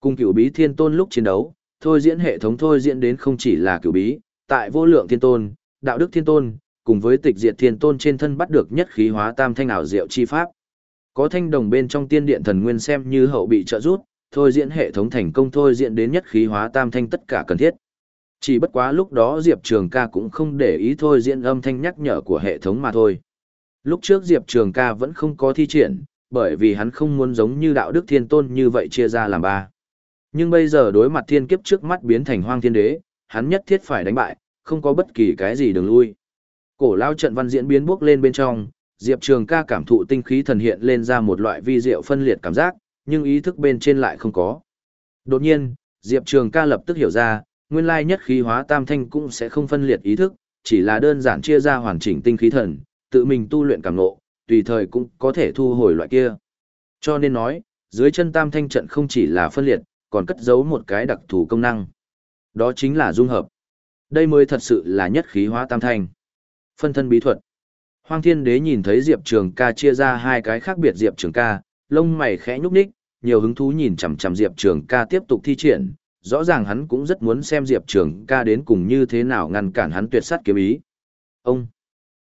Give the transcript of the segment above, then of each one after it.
Cùng cửu bí thiên tôn lúc chiến đấu, thôi diễn hệ thống thôi diễn đến không chỉ là cửu bí, tại vô lượng thiên tôn, đạo đức thiên tôn, cùng với tịch diệt thiên tôn trên thân bắt được nhất khí hóa tam thanh ảo diệu chi pháp. Có thanh đồng bên trong tiên điện thần nguyên xem như hậu bị trợ rút, thôi diễn hệ thống thành công thôi diễn đến nhất khí hóa tam thanh tất cả cần thiết. Chỉ bất quá lúc đó Diệp Trường ca cũng không để ý thôi diễn âm thanh nhắc nhở của hệ thống mà thôi. Lúc trước Diệp Trường ca vẫn không có thi triển, bởi vì hắn không muốn giống như đạo đức thiên tôn như vậy chia ra làm ba. Nhưng bây giờ đối mặt thiên kiếp trước mắt biến thành hoang thiên đế, hắn nhất thiết phải đánh bại, không có bất kỳ cái gì đường lui. Cổ lao trận văn diễn biến bước lên bên trong, Diệp Trường ca cảm thụ tinh khí thần hiện lên ra một loại vi diệu phân liệt cảm giác, nhưng ý thức bên trên lại không có. Đột nhiên, Diệp Trường ca lập tức hiểu ra, nguyên lai nhất khí hóa tam thanh cũng sẽ không phân liệt ý thức, chỉ là đơn giản chia ra hoàn chỉnh tinh khí thần, tự mình tu luyện cảm ngộ, tùy thời cũng có thể thu hồi loại kia. Cho nên nói, dưới chân tam thanh trận không chỉ là phân liệt, còn cất giấu một cái đặc thù công năng. Đó chính là dung hợp. Đây mới thật sự là nhất khí hóa tam thanh. Phân thân bí thuật. hoàng Thiên Đế nhìn thấy Diệp Trường Ca chia ra hai cái khác biệt Diệp Trường Ca, lông mày khẽ nhúc nhích, nhiều hứng thú nhìn chằm chằm Diệp Trường Ca tiếp tục thi triển, rõ ràng hắn cũng rất muốn xem Diệp Trường Ca đến cùng như thế nào ngăn cản hắn tuyệt sát kiếm ý. Ông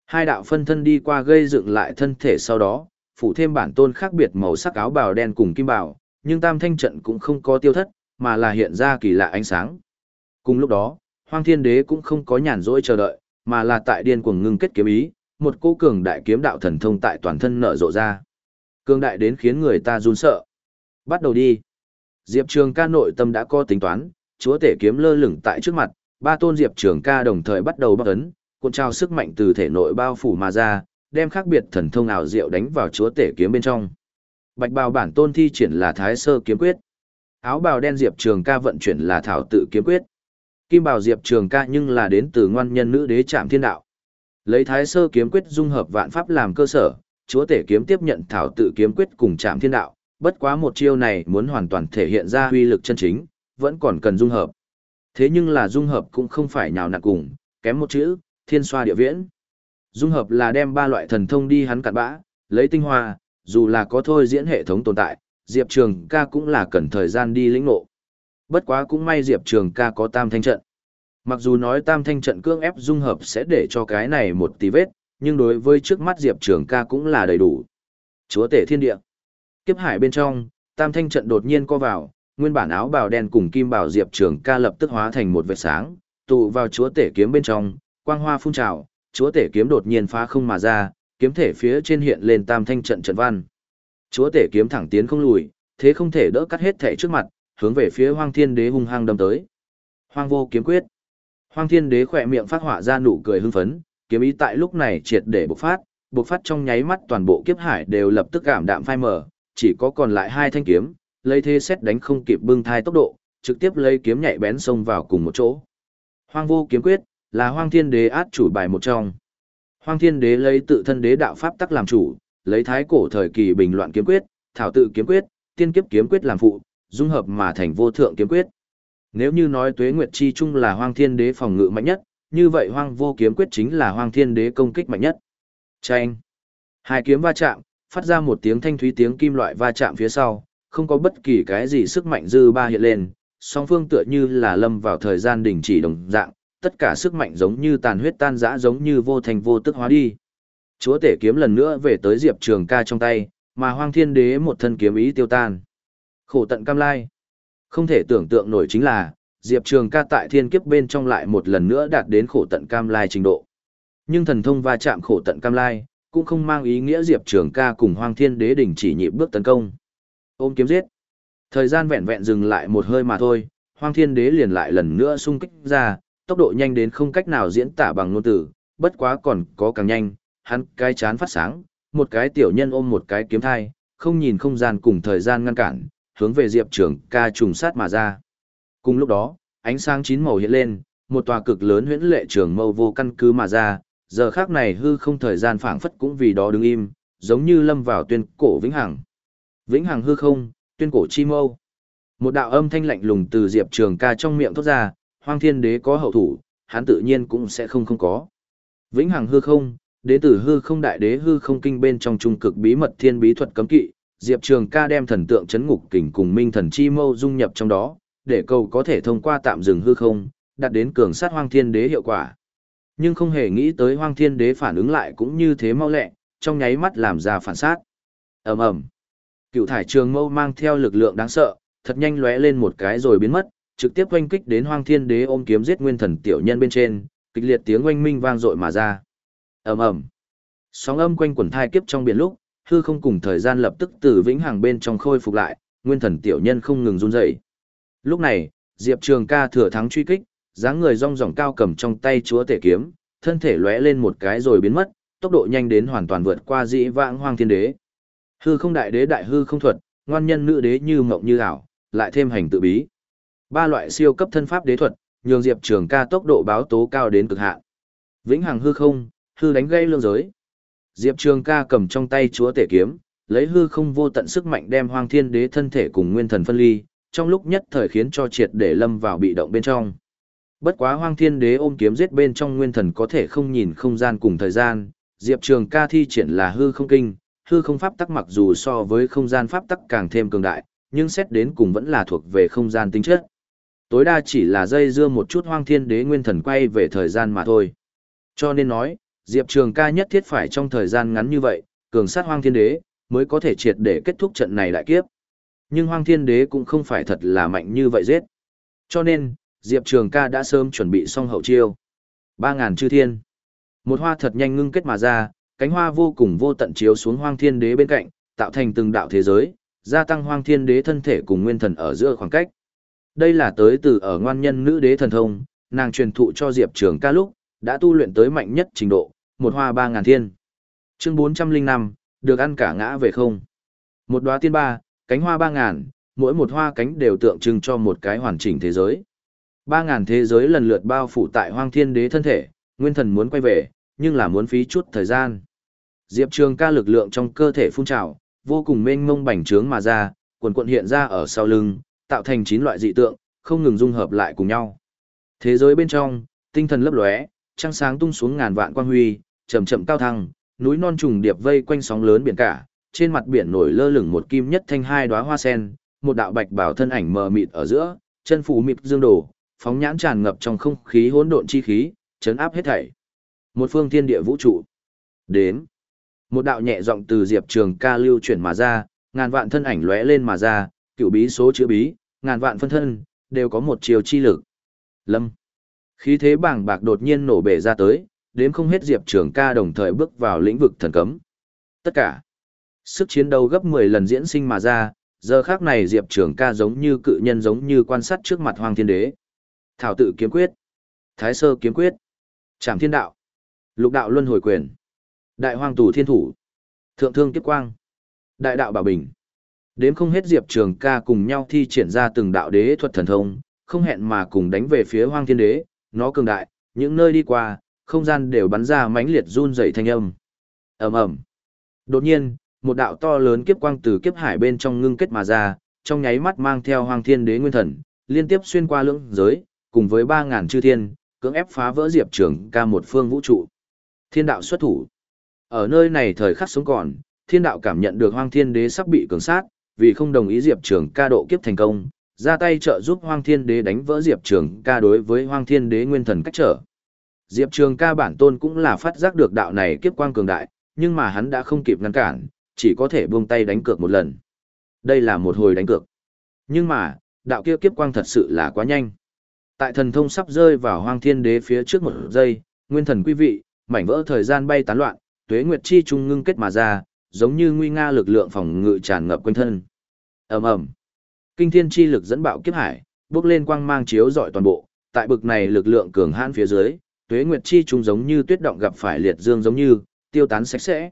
Hai đạo phân thân đi qua gây dựng lại thân thể sau đó, phủ thêm bản tôn khác biệt màu sắc áo bào đen cùng kim bào, nhưng tam thanh trận cũng không có tiêu thất, mà là hiện ra kỳ lạ ánh sáng. Cùng lúc đó, Hoang Thiên Đế cũng không có nhàn rỗi chờ đợi, mà là tại điên cuồng ngưng kết kiếm ý, một cô cường đại kiếm đạo thần thông tại toàn thân nở rộ ra. Cường đại đến khiến người ta run sợ. Bắt đầu đi. Diệp Trường ca nội tâm đã có tính toán, chúa tể kiếm lơ lửng tại trước mặt, ba tôn Diệp Trường ca đồng thời bắt đầu bắt ấn, cuộn trào sức mạnh từ thể nội bao phủ mà ra, đem khác biệt thần thông ảo diệu đánh vào chúa tể kiếm bên trong. Bạch bào bản tôn thi triển là Thái Sơ kiếm quyết. Áo bào đen Diệp Trường ca vận chuyển là Thảo tự kiếm quyết. Kim bào Diệp Trường ca nhưng là đến từ ngoan nhân nữ đế Trạm Thiên Đạo. Lấy Thái Sơ kiếm quyết dung hợp vạn pháp làm cơ sở, chúa tể kiếm tiếp nhận Thảo tự kiếm quyết cùng Trạm Thiên Đạo, bất quá một chiêu này muốn hoàn toàn thể hiện ra uy lực chân chính, vẫn còn cần dung hợp. Thế nhưng là dung hợp cũng không phải nhào nặn cùng, kém một chữ, thiên xoa địa viễn. Dung hợp là đem ba loại thần thông đi hắn cặn bã, lấy tinh hoa, dù là có thôi diễn hệ thống tồn tại, Diệp Trường ca cũng là cần thời gian đi lĩnh ngộ. Bất quá cũng may Diệp Trường ca có tam thanh trận. Mặc dù nói tam thanh trận cương ép dung hợp sẽ để cho cái này một tí vết, nhưng đối với trước mắt Diệp Trường ca cũng là đầy đủ. Chúa tể thiên địa. Kiếp hải bên trong, tam thanh trận đột nhiên co vào, nguyên bản áo bào đen cùng kim bào Diệp Trường ca lập tức hóa thành một vệt sáng, tụ vào chúa tể kiếm bên trong, quang hoa phun trào, chúa tể kiếm đột nhiên phá không mà ra, kiếm thể phía trên hiện lên tam thanh trận trận văn. Chúa tể kiếm thẳng tiến không lùi, thế không thể đỡ cắt hết thể trước mặt, hướng về phía Hoang Thiên Đế hung hăng đâm tới. Hoang vô kiếm quyết. Hoang Thiên Đế khỏe miệng phát hỏa ra nụ cười hưng phấn, kiếm ý tại lúc này triệt để bộc phát, bộc phát trong nháy mắt toàn bộ kiếp hải đều lập tức cảm đạm phai mờ, chỉ có còn lại hai thanh kiếm, lấy thế xét đánh không kịp bưng thai tốc độ, trực tiếp lấy kiếm nhạy bén xông vào cùng một chỗ. Hoang vô kiếm quyết, là hoang thiên đế át chủ bài một trong. Hoang thiên đế lấy tự thân đế đạo pháp tắc làm chủ, lấy thái cổ thời kỳ bình loạn kiếm quyết, thảo tự kiếm quyết, tiên kiếp kiếm quyết làm phụ, dung hợp mà thành vô thượng kiếm quyết. Nếu như nói tuế nguyệt chi trung là hoang thiên đế phòng ngự mạnh nhất, như vậy hoang vô kiếm quyết chính là hoang thiên đế công kích mạnh nhất. Chanh. Hai kiếm va chạm, phát ra một tiếng thanh thúy tiếng kim loại va chạm phía sau, không có bất kỳ cái gì sức mạnh dư ba hiện lên, song phương tựa như là lâm vào thời gian đình chỉ đồng dạng, tất cả sức mạnh giống như tàn huyết tan rã giống như vô thành vô tức hóa đi. Chúa tể kiếm lần nữa về tới Diệp Trường ca trong tay, mà hoang thiên đế một thân kiếm ý tiêu tan. Khổ tận cam lai. Không thể tưởng tượng nổi chính là, Diệp Trường ca tại thiên kiếp bên trong lại một lần nữa đạt đến khổ tận cam lai trình độ. Nhưng thần thông va chạm khổ tận cam lai, cũng không mang ý nghĩa Diệp Trường ca cùng hoang thiên đế đình chỉ nhịp bước tấn công. Ôm kiếm giết. Thời gian vẹn vẹn dừng lại một hơi mà thôi, hoang thiên đế liền lại lần nữa xung kích ra, tốc độ nhanh đến không cách nào diễn tả bằng ngôn từ, bất quá còn có càng nhanh, hắn cái chán phát sáng, một cái tiểu nhân ôm một cái kiếm thai, không nhìn không gian cùng thời gian ngăn cản, hướng về Diệp Trường ca trùng sát mà ra. Cùng lúc đó, ánh sáng chín màu hiện lên, một tòa cực lớn huyễn lệ trường mâu vô căn cứ mà ra, giờ khác này hư không thời gian phảng phất cũng vì đó đứng im, giống như lâm vào tuyên cổ vĩnh hằng. Vĩnh hằng hư không, tuyên cổ chi mâu. Một đạo âm thanh lạnh lùng từ Diệp Trường ca trong miệng thoát ra, hoang thiên đế có hậu thủ, hắn tự nhiên cũng sẽ không không có. Vĩnh hằng hư không, đế tử hư không đại đế hư không kinh bên trong trung cực bí mật thiên bí thuật cấm kỵ, Diệp Trường ca đem thần tượng chấn ngục kình cùng minh thần chi mâu dung nhập trong đó, để cầu có thể thông qua tạm dừng hư không, đạt đến cường sát hoang thiên đế hiệu quả. Nhưng không hề nghĩ tới hoang thiên đế phản ứng lại cũng như thế mau lẹ, trong nháy mắt làm ra phản sát. ầm ầm Cựu thải trường mâu mang theo lực lượng đáng sợ, thật nhanh lóe lên một cái rồi biến mất, trực tiếp oanh kích đến hoang thiên đế ôm kiếm giết nguyên thần tiểu nhân bên trên, kịch liệt tiếng oanh minh vang dội mà ra. ầm ầm Sóng âm quanh quẩn thai kiếp trong biển lúc, hư không cùng thời gian lập tức từ vĩnh hằng bên trong khôi phục lại, nguyên thần tiểu nhân không ngừng run rẩy. Lúc này, Diệp Trường ca thừa thắng truy kích, dáng người rong ròng cao cầm trong tay chúa tể kiếm, thân thể lóe lên một cái rồi biến mất, tốc độ nhanh đến hoàn toàn vượt qua dĩ vãng hoang thiên đế. Hư không đại đế đại hư không thuật, ngoan nhân nữ đế như mộng như ảo, lại thêm hành tự bí. Ba loại siêu cấp thân pháp đế thuật, nhường Diệp Trường ca tốc độ báo tố cao đến cực hạn. Vĩnh hằng hư không, hư đánh gây lương giới. Diệp Trường ca cầm trong tay chúa tể kiếm, lấy hư không vô tận sức mạnh đem hoang thiên đế thân thể cùng nguyên thần phân ly, trong lúc nhất thời khiến cho triệt để lâm vào bị động bên trong. Bất quá hoang thiên đế ôm kiếm giết bên trong nguyên thần có thể không nhìn không gian cùng thời gian, Diệp Trường ca thi triển là hư không kinh, hư không pháp tắc mặc dù so với không gian pháp tắc càng thêm cường đại, nhưng xét đến cùng vẫn là thuộc về không gian tính chất. Tối đa chỉ là dây dưa một chút hoang thiên đế nguyên thần quay về thời gian mà thôi. Cho nên nói, Diệp Trường ca nhất thiết phải trong thời gian ngắn như vậy, cường sát hoang thiên đế, mới có thể triệt để kết thúc trận này đại kiếp. Nhưng hoang thiên đế cũng không phải thật là mạnh như vậy giết. Cho nên, Diệp Trường ca đã sớm chuẩn bị xong hậu chiêu. Ba ngàn chư thiên. Một hoa thật nhanh ngưng kết mà ra, cánh hoa vô cùng vô tận chiếu xuống hoang thiên đế bên cạnh, tạo thành từng đạo thế giới, gia tăng hoang thiên đế thân thể cùng nguyên thần ở giữa khoảng cách. Đây là tới từ ở ngoan nhân nữ đế thần thông, nàng truyền thụ cho Diệp Trường ca lúc, đã tu luyện tới mạnh nhất trình độ, một hoa ba ngàn thiên. Chương bốn trăm linh năm được ăn cả ngã về không. Một đóa tiên ba, cánh hoa ba ngàn, mỗi một hoa cánh đều tượng trưng cho một cái hoàn chỉnh thế giới. Ba ngàn thế giới lần lượt bao phủ tại hoang thiên đế thân thể, nguyên thần muốn quay về, nhưng là muốn phí chút thời gian. Diệp Trường ca lực lượng trong cơ thể phun trào, vô cùng mênh mông bành trướng mà ra, quần quận hiện ra ở sau lưng, tạo thành chín loại dị tượng, không ngừng dung hợp lại cùng nhau. Thế giới bên trong, tinh thần lấp lóe, trăng sáng tung xuống ngàn vạn quang huy, chậm chậm cao thăng, núi non trùng điệp vây quanh sóng lớn biển cả, trên mặt biển nổi lơ lửng một kim nhất thanh hai đóa hoa sen, một đạo bạch bảo thân ảnh mờ mịt ở giữa, chân phủ mịt dương đổ, phóng nhãn tràn ngập trong không khí hỗn độn chi khí, chấn áp hết thảy. Một phương thiên địa vũ trụ. Đến. Một đạo nhẹ giọng từ Diệp Trường Ca lưu chuyển mà ra, ngàn vạn thân ảnh lóe lên mà ra, cựu bí số chữ bí, ngàn vạn phân thân, đều có một chiều chi lực. Lâm. Khí thế bảng bạc đột nhiên nổ bể ra tới, đến không hết Diệp Trường ca đồng thời bước vào lĩnh vực thần cấm. Tất cả. Sức chiến đấu gấp 10 lần diễn sinh mà ra, giờ khác này Diệp Trường ca giống như cự nhân giống như quan sát trước mặt Hoàng Thiên Đế. Thảo tự kiếm quyết. Thái sơ kiếm quyết. Trảm thiên đạo. Lục đạo luân hồi quyền. Đại hoàng tù thiên thủ. Thượng thương kiếp quang. Đại đạo bảo bình. Đếm không hết Diệp Trường ca cùng nhau thi triển ra từng đạo đế thuật thần thông, không hẹn mà cùng đánh về phía Hoang Thiên Đế, nó cường đại, những nơi đi qua, không gian đều bắn ra mãnh liệt run rẩy thanh âm. Ầm ầm. Đột nhiên, một đạo to lớn kiếp quang từ kiếp hải bên trong ngưng kết mà ra, trong nháy mắt mang theo Hoang Thiên Đế nguyên thần, liên tiếp xuyên qua lưỡng giới, cùng với 3000 chư thiên, cưỡng ép phá vỡ Diệp Trường ca một phương vũ trụ. Thiên đạo xuất thủ. Ở nơi này thời khắc sống còn, Thiên đạo cảm nhận được Hoang Thiên Đế sắp bị cường sát, vì không đồng ý Diệp Trường ca độ kiếp thành công, ra tay trợ giúp Hoang Thiên Đế đánh vỡ Diệp Trường ca đối với Hoang Thiên Đế nguyên thần cách trở. Diệp Trường ca bản tôn cũng là phát giác được đạo này kiếp quang cường đại, nhưng mà hắn đã không kịp ngăn cản, chỉ có thể buông tay đánh cược một lần. Đây là một hồi đánh cược. Nhưng mà, đạo kia kiếp quang thật sự là quá nhanh. Tại thần thông sắp rơi vào Hoang Thiên Đế phía trước một giây, nguyên thần quý vị, mảnh vỡ thời gian bay tán loạn, tuế nguyệt chi trung ngưng kết mà ra, giống như nguy nga lực lượng phòng ngự tràn ngập quanh thân. Ầm ầm. Kinh thiên chi lực dẫn bạo kiếp hải, bước lên quang mang chiếu rọi toàn bộ, tại bực này lực lượng cường hãn phía dưới, tuế nguyệt chi trùng giống như tuyết động gặp phải liệt dương giống như, tiêu tán sạch sẽ.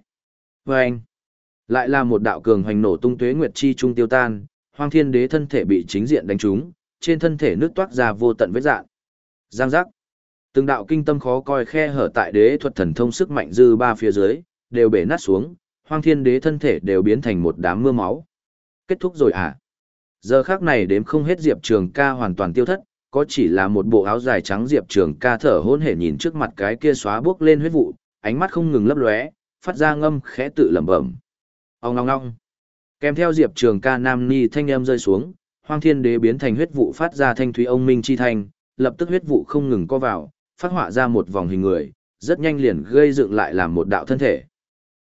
Và anh, lại là một đạo cường hoành nổ tung tuế nguyệt chi trung tiêu tan, hoang thiên đế thân thể bị chính diện đánh trúng, trên thân thể nước toát ra vô tận vết rạn Giang giác. Từng đạo kinh tâm khó coi khe hở tại đế thuật thần thông sức mạnh dư ba phía dưới, đều bể nát xuống, hoang thiên đế thân thể đều biến thành một đám mưa máu. Kết thúc rồi à? Giờ khác này đếm không hết Diệp Trường ca hoàn toàn tiêu thất, có chỉ là một bộ áo dài trắng Diệp Trường ca thở hôn hề nhìn trước mặt cái kia xóa bước lên huyết vụ, ánh mắt không ngừng lấp lóe, phát ra ngâm khẽ tự lẩm bẩm. Ông ngong ngong. Kèm theo Diệp Trường ca nam ni thanh âm rơi xuống, Hoang Thiên Đế biến thành huyết vụ phát ra thanh thúy ông minh chi thanh, lập tức huyết vụ không ngừng co vào, phát họa ra một vòng hình người, rất nhanh liền gây dựng lại làm một đạo thân thể.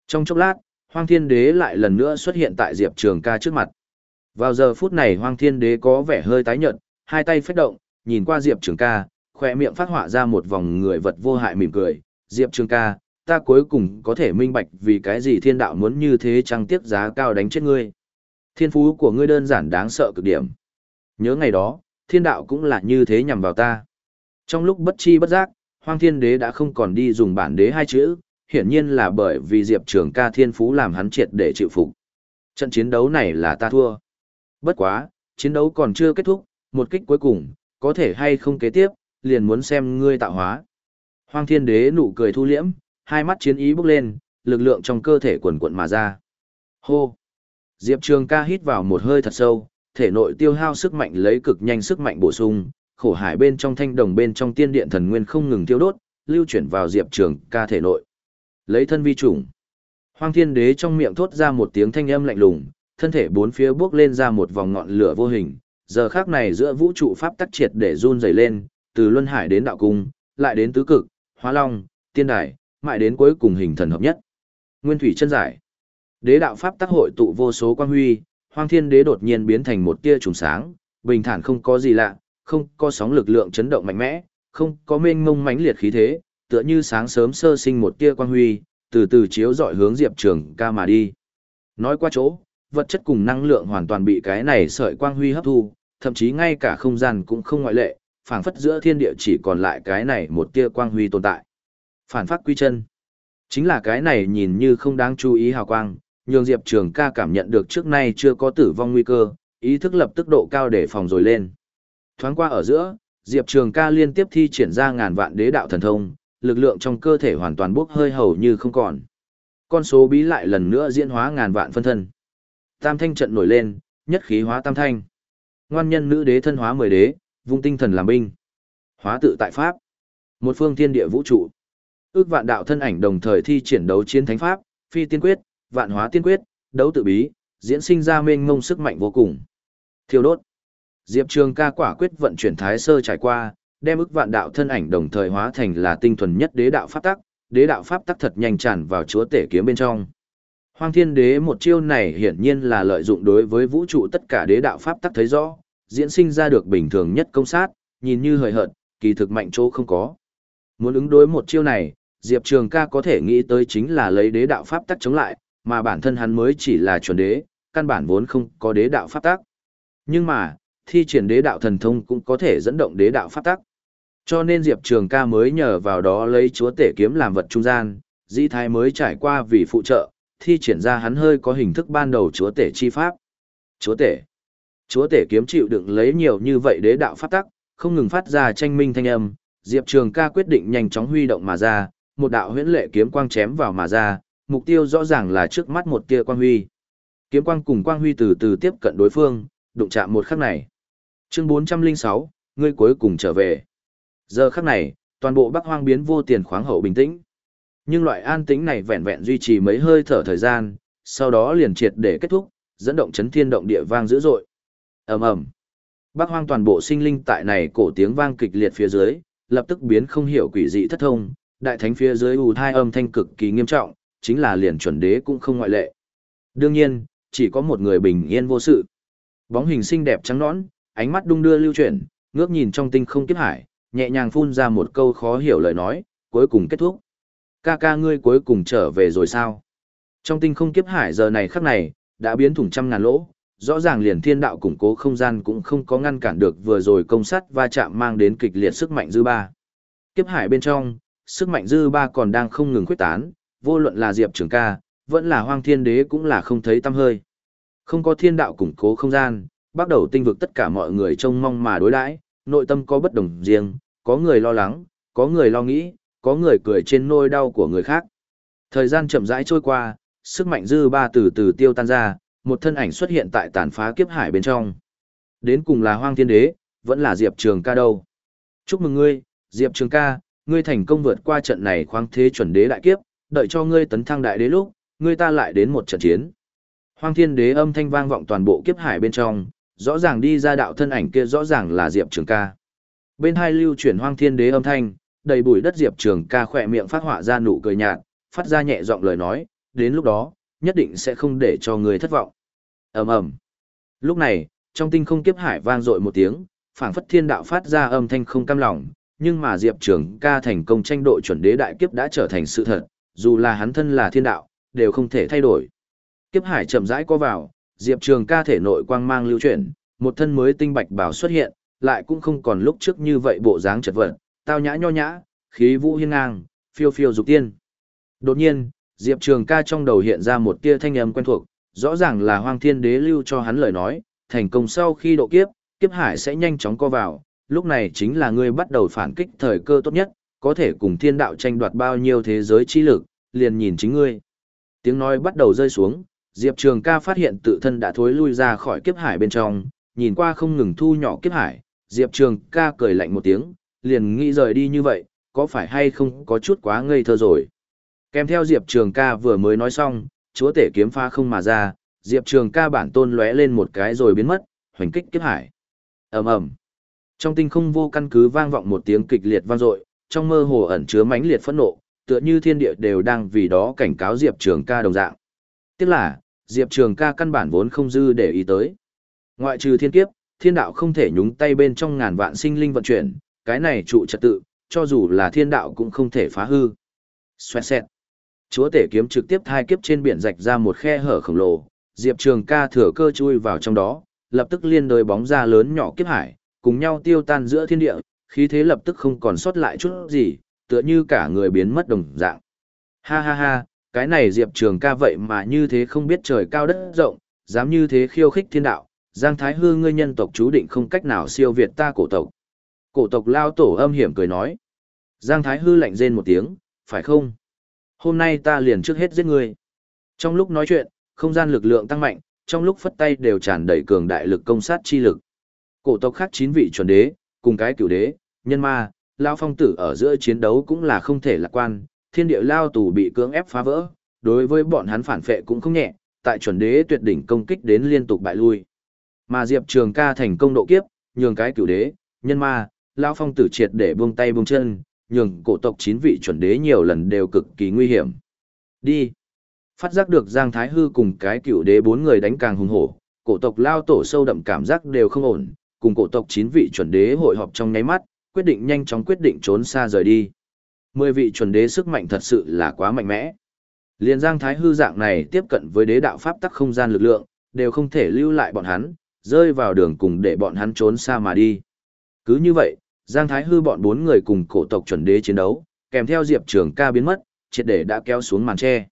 Trong chốc lát, Hoang Thiên Đế lại lần nữa xuất hiện tại Diệp Trường ca trước mặt. Vào giờ phút này Hoang Thiên Đế có vẻ hơi tái nhợt, hai tay phất động, nhìn qua Diệp Trường ca, khỏe miệng phát họa ra một vòng người vật vô hại mỉm cười. Diệp Trường ca, ta cuối cùng có thể minh bạch vì cái gì thiên đạo muốn như thế trang tiếp giá cao đánh chết ngươi. Thiên phú của ngươi đơn giản đáng sợ cực điểm. Nhớ ngày đó, thiên đạo cũng là như thế nhằm vào ta. Trong lúc bất chi bất giác, Hoang Thiên Đế đã không còn đi dùng bản đế hai chữ, hiển nhiên là bởi vì Diệp Trường ca thiên phú làm hắn triệt để chịu phục. Trận chiến đấu này là ta thua. Bất quá, chiến đấu còn chưa kết thúc, một kích cuối cùng, có thể hay không kế tiếp, liền muốn xem ngươi tạo hóa. Hoang Thiên Đế nụ cười thu liễm, hai mắt chiến ý bốc lên, lực lượng trong cơ thể quần quận mà ra. Hô! Diệp Trường ca hít vào một hơi thật sâu, thể nội tiêu hao sức mạnh lấy cực nhanh sức mạnh bổ sung, khổ hải bên trong thanh đồng bên trong tiên điện thần nguyên không ngừng tiêu đốt, lưu chuyển vào Diệp Trường ca thể nội. Lấy thân vi chủng. Hoang Thiên Đế trong miệng thốt ra một tiếng thanh âm lạnh lùng, thân thể bốn phía bước lên ra một vòng ngọn lửa vô hình, giờ khác này giữa vũ trụ pháp tắc triệt để run rẩy lên, từ luân hải đến đạo cung, lại đến tứ cực, hóa long, tiên đài, mãi đến cuối cùng hình thần hợp nhất. Nguyên thủy chân giải. Đế đạo pháp tác hội tụ vô số quang huy, Hoang Thiên Đế đột nhiên biến thành một tia trùng sáng, bình thản không có gì lạ, không có sóng lực lượng chấn động mạnh mẽ, không có mênh mông mãnh liệt khí thế, tựa như sáng sớm sơ sinh một tia quang huy, từ từ chiếu dọi hướng Diệp Trường ca mà đi. Nói qua chỗ, vật chất cùng năng lượng hoàn toàn bị cái này sợi quang huy hấp thu, thậm chí ngay cả không gian cũng không ngoại lệ, phảng phất giữa thiên địa chỉ còn lại cái này một tia quang huy tồn tại. Phản phát quy chân. Chính là cái này nhìn như không đáng chú ý hào quang, nhường Diệp Trường ca cảm nhận được trước nay chưa có tử vong nguy cơ, ý thức lập tức độ cao để phòng rồi lên. Thoáng qua ở giữa, Diệp Trường ca liên tiếp thi triển ra ngàn vạn đế đạo thần thông, lực lượng trong cơ thể hoàn toàn bốc hơi hầu như không còn. Con số bí lại lần nữa diễn hóa ngàn vạn phân thân. Tam thanh trận nổi lên, nhất khí hóa tam thanh. Ngoan nhân nữ đế thân hóa mười đế, vung tinh thần làm binh. Hóa tự tại pháp. Một phương thiên địa vũ trụ. Ước vạn đạo thân ảnh đồng thời thi triển đấu chiến thánh pháp, phi tiên quyết, vạn hóa tiên quyết, đấu tự bí, diễn sinh ra mênh mông sức mạnh vô cùng. Thiêu đốt. Diệp Trường ca quả quyết vận chuyển thái sơ trải qua, đem ức vạn đạo thân ảnh đồng thời hóa thành là tinh thuần nhất đế đạo pháp tắc, đế đạo pháp tắc thật nhanh tràn vào chúa tể kiếm bên trong. Hoang Thiên Đế một chiêu này hiển nhiên là lợi dụng đối với vũ trụ tất cả đế đạo pháp tắc thấy rõ, diễn sinh ra được bình thường nhất công sát, nhìn như hời hợt, kỳ thực mạnh chỗ không có. Muốn ứng đối một chiêu này, Diệp Trường ca có thể nghĩ tới chính là lấy đế đạo pháp tắc chống lại, mà bản thân hắn mới chỉ là chuẩn đế, căn bản vốn không có đế đạo pháp tắc. Nhưng mà, thi triển đế đạo thần thông cũng có thể dẫn động đế đạo pháp tắc. Cho nên Diệp Trường ca mới nhờ vào đó lấy chúa tể kiếm làm vật trung gian, dĩ thái mới trải qua vì phụ trợ, thi triển ra hắn hơi có hình thức ban đầu chúa tể chi pháp. Chúa tể. Chúa tể kiếm chịu đựng lấy nhiều như vậy đế đạo pháp tắc, không ngừng phát ra tranh minh thanh âm, Diệp Trường ca quyết định nhanh chóng huy động mà ra, một đạo huyễn lệ kiếm quang chém vào mà ra, mục tiêu rõ ràng là trước mắt một tia quang huy. Kiếm quang cùng quang huy từ từ tiếp cận đối phương, đụng chạm một khắc này. Chương 406, ngươi cuối cùng trở về. Giờ khắc này, toàn bộ Bắc Hoang biến vô tiền khoáng hậu bình tĩnh. Nhưng loại an tĩnh này vẹn vẹn duy trì mấy hơi thở thời gian, sau đó liền triệt để kết thúc, dẫn động chấn thiên động địa vang dữ dội. Ầm ầm. Bắc Hoang toàn bộ sinh linh tại này cổ tiếng vang kịch liệt phía dưới, lập tức biến không hiểu quỷ dị thất thông, đại thánh phía dưới ù thai âm thanh cực kỳ nghiêm trọng, chính là liền chuẩn đế cũng không ngoại lệ. Đương nhiên, chỉ có một người bình yên vô sự. Bóng hình xinh đẹp trắng nõn, ánh mắt đung đưa lưu chuyển, ngước nhìn trong tinh không kiếp hải, nhẹ nhàng phun ra một câu khó hiểu lời nói, cuối cùng kết thúc. Ca ca ngươi cuối cùng trở về rồi sao? Trong tinh không kiếp hải giờ này khắc này, đã biến thủng trăm ngàn lỗ, rõ ràng liền thiên đạo củng cố không gian cũng không có ngăn cản được vừa rồi công sắt va chạm mang đến kịch liệt sức mạnh dư ba. Kiếp hải bên trong, sức mạnh dư ba còn đang không ngừng khuếch tán, vô luận là Diệp Trường ca, vẫn là Hoang Thiên Đế cũng là không thấy tâm hơi. Không có thiên đạo củng cố không gian, bắt đầu tinh vực tất cả mọi người trông mong mà đối đãi, nội tâm có bất đồng riêng, có người lo lắng, có người lo nghĩ, có người cười trên nôi đau của người khác. Thời gian chậm rãi trôi qua, sức mạnh dư ba từ từ tiêu tan ra, một thân ảnh xuất hiện tại tàn phá kiếp hải bên trong. Đến cùng là Hoang Thiên Đế, vẫn là Diệp Trường ca đâu. Chúc mừng ngươi, Diệp Trường ca, ngươi thành công vượt qua trận này khoáng thế chuẩn đế đại kiếp, đợi cho ngươi tấn thăng đại đế lúc, ngươi ta lại đến một trận chiến. Hoang thiên đế âm thanh vang vọng toàn bộ kiếp hải bên trong, rõ ràng đi ra đạo thân ảnh kia rõ ràng là Diệp Trường ca. Bên hai lưu chuyển hoang thiên đế âm thanh, đầy bụi đất Diệp Trường ca khỏe miệng phát họa ra nụ cười nhạt, phát ra nhẹ giọng lời nói, đến lúc đó, nhất định sẽ không để cho người thất vọng. ầm ầm Lúc này, trong tinh không kiếp hải vang dội một tiếng, phảng phất thiên đạo phát ra âm thanh không cam lòng, nhưng mà Diệp Trường ca thành công tranh độ chuẩn đế đại kiếp đã trở thành sự thật, dù là hắn thân là thiên đạo, đều không thể thay đổi. Kiếp hải chậm rãi co vào, Diệp Trường ca thể nội quang mang lưu chuyển, một thân mới tinh bạch bảo xuất hiện, lại cũng không còn lúc trước như vậy bộ dáng chật vật, tao nhã nho nhã, khí vũ hiên ngang, phiêu phiêu dục tiên. Đột nhiên, Diệp Trường ca trong đầu hiện ra một tia thanh âm quen thuộc, rõ ràng là Hoang Thiên Đế lưu cho hắn lời nói, thành công sau khi độ kiếp, kiếp hải sẽ nhanh chóng co vào, lúc này chính là ngươi bắt đầu phản kích thời cơ tốt nhất, có thể cùng thiên đạo tranh đoạt bao nhiêu thế giới chi lực, liền nhìn chính ngươi. Tiếng nói bắt đầu rơi xuống, Diệp Trường ca phát hiện tự thân đã thối lui ra khỏi kiếp hải bên trong, nhìn qua không ngừng thu nhỏ kiếp hải, Diệp Trường ca cười lạnh một tiếng, liền nghĩ rời đi như vậy, có phải hay không có chút quá ngây thơ rồi. Kèm theo Diệp Trường ca vừa mới nói xong, chúa tể kiếm pha không mà ra, Diệp Trường ca bản tôn lóe lên một cái rồi biến mất, hoành kích kiếp hải. ầm ầm Trong tinh không vô căn cứ vang vọng một tiếng kịch liệt vang dội, trong mơ hồ ẩn chứa mãnh liệt phẫn nộ, tựa như thiên địa đều đang vì đó cảnh cáo Diệp Trường ca đồng dạng. Tức là, Diệp Trường ca căn bản vốn không dư để ý tới. Ngoại trừ thiên kiếp, thiên đạo không thể nhúng tay bên trong ngàn vạn sinh linh vận chuyển, cái này trụ trật tự, cho dù là thiên đạo cũng không thể phá hư. Xoẹt xẹt. Chúa tể kiếm trực tiếp thai kiếp trên biển rạch ra một khe hở khổng lồ, Diệp Trường ca thừa cơ chui vào trong đó, lập tức liên đới bóng ra lớn nhỏ kiếp hải, cùng nhau tiêu tan giữa thiên địa, khí thế lập tức không còn sót lại chút gì, tựa như cả người biến mất đồng dạng. Ha ha ha, cái này Diệp Trường ca vậy mà như thế không biết trời cao đất rộng, dám như thế khiêu khích thiên đạo, Giang Thái Hư ngươi nhân tộc chú định không cách nào siêu việt ta cổ tộc. Cổ tộc lao tổ âm hiểm cười nói. Giang Thái Hư lạnh rên một tiếng, phải không? Hôm nay ta liền trước hết giết ngươi. Trong lúc nói chuyện, không gian lực lượng tăng mạnh, trong lúc phất tay đều tràn đầy cường đại lực công sát chi lực. Cổ tộc khác chín vị chuẩn đế, cùng cái cửu đế, nhân ma, lao phong tử ở giữa chiến đấu cũng là không thể lạc quan, thiên địa lao tù bị cưỡng ép phá vỡ, đối với bọn hắn phản phệ cũng không nhẹ, tại chuẩn đế tuyệt đỉnh công kích đến liên tục bại lui. Mà Diệp Trường ca thành công độ kiếp, nhường cái cửu đế, nhân ma, lao phong tử triệt để buông tay buông chân, nhường cổ tộc chín vị chuẩn đế nhiều lần đều cực kỳ nguy hiểm. Đi. Phát giác được Giang Thái Hư cùng cái cửu đế bốn người đánh càng hùng hổ, cổ tộc lao tổ sâu đậm cảm giác đều không ổn, cùng cổ tộc chín vị chuẩn đế hội họp trong nháy mắt, quyết định nhanh chóng quyết định trốn xa rời đi. Mười vị chuẩn đế sức mạnh thật sự là quá mạnh mẽ. Liên Giang Thái Hư dạng này tiếp cận với đế đạo pháp tắc không gian lực lượng, đều không thể lưu lại bọn hắn, rơi vào đường cùng để bọn hắn trốn xa mà đi. Cứ như vậy, Giang Thái Hư bọn bốn người cùng cổ tộc chuẩn đế chiến đấu, kèm theo Diệp Trường ca biến mất, triệt để đã kéo xuống màn tre.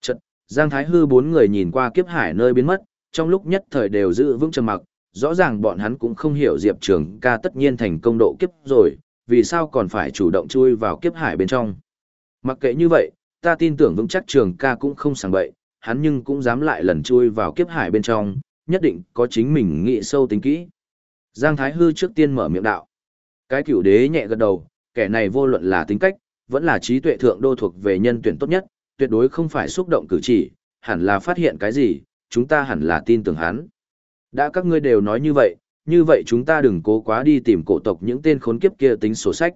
Chật, Giang Thái Hư bốn người nhìn qua kiếp hải nơi biến mất, trong lúc nhất thời đều giữ vững trầm mặc, rõ ràng bọn hắn cũng không hiểu Diệp Trường ca tất nhiên thành công độ kiếp rồi, vì sao còn phải chủ động chui vào kiếp hải bên trong. Mặc kệ như vậy, ta tin tưởng vững chắc Trường ca cũng không sàng bậy, hắn nhưng cũng dám lại lần chui vào kiếp hải bên trong, nhất định có chính mình nghĩ sâu tính kỹ. Giang Thái Hư trước tiên mở miệng đạo. Cái cửu đế nhẹ gật đầu, kẻ này vô luận là tính cách, vẫn là trí tuệ thượng đô thuộc về nhân tuyển tốt nhất, tuyệt đối không phải xúc động cử chỉ, hẳn là phát hiện cái gì, chúng ta hẳn là tin tưởng hắn. Đã các ngươi đều nói như vậy, như vậy chúng ta đừng cố quá đi tìm cổ tộc những tên khốn kiếp kia tính sổ sách.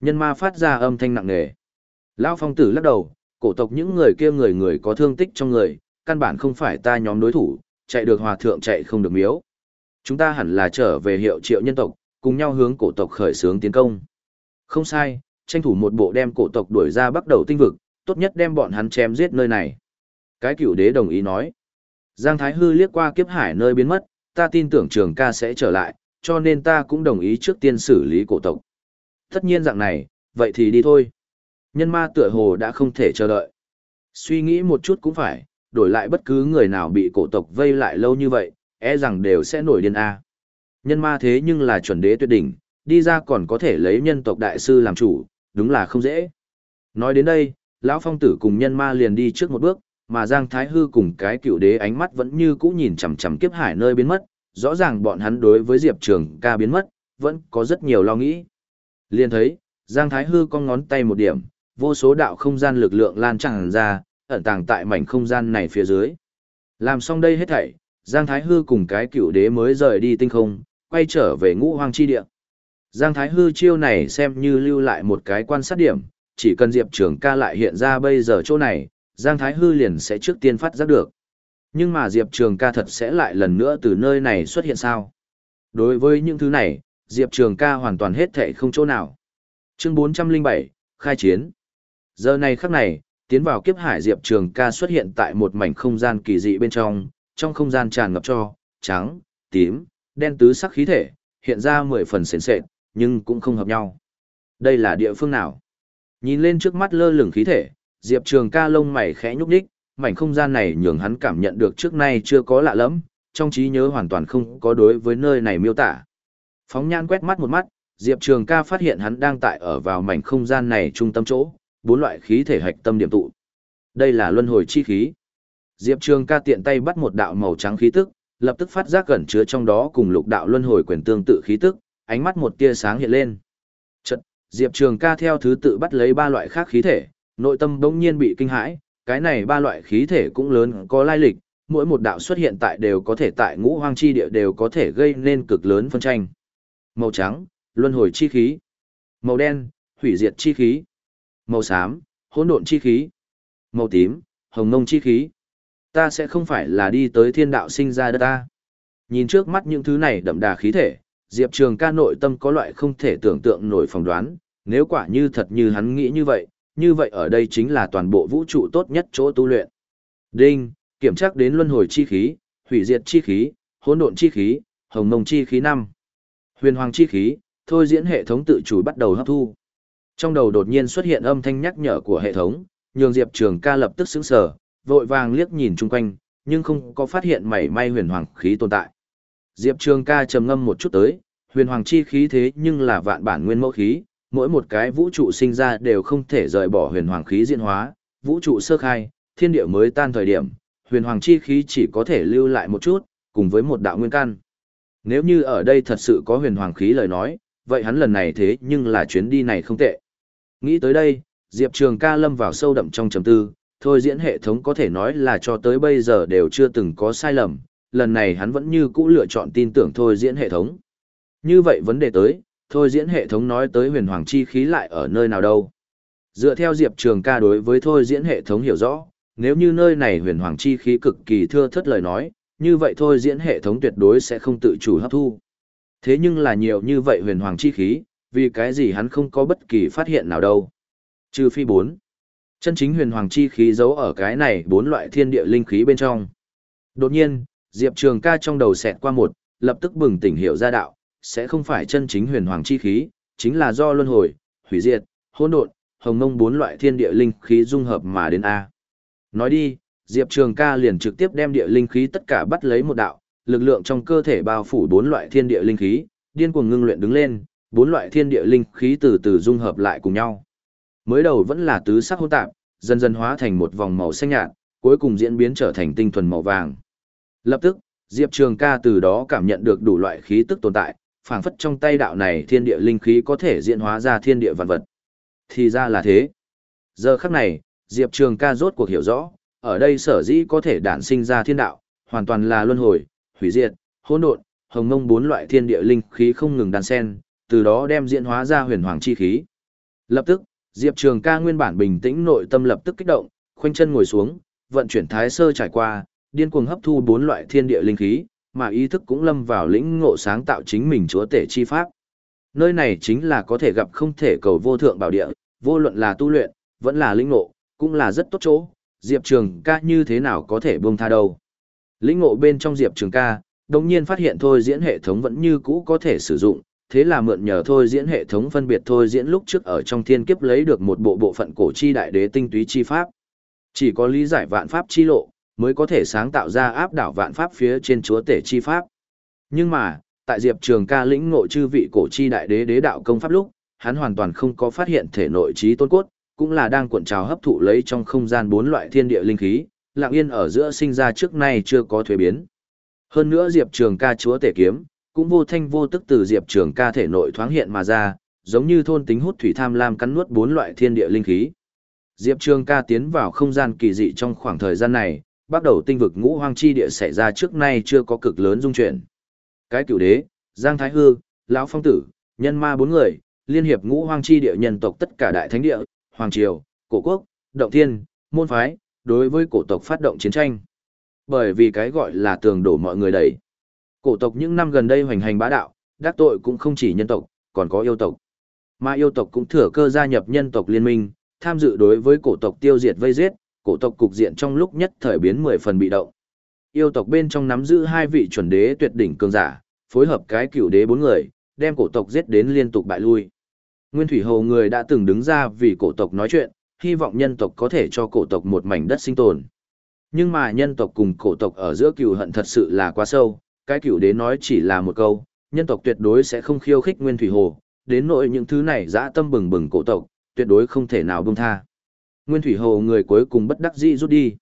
Nhân ma phát ra âm thanh nặng nề. Lão phong tử lắc đầu, cổ tộc những người kia người người có thương tích trong người, căn bản không phải ta nhóm đối thủ, chạy được hòa thượng chạy không được miếu. Chúng ta hẳn là trở về hiệu triệu nhân tộc, cùng nhau hướng cổ tộc khởi xướng tiến công. Không sai, tranh thủ một bộ đem cổ tộc đuổi ra bắt đầu tinh vực, tốt nhất đem bọn hắn chém giết nơi này. Cái cửu đế đồng ý nói. Giang Thái Hư liếc qua kiếp hải nơi biến mất, ta tin tưởng trường ca sẽ trở lại, cho nên ta cũng đồng ý trước tiên xử lý cổ tộc. Tất nhiên dạng này, vậy thì đi thôi. Nhân ma tựa hồ đã không thể chờ đợi. Suy nghĩ một chút cũng phải, đổi lại bất cứ người nào bị cổ tộc vây lại lâu như vậy, e rằng đều sẽ nổi điên A. Nhân ma thế nhưng là chuẩn đế tuyệt đỉnh, đi ra còn có thể lấy nhân tộc đại sư làm chủ, đúng là không dễ. Nói đến đây, lão phong tử cùng nhân ma liền đi trước một bước, mà Giang Thái Hư cùng cái cựu đế ánh mắt vẫn như cũ nhìn chằm chằm kiếp hải nơi biến mất, rõ ràng bọn hắn đối với Diệp Trường ca biến mất, vẫn có rất nhiều lo nghĩ. Liền thấy, Giang Thái Hư cong ngón tay một điểm, vô số đạo không gian lực lượng lan tràn ra, ẩn tàng tại mảnh không gian này phía dưới. Làm xong đây hết thảy, Giang Thái Hư cùng cái cựu đế mới rời đi tinh không, quay trở về ngũ hoang chi địa. Giang Thái Hư chiêu này xem như lưu lại một cái quan sát điểm, chỉ cần Diệp Trường ca lại hiện ra bây giờ chỗ này, Giang Thái Hư liền sẽ trước tiên phát giác được. Nhưng mà Diệp Trường ca thật sẽ lại lần nữa từ nơi này xuất hiện sao? Đối với những thứ này, Diệp Trường ca hoàn toàn hết thệ không chỗ nào. Chương 407, Khai Chiến Giờ này khắc này, tiến vào kiếp hải Diệp Trường ca xuất hiện tại một mảnh không gian kỳ dị bên trong, trong không gian tràn ngập cho, trắng, tím, đen tứ sắc khí thể, hiện ra mười phần sền sệt, nhưng cũng không hợp nhau. Đây là địa phương nào? Nhìn lên trước mắt lơ lửng khí thể, Diệp Trường ca lông mày khẽ nhúc nhích, mảnh không gian này nhường hắn cảm nhận được trước nay chưa có lạ lắm, trong trí nhớ hoàn toàn không có đối với nơi này miêu tả. Phóng nhan quét mắt một mắt, Diệp Trường ca phát hiện hắn đang tại ở vào mảnh không gian này trung tâm chỗ, bốn loại khí thể hạch tâm điểm tụ. Đây là luân hồi chi khí. Diệp Trường ca tiện tay bắt một đạo màu trắng khí tức, lập tức phát giác gần chứa trong đó cùng lục đạo luân hồi quyền tương tự khí tức, ánh mắt một tia sáng hiện lên. Chật, Diệp Trường ca theo thứ tự bắt lấy ba loại khác khí thể, nội tâm bỗng nhiên bị kinh hãi, cái này ba loại khí thể cũng lớn có lai lịch, mỗi một đạo xuất hiện tại đều có thể tại ngũ hoang chi địa đều có thể gây nên cực lớn phân tranh. Màu trắng, luân hồi chi khí. Màu đen, hủy diệt chi khí. Màu xám, hỗn độn chi khí. Màu tím, hồng ngông chi khí. Ta sẽ không phải là đi tới thiên đạo sinh ra đất ta. Nhìn trước mắt những thứ này đậm đà khí thể, Diệp Trường ca nội tâm có loại không thể tưởng tượng nổi phỏng đoán, nếu quả như thật như hắn nghĩ như vậy, như vậy ở đây chính là toàn bộ vũ trụ tốt nhất chỗ tu luyện. Đinh, kiểm tra đến luân hồi chi khí, hủy diệt chi khí, hỗn độn chi khí, hồng mông chi khí năm, Huyền hoàng chi khí, thôi diễn hệ thống tự chủ bắt đầu hấp thu. Trong đầu đột nhiên xuất hiện âm thanh nhắc nhở của hệ thống, nhường Diệp Trường ca lập tức sững sờ, vội vàng liếc nhìn chung quanh, nhưng không có phát hiện mảy may huyền hoàng khí tồn tại. Diệp Trường ca trầm ngâm một chút tới, huyền hoàng chi khí thế nhưng là vạn bản nguyên mẫu khí, mỗi một cái vũ trụ sinh ra đều không thể rời bỏ huyền hoàng khí diễn hóa, vũ trụ sơ khai, thiên địa mới tan thời điểm, huyền hoàng chi khí chỉ có thể lưu lại một chút, cùng với một đạo nguyên căn. Nếu như ở đây thật sự có huyền hoàng khí lời nói, vậy hắn lần này thế nhưng là chuyến đi này không tệ. Nghĩ tới đây, Diệp Trường ca lâm vào sâu đậm trong trầm tư, thôi diễn hệ thống có thể nói là cho tới bây giờ đều chưa từng có sai lầm, lần này hắn vẫn như cũ lựa chọn tin tưởng thôi diễn hệ thống. Như vậy vấn đề tới, thôi diễn hệ thống nói tới huyền hoàng chi khí lại ở nơi nào đâu. Dựa theo Diệp Trường ca đối với thôi diễn hệ thống hiểu rõ, nếu như nơi này huyền hoàng chi khí cực kỳ thưa thất lời nói, như vậy thôi diễn hệ thống tuyệt đối sẽ không tự chủ hấp thu. Thế nhưng là nhiều như vậy huyền hoàng chi khí, vì cái gì hắn không có bất kỳ phát hiện nào đâu. Trừ phi 4. Chân chính huyền hoàng chi khí giấu ở cái này bốn loại thiên địa linh khí bên trong. Đột nhiên, Diệp Trường ca trong đầu xẹt qua một, lập tức bừng tỉnh hiểu ra đạo, sẽ không phải chân chính huyền hoàng chi khí, chính là do luân hồi, hủy diệt, hỗn độn, hồng mông bốn loại thiên địa linh khí dung hợp mà đến A. Nói đi, Diệp Trường ca liền trực tiếp đem địa linh khí tất cả bắt lấy một đạo, lực lượng trong cơ thể bao phủ bốn loại thiên địa linh khí, điên cuồng ngưng luyện đứng lên, bốn loại thiên địa linh khí từ từ dung hợp lại cùng nhau. Mới đầu vẫn là tứ sắc hỗn tạp, dần dần hóa thành một vòng màu xanh nhạt, cuối cùng diễn biến trở thành tinh thuần màu vàng. Lập tức, Diệp Trường ca từ đó cảm nhận được đủ loại khí tức tồn tại, phảng phất trong tay đạo này thiên địa linh khí có thể diễn hóa ra thiên địa vạn vật. Thì ra là thế. Giờ khắc này, Diệp Trường ca rốt cuộc hiểu rõ, ở đây sở dĩ có thể đản sinh ra thiên đạo, hoàn toàn là luân hồi, hủy diệt, hỗn độn, hồng mông bốn loại thiên địa linh khí không ngừng đan xen, từ đó đem diễn hóa ra huyền hoàng chi khí. Lập tức, Diệp Trường ca nguyên bản bình tĩnh nội tâm lập tức kích động, khoanh chân ngồi xuống, vận chuyển thái sơ trải qua, điên cuồng hấp thu bốn loại thiên địa linh khí, mà ý thức cũng lâm vào lĩnh ngộ sáng tạo chính mình chúa tể chi pháp. Nơi này chính là có thể gặp không thể cầu vô thượng bảo địa, vô luận là tu luyện, vẫn là lĩnh ngộ, cũng là rất tốt chỗ, Diệp Trường ca như thế nào có thể buông tha đâu. Lĩnh ngộ bên trong Diệp Trường ca, đồng nhiên phát hiện thôi diễn hệ thống vẫn như cũ có thể sử dụng, thế là mượn nhờ thôi diễn hệ thống phân biệt thôi diễn lúc trước ở trong thiên kiếp lấy được một bộ bộ phận cổ chi đại đế tinh túy chi pháp. Chỉ có lý giải vạn pháp chi lộ, mới có thể sáng tạo ra áp đảo vạn pháp phía trên chúa tể chi pháp. Nhưng mà, tại Diệp Trường ca lĩnh ngộ chư vị cổ chi đại đế đế đạo công pháp lúc, hắn hoàn toàn không có phát hiện thể nội trí tôn cốt, cũng là đang cuộn trào hấp thụ lấy trong không gian bốn loại thiên địa linh khí, lặng yên ở giữa sinh ra trước nay chưa có thuế biến. Hơn nữa Diệp Trường ca chúa tể kiếm, cũng vô thanh vô tức từ Diệp Trường ca thể nội thoáng hiện mà ra, giống như thôn tính hút thủy tham lam cắn nuốt bốn loại thiên địa linh khí. Diệp Trường ca tiến vào không gian kỳ dị trong khoảng thời gian này, bắt đầu tinh vực ngũ hoang chi địa xảy ra trước nay chưa có cực lớn dung chuyển. Cái cửu đế, Giang Thái Hư, lão Phong Tử, nhân ma bốn người, liên hiệp ngũ hoang chi địa nhân tộc tất cả đại thánh địa, hoàng triều, cổ quốc, động thiên, môn phái, đối với cổ tộc phát động chiến tranh. Bởi vì cái gọi là tường đổ mọi người đẩy. Cổ tộc những năm gần đây hoành hành bá đạo, đắc tội cũng không chỉ nhân tộc, còn có yêu tộc. Mà yêu tộc cũng thừa cơ gia nhập nhân tộc liên minh, tham dự đối với cổ tộc tiêu diệt vây giết, cổ tộc cục diện trong lúc nhất thời biến mười phần bị động. Yêu tộc bên trong nắm giữ hai vị chuẩn đế tuyệt đỉnh cường giả, phối hợp cái cửu đế bốn người, đem cổ tộc giết đến liên tục bại lui. Nguyên Thủy Hồ người đã từng đứng ra vì cổ tộc nói chuyện, hy vọng nhân tộc có thể cho cổ tộc một mảnh đất sinh tồn. Nhưng mà nhân tộc cùng cổ tộc ở giữa cừu hận thật sự là quá sâu, cái cửu đế nói chỉ là một câu, nhân tộc tuyệt đối sẽ không khiêu khích Nguyên Thủy Hồ, đến nỗi những thứ này dã tâm bừng bừng cổ tộc, tuyệt đối không thể nào buông tha. Nguyên Thủy Hồ người cuối cùng bất đắc dĩ rút đi.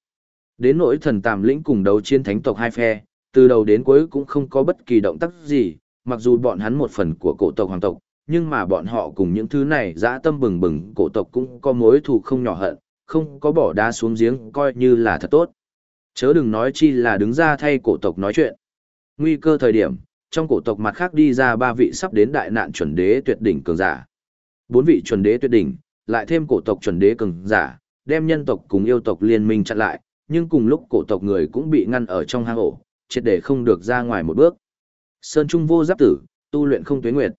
Đến nỗi thần tàm lĩnh cùng đấu chiến thánh tộc hai phe, từ đầu đến cuối cũng không có bất kỳ động tác gì, mặc dù bọn hắn một phần của cổ tộc hoàng tộc, nhưng mà bọn họ cùng những thứ này dã tâm bừng bừng cổ tộc cũng có mối thù không nhỏ hận, không có bỏ đá xuống giếng coi như là thật tốt. Chớ đừng nói chi là đứng ra thay cổ tộc nói chuyện. Nguy cơ thời điểm, trong cổ tộc mặt khác đi ra ba vị sắp đến đại nạn chuẩn đế tuyệt đỉnh cường giả. Bốn vị chuẩn đế tuyệt đỉnh, lại thêm cổ tộc chuẩn đế cường giả, đem nhân tộc cùng yêu tộc liên minh chặn lại, nhưng cùng lúc cổ tộc người cũng bị ngăn ở trong hang ổ, triệt để không được ra ngoài một bước. Sơn Trung vô giáp tử, tu luyện không tuế nguyệt.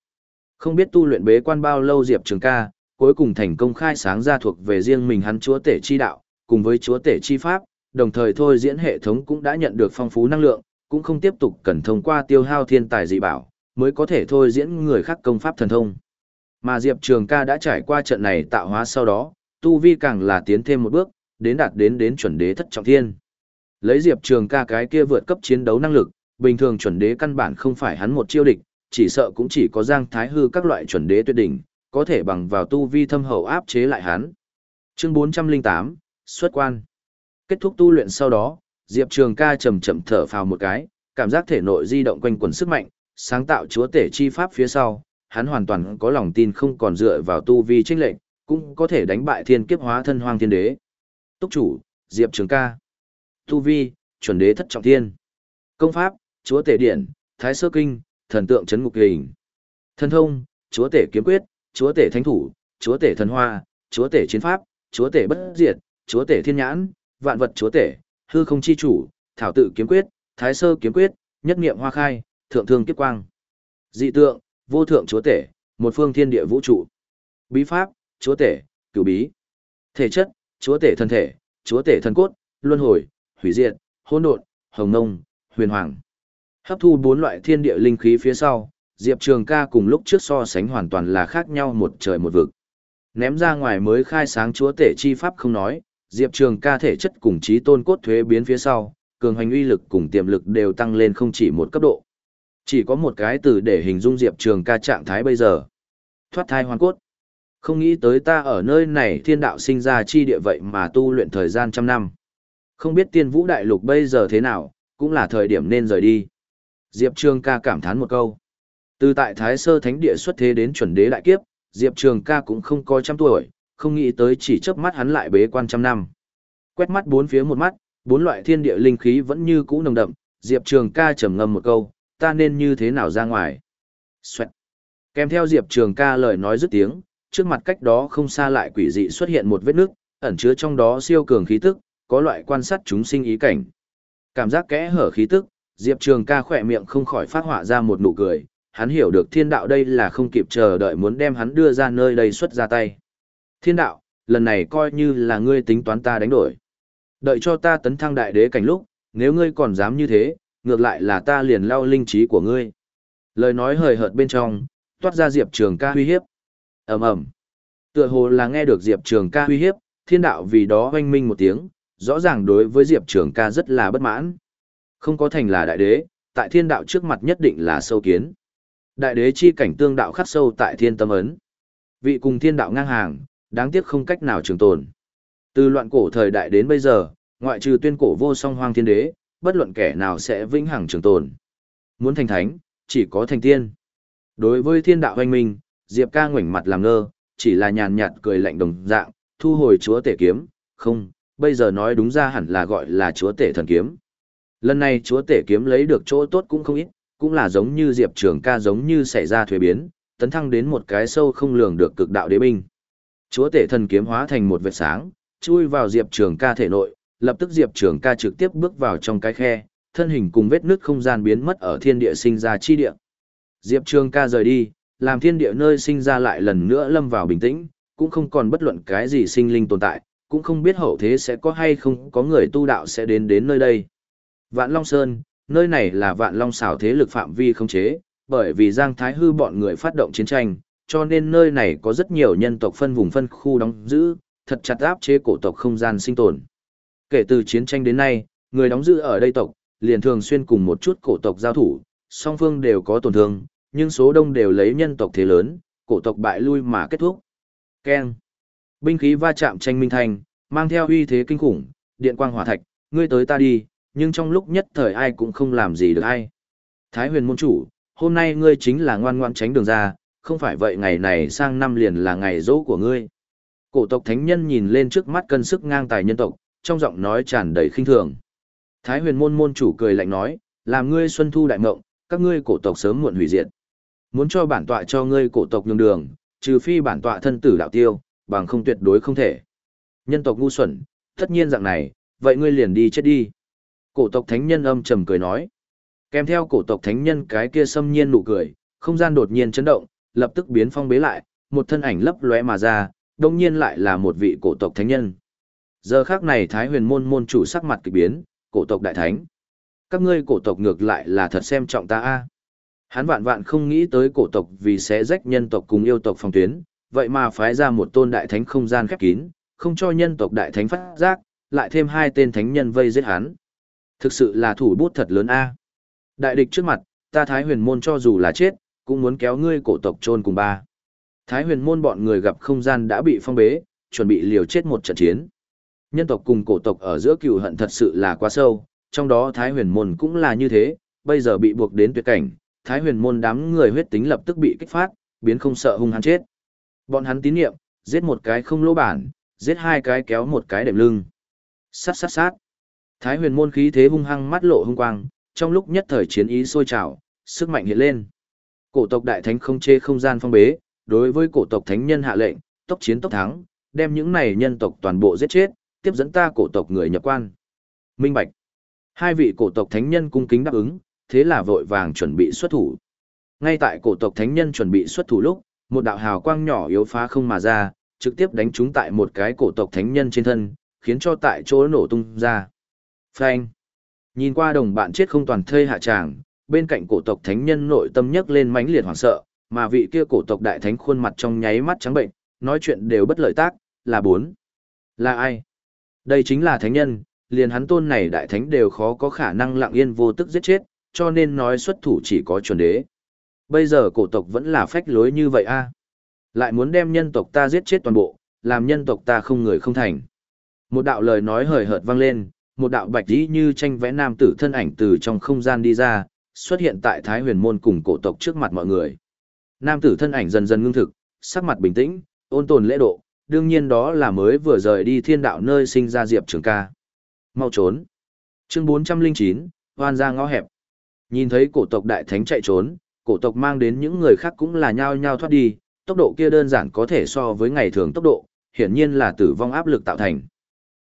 Không biết tu luyện bế quan bao lâu Diệp Trường ca, cuối cùng thành công khai sáng ra thuộc về riêng mình hắn chúa tể chi đạo, cùng với chúa tể chi pháp, đồng thời thôi diễn hệ thống cũng đã nhận được phong phú năng lượng, cũng không tiếp tục cần thông qua tiêu hao thiên tài dị bảo, mới có thể thôi diễn người khác công pháp thần thông. Mà Diệp Trường ca đã trải qua trận này tạo hóa sau đó, tu vi càng là tiến thêm một bước, đến đạt đến đến chuẩn đế thất trọng thiên. Lấy Diệp Trường ca cái kia vượt cấp chiến đấu năng lực, bình thường chuẩn đế căn bản không phải hắn một chiêu địch, chỉ sợ cũng chỉ có Giang Thái Hư các loại chuẩn đế tuyệt đỉnh, có thể bằng vào tu vi thâm hậu áp chế lại hắn. Chương 408, xuất quan. Kết thúc tu luyện sau đó, Diệp Trường ca chậm chậm thở phào một cái, cảm giác thể nội di động quanh quần sức mạnh, sáng tạo chúa tể chi pháp phía sau, hắn hoàn toàn có lòng tin không còn dựa vào tu vi trinh lệnh, cũng có thể đánh bại thiên kiếp hóa thân hoang thiên đế. Túc chủ, Diệp Trường ca. Tu vi, chuẩn đế thất trọng thiên. Công pháp, chúa tể điện, thái sơ kinh, thần tượng chấn ngục hình. Thần thông, chúa tể kiếm quyết, chúa tể thánh thủ, chúa tể thần hoa, chúa tể chiến pháp, chúa tể bất diệt, chúa tể thiên nhãn, vạn vật chúa tể, hư không chi chủ, thảo tự kiếm quyết, thái sơ kiếm quyết, nhất niệm hoa khai, thượng thương kiếp quang. Dị tượng, vô thượng chúa tể, một phương thiên địa vũ trụ. Bí pháp, chúa tể, cửu bí. Thể chất, chúa tể thân thể, chúa tể thân cốt, luân hồi, hủy diệt, hỗn độn, hồng nông, huyền hoàng. Hấp thu bốn loại thiên địa linh khí phía sau, Diệp Trường ca cùng lúc trước so sánh hoàn toàn là khác nhau một trời một vực. Ném ra ngoài mới khai sáng chúa tể chi pháp không nói, Diệp Trường ca thể chất cùng trí tôn cốt thuế biến phía sau, cường hành uy lực cùng tiềm lực đều tăng lên không chỉ một cấp độ. Chỉ có một cái từ để hình dung Diệp Trường ca trạng thái bây giờ. Thoát thai hoàn cốt. Không nghĩ tới ta ở nơi này thiên đạo sinh ra chi địa vậy mà tu luyện thời gian trăm năm. Không biết tiên vũ đại lục bây giờ thế nào, cũng là thời điểm nên rời đi. Diệp Trường ca cảm thán một câu. Từ tại Thái Sơ Thánh Địa xuất thế đến chuẩn đế đại kiếp, Diệp Trường ca cũng không có trăm tuổi, không nghĩ tới chỉ chớp mắt hắn lại bế quan trăm năm. Quét mắt bốn phía một mắt, bốn loại thiên địa linh khí vẫn như cũ nồng đậm, Diệp Trường ca trầm ngâm một câu, ta nên như thế nào ra ngoài. Xoẹt. Kèm theo Diệp Trường ca lời nói dứt tiếng, trước mặt cách đó không xa lại quỷ dị xuất hiện một vết nước, ẩn chứa trong đó siêu cường khí tức, có loại quan sát chúng sinh ý cảnh. Cảm giác kẽ hở khí tức, Diệp Trường ca khỏe miệng không khỏi phát họa ra một nụ cười, hắn hiểu được thiên đạo đây là không kịp chờ đợi muốn đem hắn đưa ra nơi đây xuất ra tay. Thiên đạo, lần này coi như là ngươi tính toán ta đánh đổi. Đợi cho ta tấn thăng đại đế cảnh lúc, nếu ngươi còn dám như thế, ngược lại là ta liền lao linh trí của ngươi. Lời nói hời hợt bên trong, toát ra Diệp Trường ca uy hiếp. ầm ầm Tựa hồ là nghe được Diệp Trường ca uy hiếp, thiên đạo vì đó hoanh minh một tiếng, rõ ràng đối với Diệp Trường ca rất là bất mãn. Không có thành là đại đế, tại thiên đạo trước mặt nhất định là sâu kiến. Đại đế chi cảnh tương đạo khắc sâu tại thiên tâm ấn. Vị cùng thiên đạo ngang hàng, đáng tiếc không cách nào trường tồn. Từ loạn cổ thời đại đến bây giờ, ngoại trừ tuyên cổ vô song hoang thiên đế, bất luận kẻ nào sẽ vĩnh hằng trường tồn. Muốn thành thánh, chỉ có thành tiên. Đối với thiên đạo hoanh minh, Diệp ca ngoảnh mặt làm ngơ, chỉ là nhàn nhạt cười lạnh đồng dạng, thu hồi chúa tể kiếm, không, bây giờ nói đúng ra hẳn là gọi là chúa tể thần kiếm. Lần này chúa tể kiếm lấy được chỗ tốt cũng không ít, cũng là giống như Diệp Trường ca giống như xảy ra thuế biến, tấn thăng đến một cái sâu không lường được cực đạo đế binh. Chúa tể thần kiếm hóa thành một vệt sáng, chui vào Diệp Trường ca thể nội, lập tức Diệp Trường ca trực tiếp bước vào trong cái khe, thân hình cùng vết nứt không gian biến mất ở thiên địa sinh ra chi địa. Diệp Trường ca rời đi, làm thiên địa nơi sinh ra lại lần nữa lâm vào bình tĩnh, cũng không còn bất luận cái gì sinh linh tồn tại, cũng không biết hậu thế sẽ có hay không có người tu đạo sẽ đến đến nơi đây. Vạn Long Sơn, nơi này là Vạn Long xảo thế lực phạm vi không chế, bởi vì Giang Thái Hư bọn người phát động chiến tranh, cho nên nơi này có rất nhiều nhân tộc phân vùng phân khu đóng giữ, thật chặt áp chế cổ tộc không gian sinh tồn. Kể từ chiến tranh đến nay, người đóng giữ ở đây tộc, liền thường xuyên cùng một chút cổ tộc giao thủ, song phương đều có tổn thương, nhưng số đông đều lấy nhân tộc thế lớn, cổ tộc bại lui mà kết thúc. Keng. Binh khí va chạm tranh minh thành, mang theo uy thế kinh khủng, điện quang hỏa thạch, ngươi tới ta đi, nhưng trong lúc nhất thời ai cũng không làm gì được ai. Thái huyền môn chủ, hôm nay ngươi chính là ngoan ngoan tránh đường ra, không phải vậy ngày này sang năm liền là ngày dỗ của ngươi. Cổ tộc thánh nhân nhìn lên trước mắt cân sức ngang tài nhân tộc, trong giọng nói tràn đầy khinh thường. Thái huyền môn môn chủ cười lạnh nói, làm ngươi xuân thu đại mộng, các ngươi cổ tộc sớm muộn hủy diệt. Muốn cho bản tọa cho ngươi cổ tộc nhường đường, trừ phi bản tọa thân tử đạo tiêu, bằng không tuyệt đối không thể. Nhân tộc ngu xuẩn, tất nhiên dạng này, vậy ngươi liền đi chết đi. Cổ tộc thánh nhân âm trầm cười nói. Kèm theo cổ tộc thánh nhân cái kia xâm nhiên nụ cười, không gian đột nhiên chấn động, lập tức biến phong bế lại, một thân ảnh lấp lóe mà ra, đồng nhiên lại là một vị cổ tộc thánh nhân. Giờ khác này Thái huyền môn môn chủ sắc mặt kỳ biến, cổ tộc đại thánh. Các ngươi cổ tộc ngược lại là thật xem trọng ta a. Hắn vạn vạn không nghĩ tới cổ tộc vì sẽ rách nhân tộc cùng yêu tộc phòng tuyến, vậy mà phái ra một tôn đại thánh không gian khép kín, không cho nhân tộc đại thánh phát giác, lại thêm hai tên thánh nhân vây giết hắn. Thực sự là thủ bút thật lớn a. Đại địch trước mặt, ta Thái huyền môn cho dù là chết, cũng muốn kéo ngươi cổ tộc chôn cùng ba. Thái huyền môn bọn người gặp không gian đã bị phong bế, chuẩn bị liều chết một trận chiến. Nhân tộc cùng cổ tộc ở giữa cừu hận thật sự là quá sâu, trong đó Thái huyền môn cũng là như thế, bây giờ bị buộc đến tuyệt cảnh, Thái huyền môn đám người huyết tính lập tức bị kích phát, biến không sợ hung hăng chết. Bọn hắn tín nhiệm, giết một cái không lỗ bản, giết hai cái kéo một cái đệm lưng. Sát sát sát. Thái huyền môn khí thế hung hăng mắt lộ hung quang, trong lúc nhất thời chiến ý sôi trào, sức mạnh hiện lên. Cổ tộc đại thánh không chê không gian phong bế, đối với cổ tộc thánh nhân hạ lệnh, tốc chiến tốc thắng, đem những này nhân tộc toàn bộ giết chết, tiếp dẫn ta cổ tộc người nhập quan. Minh Bạch. Hai vị cổ tộc thánh nhân cung kính đáp ứng, thế là vội vàng chuẩn bị xuất thủ. Ngay tại cổ tộc thánh nhân chuẩn bị xuất thủ lúc, một đạo hào quang nhỏ yếu phá không mà ra, trực tiếp đánh trúng tại một cái cổ tộc thánh nhân trên thân, khiến cho tại chỗ nổ tung ra. Phanh. Nhìn qua đồng bạn chết không toàn thây hạ tràng, bên cạnh cổ tộc thánh nhân nội tâm nhấc lên mãnh liệt hoảng sợ, mà vị kia cổ tộc đại thánh khuôn mặt trong nháy mắt trắng bệnh, nói chuyện đều bất lợi tác, là bốn. Là ai? Đây chính là thánh nhân, liền hắn tôn này đại thánh đều khó có khả năng lặng yên vô tức giết chết, cho nên nói xuất thủ chỉ có chuẩn đế. Bây giờ cổ tộc vẫn là phách lối như vậy a à? Lại muốn đem nhân tộc ta giết chết toàn bộ, làm nhân tộc ta không người không thành. Một đạo lời nói hời hợt vang lên, một đạo bạch dĩ như tranh vẽ nam tử thân ảnh từ trong không gian đi ra, xuất hiện tại Thái huyền môn cùng cổ tộc trước mặt mọi người. Nam tử thân ảnh dần dần ngưng thực, sắc mặt bình tĩnh, ôn tồn lễ độ, đương nhiên đó là mới vừa rời đi thiên đạo nơi sinh ra Diệp Trường ca. Mau trốn. Chương 409, hoan ra ngõ hẹp. Nhìn thấy cổ tộc đại thánh chạy trốn, cổ tộc mang đến những người khác cũng là nhao nhao thoát đi, tốc độ kia đơn giản có thể so với ngày thường tốc độ, hiển nhiên là tử vong áp lực tạo thành.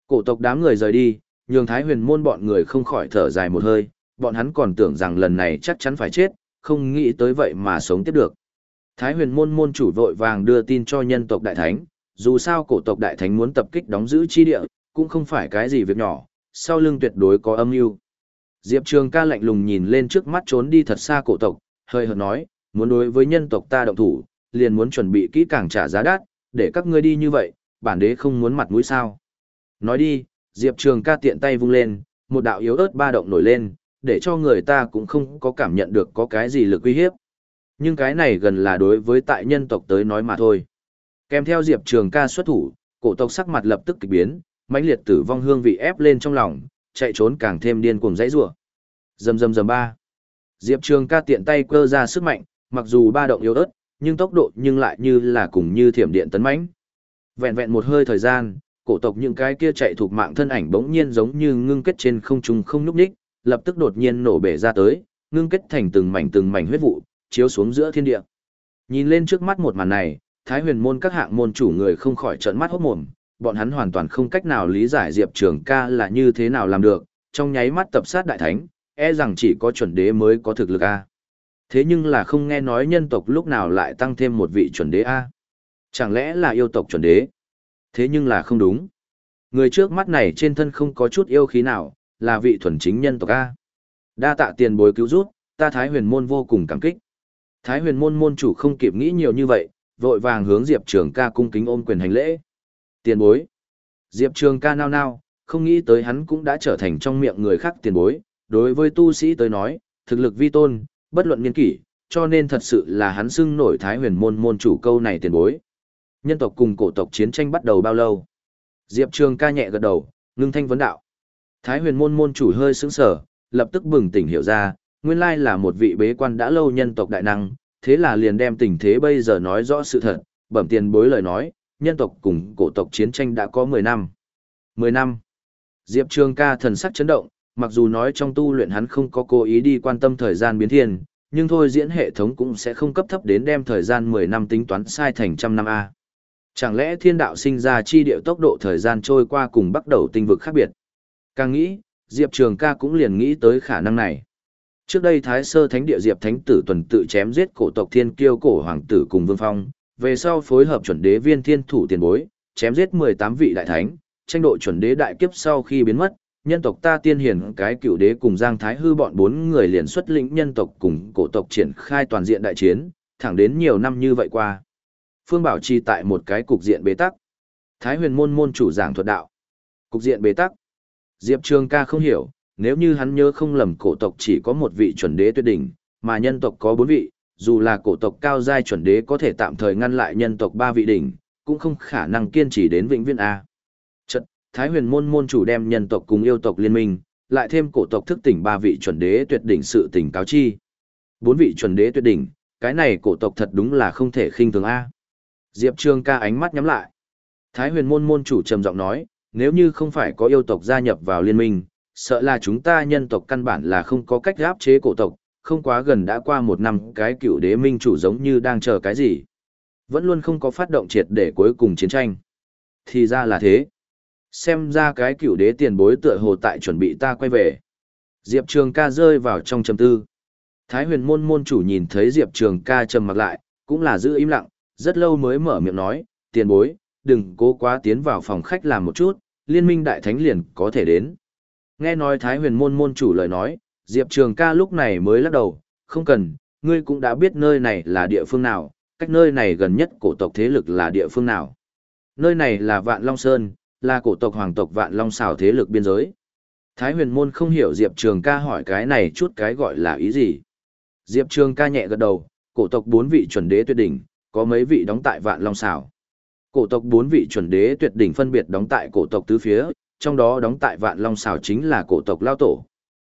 Cổ tộc đám người rời đi, nhường Thái huyền môn bọn người không khỏi thở dài một hơi, bọn hắn còn tưởng rằng lần này chắc chắn phải chết, không nghĩ tới vậy mà sống tiếp được. Thái huyền môn môn chủ vội vàng đưa tin cho nhân tộc đại thánh, dù sao cổ tộc đại thánh muốn tập kích đóng giữ chi địa, cũng không phải cái gì việc nhỏ, sau lưng tuyệt đối có âm mưu. Diệp Trường ca lạnh lùng nhìn lên trước mắt trốn đi thật xa cổ tộc, hơi hợt nói, muốn đối với nhân tộc ta động thủ, liền muốn chuẩn bị kỹ càng trả giá đắt, để các ngươi đi như vậy, bản đế không muốn mặt mũi sao. Nói đi, Diệp Trường ca tiện tay vung lên, một đạo yếu ớt ba động nổi lên, để cho người ta cũng không có cảm nhận được có cái gì lực uy hiếp. Nhưng cái này gần là đối với tại nhân tộc tới nói mà thôi. Kèm theo Diệp Trường ca xuất thủ, cổ tộc sắc mặt lập tức kịch biến, mãnh liệt tử vong hương vị ép lên trong lòng, chạy trốn càng thêm điên cuồng dãy rủa. Rầm rầm rầm ba. Diệp Trường ca tiện tay quơ ra sức mạnh, mặc dù ba động yếu ớt, nhưng tốc độ nhưng lại như là cùng như thiểm điện tấn mãnh. Vẹn vẹn một hơi thời gian, cổ tộc những cái kia chạy thuộc mạng thân ảnh bỗng nhiên giống như ngưng kết trên không trung không nhúc nhích, lập tức đột nhiên nổ bể ra tới, ngưng kết thành từng mảnh từng mảnh huyết vụ, chiếu xuống giữa thiên địa. Nhìn lên trước mắt một màn này, Thái Huyền môn các hạng môn chủ người không khỏi trợn mắt hốt mồm, bọn hắn hoàn toàn không cách nào lý giải Diệp Trường Ca là như thế nào làm được, trong nháy mắt tập sát đại thánh, e rằng chỉ có chuẩn đế mới có thực lực a. Thế nhưng là không nghe nói nhân tộc lúc nào lại tăng thêm một vị chuẩn đế a. Chẳng lẽ là yêu tộc chuẩn đế? Thế nhưng là không đúng. Người trước mắt này trên thân không có chút yêu khí nào, là vị thuần chính nhân tộc a. Đa tạ tiền bối cứu rút, ta Thái Huyền môn vô cùng cảm kích. Thái Huyền môn môn chủ không kịp nghĩ nhiều như vậy, vội vàng hướng Diệp Trường Ca cung kính ôm quyền hành lễ. Tiền bối. Diệp Trường Ca nao nao, không nghĩ tới hắn cũng đã trở thành trong miệng người khác tiền bối, đối với tu sĩ tới nói, thực lực vi tôn, bất luận niên kỷ, cho nên thật sự là hắn xưng nổi Thái Huyền môn môn chủ câu này tiền bối. Nhân tộc cùng cổ tộc chiến tranh bắt đầu bao lâu? Diệp Trường ca nhẹ gật đầu, ngưng thanh vấn đạo. Thái huyền môn môn chủ hơi sững sở, lập tức bừng tỉnh hiểu ra, nguyên lai là một vị bế quan đã lâu nhân tộc đại năng, thế là liền đem tình thế bây giờ nói rõ sự thật, bẩm tiền bối lời nói, nhân tộc cùng cổ tộc chiến tranh đã có 10 năm. 10 năm. Diệp Trường ca thần sắc chấn động, mặc dù nói trong tu luyện hắn không có cố ý đi quan tâm thời gian biến thiên, nhưng thôi diễn hệ thống cũng sẽ không cấp thấp đến đem thời gian 10 năm tính toán sai thành trăm năm A. Chẳng lẽ thiên đạo sinh ra chi điệu tốc độ thời gian trôi qua cùng bắt đầu tinh vực khác biệt? Càng nghĩ, Diệp Trường ca cũng liền nghĩ tới khả năng này. Trước đây Thái Sơ Thánh Địa Diệp Thánh Tử tuần tự chém giết cổ tộc Thiên Kiêu cổ hoàng tử cùng Vương Phong, về sau phối hợp chuẩn đế viên thiên thủ tiền bối, chém giết 18 vị đại thánh, tranh độ chuẩn đế đại kiếp sau khi biến mất, nhân tộc ta tiên hiển cái cựu đế cùng Giang Thái hư bọn bốn người liền xuất lĩnh nhân tộc cùng cổ tộc triển khai toàn diện đại chiến, thẳng đến nhiều năm như vậy qua. Phương Bảo Trì tại một cái cục diện bế tắc. Thái huyền môn môn chủ giảng thuật đạo. Cục diện bế tắc. Diệp Trường ca không hiểu, nếu như hắn nhớ không lầm cổ tộc chỉ có một vị chuẩn đế tuyệt đỉnh, mà nhân tộc có bốn vị, dù là cổ tộc cao giai chuẩn đế có thể tạm thời ngăn lại nhân tộc ba vị đỉnh, cũng không khả năng kiên trì đến vĩnh viễn A. Chật, Thái huyền môn môn chủ đem nhân tộc cùng yêu tộc liên minh, lại thêm cổ tộc thức tỉnh ba vị chuẩn đế tuyệt đỉnh sự tỉnh cáo chi. Bốn vị chuẩn đế tuyệt đỉnh, cái này cổ tộc thật đúng là không thể khinh thường A. Diệp Trương ca ánh mắt nhắm lại. Thái huyền môn môn chủ trầm giọng nói, nếu như không phải có yêu tộc gia nhập vào liên minh, sợ là chúng ta nhân tộc căn bản là không có cách áp chế cổ tộc, không quá gần đã qua một năm cái cựu đế minh chủ giống như đang chờ cái gì. Vẫn luôn không có phát động triệt để cuối cùng chiến tranh. Thì ra là thế. Xem ra cái cựu đế tiền bối tựa hồ tại chuẩn bị ta quay về. Diệp Trường ca rơi vào trong trầm tư. Thái huyền môn môn chủ nhìn thấy Diệp Trường ca trầm mặt lại, cũng là giữ im lặng, rất lâu mới mở miệng nói, tiền bối, đừng cố quá tiến vào phòng khách làm một chút, liên minh đại thánh liền có thể đến. Nghe nói Thái huyền môn môn chủ lời nói, Diệp Trường ca lúc này mới lắc đầu, không cần, ngươi cũng đã biết nơi này là địa phương nào, cách nơi này gần nhất cổ tộc thế lực là địa phương nào. Nơi này là Vạn Long Sơn, là cổ tộc hoàng tộc Vạn Long xào thế lực biên giới. Thái huyền môn không hiểu Diệp Trường ca hỏi cái này chút cái gọi là ý gì. Diệp Trường ca nhẹ gật đầu, cổ tộc bốn vị chuẩn đế tuyệt đỉnh, có mấy vị đóng tại Vạn Long xào. Cổ tộc bốn vị chuẩn đế tuyệt đỉnh phân biệt đóng tại cổ tộc tứ phía, trong đó đóng tại Vạn Long xào chính là cổ tộc lao tổ.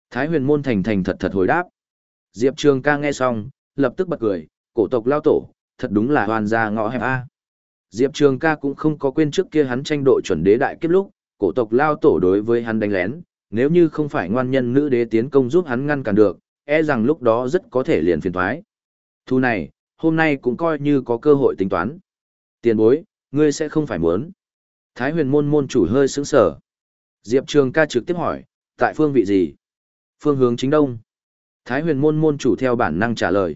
Thái huyền môn thành thành thật thật hồi đáp. Diệp Trường ca nghe xong, lập tức bật cười, cổ tộc lao tổ, thật đúng là hoàn gia ngõ hẹp A. Diệp Trường ca cũng không có quên trước kia hắn tranh độ chuẩn đế đại kiếp lúc, cổ tộc lao tổ đối với hắn đánh lén, nếu như không phải ngoan nhân nữ đế tiến công giúp hắn ngăn cản được, e rằng lúc đó rất có thể liền phiền thoái. Thu này, hôm nay cũng coi như có cơ hội tính toán. Tiền bối, ngươi sẽ không phải muốn. Thái huyền môn môn chủ hơi sững sở. Diệp Trường ca trực tiếp hỏi, tại phương vị gì? Phương hướng chính đông. Thái huyền môn môn chủ theo bản năng trả lời.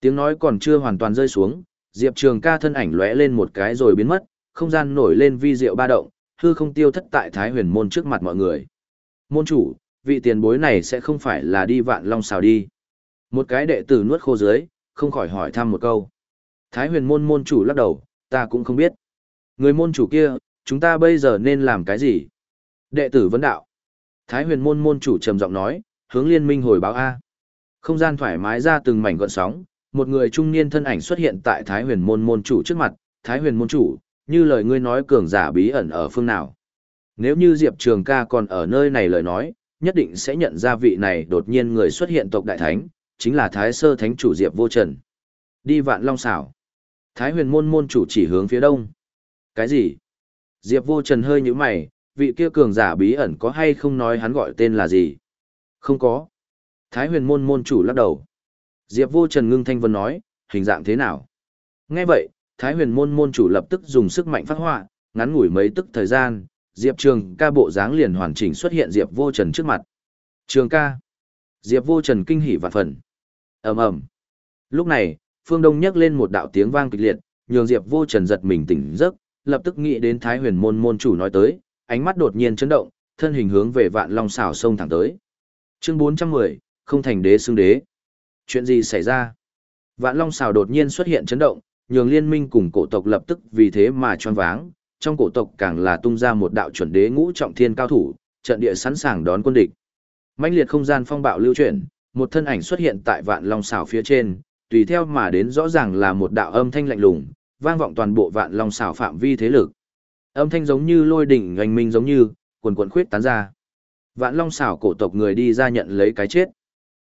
Tiếng nói còn chưa hoàn toàn rơi xuống, Diệp Trường ca thân ảnh lóe lên một cái rồi biến mất, không gian nổi lên vi diệu ba động, hư không tiêu thất tại Thái huyền môn trước mặt mọi người. Môn chủ, vị tiền bối này sẽ không phải là đi vạn long xào đi. Một cái đệ tử nuốt khô dưới, không khỏi hỏi thăm một câu. Thái huyền môn môn chủ lắc đầu, ta cũng không biết. Người môn chủ kia, chúng ta bây giờ nên làm cái gì? Đệ tử vấn đạo. Thái huyền môn môn chủ trầm giọng nói, hướng liên minh hồi báo A. Không gian thoải mái ra từng mảnh gọn sóng, một người trung niên thân ảnh xuất hiện tại Thái huyền môn môn chủ trước mặt. Thái huyền môn chủ, như lời ngươi nói cường giả bí ẩn ở phương nào. Nếu như Diệp Trường ca còn ở nơi này lời nói, nhất định sẽ nhận ra vị này đột nhiên người xuất hiện tộc đại thánh, chính là Thái Sơ Thánh chủ Diệp Vô Trần. Đi vạn long xảo. Thái huyền môn môn chủ chỉ hướng phía đông. Cái gì? Diệp Vô Trần hơi nhíu mày, vị kia cường giả bí ẩn có hay không nói hắn gọi tên là gì? Không có. Thái huyền môn môn chủ lắc đầu. Diệp Vô Trần ngưng thanh vân nói, hình dạng thế nào? Nghe vậy, Thái huyền môn môn chủ lập tức dùng sức mạnh phát họa, ngắn ngủi mấy tức thời gian, Diệp Trường ca bộ dáng liền hoàn chỉnh xuất hiện Diệp Vô Trần trước mặt. Trường ca. Diệp Vô Trần kinh hỉ vạn phần. ầm ầm. Lúc này, phương đông nhấc lên một đạo tiếng vang kịch liệt, nhường Diệp Vô Trần giật mình tỉnh giấc, lập tức nghĩ đến Thái Huyền môn môn chủ nói tới, ánh mắt đột nhiên chấn động, thân hình hướng về Vạn Long xảo sông thẳng tới. Chương 410, không thành đế xương đế. Chuyện gì xảy ra? Vạn Long xảo đột nhiên xuất hiện chấn động, nhường liên minh cùng cổ tộc lập tức vì thế mà choáng váng, trong cổ tộc càng là tung ra một đạo chuẩn đế ngũ trọng thiên cao thủ, trận địa sẵn sàng đón quân địch. Mãnh liệt không gian phong bạo lưu chuyển, một thân ảnh xuất hiện tại Vạn Long xảo phía trên, tùy theo mà đến rõ ràng là một đạo âm thanh lạnh lùng, vang vọng toàn bộ vạn long xảo phạm vi thế lực. Âm thanh giống như lôi đỉnh oanh minh giống như, quần quần khuyết tán ra. Vạn long xảo cổ tộc người đi ra nhận lấy cái chết.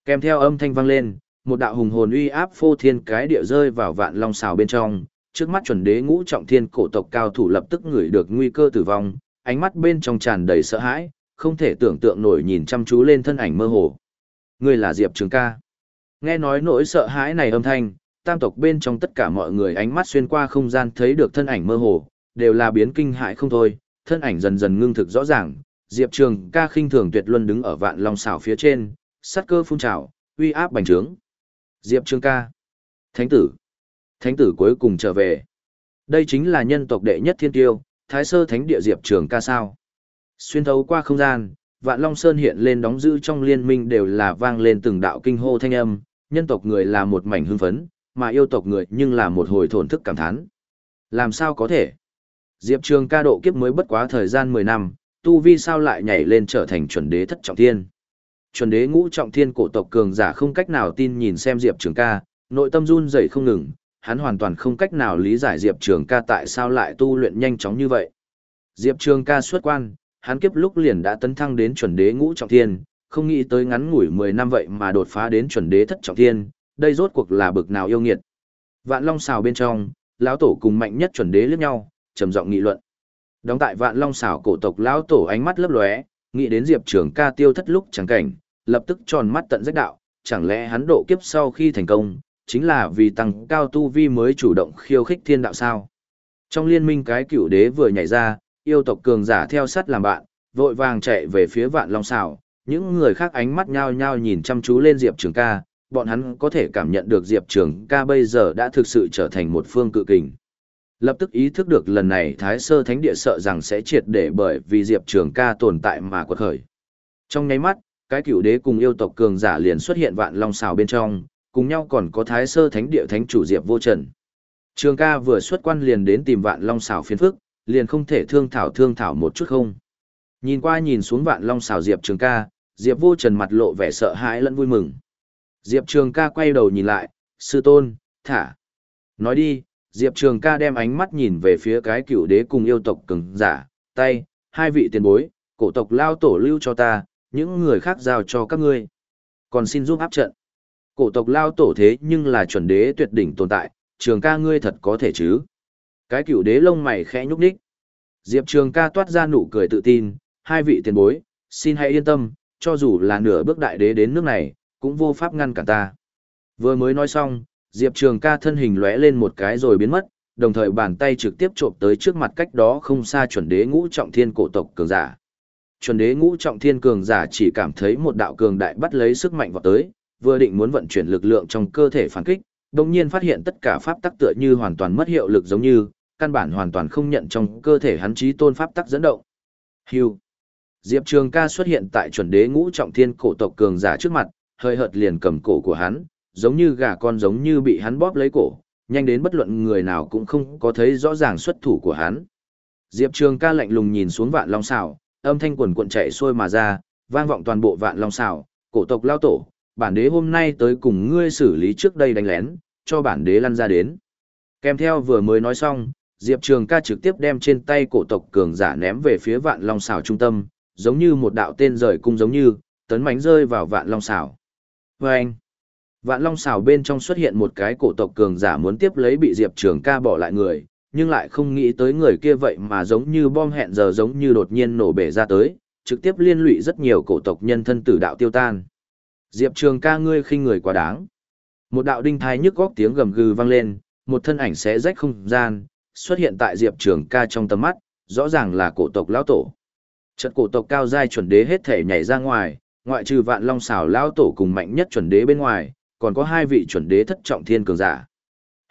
Kèm theo âm thanh vang lên, một đạo hùng hồn uy áp phô thiên cái địa rơi vào vạn long xảo bên trong, trước mắt chuẩn đế ngũ trọng thiên cổ tộc cao thủ lập tức ngửi được nguy cơ tử vong, ánh mắt bên trong tràn đầy sợ hãi, không thể tưởng tượng nổi nhìn chăm chú lên thân ảnh mơ hồ. Người là Diệp Trường ca. Nghe nói nỗi sợ hãi này âm thanh, tam tộc bên trong tất cả mọi người ánh mắt xuyên qua không gian thấy được thân ảnh mơ hồ, đều là biến kinh hại không thôi, thân ảnh dần dần ngưng thực rõ ràng, Diệp Trường ca khinh thường tuyệt luân đứng ở vạn long xảo phía trên, sát cơ phun trào, uy áp bành trướng. Diệp Trường ca. Thánh tử. Thánh tử cuối cùng trở về. Đây chính là nhân tộc đệ nhất thiên tiêu, thái sơ thánh địa Diệp Trường ca sao. Xuyên thấu qua không gian, vạn long sơn hiện lên đóng giữ trong liên minh đều là vang lên từng đạo kinh hô thanh âm, nhân tộc người là một mảnh hưng phấn, mà yêu tộc người nhưng là một hồi thổn thức cảm thán. Làm sao có thể? Diệp Trường ca độ kiếp mới bất quá thời gian 10 năm, tu vi sao lại nhảy lên trở thành chuẩn đế thất trọng thiên. Chuẩn đế ngũ trọng thiên cổ tộc cường giả không cách nào tin nhìn xem Diệp Trường ca, nội tâm run rẩy không ngừng, hắn hoàn toàn không cách nào lý giải Diệp Trường ca tại sao lại tu luyện nhanh chóng như vậy. Diệp Trường ca xuất quan, hắn kiếp lúc liền đã tấn thăng đến chuẩn đế ngũ trọng thiên, không nghĩ tới ngắn ngủi 10 năm vậy mà đột phá đến chuẩn đế thất trọng thiên, đây rốt cuộc là bực nào yêu nghiệt. Vạn Long xào bên trong, lão tổ cùng mạnh nhất chuẩn đế liếc nhau, trầm giọng nghị luận. Đóng tại Vạn Long xảo cổ tộc lão tổ ánh mắt lấp lóe, nghĩ đến Diệp Trường Ca tiêu thất lúc chẳng cảnh, lập tức tròn mắt tận rách đạo, chẳng lẽ hắn độ kiếp sau khi thành công, chính là vì tăng cao tu vi mới chủ động khiêu khích thiên đạo sao? Trong liên minh cái cựu đế vừa nhảy ra, yêu tộc cường giả theo sát làm bạn, vội vàng chạy về phía Vạn Long xảo, những người khác ánh mắt nhao nhao nhìn chăm chú lên Diệp Trường Ca, bọn hắn có thể cảm nhận được Diệp Trường ca bây giờ đã thực sự trở thành một phương cự kình. Lập tức ý thức được lần này Thái Sơ Thánh Địa sợ rằng sẽ triệt để bởi vì Diệp Trường ca tồn tại mà quật khởi. Trong nháy mắt, cái cựu đế cùng yêu tộc cường giả liền xuất hiện vạn long xào bên trong, cùng nhau còn có Thái Sơ Thánh Địa Thánh chủ Diệp Vô Trần. Trường ca vừa xuất quan liền đến tìm vạn long xào phiền phức, liền không thể thương thảo thương thảo một chút không. Nhìn qua nhìn xuống vạn long xào Diệp Trường ca, Diệp Vô Trần mặt lộ vẻ sợ hãi lẫn vui mừng. Diệp Trường ca quay đầu nhìn lại, sư tôn, thả. Nói đi, Diệp Trường ca đem ánh mắt nhìn về phía cái cựu đế cùng yêu tộc cứng giả, tay, hai vị tiền bối, cổ tộc lao tổ lưu cho ta, những người khác giao cho các ngươi. Còn xin giúp áp trận. Cổ tộc lao tổ thế nhưng là chuẩn đế tuyệt đỉnh tồn tại, trường ca ngươi thật có thể chứ. Cái cựu đế lông mày khẽ nhúc đích. Diệp Trường ca toát ra nụ cười tự tin, hai vị tiền bối, xin hãy yên tâm, cho dù là nửa bước đại đế đến nước này, cũng vô pháp ngăn cản ta. Vừa mới nói xong, Diệp Trường ca thân hình lóe lên một cái rồi biến mất, đồng thời bàn tay trực tiếp trộm tới trước mặt cách đó không xa chuẩn đế ngũ trọng thiên cổ tộc cường giả. Chuẩn đế ngũ trọng thiên cường giả chỉ cảm thấy một đạo cường đại bắt lấy sức mạnh vào tới, vừa định muốn vận chuyển lực lượng trong cơ thể phản kích, đồng nhiên phát hiện tất cả pháp tắc tựa như hoàn toàn mất hiệu lực giống như, căn bản hoàn toàn không nhận trong cơ thể hắn trí tôn pháp tắc dẫn động. Hưu. Diệp Trường ca xuất hiện tại chuẩn đế ngũ trọng thiên cổ tộc cường giả trước mặt, hơi hợt liền cầm cổ của hắn, giống như gà con giống như bị hắn bóp lấy cổ, nhanh đến bất luận người nào cũng không có thấy rõ ràng xuất thủ của hắn. Diệp Trường ca lạnh lùng nhìn xuống vạn long xảo, âm thanh quần cuộn chạy xuôi mà ra, vang vọng toàn bộ vạn long xảo, cổ tộc lao tổ, bản đế hôm nay tới cùng ngươi xử lý trước đây đánh lén, cho bản đế lăn ra đến. Kèm theo vừa mới nói xong, Diệp Trường ca trực tiếp đem trên tay cổ tộc cường giả ném về phía vạn long xảo trung tâm, giống như một đạo tên rời cung giống như, tấn mánh rơi vào vạn long xảo. Vâng! anh, vạn long xào bên trong xuất hiện một cái cổ tộc cường giả muốn tiếp lấy bị Diệp Trường ca bỏ lại người, nhưng lại không nghĩ tới người kia vậy mà giống như bom hẹn giờ giống như đột nhiên nổ bể ra tới, trực tiếp liên lụy rất nhiều cổ tộc nhân thân tử đạo tiêu tan. Diệp Trường ca ngươi khinh người quá đáng. Một đạo đinh thai nhức góc tiếng gầm gừ vang lên, một thân ảnh xé rách không gian, xuất hiện tại Diệp Trường ca trong tầm mắt, rõ ràng là cổ tộc lão tổ. Trận cổ tộc cao giai chuẩn đế hết thể nhảy ra ngoài, ngoại trừ vạn long xảo lão tổ cùng mạnh nhất chuẩn đế bên ngoài, còn có hai vị chuẩn đế thất trọng thiên cường giả.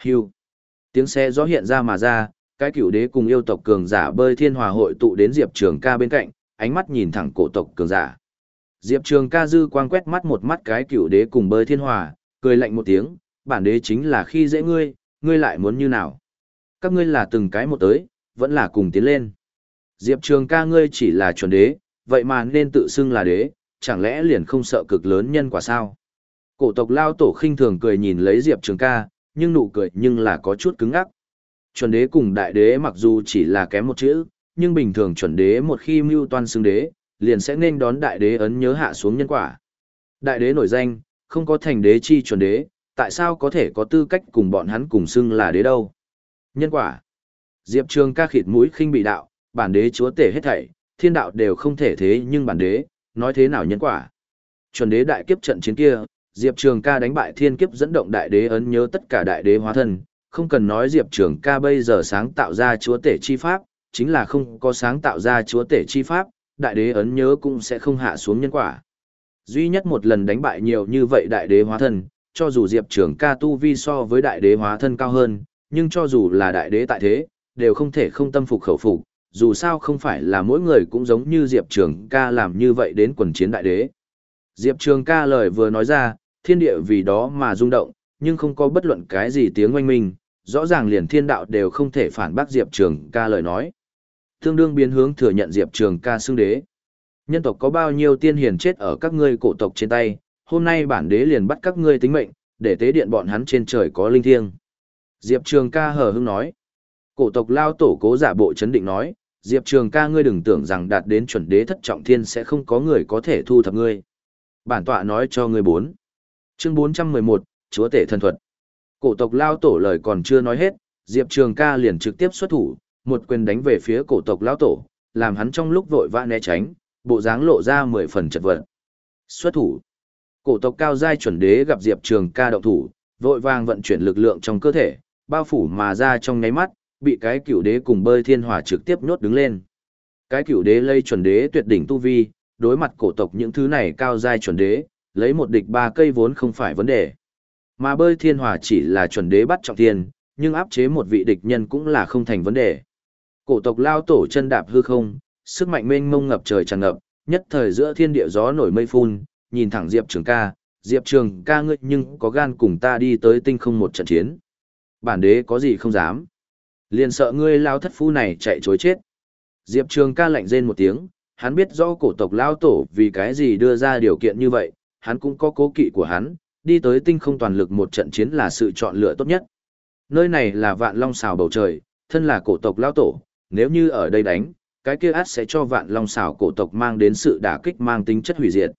Hưu. Tiếng xe gió hiện ra mà ra, cái cựu đế cùng yêu tộc cường giả bơi thiên hòa hội tụ đến Diệp Trường ca bên cạnh, ánh mắt nhìn thẳng cổ tộc cường giả. Diệp Trường ca dư quang quét mắt một mắt cái cựu đế cùng bơi thiên hòa, cười lạnh một tiếng, bản đế chính là khi dễ ngươi, ngươi lại muốn như nào. Các ngươi là từng cái một tới, vẫn là cùng tiến lên. Diệp Trường ca ngươi chỉ là chuẩn đế, vậy mà nên tự xưng là đế, chẳng lẽ liền không sợ cực lớn nhân quả sao? Cổ tộc lao tổ khinh thường cười nhìn lấy Diệp Trường ca, nhưng nụ cười nhưng là có chút cứng ngắc. Chuẩn đế cùng đại đế mặc dù chỉ là kém một chữ, nhưng bình thường chuẩn đế một khi mưu toan xưng đế, liền sẽ nên đón đại đế ấn nhớ hạ xuống nhân quả. Đại đế nổi danh, không có thành đế chi chuẩn đế, tại sao có thể có tư cách cùng bọn hắn cùng xưng là đế đâu? Nhân quả. Diệp Trường ca khịt mũi khinh bị đạo, bản đế chúa tể hết thảy, thiên đạo đều không thể thế nhưng bản đế, nói thế nào nhân quả? Chuẩn đế đại kiếp trận chiến kia, Diệp Trường ca đánh bại thiên kiếp dẫn động đại đế ấn nhớ tất cả đại đế hóa thân, không cần nói Diệp Trường ca bây giờ sáng tạo ra chúa tể chi pháp, chính là không có sáng tạo ra chúa tể chi pháp, đại đế ấn nhớ cũng sẽ không hạ xuống nhân quả. Duy nhất một lần đánh bại nhiều như vậy đại đế hóa thân, cho dù Diệp Trường ca tu vi so với đại đế hóa thân cao hơn, nhưng cho dù là đại đế tại thế, đều không thể không tâm phục khẩu phục, dù sao không phải là mỗi người cũng giống như Diệp Trường ca làm như vậy đến quần chiến đại đế. Diệp Trường ca lời vừa nói ra, thiên địa vì đó mà rung động, nhưng không có bất luận cái gì tiếng oanh minh, rõ ràng liền thiên đạo đều không thể phản bác Diệp Trường ca lời nói. Tương đương biến hướng thừa nhận Diệp Trường ca xưng đế. Nhân tộc có bao nhiêu tiên hiền chết ở các ngươi cổ tộc trên tay, hôm nay bản đế liền bắt các ngươi tính mệnh, để tế điện bọn hắn trên trời có linh thiêng. Diệp Trường ca hờ hững nói. Cổ tộc lao tổ cố giả bộ chấn định nói, Diệp Trường ca ngươi đừng tưởng rằng đạt đến chuẩn đế thất trọng thiên sẽ không có người có thể thu thập ngươi. Bản tọa nói cho ngươi bốn. Chương 411, Chúa tể thần thuật. Cổ tộc lao tổ lời còn chưa nói hết, Diệp Trường ca liền trực tiếp xuất thủ, một quyền đánh về phía cổ tộc lao tổ, làm hắn trong lúc vội vã né tránh, bộ dáng lộ ra mười phần chật vật. Xuất thủ. Cổ tộc cao giai chuẩn đế gặp Diệp Trường ca động thủ, vội vàng vận chuyển lực lượng trong cơ thể, bao phủ mà ra trong nháy mắt, bị cái cửu đế cùng bơi thiên hỏa trực tiếp nhốt đứng lên. Cái cửu đế lây chuẩn đế tuyệt đỉnh tu vi, đối mặt cổ tộc những thứ này cao giai chuẩn đế, lấy một địch ba cây vốn không phải vấn đề. Mà bơi thiên hỏa chỉ là chuẩn đế bắt trọng thiên, nhưng áp chế một vị địch nhân cũng là không thành vấn đề. Cổ tộc lao tổ chân đạp hư không, sức mạnh mênh mông ngập trời tràn ngập, nhất thời giữa thiên địa gió nổi mây phun, nhìn thẳng Diệp Trường ca, Diệp Trường ca ngươi nhưng có gan cùng ta đi tới tinh không một trận chiến. Bản đế có gì không dám. Liền sợ ngươi lao thất phu này chạy chối chết. Diệp Trường ca lạnh rên một tiếng, hắn biết rõ cổ tộc lao tổ vì cái gì đưa ra điều kiện như vậy, hắn cũng có cố kỵ của hắn, đi tới tinh không toàn lực một trận chiến là sự chọn lựa tốt nhất. Nơi này là vạn long xào bầu trời, thân là cổ tộc lao tổ, nếu như ở đây đánh, cái kia át sẽ cho vạn long xào cổ tộc mang đến sự đả kích mang tính chất hủy diệt.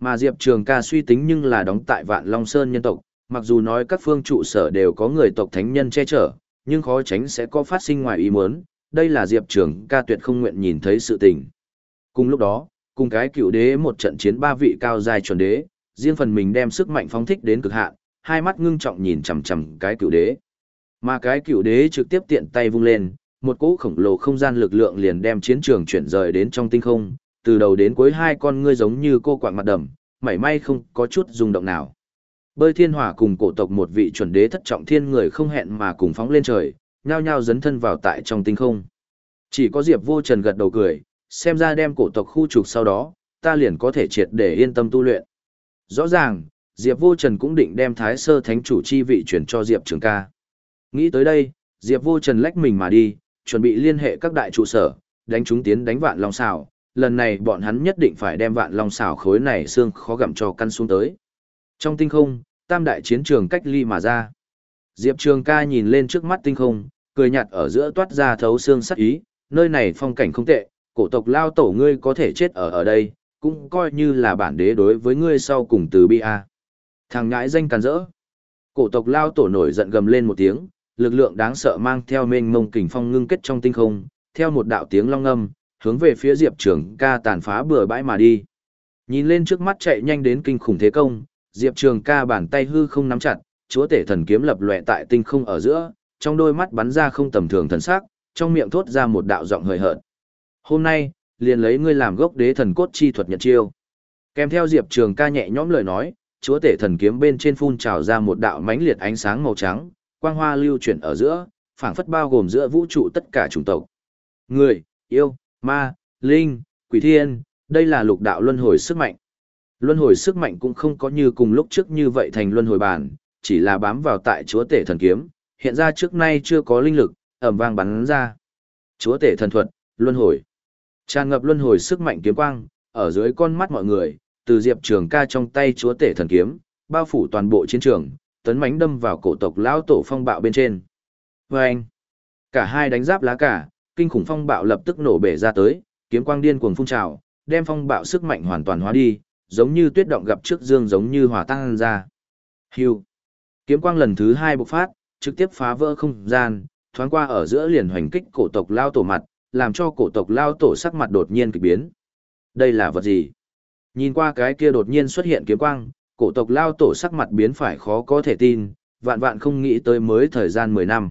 Mà Diệp Trường ca suy tính nhưng là đóng tại vạn long sơn nhân tộc, mặc dù nói các phương trụ sở đều có người tộc thánh nhân che chở, nhưng khó tránh sẽ có phát sinh ngoài ý muốn, đây là Diệp Trường ca tuyệt không nguyện nhìn thấy sự tình. Cùng lúc đó, cùng cái cựu đế một trận chiến ba vị cao dài chuẩn đế, riêng phần mình đem sức mạnh phóng thích đến cực hạn, hai mắt ngưng trọng nhìn chằm chằm cái cựu đế. Mà cái cựu đế trực tiếp tiện tay vung lên, một cỗ khổng lồ không gian lực lượng liền đem chiến trường chuyển rời đến trong tinh không, từ đầu đến cuối hai con ngươi giống như cô quạng mặt đầm, mảy may không có chút rung động nào. Bơi thiên hỏa cùng cổ tộc một vị chuẩn đế thất trọng thiên người không hẹn mà cùng phóng lên trời, nhao nhao dấn thân vào tại trong tinh không. Chỉ có Diệp vô trần gật đầu cười, xem ra đem cổ tộc khu trục sau đó, ta liền có thể triệt để yên tâm tu luyện. Rõ ràng, Diệp vô trần cũng định đem thái sơ thánh chủ chi vị chuyển cho Diệp trường ca. Nghĩ tới đây, Diệp vô trần lách mình mà đi, chuẩn bị liên hệ các đại trụ sở, đánh chúng tiến đánh vạn long xảo. Lần này bọn hắn nhất định phải đem vạn long xảo khối này xương khó gặm cho căn xuống tới. Trong tinh không, tam đại chiến trường cách ly mà ra. Diệp Trường ca nhìn lên trước mắt tinh không, cười nhạt ở giữa toát ra thấu xương sắc ý, nơi này phong cảnh không tệ, cổ tộc lao tổ ngươi có thể chết ở ở đây, cũng coi như là bản đế đối với ngươi sau cùng từ bi a. Thằng nhãi danh càn rỡ. Cổ tộc lao tổ nổi giận gầm lên một tiếng, lực lượng đáng sợ mang theo mênh mông kình phong ngưng kết trong tinh không, theo một đạo tiếng long âm, hướng về phía Diệp Trường ca tàn phá bừa bãi mà đi. Nhìn lên trước mắt chạy nhanh đến kinh khủng thế công, Diệp Trường ca bàn tay hư không nắm chặt, chúa tể thần kiếm lập lòe tại tinh không ở giữa, trong đôi mắt bắn ra không tầm thường thần sắc, trong miệng thốt ra một đạo giọng hời hợt. Hôm nay, liền lấy ngươi làm gốc đế thần cốt chi thuật nhật chiêu. Kèm theo Diệp Trường ca nhẹ nhõm lời nói, chúa tể thần kiếm bên trên phun trào ra một đạo mãnh liệt ánh sáng màu trắng, quang hoa lưu chuyển ở giữa, phảng phất bao gồm giữa vũ trụ tất cả chủng tộc. Người, yêu, ma, linh, quỷ thiên, đây là lục đạo luân hồi sức mạnh. Luân hồi sức mạnh cũng không có như cùng lúc trước như vậy thành luân hồi bản, chỉ là bám vào tại chúa tể thần kiếm, hiện ra trước nay chưa có linh lực, ẩm vang bắn ra. Chúa tể thần thuật, luân hồi. Tràn ngập luân hồi sức mạnh kiếm quang, ở dưới con mắt mọi người, từ Diệp Trường ca trong tay chúa tể thần kiếm, bao phủ toàn bộ chiến trường, tấn mánh đâm vào cổ tộc lão tổ phong bạo bên trên. Và anh, cả hai đánh giáp lá cả, kinh khủng phong bạo lập tức nổ bể ra tới, kiếm quang điên cuồng phun trào, đem phong bạo sức mạnh hoàn toàn hóa đi, giống như tuyết động gặp trước dương giống như hòa tăng ra. Hưu. Kiếm quang lần thứ hai bộc phát, trực tiếp phá vỡ không gian, thoáng qua ở giữa liền hoành kích cổ tộc lao tổ mặt, làm cho cổ tộc lao tổ sắc mặt đột nhiên kỳ biến. Đây là vật gì? Nhìn qua cái kia đột nhiên xuất hiện kiếm quang, cổ tộc lao tổ sắc mặt biến phải khó có thể tin, vạn vạn không nghĩ tới mới thời gian 10 năm.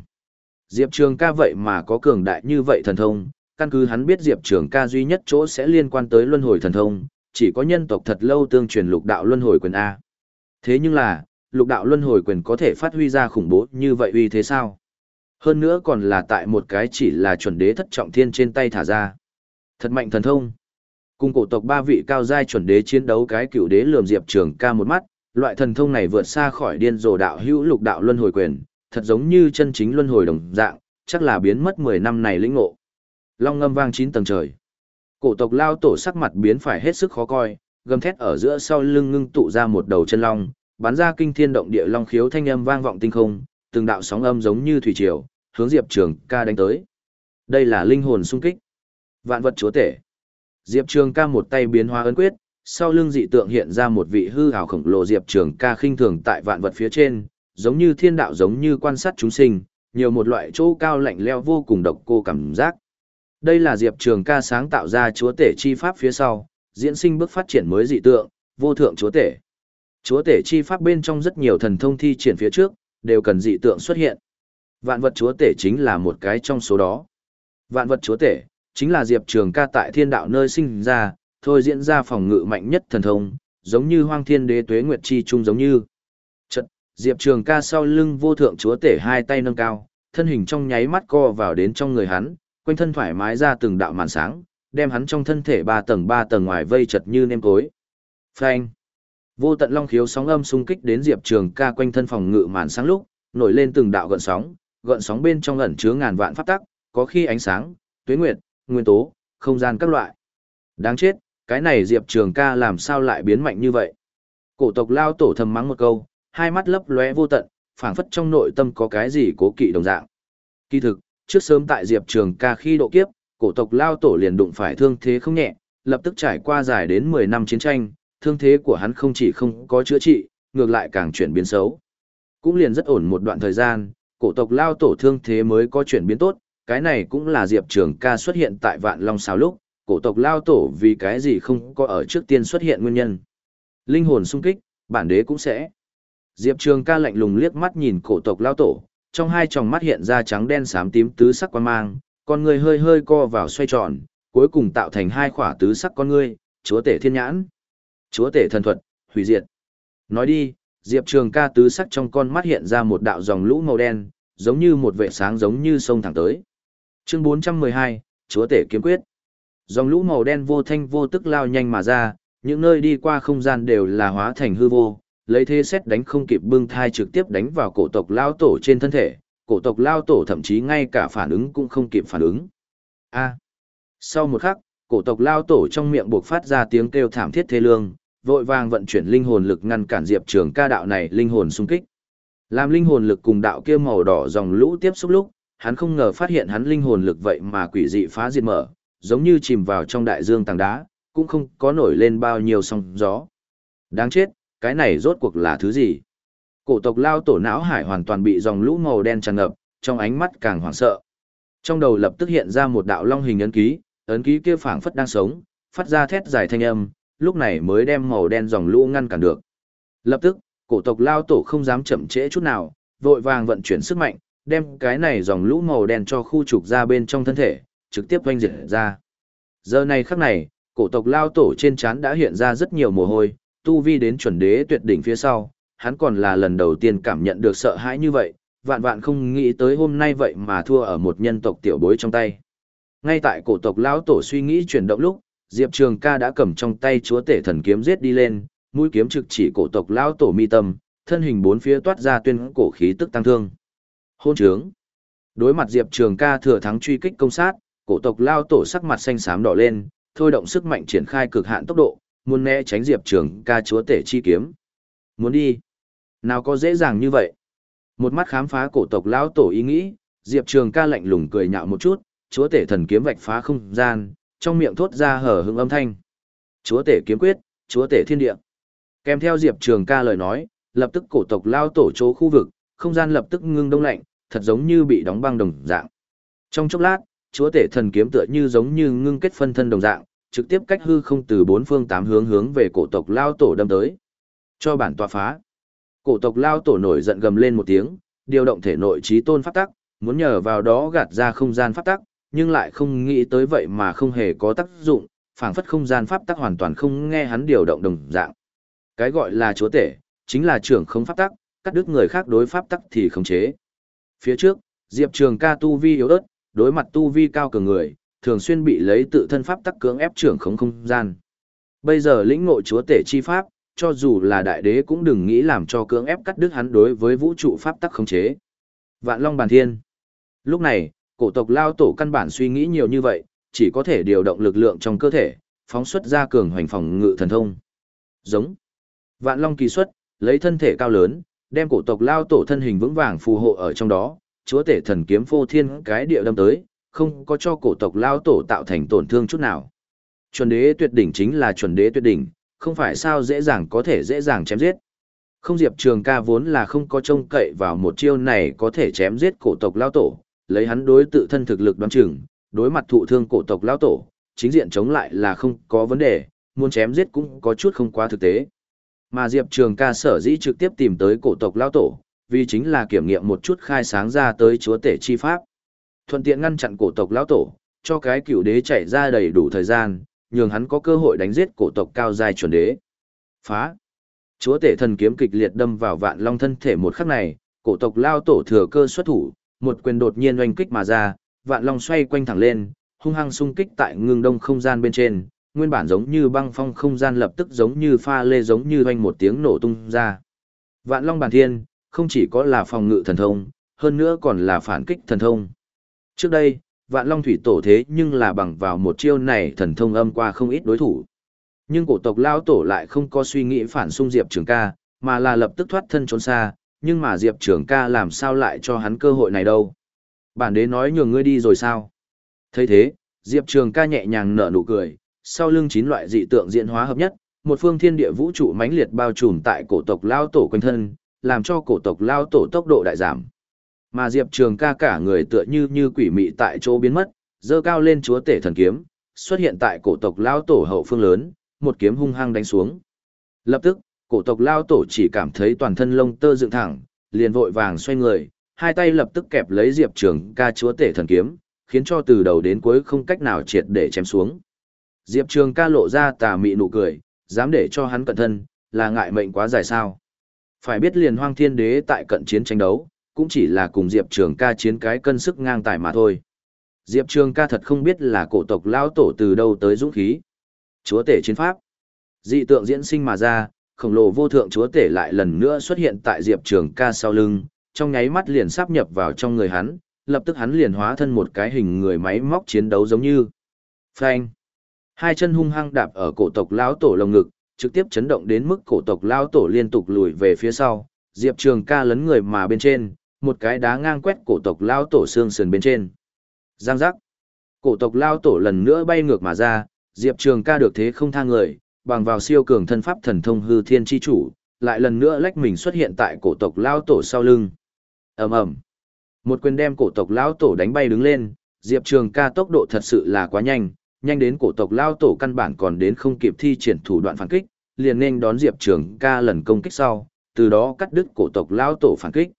Diệp Trường ca vậy mà có cường đại như vậy thần thông, căn cứ hắn biết Diệp Trường ca duy nhất chỗ sẽ liên quan tới luân hồi thần thông, chỉ có nhân tộc thật lâu tương truyền lục đạo luân hồi quyền A. Thế nhưng là, lục đạo luân hồi quyền có thể phát huy ra khủng bố như vậy uy thế sao? Hơn nữa còn là tại một cái chỉ là chuẩn đế thất trọng thiên trên tay thả ra. Thật mạnh thần thông. Cùng cổ tộc ba vị cao giai chuẩn đế chiến đấu cái cựu đế lườm Diệp Trường ca một mắt, loại thần thông này vượt xa khỏi điên rồ đạo hữu lục đạo luân hồi quyền, thật giống như chân chính luân hồi đồng dạng, chắc là biến mất 10 năm này lĩnh ngộ. Long ngâm vang chín tầng trời. Cổ tộc lao tổ sắc mặt biến phải hết sức khó coi, gầm thét ở giữa sau lưng ngưng tụ ra một đầu chân long, bắn ra kinh thiên động địa long khiếu thanh âm vang vọng tinh không, từng đạo sóng âm giống như thủy triều, hướng Diệp Trường ca đánh tới. Đây là linh hồn sung kích. Vạn vật chúa tể. Diệp Trường ca một tay biến hóa ấn quyết, sau lưng dị tượng hiện ra một vị hư ảo khổng lồ Diệp Trường ca khinh thường tại vạn vật phía trên, giống như thiên đạo giống như quan sát chúng sinh, nhiều một loại chỗ cao lạnh leo vô cùng độc cô cảm giác. Đây là Diệp Trường ca sáng tạo ra chúa tể chi pháp phía sau, diễn sinh bước phát triển mới dị tượng, vô thượng chúa tể. Chúa tể chi pháp bên trong rất nhiều thần thông thi triển phía trước, đều cần dị tượng xuất hiện. Vạn vật chúa tể chính là một cái trong số đó. Vạn vật chúa tể, chính là Diệp Trường ca tại thiên đạo nơi sinh ra, thôi diễn ra phòng ngự mạnh nhất thần thông, giống như hoang thiên đế tuế nguyệt chi trung giống như. Chật, Diệp Trường ca sau lưng vô thượng chúa tể hai tay nâng cao, thân hình trong nháy mắt co vào đến trong người hắn, quanh thân thoải mái ra từng đạo màn sáng, đem hắn trong thân thể ba tầng ba tầng ngoài vây chật như nêm cối. Phanh. Vô tận long khiếu sóng âm xung kích đến Diệp Trường Ca quanh thân phòng ngự màn sáng lúc, nổi lên từng đạo gợn sóng, gợn sóng bên trong ẩn chứa ngàn vạn pháp tắc, có khi ánh sáng, tuyết nguyệt, nguyên tố, không gian các loại. Đáng chết, cái này Diệp Trường Ca làm sao lại biến mạnh như vậy? Cổ tộc lao tổ thầm mắng một câu, hai mắt lấp lóe vô tận, phảng phất trong nội tâm có cái gì cố kỵ đồng dạng. Kỳ thực, trước sớm tại Diệp Trường Ca khi độ kiếp, cổ tộc lao tổ liền đụng phải thương thế không nhẹ, lập tức trải qua dài đến 10 năm chiến tranh, thương thế của hắn không chỉ không có chữa trị, ngược lại càng chuyển biến xấu. Cũng liền rất ổn một đoạn thời gian, cổ tộc lao tổ thương thế mới có chuyển biến tốt, cái này cũng là Diệp Trường ca xuất hiện tại Vạn Long Sao lúc, cổ tộc lao tổ vì cái gì không có ở trước tiên xuất hiện nguyên nhân. Linh hồn sung kích, bản đế cũng sẽ. Diệp Trường ca lạnh lùng liếc mắt nhìn cổ tộc lao tổ, trong hai tròng mắt hiện ra trắng đen xám tím tứ sắc quan mang, con người hơi hơi co vào xoay tròn, cuối cùng tạo thành hai khỏa tứ sắc con ngươi, chúa tể thiên nhãn, chúa tể thần thuật, hủy diệt. Nói đi, Diệp Trường ca tứ sắc trong con mắt hiện ra một đạo dòng lũ màu đen, giống như một vệ sáng giống như sông thẳng tới. Chương 412, chúa tể kiếm quyết. Dòng lũ màu đen vô thanh vô tức lao nhanh mà ra, những nơi đi qua không gian đều là hóa thành hư vô, lấy thế xét đánh không kịp bưng thai trực tiếp đánh vào cổ tộc lao tổ trên thân thể, cổ tộc lao tổ thậm chí ngay cả phản ứng cũng không kịp phản ứng. A. Sau một khắc, cổ tộc lao tổ trong miệng buộc phát ra tiếng kêu thảm thiết thê lương, vội vàng vận chuyển linh hồn lực ngăn cản Diệp Trường ca đạo này linh hồn xung kích. Làm linh hồn lực cùng đạo kia màu đỏ dòng lũ tiếp xúc lúc, hắn không ngờ phát hiện hắn linh hồn lực vậy mà quỷ dị phá diệt mở, giống như chìm vào trong đại dương tảng đá, cũng không có nổi lên bao nhiêu sóng gió. Đáng chết, cái này rốt cuộc là thứ gì? Cổ tộc lao tổ não hải hoàn toàn bị dòng lũ màu đen tràn ngập, trong ánh mắt càng hoảng sợ. Trong đầu lập tức hiện ra một đạo long hình ấn ký, ấn ký kia phảng phất đang sống, phát ra thét dài thanh âm, lúc này mới đem màu đen dòng lũ ngăn cản được. Lập tức, cổ tộc lao tổ không dám chậm trễ chút nào, vội vàng vận chuyển sức mạnh, đem cái này dòng lũ màu đen cho khu trục ra bên trong thân thể, trực tiếp quanh diệt ra. Giờ này khắc này, cổ tộc lao tổ trên trán đã hiện ra rất nhiều mồ hôi, tu vi đến chuẩn đế tuyệt đỉnh phía sau, hắn còn là lần đầu tiên cảm nhận được sợ hãi như vậy, vạn vạn không nghĩ tới hôm nay vậy mà thua ở một nhân tộc tiểu bối trong tay. Ngay tại cổ tộc lão tổ suy nghĩ chuyển động lúc, Diệp Trường ca đã cầm trong tay chúa tể thần kiếm giết đi lên, mũi kiếm trực chỉ cổ tộc lão tổ mi tâm, thân hình bốn phía toát ra tuyên cổ khí tức tăng thương. Hôn trướng. Đối mặt Diệp Trường ca thừa thắng truy kích công sát, cổ tộc lao tổ sắc mặt xanh xám đỏ lên, thôi động sức mạnh triển khai cực hạn tốc độ, muốn né tránh Diệp Trường ca chúa tể chi kiếm. Muốn đi. Nào có dễ dàng như vậy. Một mắt khám phá cổ tộc lão tổ ý nghĩ, Diệp Trường ca lạnh lùng cười nhạo một chút, chúa tể thần kiếm vạch phá không gian, trong miệng thốt ra hở hững âm thanh. Chúa tể kiếm quyết, chúa tể thiên địa. Kèm theo Diệp Trường ca lời nói, lập tức cổ tộc lao tổ chỗ khu vực, không gian lập tức ngưng đông lạnh, thật giống như bị đóng băng đồng dạng. Trong chốc lát, chúa tể thần kiếm tựa như giống như ngưng kết phân thân đồng dạng, trực tiếp cách hư không từ bốn phương tám hướng hướng về cổ tộc lao tổ đâm tới. Cho bản tòa phá. Cổ tộc lao tổ nổi giận gầm lên một tiếng, điều động thể nội trí tôn pháp tắc, muốn nhờ vào đó gạt ra không gian pháp tắc, nhưng lại không nghĩ tới vậy mà không hề có tác dụng, phảng phất không gian pháp tắc hoàn toàn không nghe hắn điều động đồng dạng. Cái gọi là chúa tể, chính là trưởng không pháp tắc, cắt đứt người khác đối pháp tắc thì khống chế. Phía trước, Diệp Trường ca tu vi yếu ớt, đối mặt tu vi cao cường người, thường xuyên bị lấy tự thân pháp tắc cưỡng ép trưởng không không gian. Bây giờ lĩnh ngộ chúa tể chi pháp, cho dù là đại đế cũng đừng nghĩ làm cho cưỡng ép cắt đứt hắn đối với vũ trụ pháp tắc khống chế. Vạn Long Bàn Thiên. Lúc này, cổ tộc lao tổ căn bản suy nghĩ nhiều như vậy, chỉ có thể điều động lực lượng trong cơ thể, phóng xuất ra cường hoành phòng ngự thần thông. Giống. Vạn Long kỳ xuất, lấy thân thể cao lớn, đem cổ tộc lao tổ thân hình vững vàng phù hộ ở trong đó, chúa tể thần kiếm phô thiên cái địa đâm tới, không có cho cổ tộc lao tổ tạo thành tổn thương chút nào. Chuẩn đế tuyệt đỉnh chính là chuẩn đế tuyệt đỉnh, không phải sao dễ dàng có thể dễ dàng chém giết. Không Diệp Trường ca vốn là không có trông cậy vào một chiêu này có thể chém giết cổ tộc lao tổ, lấy hắn đối tự thân thực lực đoán chừng, đối mặt thụ thương cổ tộc lão tổ, chính diện chống lại là không có vấn đề, muốn chém giết cũng có chút không quá thực tế. Mà Diệp Trường ca sở dĩ trực tiếp tìm tới cổ tộc lão tổ, vì chính là kiểm nghiệm một chút khai sáng ra tới chúa tể chi pháp. Thuận tiện ngăn chặn cổ tộc lão tổ, cho cái cựu đế chạy ra đầy đủ thời gian, nhường hắn có cơ hội đánh giết cổ tộc cao dài chuẩn đế. Phá! Chúa tể thần kiếm kịch liệt đâm vào vạn long thân thể một khắc này, cổ tộc lao tổ thừa cơ xuất thủ, một quyền đột nhiên oanh kích mà ra, vạn long xoay quanh thẳng lên, hung hăng xung kích tại ngưng đông không gian bên trên, nguyên bản giống như băng phong không gian lập tức giống như pha lê giống như oanh một tiếng nổ tung ra. Vạn long bản thiên, không chỉ có là phòng ngự thần thông, hơn nữa còn là phản kích thần thông. Trước đây, vạn long thủy tổ thế nhưng là bằng vào một chiêu này thần thông âm qua không ít đối thủ. Nhưng cổ tộc lao tổ lại không có suy nghĩ phản xung Diệp Trường ca, mà là lập tức thoát thân trốn xa, nhưng mà Diệp Trường ca làm sao lại cho hắn cơ hội này đâu. Bản đế nói nhường ngươi đi rồi sao? thấy thế, Diệp Trường ca nhẹ nhàng nở nụ cười, sau lưng chín loại dị tượng diễn hóa hợp nhất, một phương thiên địa vũ trụ mãnh liệt bao trùm tại cổ tộc lao tổ quanh thân, làm cho cổ tộc lao tổ tốc độ đại giảm. Mà Diệp Trường ca cả người tựa như như quỷ mị tại chỗ biến mất, dơ cao lên chúa tể thần kiếm, xuất hiện tại cổ tộc lao tổ hậu phương lớn, một kiếm hung hăng đánh xuống. Lập tức, cổ tộc lao tổ chỉ cảm thấy toàn thân lông tơ dựng thẳng, liền vội vàng xoay người, hai tay lập tức kẹp lấy Diệp Trường ca chúa tể thần kiếm, khiến cho từ đầu đến cuối không cách nào triệt để chém xuống. Diệp Trường ca lộ ra tà mị nụ cười, dám để cho hắn cận thân, là ngại mệnh quá dài sao. Phải biết liền hoang thiên đế tại cận chiến tranh đấu, cũng chỉ là cùng Diệp Trường ca chiến cái cân sức ngang tài mà thôi. Diệp Trường ca thật không biết là cổ tộc lao tổ từ đâu tới dũng khí. Chúa tể chiến pháp. Dị tượng diễn sinh mà ra, khổng lồ vô thượng chúa tể lại lần nữa xuất hiện tại Diệp Trường ca sau lưng, trong nháy mắt liền sắp nhập vào trong người hắn, lập tức hắn liền hóa thân một cái hình người máy móc chiến đấu giống như. Phanh. Hai chân hung hăng đạp ở cổ tộc lão tổ lồng ngực, trực tiếp chấn động đến mức cổ tộc lão tổ liên tục lùi về phía sau, Diệp Trường ca lấn người mà bên trên, một cái đá ngang quét cổ tộc lão tổ xương sườn bên trên. Giang giác. Cổ tộc lão tổ lần nữa bay ngược mà ra, Diệp Trường ca được thế không tha người, bằng vào siêu cường thân pháp thần thông hư thiên chi chủ, lại lần nữa lách mình xuất hiện tại cổ tộc lao tổ sau lưng. Ầm ầm. Một quyền đem cổ tộc lao tổ đánh bay đứng lên, Diệp Trường ca tốc độ thật sự là quá nhanh, nhanh đến cổ tộc lao tổ căn bản còn đến không kịp thi triển thủ đoạn phản kích, liền nên đón Diệp Trường ca lần công kích sau, từ đó cắt đứt cổ tộc lao tổ phản kích.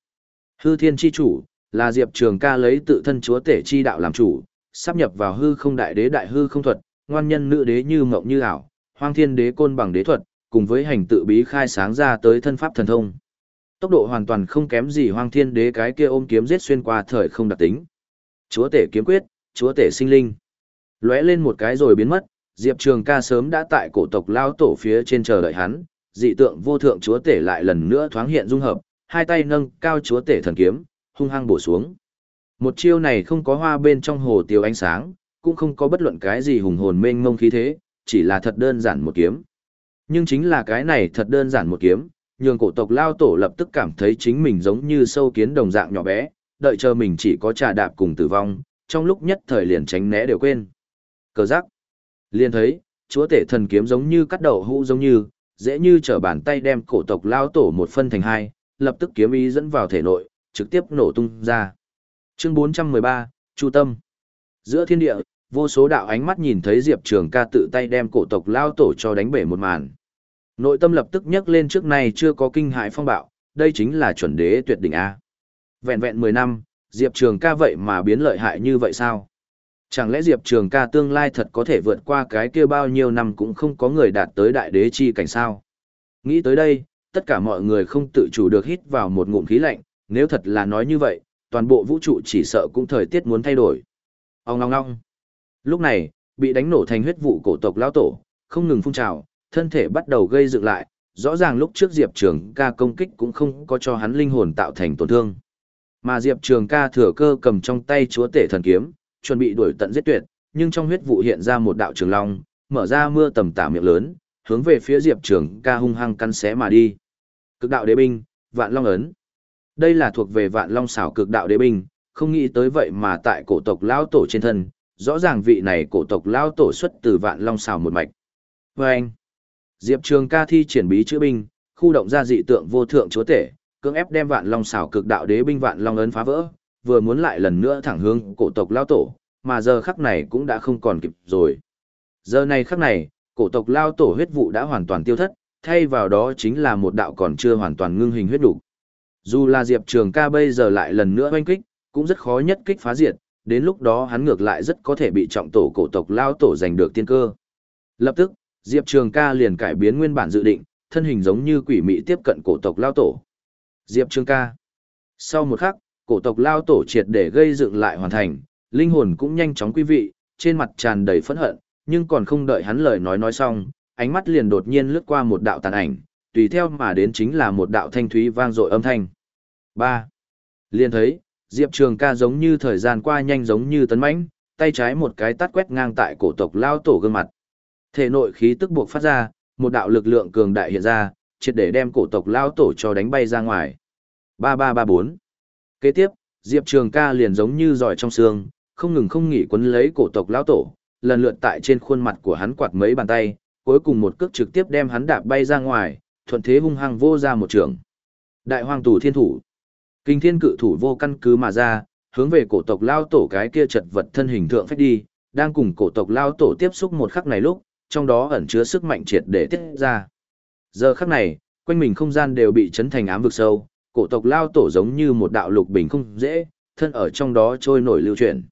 Hư thiên chi chủ, là Diệp Trường ca lấy tự thân chúa tể chi đạo làm chủ, sắp nhập vào hư không đại đế đại hư không thuật, ngoan nhân nữ đế như mộng như ảo, hoang thiên đế côn bằng đế thuật, cùng với hành tự bí khai sáng ra tới thân pháp thần thông. Tốc độ hoàn toàn không kém gì hoang thiên đế cái kia ôm kiếm giết xuyên qua thời không đặc tính. Chúa tể kiếm quyết, chúa tể sinh linh. Lóe lên một cái rồi biến mất, Diệp Trường ca sớm đã tại cổ tộc lao tổ phía trên chờ đợi hắn, dị tượng vô thượng chúa tể lại lần nữa thoáng hiện dung hợp, hai tay nâng cao chúa tể thần kiếm, hung hăng bổ xuống. Một chiêu này không có hoa bên trong hồ tiêu ánh sáng, cũng không có bất luận cái gì hùng hồn mênh mông khí thế, chỉ là thật đơn giản một kiếm. Nhưng chính là cái này thật đơn giản một kiếm, nhường cổ tộc lao tổ lập tức cảm thấy chính mình giống như sâu kiến đồng dạng nhỏ bé, đợi chờ mình chỉ có trà đạp cùng tử vong, trong lúc nhất thời liền tránh né đều quên. Cờ giác. Liền thấy, chúa tể thần kiếm giống như cắt đầu hũ giống như, dễ như trở bàn tay đem cổ tộc lao tổ một phân thành hai, lập tức kiếm ý dẫn vào thể nội, trực tiếp nổ tung ra. Chương 413, Chu Tâm. Giữa thiên địa, vô số đạo ánh mắt nhìn thấy Diệp Trường ca tự tay đem cổ tộc lao tổ cho đánh bể một màn. Nội tâm lập tức nhắc lên trước này chưa có kinh hại phong bạo, đây chính là chuẩn đế tuyệt đỉnh A. Vẹn vẹn 10 năm, Diệp Trường ca vậy mà biến lợi hại như vậy sao? Chẳng lẽ Diệp Trường ca tương lai thật có thể vượt qua cái kia bao nhiêu năm cũng không có người đạt tới đại đế chi cảnh sao? Nghĩ tới đây, tất cả mọi người không tự chủ được hít vào một ngụm khí lạnh, nếu thật là nói như vậy, toàn bộ vũ trụ chỉ sợ cũng thời tiết muốn thay đổi. Ông ngong ngong. Lúc này, bị đánh nổ thành huyết vụ cổ tộc lão tổ, không ngừng phun trào, thân thể bắt đầu gây dựng lại, rõ ràng lúc trước Diệp Trường ca công kích cũng không có cho hắn linh hồn tạo thành tổn thương. Mà Diệp Trường ca thừa cơ cầm trong tay chúa tể thần kiếm, chuẩn bị đuổi tận giết tuyệt, nhưng trong huyết vụ hiện ra một đạo trường long, mở ra mưa tầm tả miệng lớn, hướng về phía Diệp Trường ca hung hăng cắn xé mà đi. Cực đạo đế binh, vạn long ấn. Đây là thuộc về vạn long xảo cực đạo đế binh, không nghĩ tới vậy mà tại cổ tộc lão tổ trên thân, rõ ràng vị này cổ tộc lao tổ xuất từ vạn long xào một mạch. Và anh, Diệp Trường ca thi triển bí chữ binh, khu động ra dị tượng vô thượng chúa tể, cưỡng ép đem vạn long xào cực đạo đế binh vạn long ấn phá vỡ, vừa muốn lại lần nữa thẳng hướng cổ tộc lao tổ, mà giờ khắc này cũng đã không còn kịp rồi. Giờ này khắc này, cổ tộc lao tổ huyết vụ đã hoàn toàn tiêu thất, thay vào đó chính là một đạo còn chưa hoàn toàn ngưng hình huyết đủ. Dù là Diệp Trường ca bây giờ lại lần nữa oanh kích, cũng rất khó nhất kích phá diệt, đến lúc đó hắn ngược lại rất có thể bị trọng tổ cổ tộc lao tổ giành được tiên cơ. Lập tức, Diệp Trường ca liền cải biến nguyên bản dự định, thân hình giống như quỷ mị tiếp cận cổ tộc lao tổ. Diệp Trường ca. Sau một khắc, cổ tộc lao tổ triệt để gây dựng lại hoàn thành, linh hồn cũng nhanh chóng quý vị, trên mặt tràn đầy phẫn hận, nhưng còn không đợi hắn lời nói nói xong, ánh mắt liền đột nhiên lướt qua một đạo tàn ảnh, tùy theo mà đến chính là một đạo thanh thúy vang dội âm thanh. 3. Liên thấy, Diệp Trường ca giống như thời gian qua nhanh giống như tấn mãnh, tay trái một cái tắt quét ngang tại cổ tộc lao tổ gương mặt. Thể nội khí tức buộc phát ra, một đạo lực lượng cường đại hiện ra, triệt để đem cổ tộc lao tổ cho đánh bay ra ngoài. 3334. Kế tiếp, Diệp Trường ca liền giống như giỏi trong xương, không ngừng không nghỉ quấn lấy cổ tộc lao tổ, lần lượt tại trên khuôn mặt của hắn quạt mấy bàn tay, cuối cùng một cước trực tiếp đem hắn đạp bay ra ngoài, thuận thế hung hăng vô ra một trường. Đại hoàng tù thiên thủ. Kinh thiên cự thủ vô căn cứ mà ra, hướng về cổ tộc lao tổ cái kia chật vật thân hình thượng phách đi, đang cùng cổ tộc lao tổ tiếp xúc một khắc này lúc, trong đó ẩn chứa sức mạnh triệt để tiết ra. Giờ khắc này, quanh mình không gian đều bị chấn thành ám vực sâu, cổ tộc lao tổ giống như một đạo lục bình không dễ, thân ở trong đó trôi nổi lưu chuyển.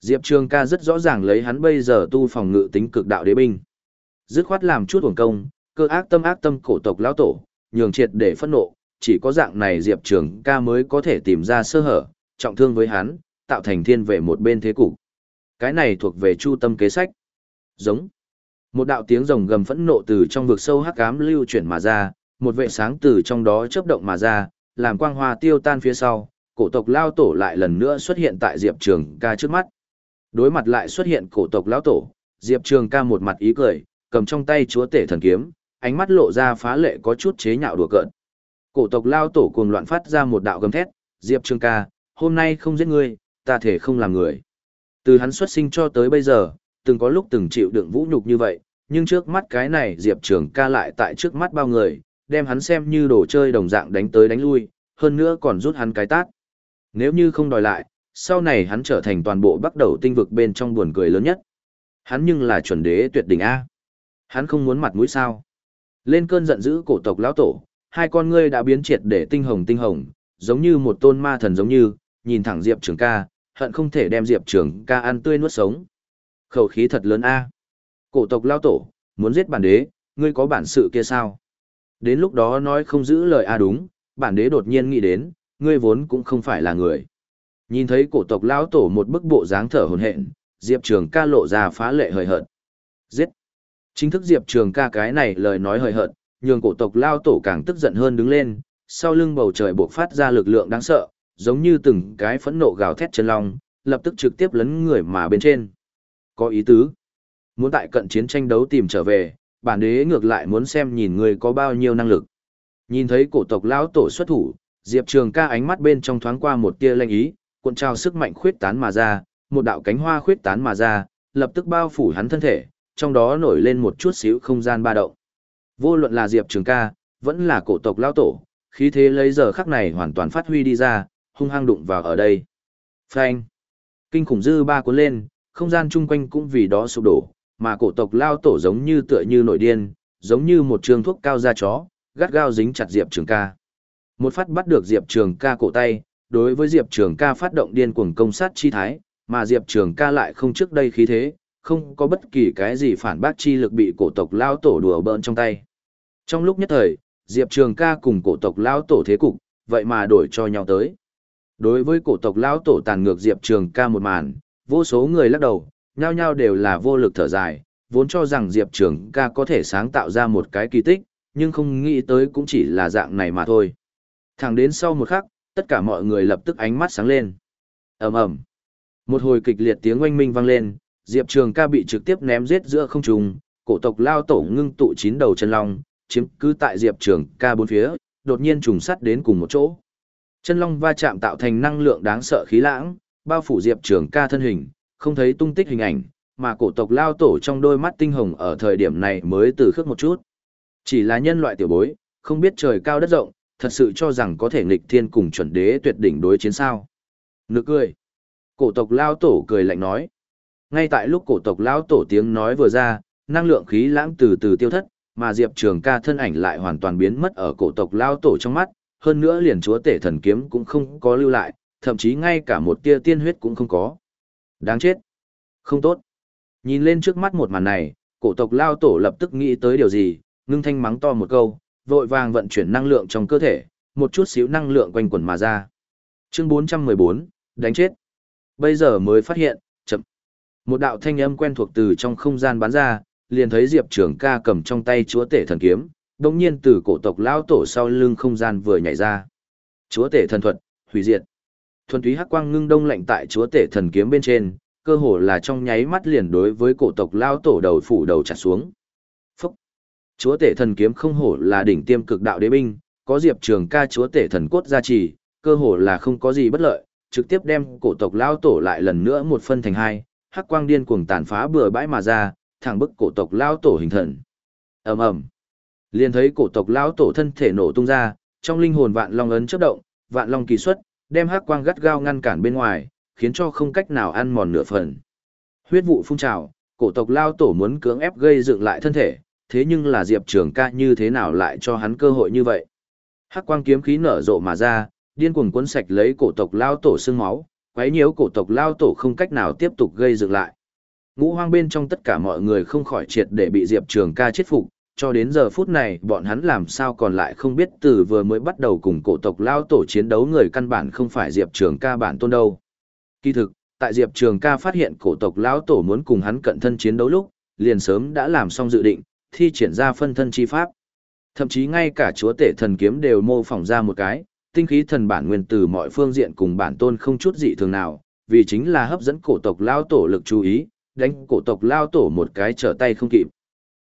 Diệp Trường ca rất rõ ràng lấy hắn bây giờ tu phòng ngự tính cực đạo đế binh. Dứt khoát làm chút uổng công, cơ ác tâm ác tâm cổ tộc lao tổ, nhường triệt để phẫn nộ, chỉ có dạng này Diệp Trường ca mới có thể tìm ra sơ hở, trọng thương với hắn, tạo thành thiên về một bên thế cục. Cái này thuộc về chu tâm kế sách. Giống. Một đạo tiếng rồng gầm phẫn nộ từ trong vực sâu hắc ám lưu chuyển mà ra, một vệ sáng từ trong đó chớp động mà ra, làm quang hoa tiêu tan phía sau, cổ tộc lao tổ lại lần nữa xuất hiện tại Diệp Trường ca trước mắt. Đối mặt lại xuất hiện cổ tộc lão tổ, Diệp Trường ca một mặt ý cười, cầm trong tay chúa tể thần kiếm, ánh mắt lộ ra phá lệ có chút chế nhạo đùa cợt. Cổ tộc lao tổ cuồng loạn phát ra một đạo gầm thét, Diệp Trường ca, hôm nay không giết ngươi, ta thể không làm người. Từ hắn xuất sinh cho tới bây giờ, từng có lúc từng chịu đựng vũ nhục như vậy, nhưng trước mắt cái này Diệp Trường ca lại tại trước mắt bao người, đem hắn xem như đồ chơi đồng dạng đánh tới đánh lui, hơn nữa còn rút hắn cái tát. Nếu như không đòi lại, sau này hắn trở thành toàn bộ bắt đầu tinh vực bên trong buồn cười lớn nhất. Hắn nhưng là chuẩn đế tuyệt đỉnh A. Hắn không muốn mặt mũi sao. Lên cơn giận dữ cổ tộc lão tổ, hai con ngươi đã biến triệt để tinh hồng tinh hồng, giống như một tôn ma thần giống như, nhìn thẳng Diệp Trường ca, hận không thể đem Diệp Trường ca ăn tươi nuốt sống. Khẩu khí thật lớn A. Cổ tộc lao tổ, muốn giết bản đế, ngươi có bản sự kia sao? Đến lúc đó nói không giữ lời A đúng, bản đế đột nhiên nghĩ đến, ngươi vốn cũng không phải là người. Nhìn thấy cổ tộc lao tổ một bức bộ dáng thở hổn hển, Diệp Trường ca lộ ra phá lệ hời hợt. Giết! Chính thức Diệp Trường ca cái này lời nói hời hợt, nhường cổ tộc lao tổ càng tức giận hơn đứng lên, sau lưng bầu trời buộc phát ra lực lượng đáng sợ, giống như từng cái phẫn nộ gào thét chân long, lập tức trực tiếp lấn người mà bên trên. Có ý tứ. Muốn tại cận chiến tranh đấu tìm trở về, bản đế ngược lại muốn xem nhìn người có bao nhiêu năng lực. Nhìn thấy cổ tộc lao tổ xuất thủ, Diệp Trường ca ánh mắt bên trong thoáng qua một tia lanh ý, cuộn trào sức mạnh khuyết tán mà ra, một đạo cánh hoa khuyết tán mà ra, lập tức bao phủ hắn thân thể, trong đó nổi lên một chút xíu không gian ba động. Vô luận là Diệp Trường ca, vẫn là cổ tộc lao tổ, khí thế lấy giờ khắc này hoàn toàn phát huy đi ra, hung hăng đụng vào ở đây. Phanh! Kinh khủng dư ba cuốn lên, không gian chung quanh cũng vì đó sụp đổ, mà cổ tộc lao tổ giống như tựa như nổi điên, giống như một trường thuốc cao da chó, gắt gao dính chặt Diệp Trường ca. Một phát bắt được Diệp Trường ca cổ tay, đối với Diệp Trường ca phát động điên cuồng công sát chi thái, mà Diệp Trường ca lại không trước đây khí thế, không có bất kỳ cái gì phản bác chi lực bị cổ tộc lao tổ đùa bỡn trong tay. Trong lúc nhất thời, Diệp Trường ca cùng cổ tộc lao tổ thế cục, vậy mà đổi cho nhau tới. Đối với cổ tộc lao tổ tàn ngược Diệp Trường ca một màn, vô số người lắc đầu, nhao nhao đều là vô lực thở dài, vốn cho rằng Diệp Trường ca có thể sáng tạo ra một cái kỳ tích, nhưng không nghĩ tới cũng chỉ là dạng này mà thôi. Thẳng đến sau một khắc, tất cả mọi người lập tức ánh mắt sáng lên. ầm ầm Một hồi kịch liệt tiếng oanh minh vang lên, Diệp Trường ca bị trực tiếp ném giết giữa không trung, cổ tộc lao tổ ngưng tụ chín đầu chân long, chiếm cứ tại Diệp Trường ca bốn phía, đột nhiên trùng sắt đến cùng một chỗ. Chân long va chạm tạo thành năng lượng đáng sợ khí lãng, bao phủ Diệp Trường ca thân hình, không thấy tung tích hình ảnh, mà cổ tộc lao tổ trong đôi mắt tinh hồng ở thời điểm này mới từ khước một chút. Chỉ là nhân loại tiểu bối, không biết trời cao đất rộng, thật sự cho rằng có thể nghịch thiên cùng chuẩn đế tuyệt đỉnh đối chiến sao. Nực cười. Cổ tộc lao tổ cười lạnh nói. Ngay tại lúc cổ tộc lao tổ tiếng nói vừa ra, năng lượng khí lãng từ từ tiêu thất, mà Diệp Trường ca thân ảnh lại hoàn toàn biến mất ở cổ tộc lão tổ trong mắt, hơn nữa liền chúa tể thần kiếm cũng không có lưu lại, thậm chí ngay cả một tia tiên huyết cũng không có. Đáng chết. Không tốt. Nhìn lên trước mắt một màn này, cổ tộc lao tổ lập tức nghĩ tới điều gì, ngưng thanh mắng to một câu, vội vàng vận chuyển năng lượng trong cơ thể, một chút xíu năng lượng quanh quẩn mà ra. Chương 414, đánh chết. Bây giờ mới phát hiện, chậm. Một đạo thanh âm quen thuộc từ trong không gian bắn ra, liền thấy Diệp Trường ca cầm trong tay chúa tể thần kiếm, đồng nhiên từ cổ tộc lão tổ sau lưng không gian vừa nhảy ra. Chúa tể thần thuật, hủy diệt. Thuần túy hắc quang ngưng đông lạnh tại chúa tể thần kiếm bên trên, cơ hồ là trong nháy mắt liền đối với cổ tộc lão tổ đầu phủ đầu chặt xuống. Phúc! Chúa tể thần kiếm không hổ là đỉnh tiêm cực đạo đế binh, có Diệp Trường ca chúa tể thần cốt gia trì, cơ hồ là không có gì bất lợi, trực tiếp đem cổ tộc lão tổ lại lần nữa một phân thành hai, hắc quang điên cuồng tàn phá bừa bãi mà ra, thẳng bức cổ tộc lao tổ hình thần. Ầm ầm. Liền thấy cổ tộc lao tổ thân thể nổ tung ra, trong linh hồn vạn long ấn chớp động, vạn long kỳ xuất, đem hắc quang gắt gao ngăn cản bên ngoài, khiến cho không cách nào ăn mòn nửa phần. Huyết vụ phun trào, cổ tộc lao tổ muốn cưỡng ép gây dựng lại thân thể, thế nhưng là Diệp Trường ca như thế nào lại cho hắn cơ hội như vậy. Hắc quang kiếm khí nở rộ mà ra, điên cuồng cuốn sạch lấy cổ tộc lao tổ xương máu, quấy nhiễu cổ tộc lao tổ không cách nào tiếp tục gây dựng lại. Ngũ hoang bên trong tất cả mọi người không khỏi triệt để bị Diệp Trường ca chết phục, cho đến giờ phút này bọn hắn làm sao còn lại không biết từ vừa mới bắt đầu cùng cổ tộc lao tổ chiến đấu người căn bản không phải Diệp Trường ca bản tôn đâu. Kỳ thực, tại Diệp Trường ca phát hiện cổ tộc lao tổ muốn cùng hắn cận thân chiến đấu lúc, liền sớm đã làm xong dự định, thi triển ra phân thân chi pháp. Thậm chí ngay cả chúa tể thần kiếm đều mô phỏng ra một cái, tinh khí thần bản nguyên từ mọi phương diện cùng bản tôn không chút dị thường nào, vì chính là hấp dẫn cổ tộc lao tổ lực chú ý, đánh cổ tộc lao tổ một cái trở tay không kịp.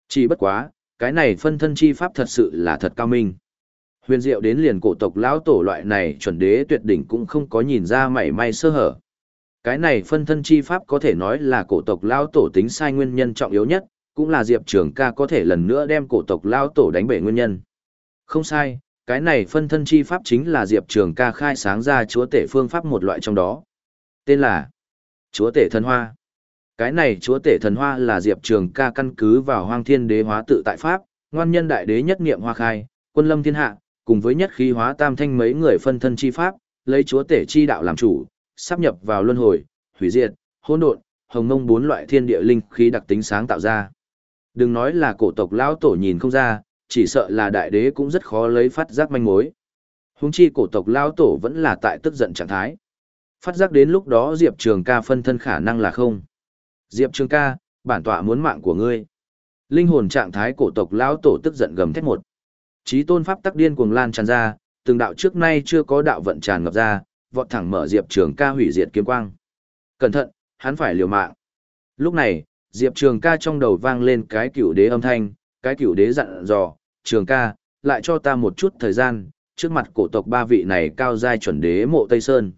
Chỉ bất quá, cái này phân thân chi pháp thật sự là thật cao minh. Huyền diệu đến liền cổ tộc lao tổ loại này chuẩn đế tuyệt đỉnh cũng không có nhìn ra mảy may sơ hở. Cái này phân thân chi pháp có thể nói là cổ tộc lao tổ tính sai nguyên nhân trọng yếu nhất, cũng là Diệp Trường ca có thể lần nữa đem cổ tộc lao tổ đánh bể nguyên nhân. Không sai, Cái này phân thân chi pháp chính là Diệp Trường ca khai sáng ra chúa tể phương pháp một loại trong đó. Tên là chúa tể thân hoa. Cái này chúa tể thần hoa là Diệp Trường ca căn cứ vào hoang thiên đế hóa tự tại pháp, ngoan nhân đại đế nhất niệm hoa khai, quân lâm thiên hạ, cùng với nhất khí hóa tam thanh mấy người phân thân chi pháp, lấy chúa tể chi đạo làm chủ, sắp nhập vào luân hồi, hủy diệt, hỗn độn, hồng mông bốn loại thiên địa linh khí đặc tính sáng tạo ra. Đừng nói là cổ tộc lão tổ nhìn không ra, chỉ sợ là đại đế cũng rất khó lấy phát giác manh mối. Húng chi cổ tộc lão tổ vẫn là tại tức giận trạng thái. Phát giác đến lúc đó Diệp Trường ca phân thân khả năng là không. Diệp Trường ca, bản tọa muốn mạng của ngươi. Linh hồn trạng thái cổ tộc lão tổ tức giận gầm thét một. Chí tôn pháp tắc điên cuồng lan tràn ra, từng đạo trước nay chưa có đạo vận tràn ngập ra, vọt thẳng mở Diệp Trường ca hủy diệt kiếm quang. Cẩn thận, hắn phải liều mạng. Lúc này, Diệp Trường ca trong đầu vang lên cái cửu đế âm thanh, cái cửu đế dặn dò, Trường ca, lại cho ta một chút thời gian, trước mặt cổ tộc ba vị này cao giai chuẩn đế mộ Tây Sơn.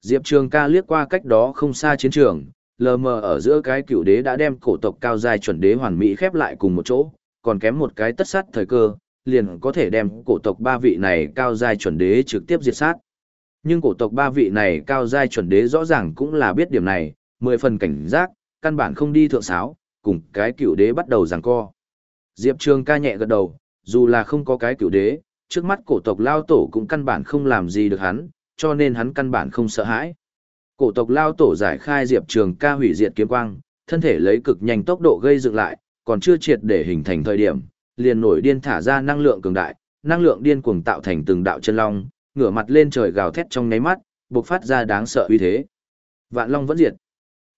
Diệp Trường ca liếc qua cách đó không xa chiến trường, lờ mờ ở giữa cái cựu đế đã đem cổ tộc cao giai chuẩn đế hoàn mỹ khép lại cùng một chỗ, còn kém một cái tất sát thời cơ, liền có thể đem cổ tộc ba vị này cao giai chuẩn đế trực tiếp diệt sát. Nhưng cổ tộc ba vị này cao giai chuẩn đế rõ ràng cũng là biết điểm này, mười phần cảnh giác, căn bản không đi thượng sáo, cùng cái cựu đế bắt đầu giằng co. Diệp Trường ca nhẹ gật đầu, dù là không có cái cựu đế, trước mắt cổ tộc lao tổ cũng căn bản không làm gì được hắn, cho nên hắn căn bản không sợ hãi. Cổ tộc lao tổ giải khai Diệp Trường ca hủy diệt kiếm quang, thân thể lấy cực nhanh tốc độ gây dựng lại, còn chưa triệt để hình thành thời điểm, liền nổi điên thả ra năng lượng cường đại, năng lượng điên cuồng tạo thành từng đạo chân long, ngửa mặt lên trời gào thét trong nháy mắt, bộc phát ra đáng sợ uy thế. Vạn long vẫn diệt.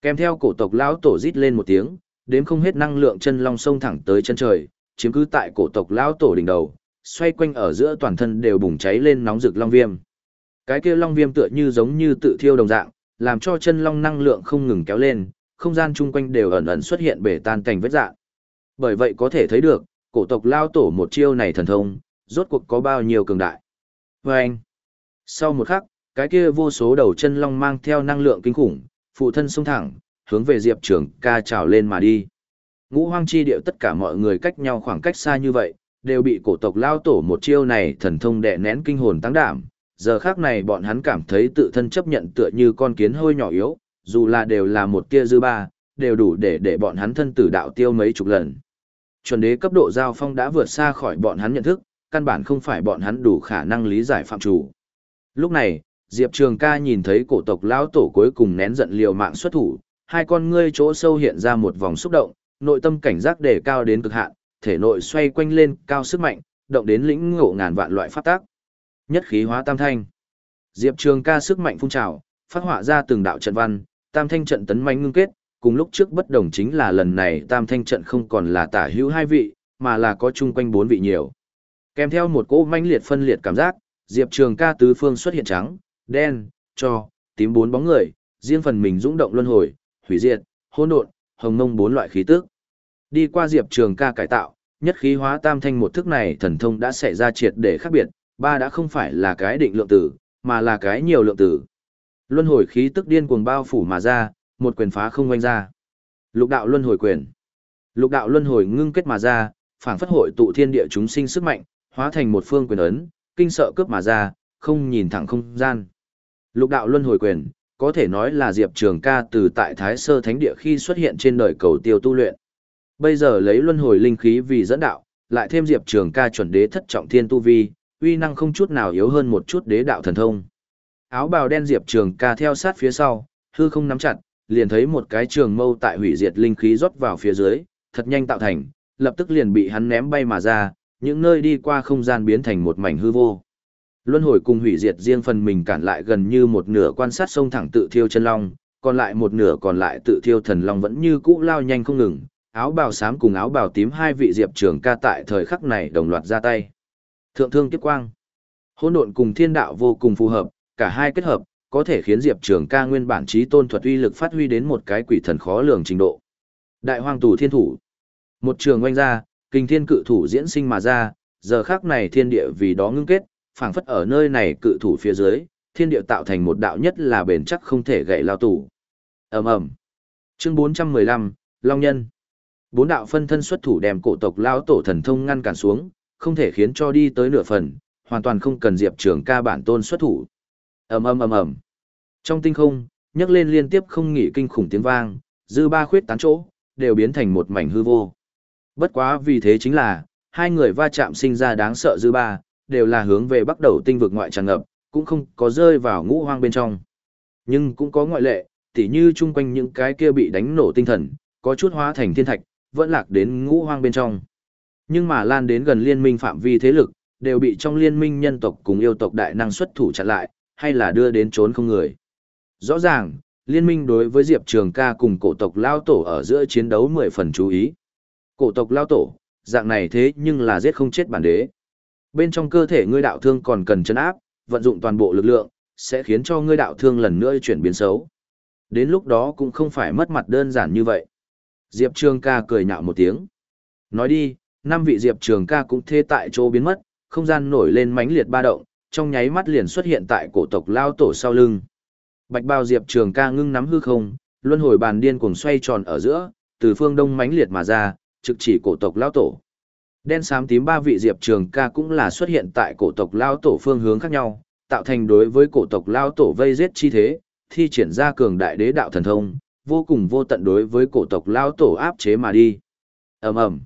Kèm theo cổ tộc lão tổ rít lên một tiếng, đếm không hết năng lượng chân long xông thẳng tới chân trời, chiếm cứ tại cổ tộc lão tổ đỉnh đầu, xoay quanh ở giữa toàn thân đều bùng cháy lên nóng rực long viêm. Cái kia long viêm tựa như giống như tự thiêu đồng dạng, làm cho chân long năng lượng không ngừng kéo lên, không gian chung quanh đều ẩn ẩn xuất hiện bể tan cảnh vết dạng. Bởi vậy có thể thấy được, cổ tộc lao tổ một chiêu này thần thông, rốt cuộc có bao nhiêu cường đại. Và anh, sau một khắc, cái kia vô số đầu chân long mang theo năng lượng kinh khủng, phụ thân xông thẳng, hướng về Diệp Trường ca trào lên mà đi. Ngũ hoang chi điệu tất cả mọi người cách nhau khoảng cách xa như vậy, đều bị cổ tộc lao tổ một chiêu này thần thông đè nén kinh hồn tăng đảm. Giờ khác này bọn hắn cảm thấy tự thân chấp nhận tựa như con kiến hơi nhỏ yếu, dù là đều là một tia dư ba, đều đủ để để bọn hắn thân tử đạo tiêu mấy chục lần. Chuẩn đế cấp độ giao phong đã vượt xa khỏi bọn hắn nhận thức, căn bản không phải bọn hắn đủ khả năng lý giải phạm chủ. Lúc này, Diệp Trường ca nhìn thấy cổ tộc lão tổ cuối cùng nén giận liều mạng xuất thủ, hai con ngươi chỗ sâu hiện ra một vòng xúc động, nội tâm cảnh giác đề cao đến cực hạn, thể nội xoay quanh lên cao sức mạnh, động đến lĩnh ngộ ngàn vạn loại pháp tác. Nhất khí hóa tam thanh. Diệp Trường ca sức mạnh phun trào, phát họa ra từng đạo trận văn, tam thanh trận tấn mãnh ngưng kết, cùng lúc trước bất đồng chính là lần này tam thanh trận không còn là tả hữu hai vị, mà là có chung quanh bốn vị nhiều. Kèm theo một cỗ manh liệt phân liệt cảm giác, Diệp Trường ca tứ phương xuất hiện trắng, đen, cho, tím bốn bóng người, riêng phần mình dũng động luân hồi, hủy diệt, hỗn độn, hồng mông bốn loại khí tức. Đi qua Diệp Trường ca cải tạo, nhất khí hóa tam thanh một thức này thần thông đã xảy ra triệt để khác biệt, ba đã không phải là cái định lượng tử, mà là cái nhiều lượng tử. Luân hồi khí tức điên cuồng bao phủ mà ra, một quyền phá không quanh ra. Lục đạo luân hồi quyền. Lục đạo luân hồi ngưng kết mà ra, phảng phất hội tụ thiên địa chúng sinh sức mạnh, hóa thành một phương quyền ấn, kinh sợ cướp mà ra, không nhìn thẳng không gian. Lục đạo luân hồi quyền, có thể nói là Diệp Trường ca từ tại Thái Sơ Thánh Địa khi xuất hiện trên đời cầu tiêu tu luyện. Bây giờ lấy luân hồi linh khí vì dẫn đạo, lại thêm Diệp Trường ca chuẩn đế thất trọng thiên tu vi, uy năng không chút nào yếu hơn một chút đế đạo thần thông. Áo bào đen Diệp Trường ca theo sát phía sau, hư không nắm chặt, liền thấy một cái trường mâu tại hủy diệt linh khí rót vào phía dưới, thật nhanh tạo thành, lập tức liền bị hắn ném bay mà ra, những nơi đi qua không gian biến thành một mảnh hư vô. Luân hồi cùng hủy diệt riêng phần mình cản lại gần như một nửa quan sát sông thẳng tự thiêu chân long, còn lại một nửa còn lại tự thiêu thần long vẫn như cũ lao nhanh không ngừng, áo bào xám cùng áo bào tím hai vị diệp trường ca tại thời khắc này đồng loạt ra tay. Thượng thương kiếp quang. Hỗn độn cùng thiên đạo vô cùng phù hợp, cả hai kết hợp, có thể khiến Diệp Trường ca nguyên bản trí tôn thuật uy lực phát huy đến một cái quỷ thần khó lường trình độ. Đại hoàng tù thiên thủ. Một trường oanh ra, kinh thiên cự thủ diễn sinh mà ra, giờ khác này thiên địa vì đó ngưng kết, phảng phất ở nơi này cự thủ phía dưới, thiên địa tạo thành một đạo nhất là bền chắc không thể gãy lao tù. ầm ầm Chương 415, Long Nhân. Bốn đạo phân thân xuất thủ đem cổ tộc lao tổ thần thông ngăn cản xuống, không thể khiến cho đi tới nửa phần, hoàn toàn không cần Diệp Trường ca bản tôn xuất thủ. ầm ầm ầm ầm. Trong tinh không, nhấc lên liên tiếp không nghỉ kinh khủng tiếng vang, dư ba khuyết tán chỗ, đều biến thành một mảnh hư vô. Bất quá vì thế chính là, hai người va chạm sinh ra đáng sợ dư ba, đều là hướng về bắt đầu tinh vực ngoại tràn ngập, cũng không có rơi vào ngũ hoang bên trong. Nhưng cũng có ngoại lệ, tỉ như chung quanh những cái kia bị đánh nổ tinh thần, có chút hóa thành thiên thạch, vẫn lạc đến ngũ hoang bên trong. Nhưng mà lan đến gần liên minh phạm vi thế lực, đều bị trong liên minh nhân tộc cùng yêu tộc đại năng xuất thủ chặn lại, hay là đưa đến trốn không người. Rõ ràng, liên minh đối với Diệp Trường ca cùng cổ tộc Lao Tổ ở giữa chiến đấu mười phần chú ý. Cổ tộc Lao Tổ, dạng này thế nhưng là giết không chết bản đế. Bên trong cơ thể ngươi đạo thương còn cần chấn áp, vận dụng toàn bộ lực lượng, sẽ khiến cho ngươi đạo thương lần nữa chuyển biến xấu. Đến lúc đó cũng không phải mất mặt đơn giản như vậy. Diệp Trường ca cười nhạo một tiếng. Nói đi, năm vị Diệp Trường ca cũng thế tại chỗ biến mất, không gian nổi lên mãnh liệt ba động, trong nháy mắt liền xuất hiện tại cổ tộc lao tổ sau lưng. Bạch bao Diệp Trường ca ngưng nắm hư không, luân hồi bàn điên cuồng xoay tròn ở giữa, từ phương đông mãnh liệt mà ra, trực chỉ cổ tộc lao tổ. Đen xám tím ba vị Diệp Trường ca cũng là xuất hiện tại cổ tộc lao tổ phương hướng khác nhau, tạo thành đối với cổ tộc lao tổ vây giết chi thế, thi triển ra cường đại đế đạo thần thông, vô cùng vô tận đối với cổ tộc lao tổ áp chế mà đi. ầm ầm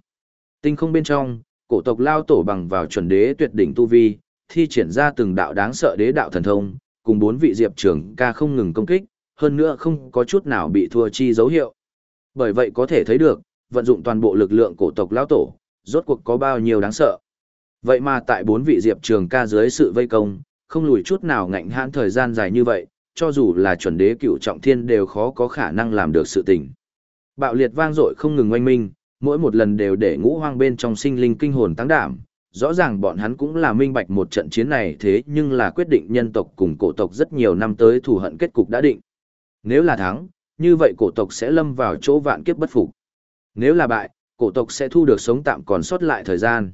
Tinh không bên trong, cổ tộc lao tổ bằng vào chuẩn đế tuyệt đỉnh tu vi, thi triển ra từng đạo đáng sợ đế đạo thần thông, cùng bốn vị diệp trường ca không ngừng công kích, hơn nữa không có chút nào bị thua chi dấu hiệu. Bởi vậy có thể thấy được, vận dụng toàn bộ lực lượng cổ tộc lao tổ, rốt cuộc có bao nhiêu đáng sợ. Vậy mà tại bốn vị diệp trường ca dưới sự vây công, không lùi chút nào ngạnh hãn thời gian dài như vậy, cho dù là chuẩn đế cựu trọng thiên đều khó có khả năng làm được sự tình. Bạo liệt vang dội không ngừng oanh minh, mỗi một lần đều để ngũ hoang bên trong sinh linh kinh hồn tăng đảm. Rõ ràng bọn hắn cũng là minh bạch một trận chiến này thế nhưng là quyết định nhân tộc cùng cổ tộc rất nhiều năm tới thù hận kết cục đã định. Nếu là thắng, như vậy cổ tộc sẽ lâm vào chỗ vạn kiếp bất phục. Nếu là bại, cổ tộc sẽ thu được sống tạm còn sót lại thời gian.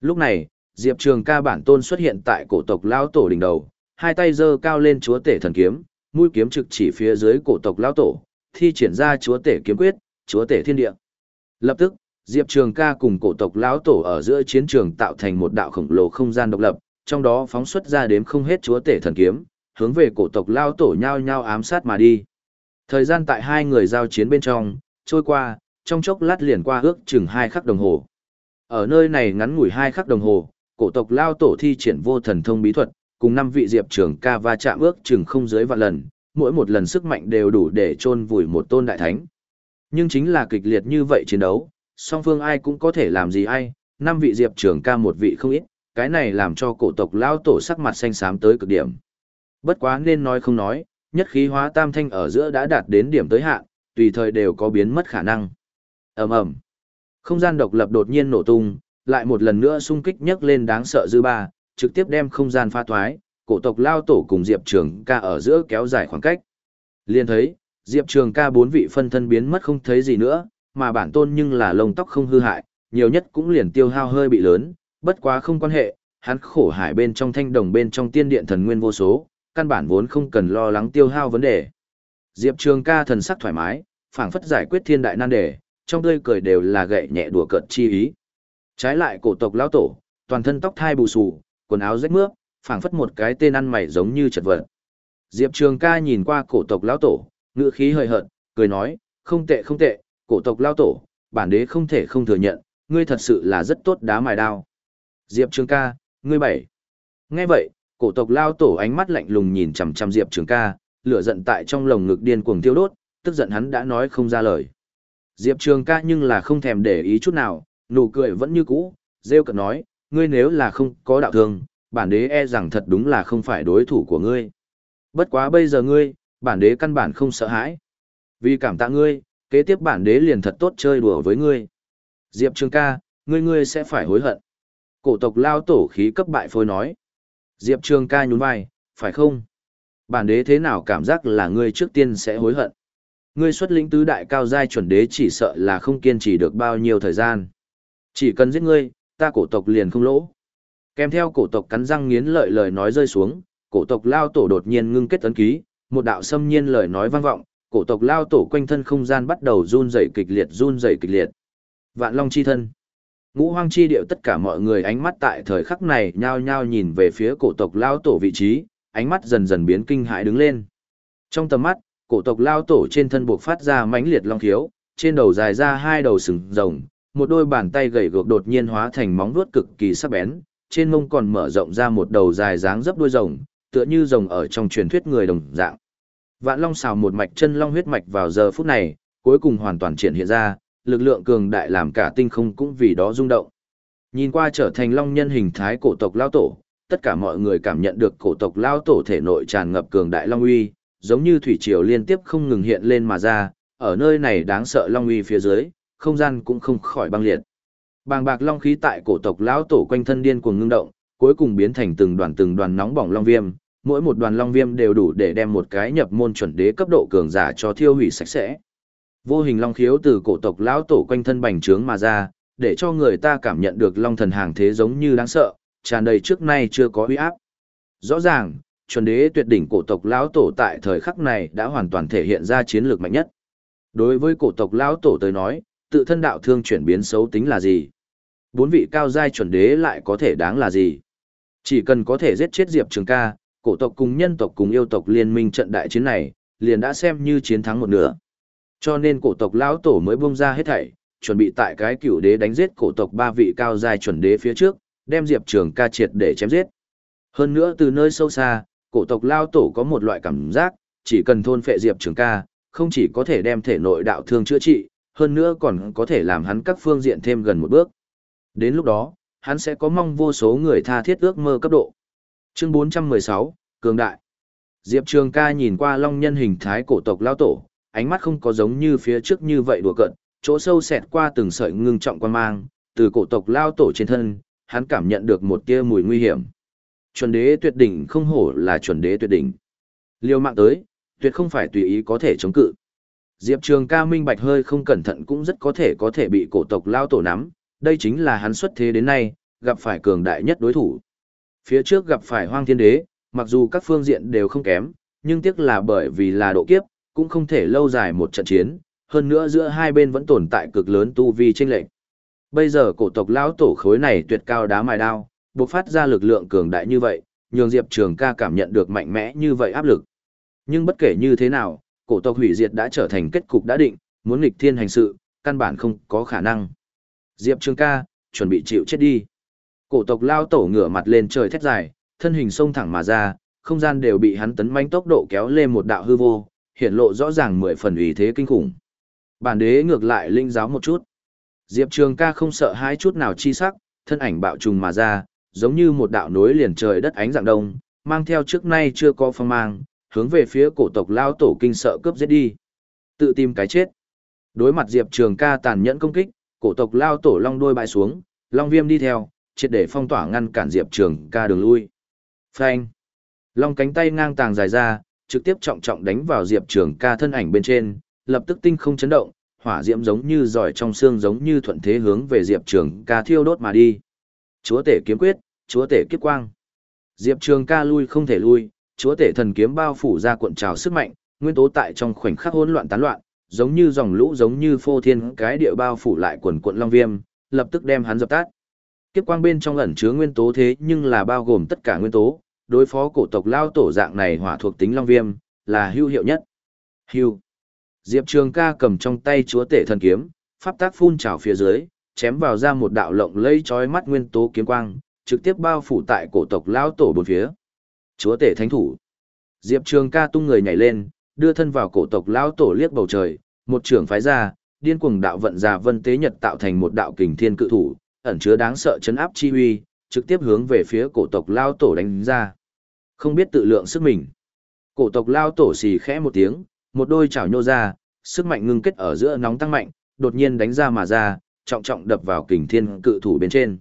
Lúc này, Diệp Trường ca bản tôn xuất hiện tại cổ tộc lao tổ đỉnh đầu, hai tay giơ cao lên chúa tể thần kiếm, mũi kiếm trực chỉ phía dưới cổ tộc lao tổ, thi triển ra chúa tể kiếm quyết, chúa tể thiên địa. Lập tức, Diệp Trường ca cùng cổ tộc lão tổ ở giữa chiến trường tạo thành một đạo khổng lồ không gian độc lập, trong đó phóng xuất ra đếm không hết chúa tể thần kiếm, hướng về cổ tộc Lão tổ nhau nhau ám sát mà đi. Thời gian tại hai người giao chiến bên trong, trôi qua, trong chốc lát liền qua ước chừng hai khắc đồng hồ. Ở nơi này ngắn ngủi hai khắc đồng hồ, cổ tộc lao tổ thi triển vô thần thông bí thuật, cùng năm vị diệp trường ca va chạm ước chừng không dưới vạn lần, mỗi một lần sức mạnh đều đủ để chôn vùi một tôn đại thánh. Nhưng chính là kịch liệt như vậy chiến đấu, song phương ai cũng có thể làm gì ai, năm vị diệp trưởng ca một vị không ít, cái này làm cho cổ tộc lao tổ sắc mặt xanh xám tới cực điểm. Bất quá nên nói không nói, nhất khí hóa tam thanh ở giữa đã đạt đến điểm tới hạn, tùy thời đều có biến mất khả năng. Ầm ầm. Không gian độc lập đột nhiên nổ tung lại một lần nữa xung kích nhấc lên đáng sợ dư ba trực tiếp đem không gian pha thoái cổ tộc lao tổ cùng diệp trường ca ở giữa kéo dài khoảng cách. Liền thấy diệp trường ca bốn vị phân thân biến mất không thấy gì nữa mà bản tôn nhưng là lông tóc không hư hại nhiều nhất cũng liền tiêu hao hơi bị lớn bất quá không quan hệ hắn khổ hải bên trong thanh đồng bên trong tiên điện thần nguyên vô số căn bản vốn không cần lo lắng tiêu hao vấn đề diệp trường ca thần sắc thoải mái phảng phất giải quyết thiên đại nan đề trong tươi cười đều là gậy nhẹ đùa cợt chi ý. Trái lại cổ tộc lão tổ, toàn thân tóc thai bù xù, quần áo rách mướp, phảng phất một cái tên ăn mày giống như chật vật. Diệp Trường ca nhìn qua cổ tộc lão tổ, ngữ khí hơi hợt, cười nói, không tệ không tệ, cổ tộc lao tổ, bản đế không thể không thừa nhận, ngươi thật sự là rất tốt đá mài đao. Diệp Trường ca, ngươi bảy. Nghe vậy, cổ tộc lao tổ ánh mắt lạnh lùng nhìn chằm chằm Diệp Trường ca, lửa giận tại trong lồng ngực điên cuồng tiêu đốt, tức giận hắn đã nói không ra lời. Diệp Trường ca nhưng là không thèm để ý chút nào, nụ cười vẫn như cũ, rêu cận nói, ngươi nếu là không có đạo thương, bản đế e rằng thật đúng là không phải đối thủ của ngươi. Bất quá bây giờ ngươi, bản đế căn bản không sợ hãi. Vì cảm tạ ngươi, kế tiếp bản đế liền thật tốt chơi đùa với ngươi. Diệp Trường ca, ngươi ngươi sẽ phải hối hận. Cổ tộc lao tổ khí cấp bại phôi nói. Diệp Trường ca nhún vai, phải không? Bản đế thế nào cảm giác là ngươi trước tiên sẽ hối hận? Ngươi xuất lĩnh tứ đại cao giai chuẩn đế chỉ sợ là không kiên trì được bao nhiêu thời gian. Chỉ cần giết ngươi, ta cổ tộc liền không lỗ. Kèm theo cổ tộc cắn răng nghiến lợi lời nói rơi xuống, cổ tộc lao tổ đột nhiên ngưng kết tấn ký, một đạo xâm nhiên lời nói vang vọng, cổ tộc lao tổ quanh thân không gian bắt đầu run rẩy kịch liệt run rẩy kịch liệt. Vạn Long chi thân. Ngũ hoang chi điệu tất cả mọi người ánh mắt tại thời khắc này nhao nhao nhìn về phía cổ tộc lao tổ vị trí, ánh mắt dần dần biến kinh hãi đứng lên. Trong tầm mắt, cổ tộc lao tổ trên thân buộc phát ra mãnh liệt long khiếu, trên đầu dài ra hai đầu sừng rồng, một đôi bàn tay gầy gò đột nhiên hóa thành móng vuốt cực kỳ sắc bén, trên mông còn mở rộng ra một đầu dài dáng dấp đuôi rồng, tựa như rồng ở trong truyền thuyết người đồng dạng. Vạn Long xào một mạch chân long huyết mạch vào giờ phút này, cuối cùng hoàn toàn triển hiện ra, lực lượng cường đại làm cả tinh không cũng vì đó rung động. Nhìn qua trở thành long nhân hình thái cổ tộc lao tổ, tất cả mọi người cảm nhận được cổ tộc lao tổ thể nội tràn ngập cường đại long uy, giống như thủy triều liên tiếp không ngừng hiện lên mà ra, ở nơi này đáng sợ long uy phía dưới, không gian cũng không khỏi băng liệt. Bàng bạc long khí tại cổ tộc lão tổ quanh thân điên cuồng ngưng động, cuối cùng biến thành từng đoàn từng đoàn nóng bỏng long viêm, mỗi một đoàn long viêm đều đủ để đem một cái nhập môn chuẩn đế cấp độ cường giả cho thiêu hủy sạch sẽ. Vô hình long khiếu từ cổ tộc lão tổ quanh thân bành trướng mà ra, để cho người ta cảm nhận được long thần hàng thế giống như đáng sợ, tràn đầy trước nay chưa có uy áp. Rõ ràng, chuẩn đế tuyệt đỉnh cổ tộc lão tổ tại thời khắc này đã hoàn toàn thể hiện ra chiến lược mạnh nhất. Đối với cổ tộc lão tổ tới nói, tự thân đạo thương chuyển biến xấu tính là gì? Bốn vị cao giai chuẩn đế lại có thể đáng là gì? Chỉ cần có thể giết chết Diệp Trường ca, cổ tộc cùng nhân tộc cùng yêu tộc liên minh trận đại chiến này, liền đã xem như chiến thắng một nửa. Cho nên cổ tộc lão tổ mới buông ra hết thảy, chuẩn bị tại cái cựu đế đánh giết cổ tộc ba vị cao giai chuẩn đế phía trước, đem Diệp Trường ca triệt để chém giết. Hơn nữa từ nơi sâu xa, cổ tộc lao tổ có một loại cảm giác, chỉ cần thôn phệ Diệp Trường ca, không chỉ có thể đem thể nội đạo thương chữa trị, hơn nữa còn có thể làm hắn các phương diện thêm gần một bước. Đến lúc đó, hắn sẽ có mong vô số người tha thiết ước mơ cấp độ. Chương 416, Cường Đại Diệp Trường ca nhìn qua long nhân hình thái cổ tộc lao tổ, ánh mắt không có giống như phía trước như vậy đùa cận, chỗ sâu xẹt qua từng sợi ngưng trọng quan mang, từ cổ tộc lao tổ trên thân, hắn cảm nhận được một tia mùi nguy hiểm. Chuẩn đế tuyệt đỉnh không hổ là chuẩn đế tuyệt đỉnh. Liêu mạng tới, tuyệt không phải tùy ý có thể chống cự. Diệp Trường ca minh bạch hơi không cẩn thận cũng rất có thể có thể bị cổ tộc lao tổ nắm, đây chính là hắn xuất thế đến nay, gặp phải cường đại nhất đối thủ. Phía trước gặp phải hoang thiên đế, mặc dù các phương diện đều không kém, nhưng tiếc là bởi vì là độ kiếp, cũng không thể lâu dài một trận chiến, hơn nữa giữa hai bên vẫn tồn tại cực lớn tu vi chênh lệch. Bây giờ cổ tộc lão tổ khối này tuyệt cao đá mài đao, bộc phát ra lực lượng cường đại như vậy, nhường Diệp Trường ca cảm nhận được mạnh mẽ như vậy áp lực. Nhưng bất kể như thế nào, cổ tộc hủy diệt đã trở thành kết cục đã định, muốn nghịch thiên hành sự, căn bản không có khả năng. Diệp Trường ca, chuẩn bị chịu chết đi. Cổ tộc lao tổ ngửa mặt lên trời thét dài, thân hình sông thẳng mà ra, không gian đều bị hắn tấn manh tốc độ kéo lên một đạo hư vô, hiện lộ rõ ràng mười phần ủy thế kinh khủng. Bản đế ngược lại linh giáo một chút. Diệp Trường ca không sợ hai chút nào chi sắc, thân ảnh bạo trùng mà ra, giống như một đạo nối liền trời đất ánh dạng đông, mang theo trước nay chưa có phong mang, hướng về phía cổ tộc lao tổ kinh sợ cướp giết đi. Tự tìm cái chết. Đối mặt Diệp Trường ca tàn nhẫn công kích, cổ tộc lao tổ long đôi bại xuống, long viêm đi theo, triệt để phong tỏa ngăn cản Diệp Trường ca đường lui. Phanh. Long cánh tay ngang tàng dài ra, trực tiếp trọng trọng đánh vào Diệp Trường ca thân ảnh bên trên, lập tức tinh không chấn động, hỏa diễm giống như giỏi trong xương giống như thuận thế hướng về Diệp Trường ca thiêu đốt mà đi. Chúa tể kiếm quyết, chúa tể kiếp quang. Diệp Trường ca lui không thể lui, chúa tể thần kiếm bao phủ ra cuộn trào sức mạnh, nguyên tố tại trong khoảnh khắc hỗn loạn tán loạn, giống như dòng lũ giống như phô thiên cái địa bao phủ lại quần cuộn long viêm, lập tức đem hắn dập tắt. Kiếp quang bên trong ẩn chứa nguyên tố thế nhưng là bao gồm tất cả nguyên tố, đối phó cổ tộc lao tổ dạng này hỏa thuộc tính long viêm, là hữu hiệu nhất. Hưu. Diệp Trường ca cầm trong tay chúa tể thần kiếm, pháp tác phun trào phía dưới, chém vào ra một đạo lộng lây chói mắt nguyên tố kiếm quang, trực tiếp bao phủ tại cổ tộc lao tổ bốn phía. Chúa tể thánh thủ. Diệp Trường ca tung người nhảy lên, đưa thân vào cổ tộc lao tổ liếc bầu trời, một trưởng phái ra, điên cuồng đạo vận già vân tế nhật tạo thành một đạo kình thiên cự thủ, ẩn chứa đáng sợ chấn áp chi uy, trực tiếp hướng về phía cổ tộc lao tổ đánh ra. Không biết tự lượng sức mình. Cổ tộc lao tổ xì khẽ một tiếng, một đôi chảo nhô ra, sức mạnh ngưng kết ở giữa nóng tăng mạnh, đột nhiên đánh ra mà ra, trọng trọng đập vào kình thiên cự thủ bên trên.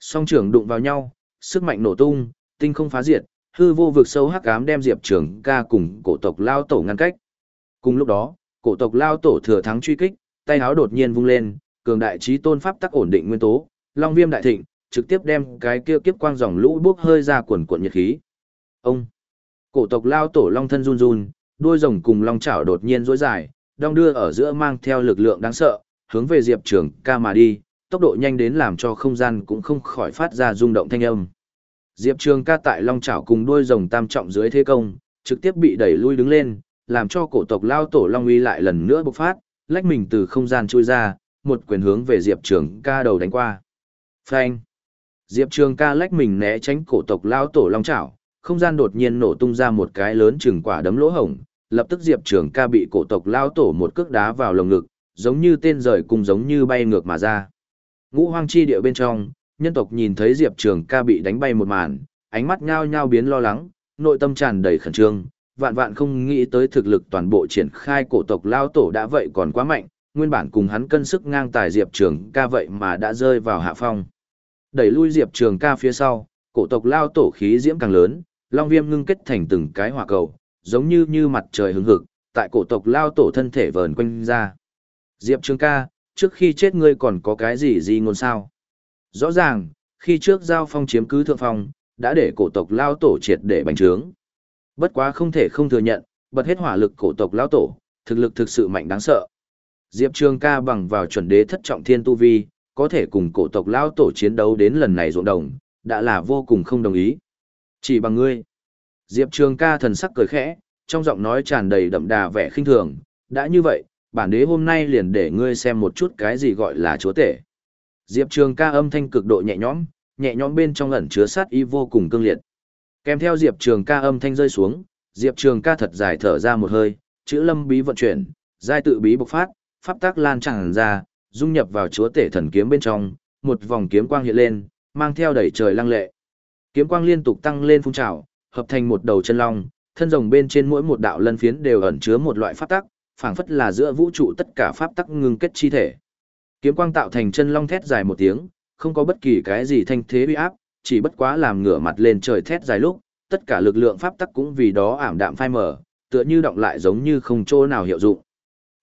Song trưởng đụng vào nhau, sức mạnh nổ tung, tinh không phá diệt, hư vô vực sâu hắc ám đem Diệp Trường ca cùng cổ tộc lao tổ ngăn cách. Cùng lúc đó, cổ tộc lao tổ thừa thắng truy kích, tay áo đột nhiên vung lên, cường đại trí tôn pháp tắc ổn định nguyên tố, long viêm đại thịnh, trực tiếp đem cái kia kiếp quang dòng lũ bốc hơi ra quần cuộn nhiệt khí. Ông cổ tộc lao tổ long thân run run, đuôi rồng cùng long chảo đột nhiên rối dài, đong đưa ở giữa mang theo lực lượng đáng sợ, hướng về Diệp Trường ca mà đi, tốc độ nhanh đến làm cho không gian cũng không khỏi phát ra rung động thanh âm. Diệp Trường ca tại long chảo cùng đuôi rồng tam trọng dưới thế công, trực tiếp bị đẩy lui đứng lên, làm cho cổ tộc lao tổ long uy lại lần nữa bộc phát, lách mình từ không gian chui ra, một quyền hướng về Diệp Trường ca đầu đánh qua. Phanh! Diệp Trường ca lách mình né tránh cổ tộc lao tổ long chảo, không gian đột nhiên nổ tung ra một cái lớn chừng quả đấm lỗ hổng, lập tức Diệp Trường ca bị cổ tộc lao tổ một cước đá vào lồng ngực, giống như tên rời cùng giống như bay ngược mà ra. Ngũ hoang chi địa bên trong, nhân tộc nhìn thấy Diệp Trường ca bị đánh bay một màn, ánh mắt nhao nhao biến lo lắng, nội tâm tràn đầy khẩn trương, vạn vạn không nghĩ tới thực lực toàn bộ triển khai cổ tộc lao tổ đã vậy còn quá mạnh, nguyên bản cùng hắn cân sức ngang tài Diệp Trường ca vậy mà đã rơi vào hạ phong. Đẩy lui Diệp Trường ca phía sau, cổ tộc lao tổ khí diễm càng lớn, long viêm ngưng kết thành từng cái hỏa cầu, giống như như mặt trời hứng hực, tại cổ tộc lao tổ thân thể vờn quanh ra. Diệp Trường ca, trước khi chết ngươi còn có cái gì gì ngôn sao? Rõ ràng, khi trước giao phong chiếm cứ thượng phong, đã để cổ tộc lao tổ triệt để bành trướng. Bất quá không thể không thừa nhận, bật hết hỏa lực cổ tộc lao tổ, thực lực thực sự mạnh đáng sợ. Diệp Trường ca bằng vào chuẩn đế thất trọng thiên tu vi, có thể cùng cổ tộc lao tổ chiến đấu đến lần này ruộng đồng, đã là vô cùng không đồng ý. Chỉ bằng ngươi. Diệp Trường ca thần sắc cười khẽ, trong giọng nói tràn đầy đậm đà vẻ khinh thường, đã như vậy, bản đế hôm nay liền để ngươi xem một chút cái gì gọi là chúa tể. Diệp Trường ca âm thanh cực độ nhẹ nhõm, nhẹ nhõm bên trong ẩn chứa sát ý vô cùng cương liệt. Kèm theo Diệp Trường ca âm thanh rơi xuống, Diệp Trường ca thật dài thở ra một hơi, chữ lâm bí vận chuyển, giai tự bí bộc phát, pháp tác lan tràn ra, dung nhập vào chúa tể thần kiếm bên trong, một vòng kiếm quang hiện lên, mang theo đẩy trời lăng lệ. Kiếm quang liên tục tăng lên phun trào, hợp thành một đầu chân long, thân rồng bên trên mỗi một đạo lân phiến đều ẩn chứa một loại pháp tắc, phảng phất là giữa vũ trụ tất cả pháp tắc ngưng kết chi thể. Kiếm quang tạo thành chân long thét dài một tiếng, không có bất kỳ cái gì thanh thế uy áp, chỉ bất quá làm ngửa mặt lên trời thét dài lúc, tất cả lực lượng pháp tắc cũng vì đó ảm đạm phai mờ, tựa như động lại giống như không chỗ nào hiệu dụng.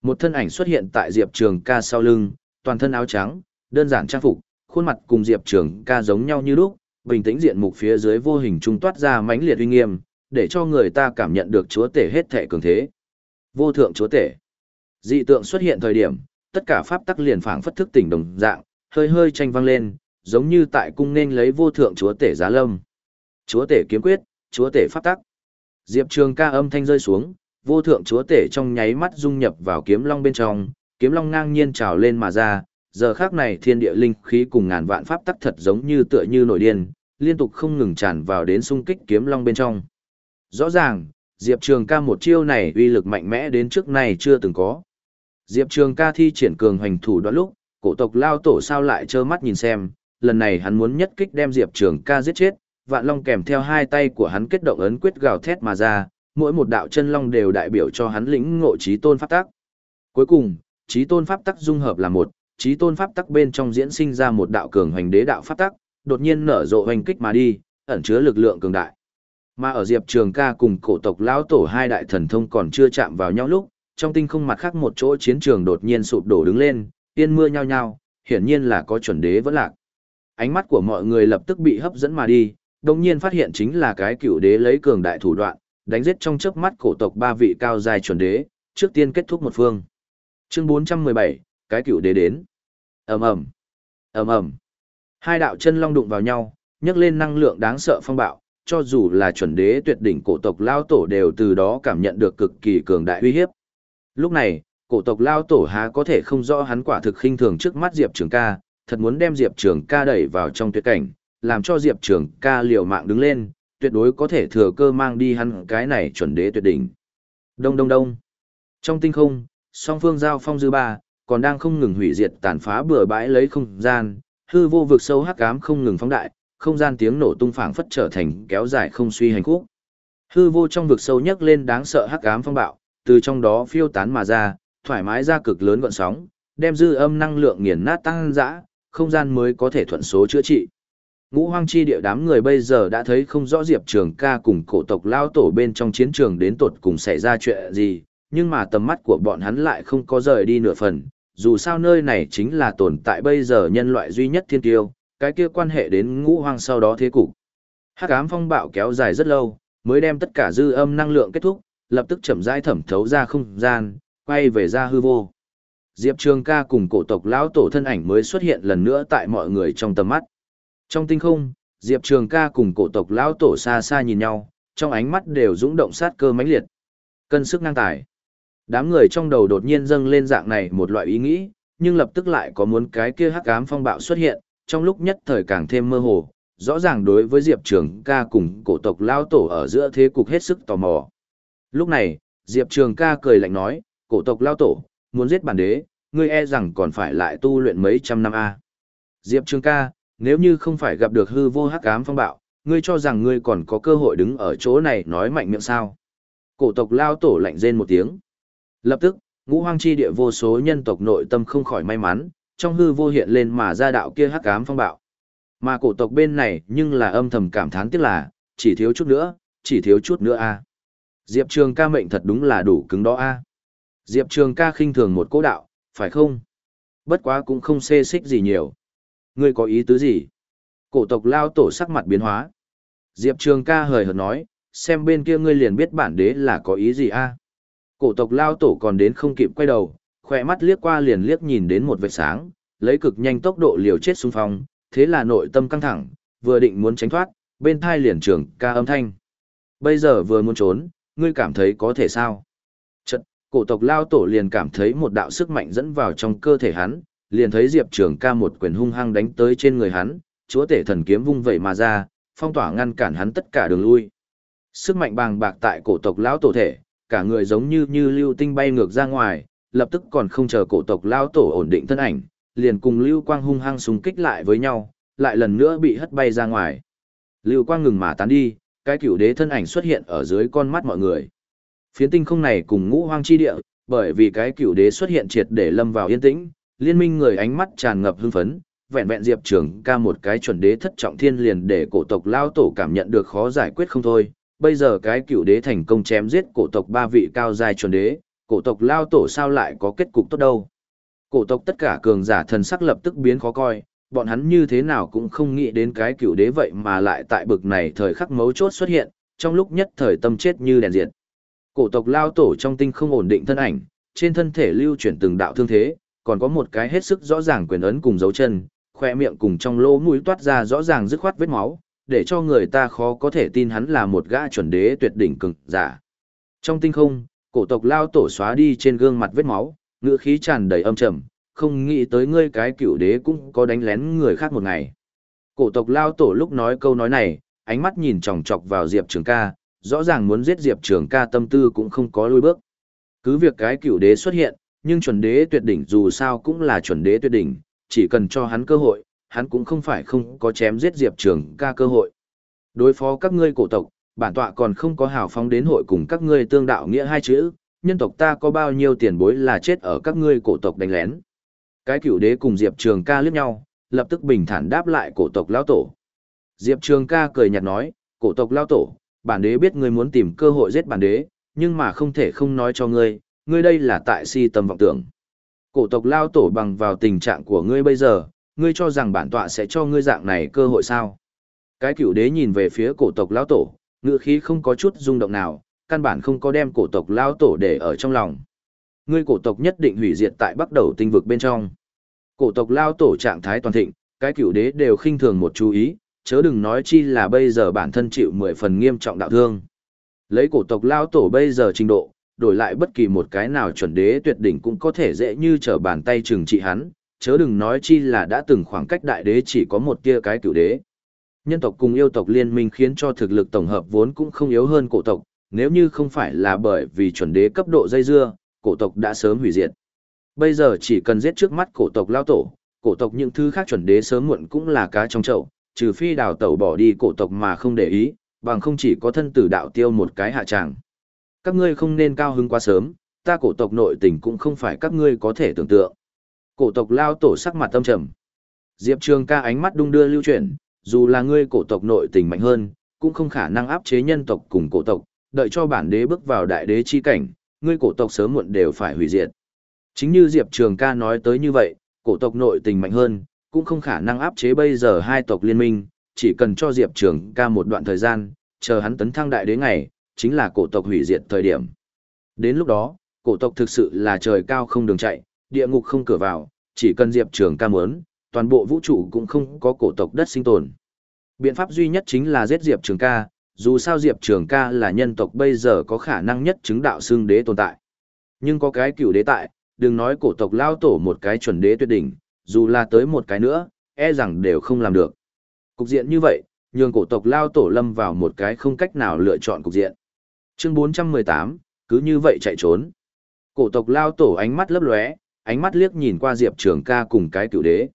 Một thân ảnh xuất hiện tại Diệp Trường Ca sau lưng, toàn thân áo trắng, đơn giản trang phục, khuôn mặt cùng Diệp Trường Ca giống nhau như lúc, bình tĩnh diện mục phía dưới vô hình trung toát ra mãnh liệt uy nghiêm, để cho người ta cảm nhận được chúa tể hết thể cường thế. Vô thượng chúa tể. Dị tượng xuất hiện thời điểm, tất cả pháp tắc liền phảng phất thức tỉnh đồng dạng, hơi hơi tranh vang lên, giống như tại cung nên lấy vô thượng chúa tể giá lâm. Chúa tể kiếm quyết, chúa tể pháp tắc. Diệp Trường ca âm thanh rơi xuống, vô thượng chúa tể trong nháy mắt dung nhập vào kiếm long bên trong, kiếm long ngang nhiên trào lên mà ra, giờ khác này thiên địa linh khí cùng ngàn vạn pháp tắc thật giống như tựa như nổi điên, liên tục không ngừng tràn vào đến xung kích kiếm long bên trong. Rõ ràng, Diệp Trường ca một chiêu này uy lực mạnh mẽ đến trước này chưa từng có. Diệp Trường ca thi triển cường hoành thủ đoạn lúc, cổ tộc lao tổ sao lại trơ mắt nhìn xem, lần này hắn muốn nhất kích đem Diệp Trường ca giết chết, vạn long kèm theo hai tay của hắn kết động ấn quyết gào thét mà ra, mỗi một đạo chân long đều đại biểu cho hắn lĩnh ngộ trí tôn pháp tắc. Cuối cùng, trí tôn pháp tắc dung hợp là một, trí tôn pháp tắc bên trong diễn sinh ra một đạo cường hoành đế đạo pháp tắc, đột nhiên nở rộ hoành kích mà đi, ẩn chứa lực lượng cường đại. Mà ở Diệp Trường ca cùng cổ tộc lão tổ hai đại thần thông còn chưa chạm vào nhau lúc, trong tinh không mặt khác một chỗ chiến trường đột nhiên sụp đổ đứng lên, tiên mưa nhao nhao, hiển nhiên là có chuẩn đế vẫn lạc. Ánh mắt của mọi người lập tức bị hấp dẫn mà đi, đồng nhiên phát hiện chính là cái cựu đế lấy cường đại thủ đoạn, đánh giết trong chớp mắt cổ tộc ba vị cao dài chuẩn đế, trước tiên kết thúc một phương. Chương 417, cái cựu đế đến. Ầm ầm. Ầm ầm. Hai đạo chân long đụng vào nhau, nhấc lên năng lượng đáng sợ phong bạo, cho dù là chuẩn đế tuyệt đỉnh cổ tộc lao tổ đều từ đó cảm nhận được cực kỳ cường đại uy hiếp. Lúc này, cổ tộc lao tổ há có thể không rõ hắn quả thực khinh thường trước mắt Diệp Trường ca, thật muốn đem Diệp Trường ca đẩy vào trong tuyệt cảnh, làm cho Diệp Trường ca liều mạng đứng lên, tuyệt đối có thể thừa cơ mang đi hắn cái này chuẩn đế tuyệt đỉnh. Đông đông đông. Trong tinh không, song phương giao phong dư ba, còn đang không ngừng hủy diệt tàn phá bừa bãi lấy không gian, hư vô vực sâu hắc ám không ngừng phóng đại, không gian tiếng nổ tung phảng phất trở thành kéo dài không suy hành khúc. Hư vô trong vực sâu nhấc lên đáng sợ hắc ám phong bạo, từ trong đó phiêu tán mà ra, thoải mái ra cực lớn gọn sóng, đem dư âm năng lượng nghiền nát tăng dã, không gian mới có thể thuận số chữa trị. Ngũ hoang chi địa đám người bây giờ đã thấy không rõ Diệp Trường ca cùng cổ tộc lao tổ bên trong chiến trường đến tột cùng xảy ra chuyện gì, nhưng mà tầm mắt của bọn hắn lại không có rời đi nửa phần, dù sao nơi này chính là tồn tại bây giờ nhân loại duy nhất thiên tiêu, cái kia quan hệ đến ngũ hoang sau đó thế cục. Hắc ám phong bạo kéo dài rất lâu, mới đem tất cả dư âm năng lượng kết thúc, lập tức chậm rãi thẩm thấu ra không gian, quay về ra hư vô. Diệp Trường ca cùng cổ tộc lão tổ thân ảnh mới xuất hiện lần nữa tại mọi người trong tầm mắt. Trong tinh không, Diệp Trường ca cùng cổ tộc lão tổ xa xa nhìn nhau, trong ánh mắt đều dũng động sát cơ mãnh liệt. Cân sức năng tài. Đám người trong đầu đột nhiên dâng lên dạng này một loại ý nghĩ, nhưng lập tức lại có muốn cái kia hắc ám phong bạo xuất hiện, trong lúc nhất thời càng thêm mơ hồ, rõ ràng đối với Diệp Trường ca cùng cổ tộc lao tổ ở giữa thế cục hết sức tò mò. Lúc này, Diệp Trường ca cười lạnh nói, cổ tộc lao tổ, muốn giết bản đế, ngươi e rằng còn phải lại tu luyện mấy trăm năm a. Diệp Trường ca, nếu như không phải gặp được hư vô hắc ám phong bạo, ngươi cho rằng ngươi còn có cơ hội đứng ở chỗ này nói mạnh miệng sao. Cổ tộc lao tổ lạnh rên một tiếng. Lập tức, ngũ hoang chi địa vô số nhân tộc nội tâm không khỏi may mắn, trong hư vô hiện lên mà ra đạo kia hắc ám phong bạo. Mà cổ tộc bên này nhưng là âm thầm cảm thán tiếc là, chỉ thiếu chút nữa, chỉ thiếu chút nữa a. Diệp Trường ca mệnh thật đúng là đủ cứng đó a. Diệp Trường ca khinh thường một cố đạo, phải không? Bất quá cũng không xê xích gì nhiều. Ngươi có ý tứ gì? Cổ tộc lao tổ sắc mặt biến hóa. Diệp Trường ca hời hợt nói, xem bên kia ngươi liền biết bản đế là có ý gì a. Cổ tộc lao tổ còn đến không kịp quay đầu, khỏe mắt liếc qua liền liếc nhìn đến một vệt sáng, lấy cực nhanh tốc độ liều chết xung phong, thế là nội tâm căng thẳng, vừa định muốn tránh thoát, bên thai liền trường ca âm thanh. Bây giờ vừa muốn trốn, ngươi cảm thấy có thể sao? Chật, cổ tộc lao tổ liền cảm thấy một đạo sức mạnh dẫn vào trong cơ thể hắn, liền thấy Diệp Trường ca một quyền hung hăng đánh tới trên người hắn, chúa tể thần kiếm vung vẩy mà ra, phong tỏa ngăn cản hắn tất cả đường lui. Sức mạnh bàng bạc tại cổ tộc lão tổ thể, cả người giống như như lưu tinh bay ngược ra ngoài, lập tức còn không chờ cổ tộc lão tổ ổn định thân ảnh, liền cùng lưu quang hung hăng xung kích lại với nhau, lại lần nữa bị hất bay ra ngoài. Lưu quang ngừng mà tán đi, cái cửu đế thân ảnh xuất hiện ở dưới con mắt mọi người. Phiến tinh không này cùng ngũ hoang chi địa, bởi vì cái cửu đế xuất hiện triệt để lâm vào yên tĩnh, liên minh người ánh mắt tràn ngập hưng phấn, vẹn vẹn diệp trường ca một cái chuẩn đế thất trọng thiên liền để cổ tộc lao tổ cảm nhận được khó giải quyết không thôi. Bây giờ cái cựu đế thành công chém giết cổ tộc ba vị cao dài chuẩn đế, cổ tộc lao tổ sao lại có kết cục tốt đâu. Cổ tộc tất cả cường giả thần sắc lập tức biến khó coi, bọn hắn như thế nào cũng không nghĩ đến cái cựu đế vậy mà lại tại bực này thời khắc mấu chốt xuất hiện, trong lúc nhất thời tâm chết như đèn diệt. Cổ tộc lao tổ trong tinh không ổn định thân ảnh, trên thân thể lưu chuyển từng đạo thương thế, còn có một cái hết sức rõ ràng quyền ấn cùng dấu chân, khoe miệng cùng trong lỗ mũi toát ra rõ ràng dứt khoát vết máu, để cho người ta khó có thể tin hắn là một gã chuẩn đế tuyệt đỉnh cường giả. Trong tinh không, cổ tộc lao tổ xóa đi trên gương mặt vết máu, ngữ khí tràn đầy âm trầm, không nghĩ tới ngươi cái cựu đế cũng có đánh lén người khác một ngày. Cổ tộc lao tổ lúc nói câu nói này, ánh mắt nhìn chòng chọc vào Diệp Trường ca, rõ ràng muốn giết Diệp Trường ca tâm tư cũng không có lôi bước. Cứ việc cái cựu đế xuất hiện, nhưng chuẩn đế tuyệt đỉnh dù sao cũng là chuẩn đế tuyệt đỉnh, chỉ cần cho hắn cơ hội, hắn cũng không phải không có chém giết Diệp Trường ca cơ hội. Đối phó các ngươi cổ tộc, bản tọa còn không có hào phóng đến hội cùng các ngươi tương đạo nghĩa hai chữ, nhân tộc ta có bao nhiêu tiền bối là chết ở các ngươi cổ tộc đánh lén. Cái cửu đế cùng Diệp Trường ca liếc nhau, lập tức bình thản đáp lại cổ tộc lão tổ. Diệp Trường ca cười nhạt nói, cổ tộc lão tổ, bản đế biết ngươi muốn tìm cơ hội giết bản đế, nhưng mà không thể không nói cho ngươi, ngươi đây là tại si tâm vọng tưởng. Cổ tộc lão tổ bằng vào tình trạng của ngươi bây giờ, ngươi cho rằng bản tọa sẽ cho ngươi dạng này cơ hội sao? Cái cửu đế nhìn về phía cổ tộc lão tổ, ngựa khí không có chút rung động nào, căn bản không có đem cổ tộc lão tổ để ở trong lòng. Ngươi cổ tộc nhất định hủy diệt tại bắt đầu tinh vực bên trong. Cổ tộc lao tổ trạng thái toàn thịnh, cái cửu đế đều khinh thường một chú ý, chớ đừng nói chi là bây giờ bản thân chịu mười phần nghiêm trọng đạo thương. Lấy cổ tộc lao tổ bây giờ trình độ, đổi lại bất kỳ một cái nào chuẩn đế tuyệt đỉnh cũng có thể dễ như trở bàn tay trừng trị hắn, chớ đừng nói chi là đã từng khoảng cách đại đế chỉ có một tia cái cựu đế. Nhân tộc cùng yêu tộc liên minh khiến cho thực lực tổng hợp vốn cũng không yếu hơn cổ tộc, nếu như không phải là bởi vì chuẩn đế cấp độ dây dưa, cổ tộc đã sớm hủy diệt. Bây giờ chỉ cần giết trước mắt cổ tộc lao tổ, cổ tộc những thứ khác chuẩn đế sớm muộn cũng là cá trong chậu, trừ phi đào tẩu bỏ đi cổ tộc mà không để ý, bằng không chỉ có thân tử đạo tiêu một cái hạ tràng. Các ngươi không nên cao hứng quá sớm, ta cổ tộc nội tình cũng không phải các ngươi có thể tưởng tượng. Cổ tộc lao tổ sắc mặt tâm trầm. Diệp Trường ca ánh mắt đung đưa lưu chuyển, dù là ngươi cổ tộc nội tình mạnh hơn, cũng không khả năng áp chế nhân tộc cùng cổ tộc, đợi cho bản đế bước vào đại đế chi cảnh, ngươi cổ tộc sớm muộn đều phải hủy diệt. Chính như Diệp Trường ca nói tới như vậy, cổ tộc nội tình mạnh hơn, cũng không khả năng áp chế bây giờ hai tộc liên minh, chỉ cần cho Diệp Trường ca một đoạn thời gian, chờ hắn tấn thăng đại đế ngày, chính là cổ tộc hủy diệt thời điểm. Đến lúc đó, cổ tộc thực sự là trời cao không đường chạy, địa ngục không cửa vào, chỉ cần Diệp Trường ca muốn, toàn bộ vũ trụ cũng không có cổ tộc đất sinh tồn. Biện pháp duy nhất chính là giết Diệp Trường ca, dù sao Diệp Trường ca là nhân tộc bây giờ có khả năng nhất chứng đạo xương đế tồn tại. Nhưng có cái cựu đế tại, đừng nói cổ tộc lao tổ một cái chuẩn đế tuyệt đỉnh, dù là tới một cái nữa, e rằng đều không làm được. Cục diện như vậy, nhường cổ tộc lao tổ lâm vào một cái không cách nào lựa chọn cục diện. Chương 418, cứ như vậy chạy trốn. Cổ tộc lao tổ ánh mắt lấp lóe, ánh mắt liếc nhìn qua Diệp Trường ca cùng cái cựu đế.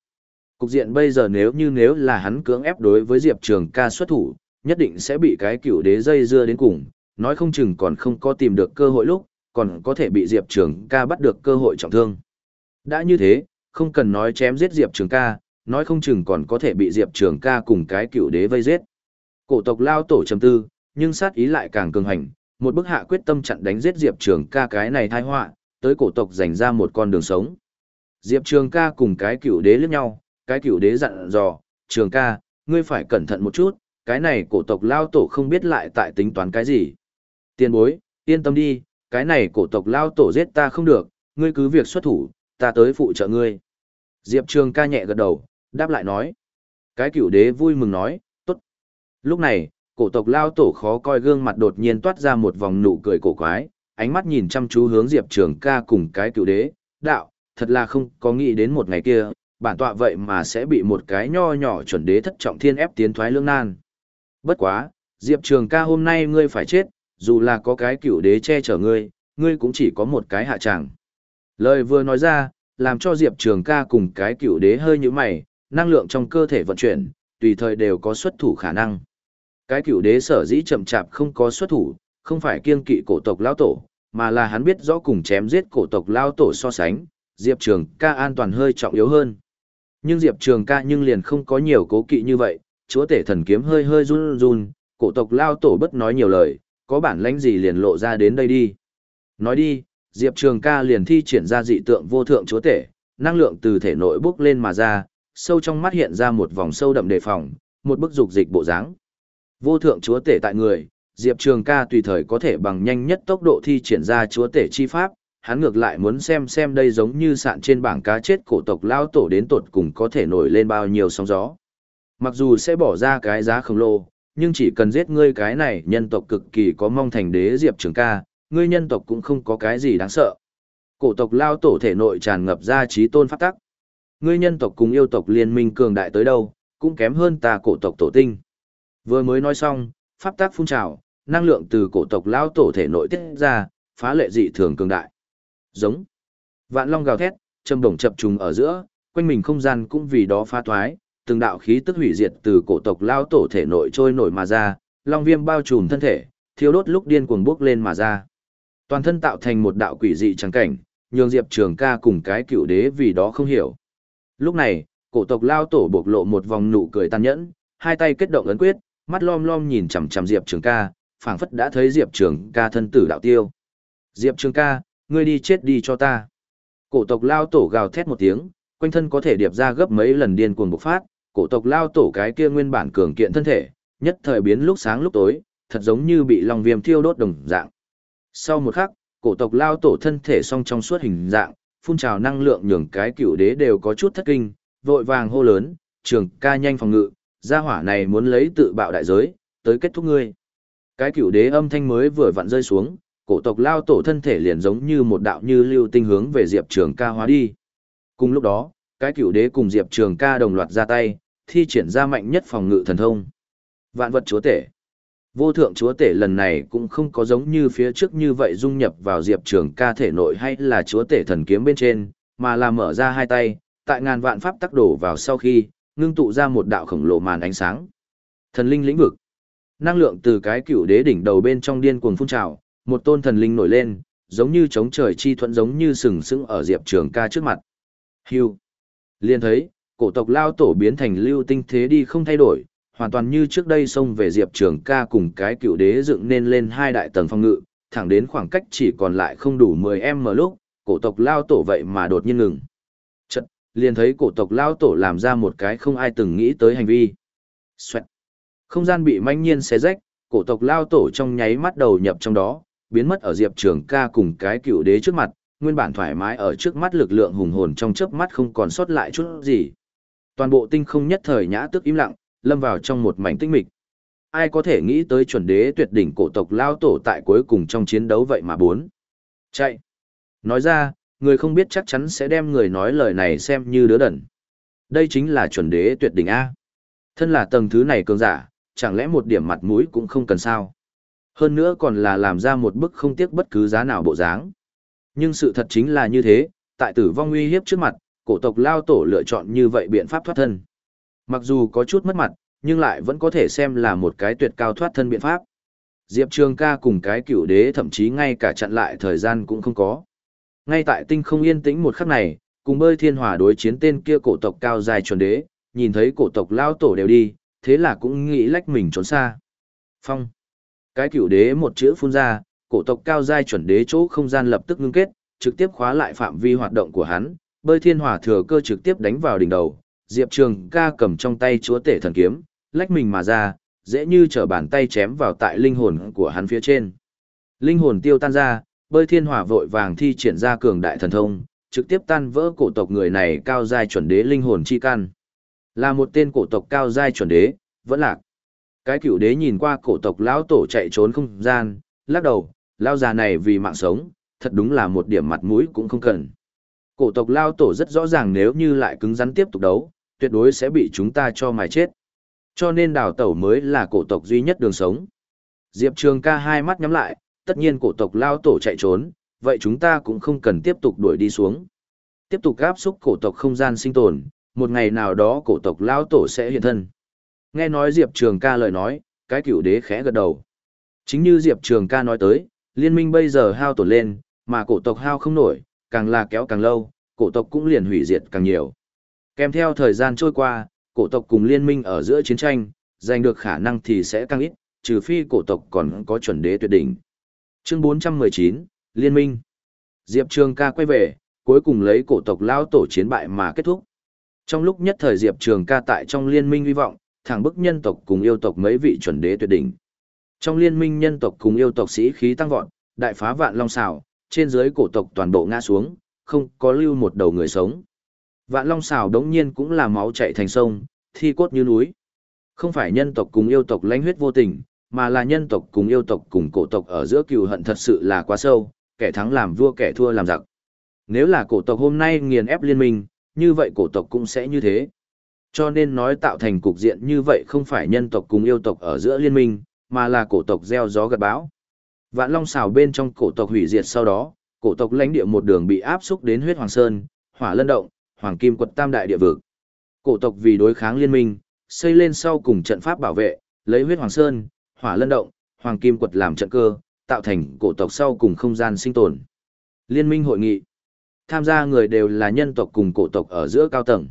Cục diện bây giờ nếu như nếu là hắn cưỡng ép đối với Diệp Trường ca xuất thủ, nhất định sẽ bị cái cựu đế dây dưa đến cùng, nói không chừng còn không có tìm được cơ hội lúc, còn có thể bị Diệp Trường ca bắt được cơ hội trọng thương. Đã như thế, không cần nói chém giết Diệp Trường ca, nói không chừng còn có thể bị Diệp Trường ca cùng cái cựu đế vây giết. Cổ tộc lao tổ trầm tư, nhưng sát ý lại càng cường hành, một bức hạ quyết tâm chặn đánh giết Diệp Trường ca cái này thai họa, tới cổ tộc dành ra một con đường sống. Diệp Trường ca cùng cái cựu đế liếc nhau, cái cựu đế dặn dò, Trường ca, ngươi phải cẩn thận một chút, cái này cổ tộc lao tổ không biết lại tại tính toán cái gì. Tiên bối, yên tâm đi, cái này cổ tộc lao tổ giết ta không được, ngươi cứ việc xuất thủ, ta tới phụ trợ ngươi. Diệp Trường ca nhẹ gật đầu, đáp lại nói. Cái cửu đế vui mừng nói, tốt. Lúc này, cổ tộc lao tổ khó coi gương mặt đột nhiên toát ra một vòng nụ cười cổ quái, ánh mắt nhìn chăm chú hướng Diệp Trường ca cùng cái cựu đế, đạo, thật là không có nghĩ đến một ngày kia, bản tọa vậy mà sẽ bị một cái nho nhỏ chuẩn đế thất trọng thiên ép tiến thoái lương nan. Bất quá, Diệp Trường ca hôm nay ngươi phải chết, dù là có cái cựu đế che chở ngươi, ngươi cũng chỉ có một cái hạ tràng. Lời vừa nói ra, làm cho Diệp Trường ca cùng cái cựu đế hơi như mày, năng lượng trong cơ thể vận chuyển, tùy thời đều có xuất thủ khả năng. Cái cựu đế sở dĩ chậm chạp không có xuất thủ, không phải kiên kỵ cổ tộc lao tổ, mà là hắn biết rõ cùng chém giết cổ tộc lao tổ so sánh, Diệp Trường ca an toàn hơi trọng yếu hơn. Nhưng Diệp Trường ca nhưng liền không có nhiều cố kỵ như vậy, chúa tể thần kiếm hơi hơi run run, cổ tộc lao tổ bất nói nhiều lời, có bản lãnh gì liền lộ ra đến đây đi. Nói đi, Diệp Trường ca liền thi triển ra dị tượng vô thượng chúa tể, năng lượng từ thể nội bước lên mà ra, sâu trong mắt hiện ra một vòng sâu đậm đề phòng, một bức dục dịch bộ dáng. Vô thượng chúa tể tại người, Diệp Trường ca tùy thời có thể bằng nhanh nhất tốc độ thi triển ra chúa tể chi pháp, hắn ngược lại muốn xem xem đây giống như sạn trên bảng cá chết cổ tộc lao tổ đến tột cùng có thể nổi lên bao nhiêu sóng gió. Mặc dù sẽ bỏ ra cái giá khổng lồ, nhưng chỉ cần giết ngươi cái này nhân tộc cực kỳ có mong thành đế Diệp Trường ca, ngươi nhân tộc cũng không có cái gì đáng sợ. Cổ tộc lao tổ thể nội tràn ngập ra trí tôn pháp tắc. Ngươi nhân tộc cùng yêu tộc liên minh cường đại tới đâu, cũng kém hơn ta cổ tộc tổ tinh. Vừa mới nói xong, pháp tác phun trào, năng lượng từ cổ tộc lao tổ thể nội tiết ra, phá lệ dị thường cường đại. Giống. Vạn long gào thét, châm đồng chập trùng ở giữa, quanh mình không gian cũng vì đó phá thoái, từng đạo khí tức hủy diệt từ cổ tộc lao tổ thể nội trôi nổi mà ra, long viêm bao trùm thân thể, thiêu đốt lúc điên cuồng bước lên mà ra. Toàn thân tạo thành một đạo quỷ dị trắng cảnh, nhường Diệp Trường ca cùng cái cựu đế vì đó không hiểu. Lúc này, cổ tộc lao tổ bộc lộ một vòng nụ cười tàn nhẫn, hai tay kết động ấn quyết, mắt lom lom nhìn chằm chằm Diệp Trường ca, phảng phất đã thấy Diệp Trường ca thân tử đạo tiêu. Diệp Trường ca, ngươi đi chết đi cho ta. Cổ tộc lao tổ gào thét một tiếng, quanh thân có thể điệp ra gấp mấy lần điên cuồng bộc phát, cổ tộc lao tổ cái kia nguyên bản cường kiện thân thể, nhất thời biến lúc sáng lúc tối, thật giống như bị long viêm thiêu đốt đồng dạng. Sau một khắc, cổ tộc lao tổ thân thể song trong suốt hình dạng, phun trào năng lượng nhường cái cựu đế đều có chút thất kinh, vội vàng hô lớn, trường ca nhanh phòng ngự, gia hỏa này muốn lấy tự bạo đại giới, tới kết thúc ngươi. Cái cựu đế âm thanh mới vừa vặn rơi xuống, cổ tộc lao tổ thân thể liền giống như một đạo như lưu tinh hướng về Diệp Trường ca hóa đi. Cùng lúc đó, cái cựu đế cùng Diệp Trường ca đồng loạt ra tay, thi triển ra mạnh nhất phòng ngự thần thông. Vạn vật chúa tể. Vô thượng chúa tể lần này cũng không có giống như phía trước như vậy dung nhập vào Diệp Trường ca thể nội hay là chúa tể thần kiếm bên trên, mà là mở ra hai tay, tại ngàn vạn pháp tác đổ vào sau khi, ngưng tụ ra một đạo khổng lồ màn ánh sáng. Thần linh lĩnh vực. Năng lượng từ cái cựu đế đỉnh đầu bên trong điên cuồng phun trào, một tôn thần linh nổi lên, giống như chống trời chi thuận giống như sừng sững ở Diệp Trường ca trước mặt. Hưu. Liên thấy, cổ tộc lao tổ biến thành lưu tinh thế đi không thay đổi, hoàn toàn như trước đây xông về Diệp Trường ca cùng cái cựu đế dựng nên lên hai đại tầng phong ngự, thẳng đến khoảng cách chỉ còn lại không đủ 10m lúc, cổ tộc lao tổ vậy mà đột nhiên ngừng. Liền thấy cổ tộc lao tổ làm ra một cái không ai từng nghĩ tới hành vi. Xoẹt. Không gian bị manh nhiên xé rách, cổ tộc lao tổ trong nháy mắt đầu nhập trong đó, biến mất ở Diệp Trường ca cùng cái cựu đế trước mặt, nguyên bản thoải mái ở trước mắt lực lượng hùng hồn trong chớp mắt không còn sót lại chút gì. Toàn bộ tinh không nhất thời nhã tức im lặng, lâm vào trong một mảnh tinh mịch. Ai có thể nghĩ tới chuẩn đế tuyệt đỉnh cổ tộc lao tổ tại cuối cùng trong chiến đấu vậy mà bốn. Chạy. Nói ra, người không biết chắc chắn sẽ đem người nói lời này xem như đứa đẩn. Đây chính là chuẩn đế tuyệt đỉnh A. Thân là tầng thứ này cường giả, chẳng lẽ một điểm mặt mũi cũng không cần sao. Hơn nữa còn là làm ra một bức không tiếc bất cứ giá nào bộ dáng. Nhưng sự thật chính là như thế, tại tử vong uy hiếp trước mặt, cổ tộc lao tổ lựa chọn như vậy biện pháp thoát thân. Mặc dù có chút mất mặt, nhưng lại vẫn có thể xem là một cái tuyệt cao thoát thân biện pháp. Diệp Trường ca cùng cái cựu đế thậm chí ngay cả chặn lại thời gian cũng không có. Ngay tại tinh không yên tĩnh một khắc này, cùng bơi thiên hòa đối chiến tên kia cổ tộc cao dài chuẩn đế, nhìn thấy cổ tộc lao tổ đều đi, thế là cũng nghĩ lách mình trốn xa. Phong. Cái cửu đế một chữ phun ra, cổ tộc cao giai chuẩn đế chỗ không gian lập tức ngưng kết, trực tiếp khóa lại phạm vi hoạt động của hắn, bơi thiên hỏa thừa cơ trực tiếp đánh vào đỉnh đầu, Diệp Trường ca cầm trong tay chúa tể thần kiếm, lách mình mà ra, dễ như trở bàn tay chém vào tại linh hồn của hắn phía trên. Linh hồn tiêu tan ra, bơi thiên hỏa vội vàng thi triển ra cường đại thần thông, trực tiếp tan vỡ cổ tộc người này cao giai chuẩn đế linh hồn chi căn. Là một tên cổ tộc cao giai chuẩn đế, vẫn lạc. Cái cựu đế nhìn qua cổ tộc lão tổ chạy trốn không gian, lắc đầu, lao già này vì mạng sống, thật đúng là một điểm mặt mũi cũng không cần. Cổ tộc lao tổ rất rõ ràng nếu như lại cứng rắn tiếp tục đấu, tuyệt đối sẽ bị chúng ta cho mài chết. Cho nên đào tẩu mới là cổ tộc duy nhất đường sống. Diệp Trường ca hai mắt nhắm lại, tất nhiên cổ tộc lao tổ chạy trốn, vậy chúng ta cũng không cần tiếp tục đuổi đi xuống. Tiếp tục gáp xúc cổ tộc không gian sinh tồn, một ngày nào đó cổ tộc lao tổ sẽ hiện thân. Nghe nói Diệp Trường ca lời nói, cái cửu đế khẽ gật đầu. Chính như Diệp Trường ca nói tới, liên minh bây giờ hao tổn lên, mà cổ tộc hao không nổi, càng là kéo càng lâu, cổ tộc cũng liền hủy diệt càng nhiều. Kèm theo thời gian trôi qua, cổ tộc cùng liên minh ở giữa chiến tranh, giành được khả năng thì sẽ càng ít, trừ phi cổ tộc còn có chuẩn đế tuyệt đỉnh. Chương 419, Liên minh. Diệp Trường ca quay về, cuối cùng lấy cổ tộc lao tổ chiến bại mà kết thúc. Trong lúc nhất thời Diệp Trường ca tại trong liên minh hy vọng, thẳng bức nhân tộc cùng yêu tộc mấy vị chuẩn đế tuyệt đỉnh. Trong liên minh nhân tộc cùng yêu tộc sĩ khí tăng vọt, đại phá vạn long xảo, trên dưới cổ tộc toàn bộ ngã xuống, không có lưu một đầu người sống. Vạn long xảo đống nhiên cũng là máu chảy thành sông, thi cốt như núi. Không phải nhân tộc cùng yêu tộc lãnh huyết vô tình, mà là nhân tộc cùng yêu tộc cùng cổ tộc ở giữa cừu hận thật sự là quá sâu, kẻ thắng làm vua kẻ thua làm giặc. Nếu là cổ tộc hôm nay nghiền ép liên minh, như vậy cổ tộc cũng sẽ như thế. Cho nên nói tạo thành cục diện như vậy không phải nhân tộc cùng yêu tộc ở giữa liên minh, mà là cổ tộc gieo gió gặt bão. Vạn Long xào bên trong cổ tộc hủy diệt sau đó, cổ tộc lãnh địa một đường bị áp xúc đến huyết hoàng sơn, hỏa lân động, hoàng kim quật tam đại địa vực. Cổ tộc vì đối kháng liên minh, xây lên sau cùng trận pháp bảo vệ, lấy huyết hoàng sơn, hỏa lân động, hoàng kim quật làm trận cơ, tạo thành cổ tộc sau cùng không gian sinh tồn. Liên minh hội nghị. Tham gia người đều là nhân tộc cùng cổ tộc ở giữa cao tầng.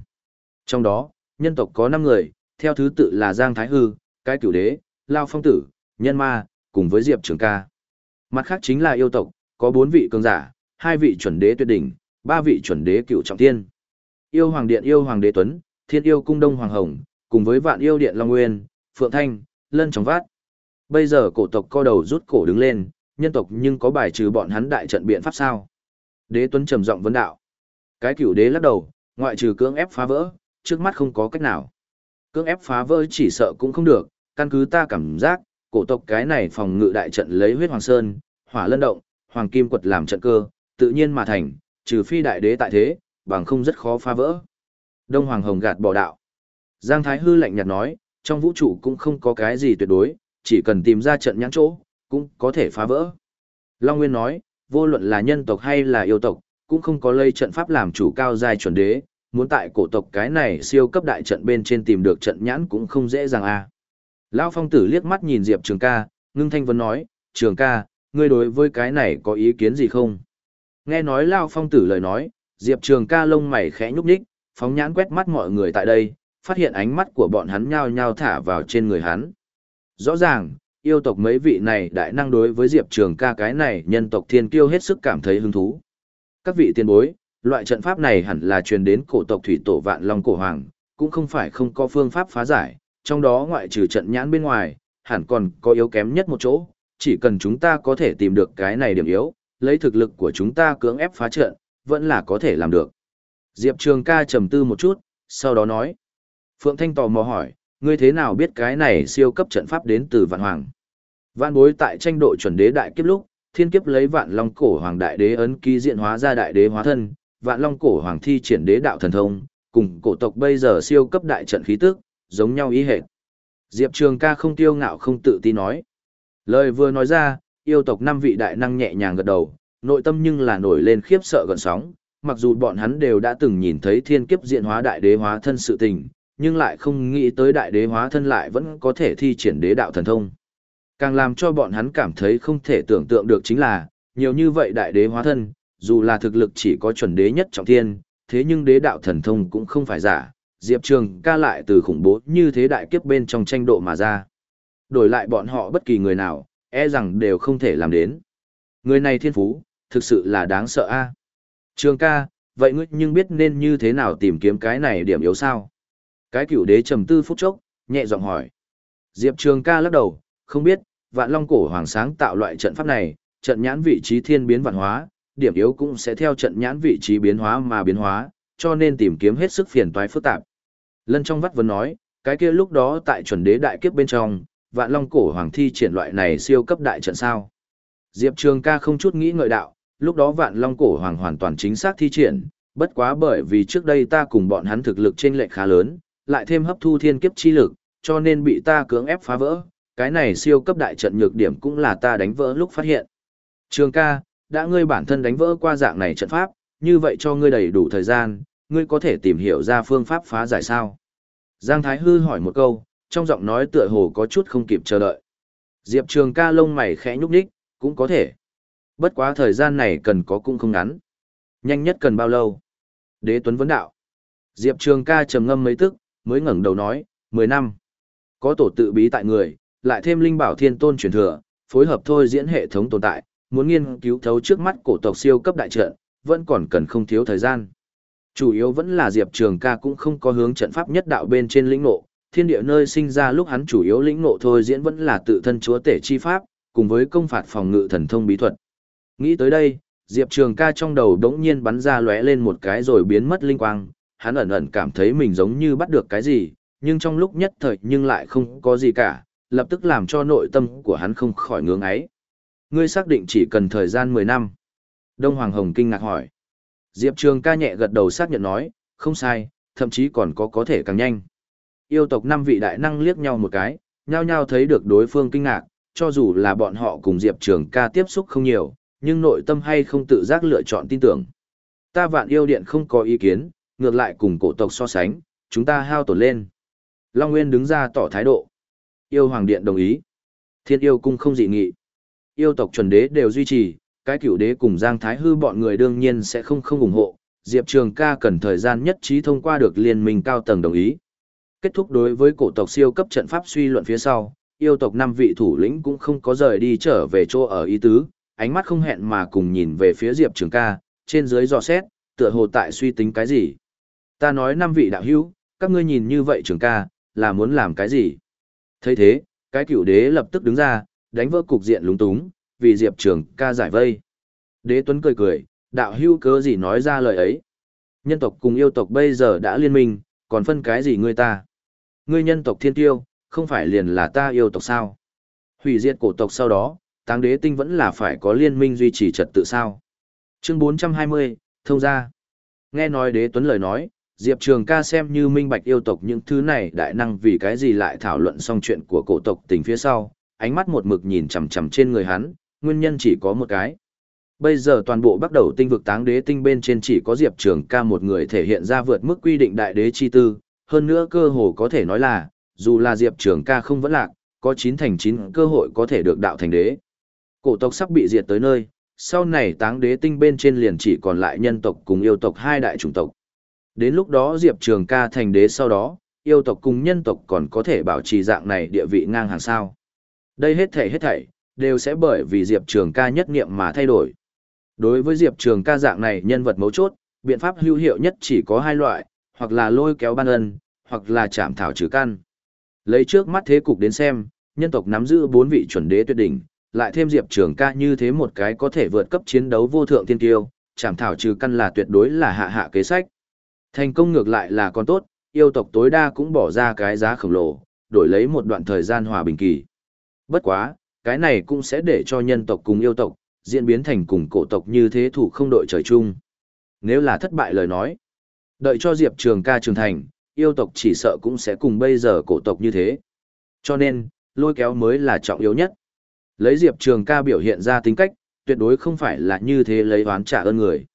Trong đó, nhân tộc có 5 người, theo thứ tự là Giang Thái Hư, cái cửu đế, Lao Phong Tử, Nhân Ma, cùng với Diệp Trường Ca. Mặt khác chính là yêu tộc, có 4 vị cường giả, 2 vị chuẩn đế tuyệt đỉnh, 3 vị chuẩn đế cựu trọng thiên. Yêu Hoàng Điện yêu Hoàng đế Tuấn, Thiên yêu cung Đông Hoàng Hồng, cùng với Vạn yêu Điện Long Nguyên, Phượng Thanh, Lân Trọng Vát. Bây giờ cổ tộc co đầu rút cổ đứng lên, nhân tộc nhưng có bài trừ bọn hắn đại trận biện pháp sao? Đế Tuấn trầm giọng vấn đạo. Cái cửu đế lắc đầu, ngoại trừ cưỡng ép phá vỡ, trước mắt không có cách nào. Cưỡng ép phá vỡ chỉ sợ cũng không được, căn cứ ta cảm giác, cổ tộc cái này phòng ngự đại trận lấy huyết hoàng sơn, hỏa lân động, hoàng kim quật làm trận cơ, tự nhiên mà thành, trừ phi đại đế tại thế, bằng không rất khó phá vỡ. Đông Hoàng Hồng gạt bỏ đạo. Giang Thái Hư lạnh nhạt nói, trong vũ trụ cũng không có cái gì tuyệt đối, chỉ cần tìm ra trận nhãn chỗ, cũng có thể phá vỡ. Long Nguyên nói, vô luận là nhân tộc hay là yêu tộc, cũng không có lây trận pháp làm chủ cao giai chuẩn đế, muốn tại cổ tộc cái này siêu cấp đại trận bên trên tìm được trận nhãn cũng không dễ dàng a. À. Lão Phong Tử liếc mắt nhìn Diệp Trường Ca, ngưng thanh vấn nói, Trường Ca, ngươi đối với cái này có ý kiến gì không? Nghe nói Lão Phong Tử lời nói, Diệp Trường Ca lông mày khẽ nhúc nhích, phóng nhãn quét mắt mọi người tại đây, phát hiện ánh mắt của bọn hắn nhao nhao thả vào trên người hắn. Rõ ràng, yêu tộc mấy vị này đại năng đối với Diệp Trường ca cái này nhân tộc thiên kiêu hết sức cảm thấy hứng thú. Các vị tiền bối, loại trận pháp này hẳn là truyền đến cổ tộc thủy tổ vạn long cổ hoàng, cũng không phải không có phương pháp phá giải, trong đó ngoại trừ trận nhãn bên ngoài, hẳn còn có yếu kém nhất một chỗ, chỉ cần chúng ta có thể tìm được cái này điểm yếu, lấy thực lực của chúng ta cưỡng ép phá trận, vẫn là có thể làm được. Diệp Trường ca trầm tư một chút, sau đó nói. Phượng Thanh tò mò hỏi, ngươi thế nào biết cái này siêu cấp trận pháp đến từ Vạn Hoàng? Vạn bối tại tranh độ chuẩn đế đại kiếp lúc, thiên kiếp lấy Vạn Long cổ hoàng đại đế ấn ký diện hóa ra đại đế hóa thân, Vạn Long cổ hoàng thi triển đế đạo thần thông, cùng cổ tộc bây giờ siêu cấp đại trận khí tức, giống nhau ý hệ. Diệp Trường ca không tiêu ngạo không tự tin nói. Lời vừa nói ra, yêu tộc năm vị đại năng nhẹ nhàng gật đầu, nội tâm nhưng là nổi lên khiếp sợ gần sóng, mặc dù bọn hắn đều đã từng nhìn thấy thiên kiếp diện hóa đại đế hóa thân sự tình, nhưng lại không nghĩ tới đại đế hóa thân lại vẫn có thể thi triển đế đạo thần thông. Càng làm cho bọn hắn cảm thấy không thể tưởng tượng được chính là, nhiều như vậy đại đế hóa thân, dù là thực lực chỉ có chuẩn đế nhất trọng thiên, thế nhưng đế đạo thần thông cũng không phải giả, Diệp Trường ca lại từ khủng bố như thế đại kiếp bên trong tranh độ mà ra. Đổi lại bọn họ bất kỳ người nào, e rằng đều không thể làm đến. Người này thiên phú, thực sự là đáng sợ a Trường ca, vậy ngươi nhưng biết nên như thế nào tìm kiếm cái này điểm yếu sao? Cái cựu đế trầm tư phút chốc, nhẹ giọng hỏi. Diệp Trường ca lắc đầu, không biết, vạn long cổ hoàng sáng tạo loại trận pháp này, trận nhãn vị trí thiên biến vạn hóa, điểm yếu cũng sẽ theo trận nhãn vị trí biến hóa mà biến hóa, cho nên tìm kiếm hết sức phiền toái phức tạp. Lân trong vắt vẫn nói, cái kia lúc đó tại chuẩn đế đại kiếp bên trong, vạn long cổ hoàng thi triển loại này siêu cấp đại trận sao. Diệp Trường ca không chút nghĩ ngợi đạo, lúc đó vạn long cổ hoàng hoàn toàn chính xác thi triển, bất quá bởi vì trước đây ta cùng bọn hắn thực lực trên lệch khá lớn, lại thêm hấp thu thiên kiếp chi lực, cho nên bị ta cưỡng ép phá vỡ, cái này siêu cấp đại trận nhược điểm cũng là ta đánh vỡ lúc phát hiện. Trường ca, đã ngươi bản thân đánh vỡ qua dạng này trận pháp, như vậy cho ngươi đầy đủ thời gian, ngươi có thể tìm hiểu ra phương pháp phá giải sao? Giang Thái Hư hỏi một câu, trong giọng nói tựa hồ có chút không kịp chờ đợi. Diệp Trường ca lông mày khẽ nhúc nhích, cũng có thể. Bất quá thời gian này cần có cũng không ngắn. Nhanh nhất cần bao lâu? Đế Tuấn vấn đạo. Diệp Trường ca trầm ngâm mấy tức, mới ngẩng đầu nói, 10 năm. Có tổ tự bí tại người, lại thêm linh bảo thiên tôn truyền thừa, phối hợp thôi diễn hệ thống tồn tại, muốn nghiên cứu thấu trước mắt cổ tộc siêu cấp đại trận, vẫn còn cần không thiếu thời gian. Chủ yếu vẫn là Diệp Trường ca cũng không có hướng trận pháp nhất đạo bên trên lĩnh ngộ, thiên địa nơi sinh ra lúc hắn chủ yếu lĩnh ngộ thôi diễn vẫn là tự thân chúa tể chi pháp, cùng với công phạt phòng ngự thần thông bí thuật. Nghĩ tới đây, Diệp Trường ca trong đầu đống nhiên bắn ra lóe lên một cái rồi biến mất linh quang, hắn ẩn ẩn cảm thấy mình giống như bắt được cái gì, nhưng trong lúc nhất thời nhưng lại không có gì cả, lập tức làm cho nội tâm của hắn không khỏi ngưỡng ấy. Ngươi xác định chỉ cần thời gian 10 năm. Đông Hoàng Hồng kinh ngạc hỏi. Diệp Trường ca nhẹ gật đầu xác nhận nói, không sai, thậm chí còn có có thể càng nhanh. Yêu tộc năm vị đại năng liếc nhau một cái, nhao nhao thấy được đối phương kinh ngạc, cho dù là bọn họ cùng Diệp Trường ca tiếp xúc không nhiều, nhưng nội tâm hay không tự giác lựa chọn tin tưởng. Ta vạn yêu điện không có ý kiến, ngược lại cùng cổ tộc so sánh, chúng ta hao tổn lên. Long Nguyên đứng ra tỏ thái độ. Yêu Hoàng Điện đồng ý. Thiên yêu cung không dị nghị. Yêu tộc chuẩn đế đều duy trì, cái cửu đế cùng Giang Thái Hư bọn người đương nhiên sẽ không không ủng hộ. Diệp Trường ca cần thời gian nhất trí thông qua được liên minh cao tầng đồng ý. Kết thúc đối với cổ tộc siêu cấp trận pháp suy luận phía sau, yêu tộc năm vị thủ lĩnh cũng không có rời đi trở về chỗ ở ý tứ, ánh mắt không hẹn mà cùng nhìn về phía Diệp Trường ca, trên dưới dò xét, tựa hồ tại suy tính cái gì. Ta nói năm vị đạo hữu, các ngươi nhìn như vậy Trường ca, là muốn làm cái gì? thấy thế, cái cựu đế lập tức đứng ra, đánh vỡ cục diện lúng túng, vì Diệp Trường ca giải vây. Đế Tuấn cười cười, đạo hữu cớ gì nói ra lời ấy. Nhân tộc cùng yêu tộc bây giờ đã liên minh, còn phân cái gì ngươi ta? Ngươi nhân tộc thiên tiêu, không phải liền là ta yêu tộc sao? Hủy diệt cổ tộc sau đó, táng đế tinh vẫn là phải có liên minh duy trì trật tự sao? Chương 420, thông ra. Nghe nói đế tuấn lời nói, Diệp Trường ca xem như minh bạch yêu tộc những thứ này đại năng vì cái gì lại thảo luận xong chuyện của cổ tộc tình phía sau, ánh mắt một mực nhìn chằm chằm trên người hắn, nguyên nhân chỉ có một cái. Bây giờ toàn bộ bắt đầu tinh vực táng đế tinh bên trên chỉ có Diệp Trường ca một người thể hiện ra vượt mức quy định đại đế chi tư, hơn nữa cơ hồ có thể nói là, dù là Diệp Trường ca không vẫn lạc, có 9 thành 9 cơ hội có thể được đạo thành đế. Cổ tộc sắp bị diệt tới nơi, sau này táng đế tinh bên trên liền chỉ còn lại nhân tộc cùng yêu tộc hai đại chủng tộc. Đến lúc đó Diệp Trường ca thành đế sau đó, yêu tộc cùng nhân tộc còn có thể bảo trì dạng này địa vị ngang hàng sao. Đây hết thảy hết thảy, đều sẽ bởi vì Diệp Trường ca nhất nghiệm mà thay đổi. Đối với Diệp Trường ca dạng này nhân vật mấu chốt, biện pháp hữu hiệu nhất chỉ có hai loại, hoặc là lôi kéo ban ân, hoặc là chạm thảo trừ căn. Lấy trước mắt thế cục đến xem, nhân tộc nắm giữ bốn vị chuẩn đế tuyệt đỉnh, lại thêm Diệp Trường ca như thế một cái có thể vượt cấp chiến đấu vô thượng tiên tiêu, chạm thảo trừ căn là tuyệt đối là hạ hạ kế sách. Thành công ngược lại là còn tốt, yêu tộc tối đa cũng bỏ ra cái giá khổng lồ, đổi lấy một đoạn thời gian hòa bình kỳ. Bất quá, cái này cũng sẽ để cho nhân tộc cùng yêu tộc, diễn biến thành cùng cổ tộc như thế thủ không đội trời chung. Nếu là thất bại lời nói, đợi cho Diệp Trường ca trưởng thành, yêu tộc chỉ sợ cũng sẽ cùng bây giờ cổ tộc như thế. Cho nên, lôi kéo mới là trọng yếu nhất. Lấy Diệp Trường ca biểu hiện ra tính cách, tuyệt đối không phải là như thế lấy oán trả ơn người.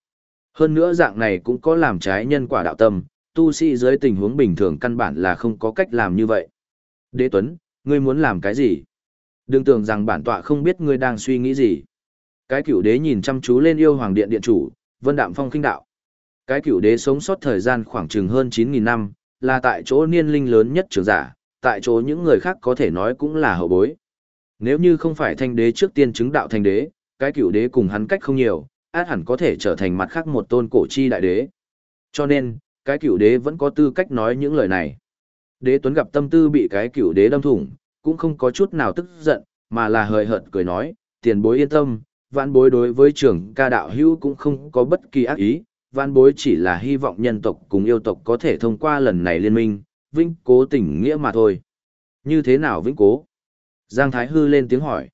Hơn nữa dạng này cũng có làm trái nhân quả đạo tâm, tu sĩ dưới tình huống bình thường căn bản là không có cách làm như vậy. Đế Tuấn, ngươi muốn làm cái gì? Đừng tưởng rằng bản tọa không biết ngươi đang suy nghĩ gì. Cái cửu đế nhìn chăm chú lên yêu hoàng điện điện chủ, vân đạm phong kinh đạo. Cái cửu đế sống sót thời gian khoảng chừng hơn 9.000 năm, là tại chỗ niên linh lớn nhất trường giả, tại chỗ những người khác có thể nói cũng là hậu bối. Nếu như không phải thanh đế trước tiên chứng đạo thanh đế, cái cửu đế cùng hắn cách không nhiều, át hẳn có thể trở thành mặt khác một tôn cổ chi đại đế. Cho nên, cái cửu đế vẫn có tư cách nói những lời này. Đế Tuấn gặp tâm tư bị cái cửu đế đâm thủng, cũng không có chút nào tức giận, mà là hời hợt cười nói, tiền bối yên tâm, vạn bối đối với trưởng ca đạo hữu cũng không có bất kỳ ác ý, vạn bối chỉ là hy vọng nhân tộc cùng yêu tộc có thể thông qua lần này liên minh, vĩnh cố tình nghĩa mà thôi. Như thế nào vĩnh cố? Giang Thái Hư lên tiếng hỏi.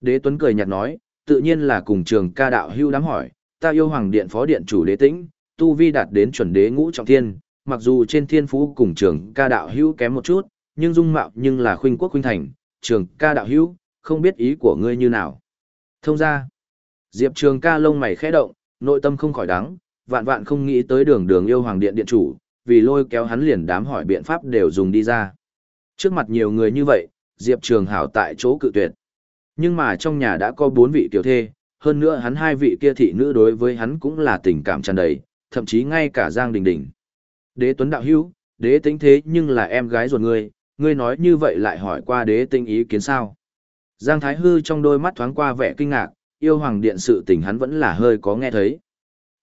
Đế Tuấn cười nhạt nói, tự nhiên là cùng trường ca đạo hưu đám hỏi, ta yêu hoàng điện phó điện chủ đế tĩnh, tu vi đạt đến chuẩn đế ngũ trọng thiên, mặc dù trên thiên phú cùng trường ca đạo hưu kém một chút, nhưng dung mạo nhưng là khuynh quốc khuynh thành, trường ca đạo hưu, không biết ý của ngươi như nào. Thông ra, Diệp trường ca lông mày khẽ động, nội tâm không khỏi đắng, vạn vạn không nghĩ tới đường đường yêu hoàng điện điện chủ, vì lôi kéo hắn liền đám hỏi biện pháp đều dùng đi ra. Trước mặt nhiều người như vậy, Diệp Trường Hảo tại chỗ cự tuyệt. Nhưng mà trong nhà đã có bốn vị tiểu thê, hơn nữa hắn hai vị kia thị nữ đối với hắn cũng là tình cảm tràn đầy, thậm chí ngay cả Giang Đình Đình. Đế Tuấn Đạo Hữu đế tính thế nhưng là em gái ruột ngươi, ngươi nói như vậy lại hỏi qua đế tinh ý kiến sao. Giang Thái Hư trong đôi mắt thoáng qua vẻ kinh ngạc, yêu hoàng điện sự tình hắn vẫn là hơi có nghe thấy.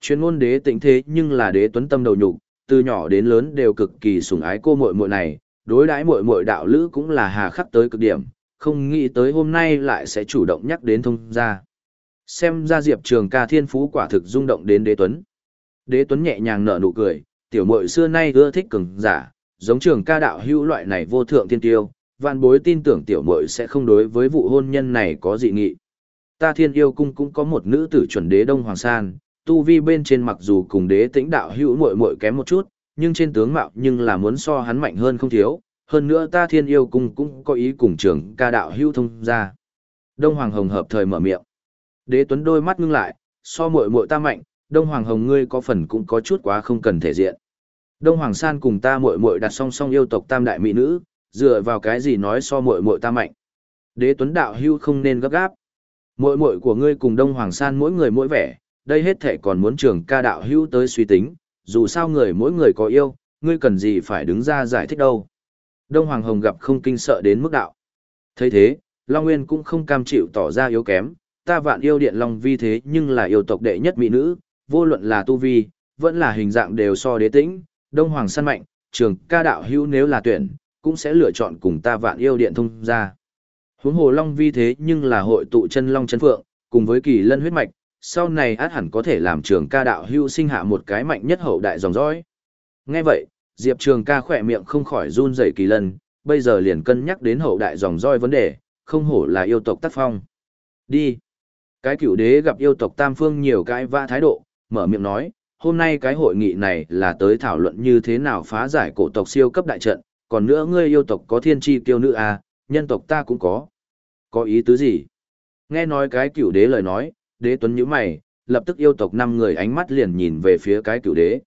Chuyên môn đế tĩnh thế nhưng là đế tuấn tâm đầu nhục, từ nhỏ đến lớn đều cực kỳ sủng ái cô muội muội này, đối đãi muội muội đạo lữ cũng là hà khắc tới cực điểm, không nghĩ tới hôm nay lại sẽ chủ động nhắc đến thông gia. Xem ra Diệp Trường ca thiên phú quả thực rung động đến đế tuấn. Đế tuấn nhẹ nhàng nở nụ cười, tiểu muội xưa nay ưa thích cường giả, giống trường ca đạo hữu loại này vô thượng thiên tiêu, vạn bối tin tưởng tiểu muội sẽ không đối với vụ hôn nhân này có dị nghị. Ta thiên yêu cung cũng có một nữ tử chuẩn đế Đông Hoàng San, tu vi bên trên mặc dù cùng đế tĩnh đạo hữu muội muội kém một chút, nhưng trên tướng mạo nhưng là muốn so hắn mạnh hơn không thiếu, hơn nữa ta thiên yêu cung cũng có ý cùng trưởng ca đạo hưu thông ra. Đông Hoàng Hồng hợp thời mở miệng. Đế Tuấn đôi mắt ngưng lại, so muội muội ta mạnh, Đông Hoàng Hồng ngươi có phần cũng có chút quá không cần thể diện. Đông Hoàng San cùng ta muội muội đặt song song yêu tộc tam đại mỹ nữ, dựa vào cái gì nói so muội muội ta mạnh. Đế Tuấn đạo hưu không nên gấp gáp. Muội muội của ngươi cùng Đông Hoàng San mỗi người mỗi vẻ, đây hết thể còn muốn trưởng ca đạo hưu tới suy tính, dù sao người mỗi người có yêu, ngươi cần gì phải đứng ra giải thích đâu. Đông Hoàng Hồng gặp không kinh sợ đến mức đạo. thấy thế, Long Nguyên cũng không cam chịu tỏ ra yếu kém, ta vạn yêu điện Long Vi thế nhưng là yêu tộc đệ nhất mỹ nữ, vô luận là tu vi, vẫn là hình dạng đều so đế tĩnh, Đông Hoàng săn mạnh, trường ca đạo hữu nếu là tuyển, cũng sẽ lựa chọn cùng ta vạn yêu điện thông ra. Huống hồ Long Vi thế nhưng là hội tụ chân Long chân Phượng, cùng với kỳ lân huyết mạch, sau này át hẳn có thể làm trường ca đạo hưu sinh hạ một cái mạnh nhất hậu đại dòng dõi. Nghe vậy, Diệp Trường ca khỏe miệng không khỏi run rẩy kỳ lần, bây giờ liền cân nhắc đến hậu đại dòng roi vấn đề, không hổ là yêu tộc tác phong. Đi. Cái cửu đế gặp yêu tộc tam phương nhiều cái vã thái độ, mở miệng nói, hôm nay cái hội nghị này là tới thảo luận như thế nào phá giải cổ tộc siêu cấp đại trận, còn nữa ngươi yêu tộc có thiên tri kiêu nữ à, nhân tộc ta cũng có. Có ý tứ gì? Nghe nói cái cửu đế lời nói, đế tuấn như mày, lập tức yêu tộc năm người ánh mắt liền nhìn về phía cái cửu đế.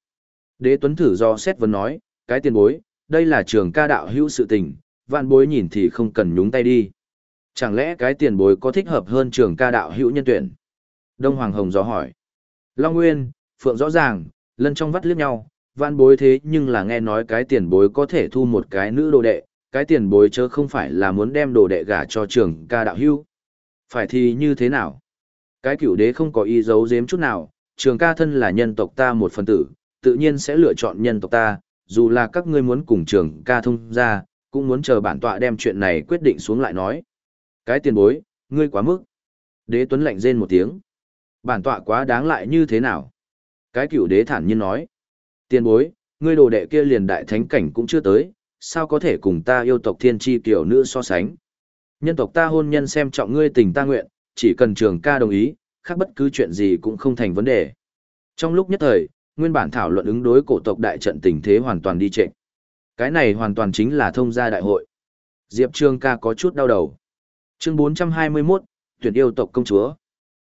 Đế tuấn thử do xét vấn nói, cái tiền bối, đây là trường ca đạo hữu sự tình, vạn bối nhìn thì không cần nhúng tay đi. Chẳng lẽ cái tiền bối có thích hợp hơn trường ca đạo hữu nhân tuyển? Đông Hoàng Hồng do hỏi. Long Nguyên, Phượng rõ ràng, lân trong vắt liếc nhau, vạn bối thế nhưng là nghe nói cái tiền bối có thể thu một cái nữ đồ đệ, cái tiền bối chớ không phải là muốn đem đồ đệ gả cho trường ca đạo hữu. Phải thì như thế nào? Cái cửu đế không có ý giấu giếm chút nào, trường ca thân là nhân tộc ta một phần tử, tự nhiên sẽ lựa chọn nhân tộc ta, dù là các ngươi muốn cùng trường ca thông ra, cũng muốn chờ bản tọa đem chuyện này quyết định xuống lại nói. Cái tiền bối, ngươi quá mức. Đế Tuấn lạnh rên một tiếng. Bản tọa quá đáng lại như thế nào? Cái cửu đế thản nhiên nói. Tiền bối, ngươi đồ đệ kia liền đại thánh cảnh cũng chưa tới, sao có thể cùng ta yêu tộc thiên tri kiểu nữ so sánh? Nhân tộc ta hôn nhân xem trọng ngươi tình ta nguyện, chỉ cần trường ca đồng ý, khác bất cứ chuyện gì cũng không thành vấn đề. Trong lúc nhất thời, nguyên bản thảo luận ứng đối cổ tộc đại trận tình thế hoàn toàn đi trệ. Cái này hoàn toàn chính là thông gia đại hội. Diệp Trương ca có chút đau đầu. Chương 421, tuyển yêu tộc công chúa.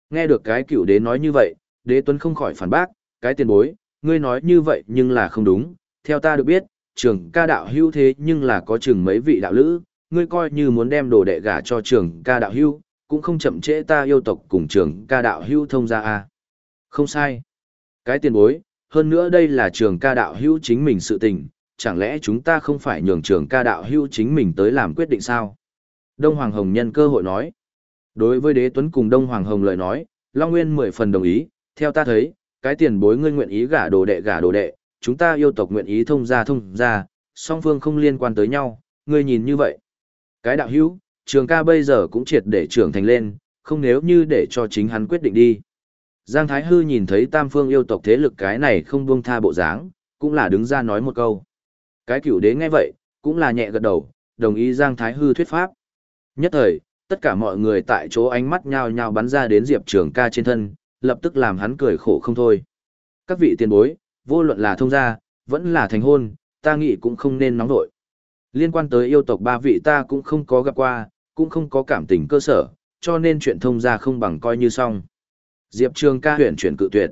Nghe được cái cựu đế nói như vậy, đế tuấn không khỏi phản bác, cái tiền bối, ngươi nói như vậy nhưng là không đúng. Theo ta được biết, trường ca đạo hưu thế nhưng là có chừng mấy vị đạo lữ, ngươi coi như muốn đem đồ đệ gả cho trường ca đạo hưu, cũng không chậm trễ ta yêu tộc cùng trường ca đạo hưu thông ra a Không sai. Cái tiền bối, hơn nữa đây là trường ca đạo hữu chính mình sự tình, chẳng lẽ chúng ta không phải nhường trường ca đạo hữu chính mình tới làm quyết định sao? Đông Hoàng Hồng nhân cơ hội nói. Đối với đế tuấn cùng Đông Hoàng Hồng lời nói, Long Nguyên mười phần đồng ý, theo ta thấy, cái tiền bối ngươi nguyện ý gả đồ đệ gả đồ đệ, chúng ta yêu tộc nguyện ý thông ra thông ra, song phương không liên quan tới nhau, ngươi nhìn như vậy. Cái đạo hữu, trường ca bây giờ cũng triệt để trưởng thành lên, không nếu như để cho chính hắn quyết định đi. Giang Thái Hư nhìn thấy tam phương yêu tộc thế lực cái này không buông tha bộ dáng, cũng là đứng ra nói một câu. Cái cửu đế nghe vậy, cũng là nhẹ gật đầu, đồng ý Giang Thái Hư thuyết pháp. Nhất thời, tất cả mọi người tại chỗ ánh mắt nhao nhao bắn ra đến Diệp Trường ca trên thân, lập tức làm hắn cười khổ không thôi. Các vị tiền bối, vô luận là thông gia, vẫn là thành hôn, ta nghĩ cũng không nên nóng nội. Liên quan tới yêu tộc ba vị ta cũng không có gặp qua, cũng không có cảm tình cơ sở, cho nên chuyện thông gia không bằng coi như xong. Diệp Trường ca huyện chuyển cự tuyệt.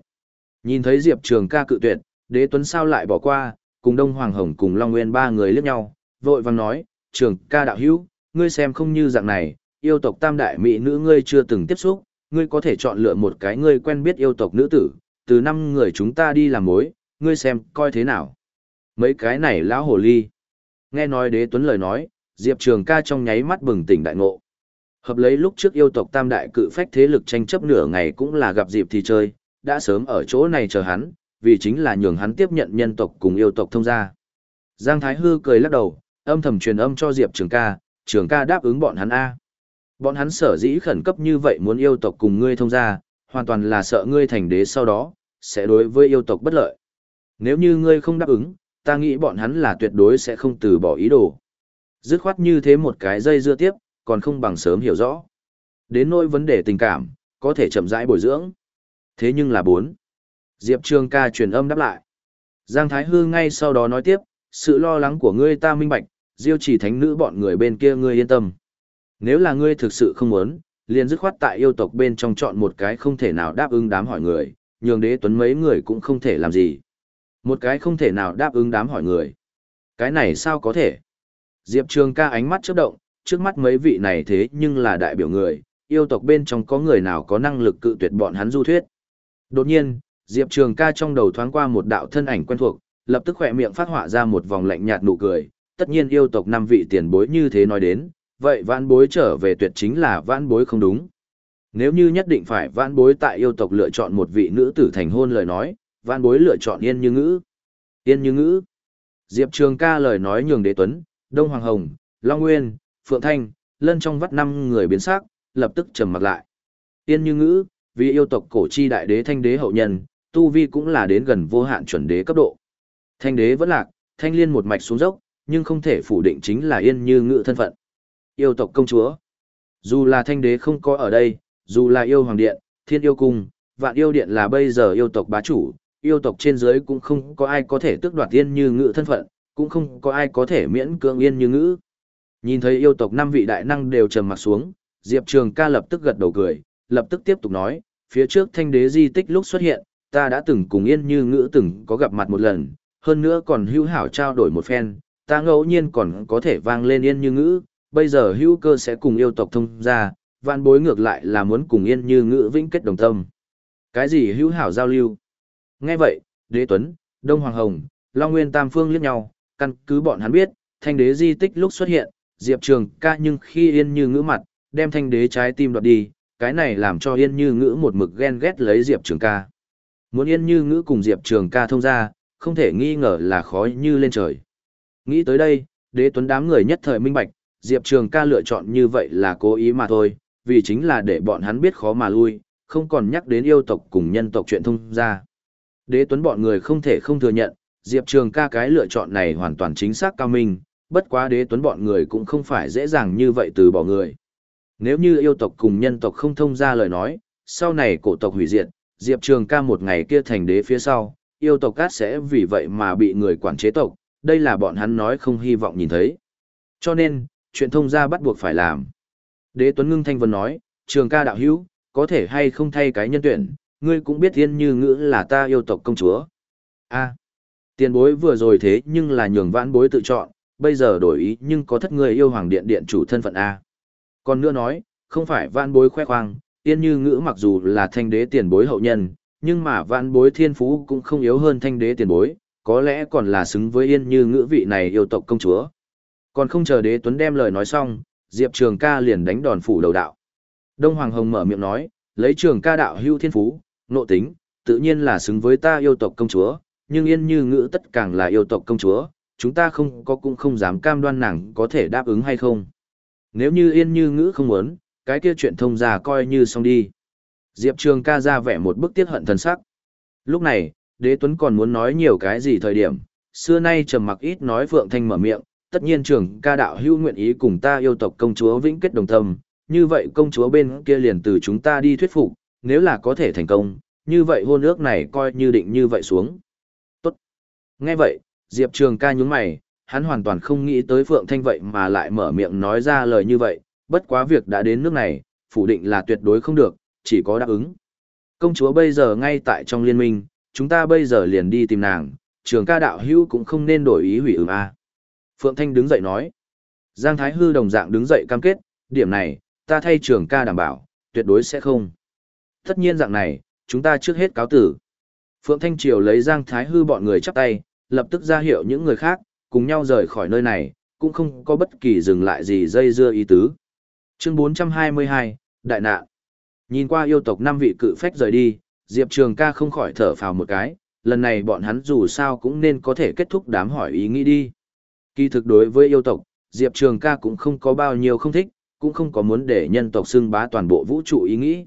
Nhìn thấy Diệp Trường ca cự tuyệt, đế tuấn sao lại bỏ qua, cùng Đông Hoàng Hồng cùng Long Nguyên ba người liếc nhau, vội vàng nói, Trường ca đạo hữu, ngươi xem không như dạng này, yêu tộc tam đại mỹ nữ ngươi chưa từng tiếp xúc, ngươi có thể chọn lựa một cái ngươi quen biết yêu tộc nữ tử, từ năm người chúng ta đi làm mối, ngươi xem coi thế nào. Mấy cái này lão hồ ly. Nghe nói đế tuấn lời nói, Diệp Trường ca trong nháy mắt bừng tỉnh đại ngộ. Hợp lấy lúc trước yêu tộc tam đại cự phách thế lực tranh chấp nửa ngày cũng là gặp dịp thì chơi, đã sớm ở chỗ này chờ hắn, vì chính là nhường hắn tiếp nhận nhân tộc cùng yêu tộc thông gia. Giang Thái Hư cười lắc đầu, âm thầm truyền âm cho Diệp Trường ca, Trường ca đáp ứng bọn hắn A. Bọn hắn sở dĩ khẩn cấp như vậy muốn yêu tộc cùng ngươi thông gia, hoàn toàn là sợ ngươi thành đế sau đó, sẽ đối với yêu tộc bất lợi. Nếu như ngươi không đáp ứng, ta nghĩ bọn hắn là tuyệt đối sẽ không từ bỏ ý đồ. Dứt khoát như thế một cái dây dưa tiếp, còn không bằng sớm hiểu rõ. Đến nỗi vấn đề tình cảm, có thể chậm rãi bồi dưỡng. Thế nhưng là bốn. Diệp Trường ca truyền âm đáp lại. Giang Thái Hư ngay sau đó nói tiếp, sự lo lắng của ngươi ta minh bạch, diêu chỉ thánh nữ bọn người bên kia ngươi yên tâm. Nếu là ngươi thực sự không muốn, liền dứt khoát tại yêu tộc bên trong chọn một cái không thể nào đáp ứng đám hỏi người, nhường đế tuấn mấy người cũng không thể làm gì. Một cái không thể nào đáp ứng đám hỏi người. Cái này sao có thể? Diệp Trường ca ánh mắt chớp động, trước mắt mấy vị này thế nhưng là đại biểu người, yêu tộc bên trong có người nào có năng lực cự tuyệt bọn hắn du thuyết. Đột nhiên, Diệp Trường ca trong đầu thoáng qua một đạo thân ảnh quen thuộc, lập tức khỏe miệng phát họa ra một vòng lạnh nhạt nụ cười, tất nhiên yêu tộc năm vị tiền bối như thế nói đến, vậy vãn bối trở về tuyệt chính là vãn bối không đúng. Nếu như nhất định phải vãn bối tại yêu tộc lựa chọn một vị nữ tử thành hôn lời nói, vãn bối lựa chọn yên như ngữ. Yên như ngữ. Diệp Trường ca lời nói nhường đế tuấn, Đông Hoàng Hồng, Long Nguyên, Phượng Thanh, lân trong vắt năm người biến sắc, lập tức trầm mặt lại. Yên như ngữ, vì yêu tộc cổ chi đại đế thanh đế hậu nhân, tu vi cũng là đến gần vô hạn chuẩn đế cấp độ. Thanh đế vẫn lạc, thanh liên một mạch xuống dốc, nhưng không thể phủ định chính là yên như ngữ thân phận. Yêu tộc công chúa. Dù là thanh đế không có ở đây, dù là yêu hoàng điện, thiên yêu cung, vạn yêu điện là bây giờ yêu tộc bá chủ, yêu tộc trên dưới cũng không có ai có thể tước đoạt yên như ngữ thân phận, cũng không có ai có thể miễn cưỡng yên như ngữ. Nhìn thấy yêu tộc năm vị đại năng đều trầm mặt xuống, Diệp Trường ca lập tức gật đầu cười, lập tức tiếp tục nói, phía trước thanh đế di tích lúc xuất hiện, ta đã từng cùng yên như ngữ từng có gặp mặt một lần, hơn nữa còn hữu hảo trao đổi một phen, ta ngẫu nhiên còn có thể vang lên yên như ngữ, bây giờ hữu cơ sẽ cùng yêu tộc thông ra, vạn bối ngược lại là muốn cùng yên như ngữ vĩnh kết đồng tâm. Cái gì hữu hảo giao lưu? Nghe vậy, đế tuấn, đông hoàng hồng, long nguyên tam phương liếc nhau, căn cứ bọn hắn biết, thanh đế di tích lúc xuất hiện, diệp trường ca nhưng khi yên như ngữ mặt, đem thanh đế trái tim đoạt đi, cái này làm cho yên như ngữ một mực ghen ghét lấy diệp trường ca. Muốn yên như ngữ cùng diệp trường ca thông ra, không thể nghi ngờ là khó như lên trời. Nghĩ tới đây, đế tuấn đám người nhất thời minh bạch, Diệp Trường ca lựa chọn như vậy là cố ý mà thôi, vì chính là để bọn hắn biết khó mà lui, không còn nhắc đến yêu tộc cùng nhân tộc chuyện thông ra. Đế tuấn bọn người không thể không thừa nhận, Diệp Trường ca cái lựa chọn này hoàn toàn chính xác cao minh, bất quá đế tuấn bọn người cũng không phải dễ dàng như vậy từ bỏ người. Nếu như yêu tộc cùng nhân tộc không thông ra lời nói, sau này cổ tộc hủy diệt, Diệp Trường ca một ngày kia thành đế phía sau, yêu tộc cát sẽ vì vậy mà bị người quản chế tộc, đây là bọn hắn nói không hy vọng nhìn thấy. Cho nên, chuyện thông ra bắt buộc phải làm. Đế Tuấn Ngưng Thanh Vân nói, trường ca đạo hữu, có thể hay không thay cái nhân tuyển, ngươi cũng biết thiên như ngữ là ta yêu tộc công chúa. a tiền bối vừa rồi thế nhưng là nhường vãn bối tự chọn, bây giờ đổi ý nhưng có thất người yêu hoàng điện điện chủ thân phận A. Còn nữa nói, không phải vạn bối khoe khoang, yên như ngữ mặc dù là thanh đế tiền bối hậu nhân, nhưng mà vạn bối thiên phú cũng không yếu hơn thanh đế tiền bối, có lẽ còn là xứng với yên như ngữ vị này yêu tộc công chúa. Còn không chờ đế tuấn đem lời nói xong, Diệp Trường ca liền đánh đòn phủ đầu đạo. Đông Hoàng Hồng mở miệng nói, lấy trường ca đạo hưu thiên phú, nộ tính, tự nhiên là xứng với ta yêu tộc công chúa, nhưng yên như ngữ tất càng là yêu tộc công chúa, chúng ta không có cũng không dám cam đoan nàng có thể đáp ứng hay không. Nếu như yên như ngữ không muốn, cái kia chuyện thông ra coi như xong đi. Diệp Trường ca ra vẻ một bức tiết hận thần sắc. Lúc này, đế tuấn còn muốn nói nhiều cái gì thời điểm, xưa nay trầm mặc ít nói Phượng Thanh mở miệng, tất nhiên trường ca đạo hưu nguyện ý cùng ta yêu tộc công chúa vĩnh kết đồng tâm, như vậy công chúa bên kia liền từ chúng ta đi thuyết phục, nếu là có thể thành công, như vậy hôn ước này coi như định như vậy xuống. Tốt. Nghe vậy, Diệp Trường ca nhúng mày, hắn hoàn toàn không nghĩ tới Phượng Thanh vậy mà lại mở miệng nói ra lời như vậy, bất quá việc đã đến nước này, phủ định là tuyệt đối không được, chỉ có đáp ứng. Công chúa bây giờ ngay tại trong liên minh, chúng ta bây giờ liền đi tìm nàng, trường ca đạo hữu cũng không nên đổi ý hủy ừm a. Phượng Thanh đứng dậy nói. Giang Thái Hư đồng dạng đứng dậy cam kết, điểm này, ta thay trường ca đảm bảo, tuyệt đối sẽ không. Tất nhiên dạng này, chúng ta trước hết cáo tử. Phượng Thanh Triều lấy Giang Thái Hư bọn người chắp tay, lập tức ra hiệu những người khác, cùng nhau rời khỏi nơi này, cũng không có bất kỳ dừng lại gì dây dưa ý tứ. Chương 422, Đại nạn. Nhìn qua yêu tộc năm vị cự phách rời đi, Diệp Trường ca không khỏi thở phào một cái, lần này bọn hắn dù sao cũng nên có thể kết thúc đám hỏi ý nghĩ đi. Kỳ thực đối với yêu tộc, Diệp Trường ca cũng không có bao nhiêu không thích, cũng không có muốn để nhân tộc xưng bá toàn bộ vũ trụ ý nghĩ.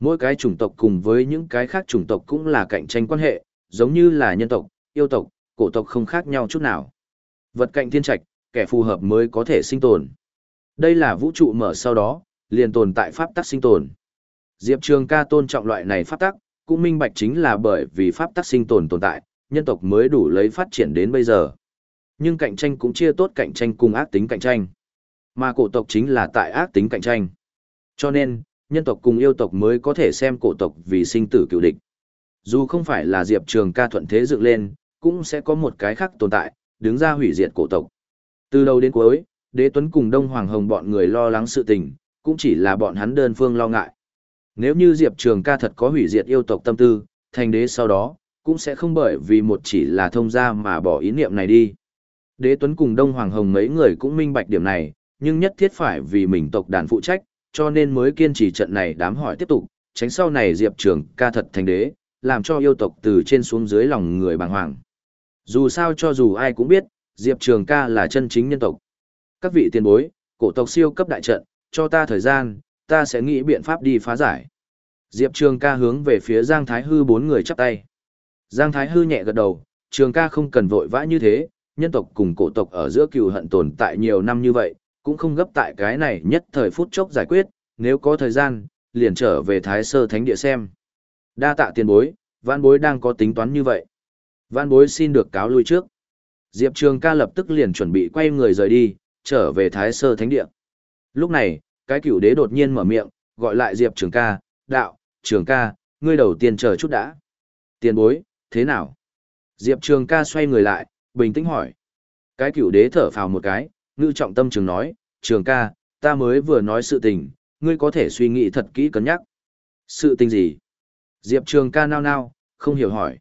Mỗi cái chủng tộc cùng với những cái khác chủng tộc cũng là cạnh tranh quan hệ, giống như là nhân tộc, yêu tộc, cổ tộc không khác nhau chút nào. Vật cạnh thiên trạch, kẻ phù hợp mới có thể sinh tồn. Đây là vũ trụ mở sau đó, liền tồn tại pháp tắc sinh tồn. Diệp Trường ca tôn trọng loại này pháp tắc, cũng minh bạch chính là bởi vì pháp tắc sinh tồn tồn tại, nhân tộc mới đủ lấy phát triển đến bây giờ. Nhưng cạnh tranh cũng chia tốt cạnh tranh cùng ác tính cạnh tranh. Mà cổ tộc chính là tại ác tính cạnh tranh. Cho nên, nhân tộc cùng yêu tộc mới có thể xem cổ tộc vì sinh tử cựu địch. Dù không phải là Diệp Trường ca thuận thế dựng lên, cũng sẽ có một cái khác tồn tại, đứng ra hủy diệt cổ tộc. Từ đầu đến cuối, đế tuấn cùng Đông Hoàng Hồng bọn người lo lắng sự tình, cũng chỉ là bọn hắn đơn phương lo ngại. Nếu như Diệp Trường ca thật có hủy diệt yêu tộc tâm tư, thành đế sau đó, cũng sẽ không bởi vì một chỉ là thông gia mà bỏ ý niệm này đi. Đế Tuấn cùng Đông Hoàng Hồng mấy người cũng minh bạch điểm này, nhưng nhất thiết phải vì mình tộc đàn phụ trách, cho nên mới kiên trì trận này đám hỏi tiếp tục, tránh sau này Diệp Trường ca thật thành đế, làm cho yêu tộc từ trên xuống dưới lòng người bàng hoàng. Dù sao cho dù ai cũng biết, Diệp Trường ca là chân chính nhân tộc. Các vị tiền bối, cổ tộc siêu cấp đại trận, cho ta thời gian, ta sẽ nghĩ biện pháp đi phá giải. Diệp Trường ca hướng về phía Giang Thái Hư bốn người chắp tay. Giang Thái Hư nhẹ gật đầu, Trường ca không cần vội vã như thế, nhân tộc cùng cổ tộc ở giữa cừu hận tồn tại nhiều năm như vậy, cũng không gấp tại cái này nhất thời phút chốc giải quyết, nếu có thời gian, liền trở về Thái Sơ Thánh Địa xem. Đa tạ tiền bối, vãn bối đang có tính toán như vậy. Văn bối xin được cáo lui trước. Diệp Trường ca lập tức liền chuẩn bị quay người rời đi, trở về Thái Sơ Thánh Địa. Lúc này, cái cửu đế đột nhiên mở miệng, gọi lại Diệp Trường ca, đạo, Trường ca, ngươi đầu tiên chờ chút đã. Tiền bối, thế nào? Diệp Trường ca xoay người lại, bình tĩnh hỏi. Cái cửu đế thở phào một cái, ngư trọng tâm trường nói, Trường ca, ta mới vừa nói sự tình, ngươi có thể suy nghĩ thật kỹ cân nhắc. Sự tình gì? Diệp Trường ca nao nao, không hiểu hỏi.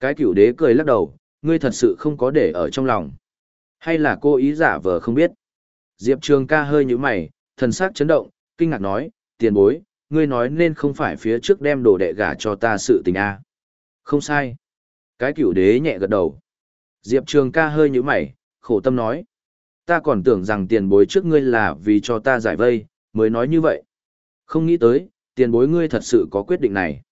Cái cửu đế cười lắc đầu, ngươi thật sự không có để ở trong lòng. Hay là cô ý giả vờ không biết? Diệp Trường ca hơi như mày, thần sắc chấn động, kinh ngạc nói, tiền bối, ngươi nói nên không phải phía trước đem đồ đệ gả cho ta sự tình a Không sai. Cái cửu đế nhẹ gật đầu. Diệp Trường ca hơi như mày, khổ tâm nói. Ta còn tưởng rằng tiền bối trước ngươi là vì cho ta giải vây, mới nói như vậy. Không nghĩ tới, tiền bối ngươi thật sự có quyết định này.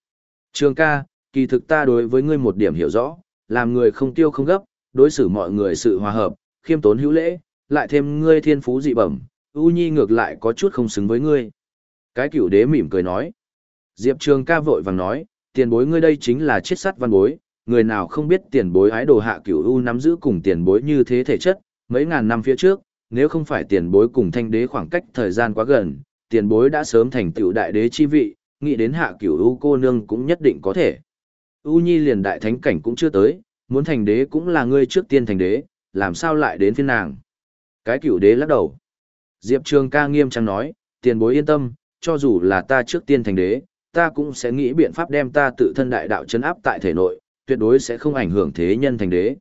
Trường ca, kỳ thực ta đối với ngươi một điểm hiểu rõ, làm người không tiêu không gấp, đối xử mọi người sự hòa hợp, khiêm tốn hữu lễ, lại thêm ngươi thiên phú dị bẩm, U Nhi ngược lại có chút không xứng với ngươi. Cái cửu đế mỉm cười nói. Diệp Trường ca vội vàng nói, tiền bối ngươi đây chính là chết sắt văn bối, người nào không biết tiền bối ái đồ hạ cửu U nắm giữ cùng tiền bối như thế thể chất, mấy ngàn năm phía trước, nếu không phải tiền bối cùng thanh đế khoảng cách thời gian quá gần, tiền bối đã sớm thành tựu đại đế chi vị, nghĩ đến hạ cửu U cô nương cũng nhất định có thể. U Nhi liền đại thánh cảnh cũng chưa tới, muốn thành đế cũng là ngươi trước tiên thành đế, làm sao lại đến phiên nàng. Cái cửu đế lắc đầu. Diệp Trường ca nghiêm trang nói, tiền bối yên tâm, cho dù là ta trước tiên thành đế, ta cũng sẽ nghĩ biện pháp đem ta tự thân đại đạo chấn áp tại thể nội, tuyệt đối sẽ không ảnh hưởng thế nhân thành đế.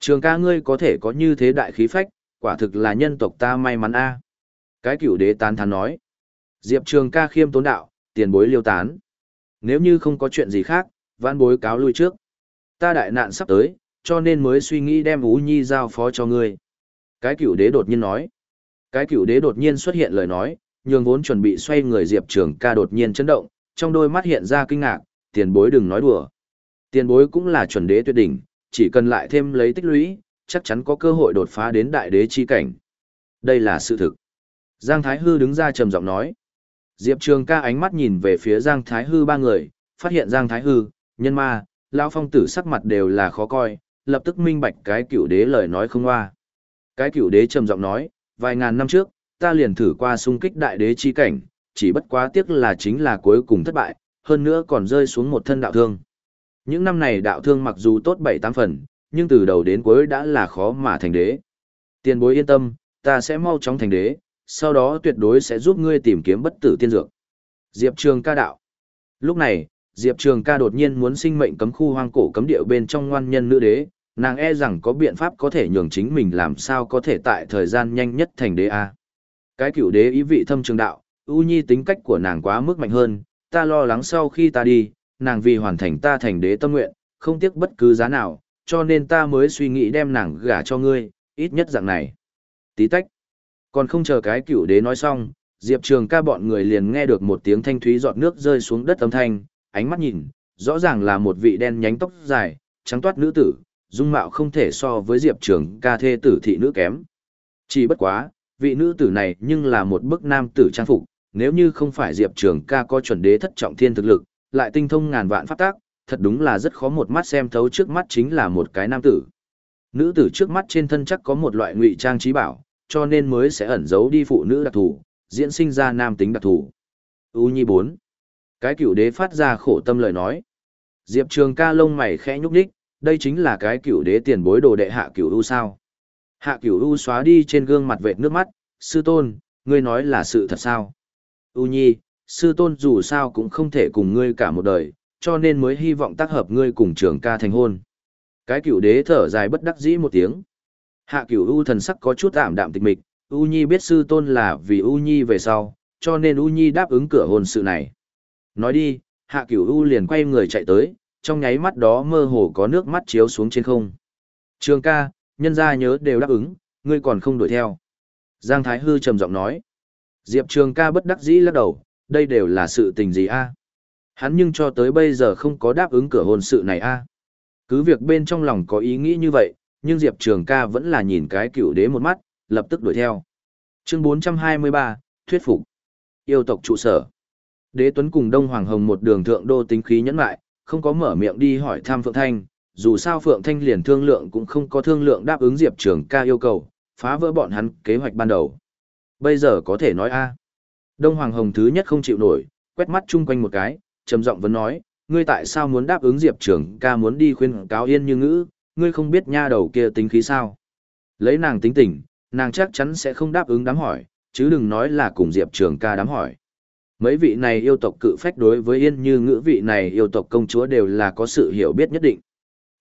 Trường ca ngươi có thể có như thế đại khí phách, quả thực là nhân tộc ta may mắn a. Cái cửu đế tán thán nói. Diệp Trường ca khiêm tốn đạo, tiền bối liêu tán. Nếu như không có chuyện gì khác, van bối cáo lui trước. Ta đại nạn sắp tới, cho nên mới suy nghĩ đem Ú Nhi giao phó cho ngươi. Cái cửu đế đột nhiên nói. Cái cửu đế đột nhiên xuất hiện lời nói, nhường vốn chuẩn bị xoay người Diệp Trường ca đột nhiên chấn động, trong đôi mắt hiện ra kinh ngạc, tiền bối đừng nói đùa. Tiền bối cũng là chuẩn đế tuyệt đỉnh, chỉ cần lại thêm lấy tích lũy, chắc chắn có cơ hội đột phá đến đại đế chi cảnh. Đây là sự thực. Giang Thái Hư đứng ra trầm giọng nói. Diệp Trường ca ánh mắt nhìn về phía Giang Thái Hư ba người, phát hiện Giang Thái Hư, nhân ma, Lão Phong tử sắc mặt đều là khó coi, lập tức minh bạch cái cựu đế lời nói không hoa. Cái cựu đế trầm giọng nói, vài ngàn năm trước, ta liền thử qua xung kích đại đế chi cảnh, chỉ bất quá tiếc là chính là cuối cùng thất bại, hơn nữa còn rơi xuống một thân đạo thương. Những năm này đạo thương mặc dù tốt bảy tám phần, nhưng từ đầu đến cuối đã là khó mà thành đế. Tiền bối yên tâm, ta sẽ mau chóng thành đế, sau đó tuyệt đối sẽ giúp ngươi tìm kiếm bất tử tiên dược. Diệp Trường ca đạo. Lúc này, Diệp Trường ca đột nhiên muốn sinh mệnh cấm khu hoang cổ cấm địa bên trong ngoan nhân nữ đế, nàng e rằng có biện pháp có thể nhường chính mình làm sao có thể tại thời gian nhanh nhất thành đế A. Cái cựu đế ý vị thâm trường đạo, ưu nhi tính cách của nàng quá mức mạnh hơn, ta lo lắng sau khi ta đi, nàng vì hoàn thành ta thành đế tâm nguyện, không tiếc bất cứ giá nào, cho nên ta mới suy nghĩ đem nàng gả cho ngươi, ít nhất dạng này. Tí tách. Còn không chờ cái cựu đế nói xong, Diệp Trường ca bọn người liền nghe được một tiếng thanh thúy giọt nước rơi xuống đất âm thanh, ánh mắt nhìn, rõ ràng là một vị đen nhánh tóc dài, trắng toát nữ tử, dung mạo không thể so với Diệp Trường ca thê tử thị nữ kém. Chỉ bất quá, vị nữ tử này nhưng là một bức nam tử trang phục, nếu như không phải Diệp Trường ca có chuẩn đế thất trọng thiên thực lực, lại tinh thông ngàn vạn pháp tác, thật đúng là rất khó một mắt xem thấu trước mắt chính là một cái nam tử. Nữ tử trước mắt trên thân chắc có một loại ngụy trang trí bảo, cho nên mới sẽ ẩn giấu đi phụ nữ đặc thù, diễn sinh ra nam tính đặc thù. U Nhi 4. Cái cựu đế phát ra khổ tâm lời nói. Diệp Trường ca lông mày khẽ nhúc nhích, đây chính là cái cựu đế tiền bối đồ đệ hạ cựu u sao. Hạ cửu u xóa đi trên gương mặt vệt nước mắt, sư tôn, ngươi nói là sự thật sao? U Nhi, sư tôn dù sao cũng không thể cùng ngươi cả một đời, cho nên mới hy vọng tác hợp ngươi cùng trường ca thành hôn. Cái cửu đế thở dài bất đắc dĩ một tiếng. Hạ cửu U thần sắc có chút ảm đạm tịch mịch, U Nhi biết sư tôn là vì U Nhi về sau, cho nên U Nhi đáp ứng cửa hôn sự này. Nói đi, hạ cửu U liền quay người chạy tới, trong nháy mắt đó mơ hồ có nước mắt chiếu xuống trên không. Trường ca, nhân gia nhớ đều đáp ứng, ngươi còn không đuổi theo. Giang Thái Hư trầm giọng nói. Diệp Trường ca bất đắc dĩ lắc đầu, đây đều là sự tình gì a? Hắn nhưng cho tới bây giờ không có đáp ứng cửa hôn sự này a. Cứ việc bên trong lòng có ý nghĩ như vậy, nhưng Diệp Trường ca vẫn là nhìn cái cựu đế một mắt, lập tức đuổi theo. Chương 423, Thuyết Phục Yêu tộc trụ sở Đế Tuấn cùng Đông Hoàng Hồng một đường thượng đô tính khí nhẫn lại, không có mở miệng đi hỏi thăm Phượng Thanh, dù sao Phượng Thanh liền thương lượng cũng không có thương lượng đáp ứng Diệp Trường ca yêu cầu, phá vỡ bọn hắn kế hoạch ban đầu. Bây giờ có thể nói a Đông Hoàng Hồng thứ nhất không chịu nổi, quét mắt chung quanh một cái, trầm giọng vẫn nói, ngươi tại sao muốn đáp ứng Diệp Trường ca muốn đi khuyên cáo yên như ngữ, ngươi không biết nha đầu kia tính khí sao. Lấy nàng tính tình, nàng chắc chắn sẽ không đáp ứng đám hỏi, chứ đừng nói là cùng Diệp Trường ca đám hỏi. Mấy vị này yêu tộc cự phách đối với yên như ngữ vị này yêu tộc công chúa đều là có sự hiểu biết nhất định.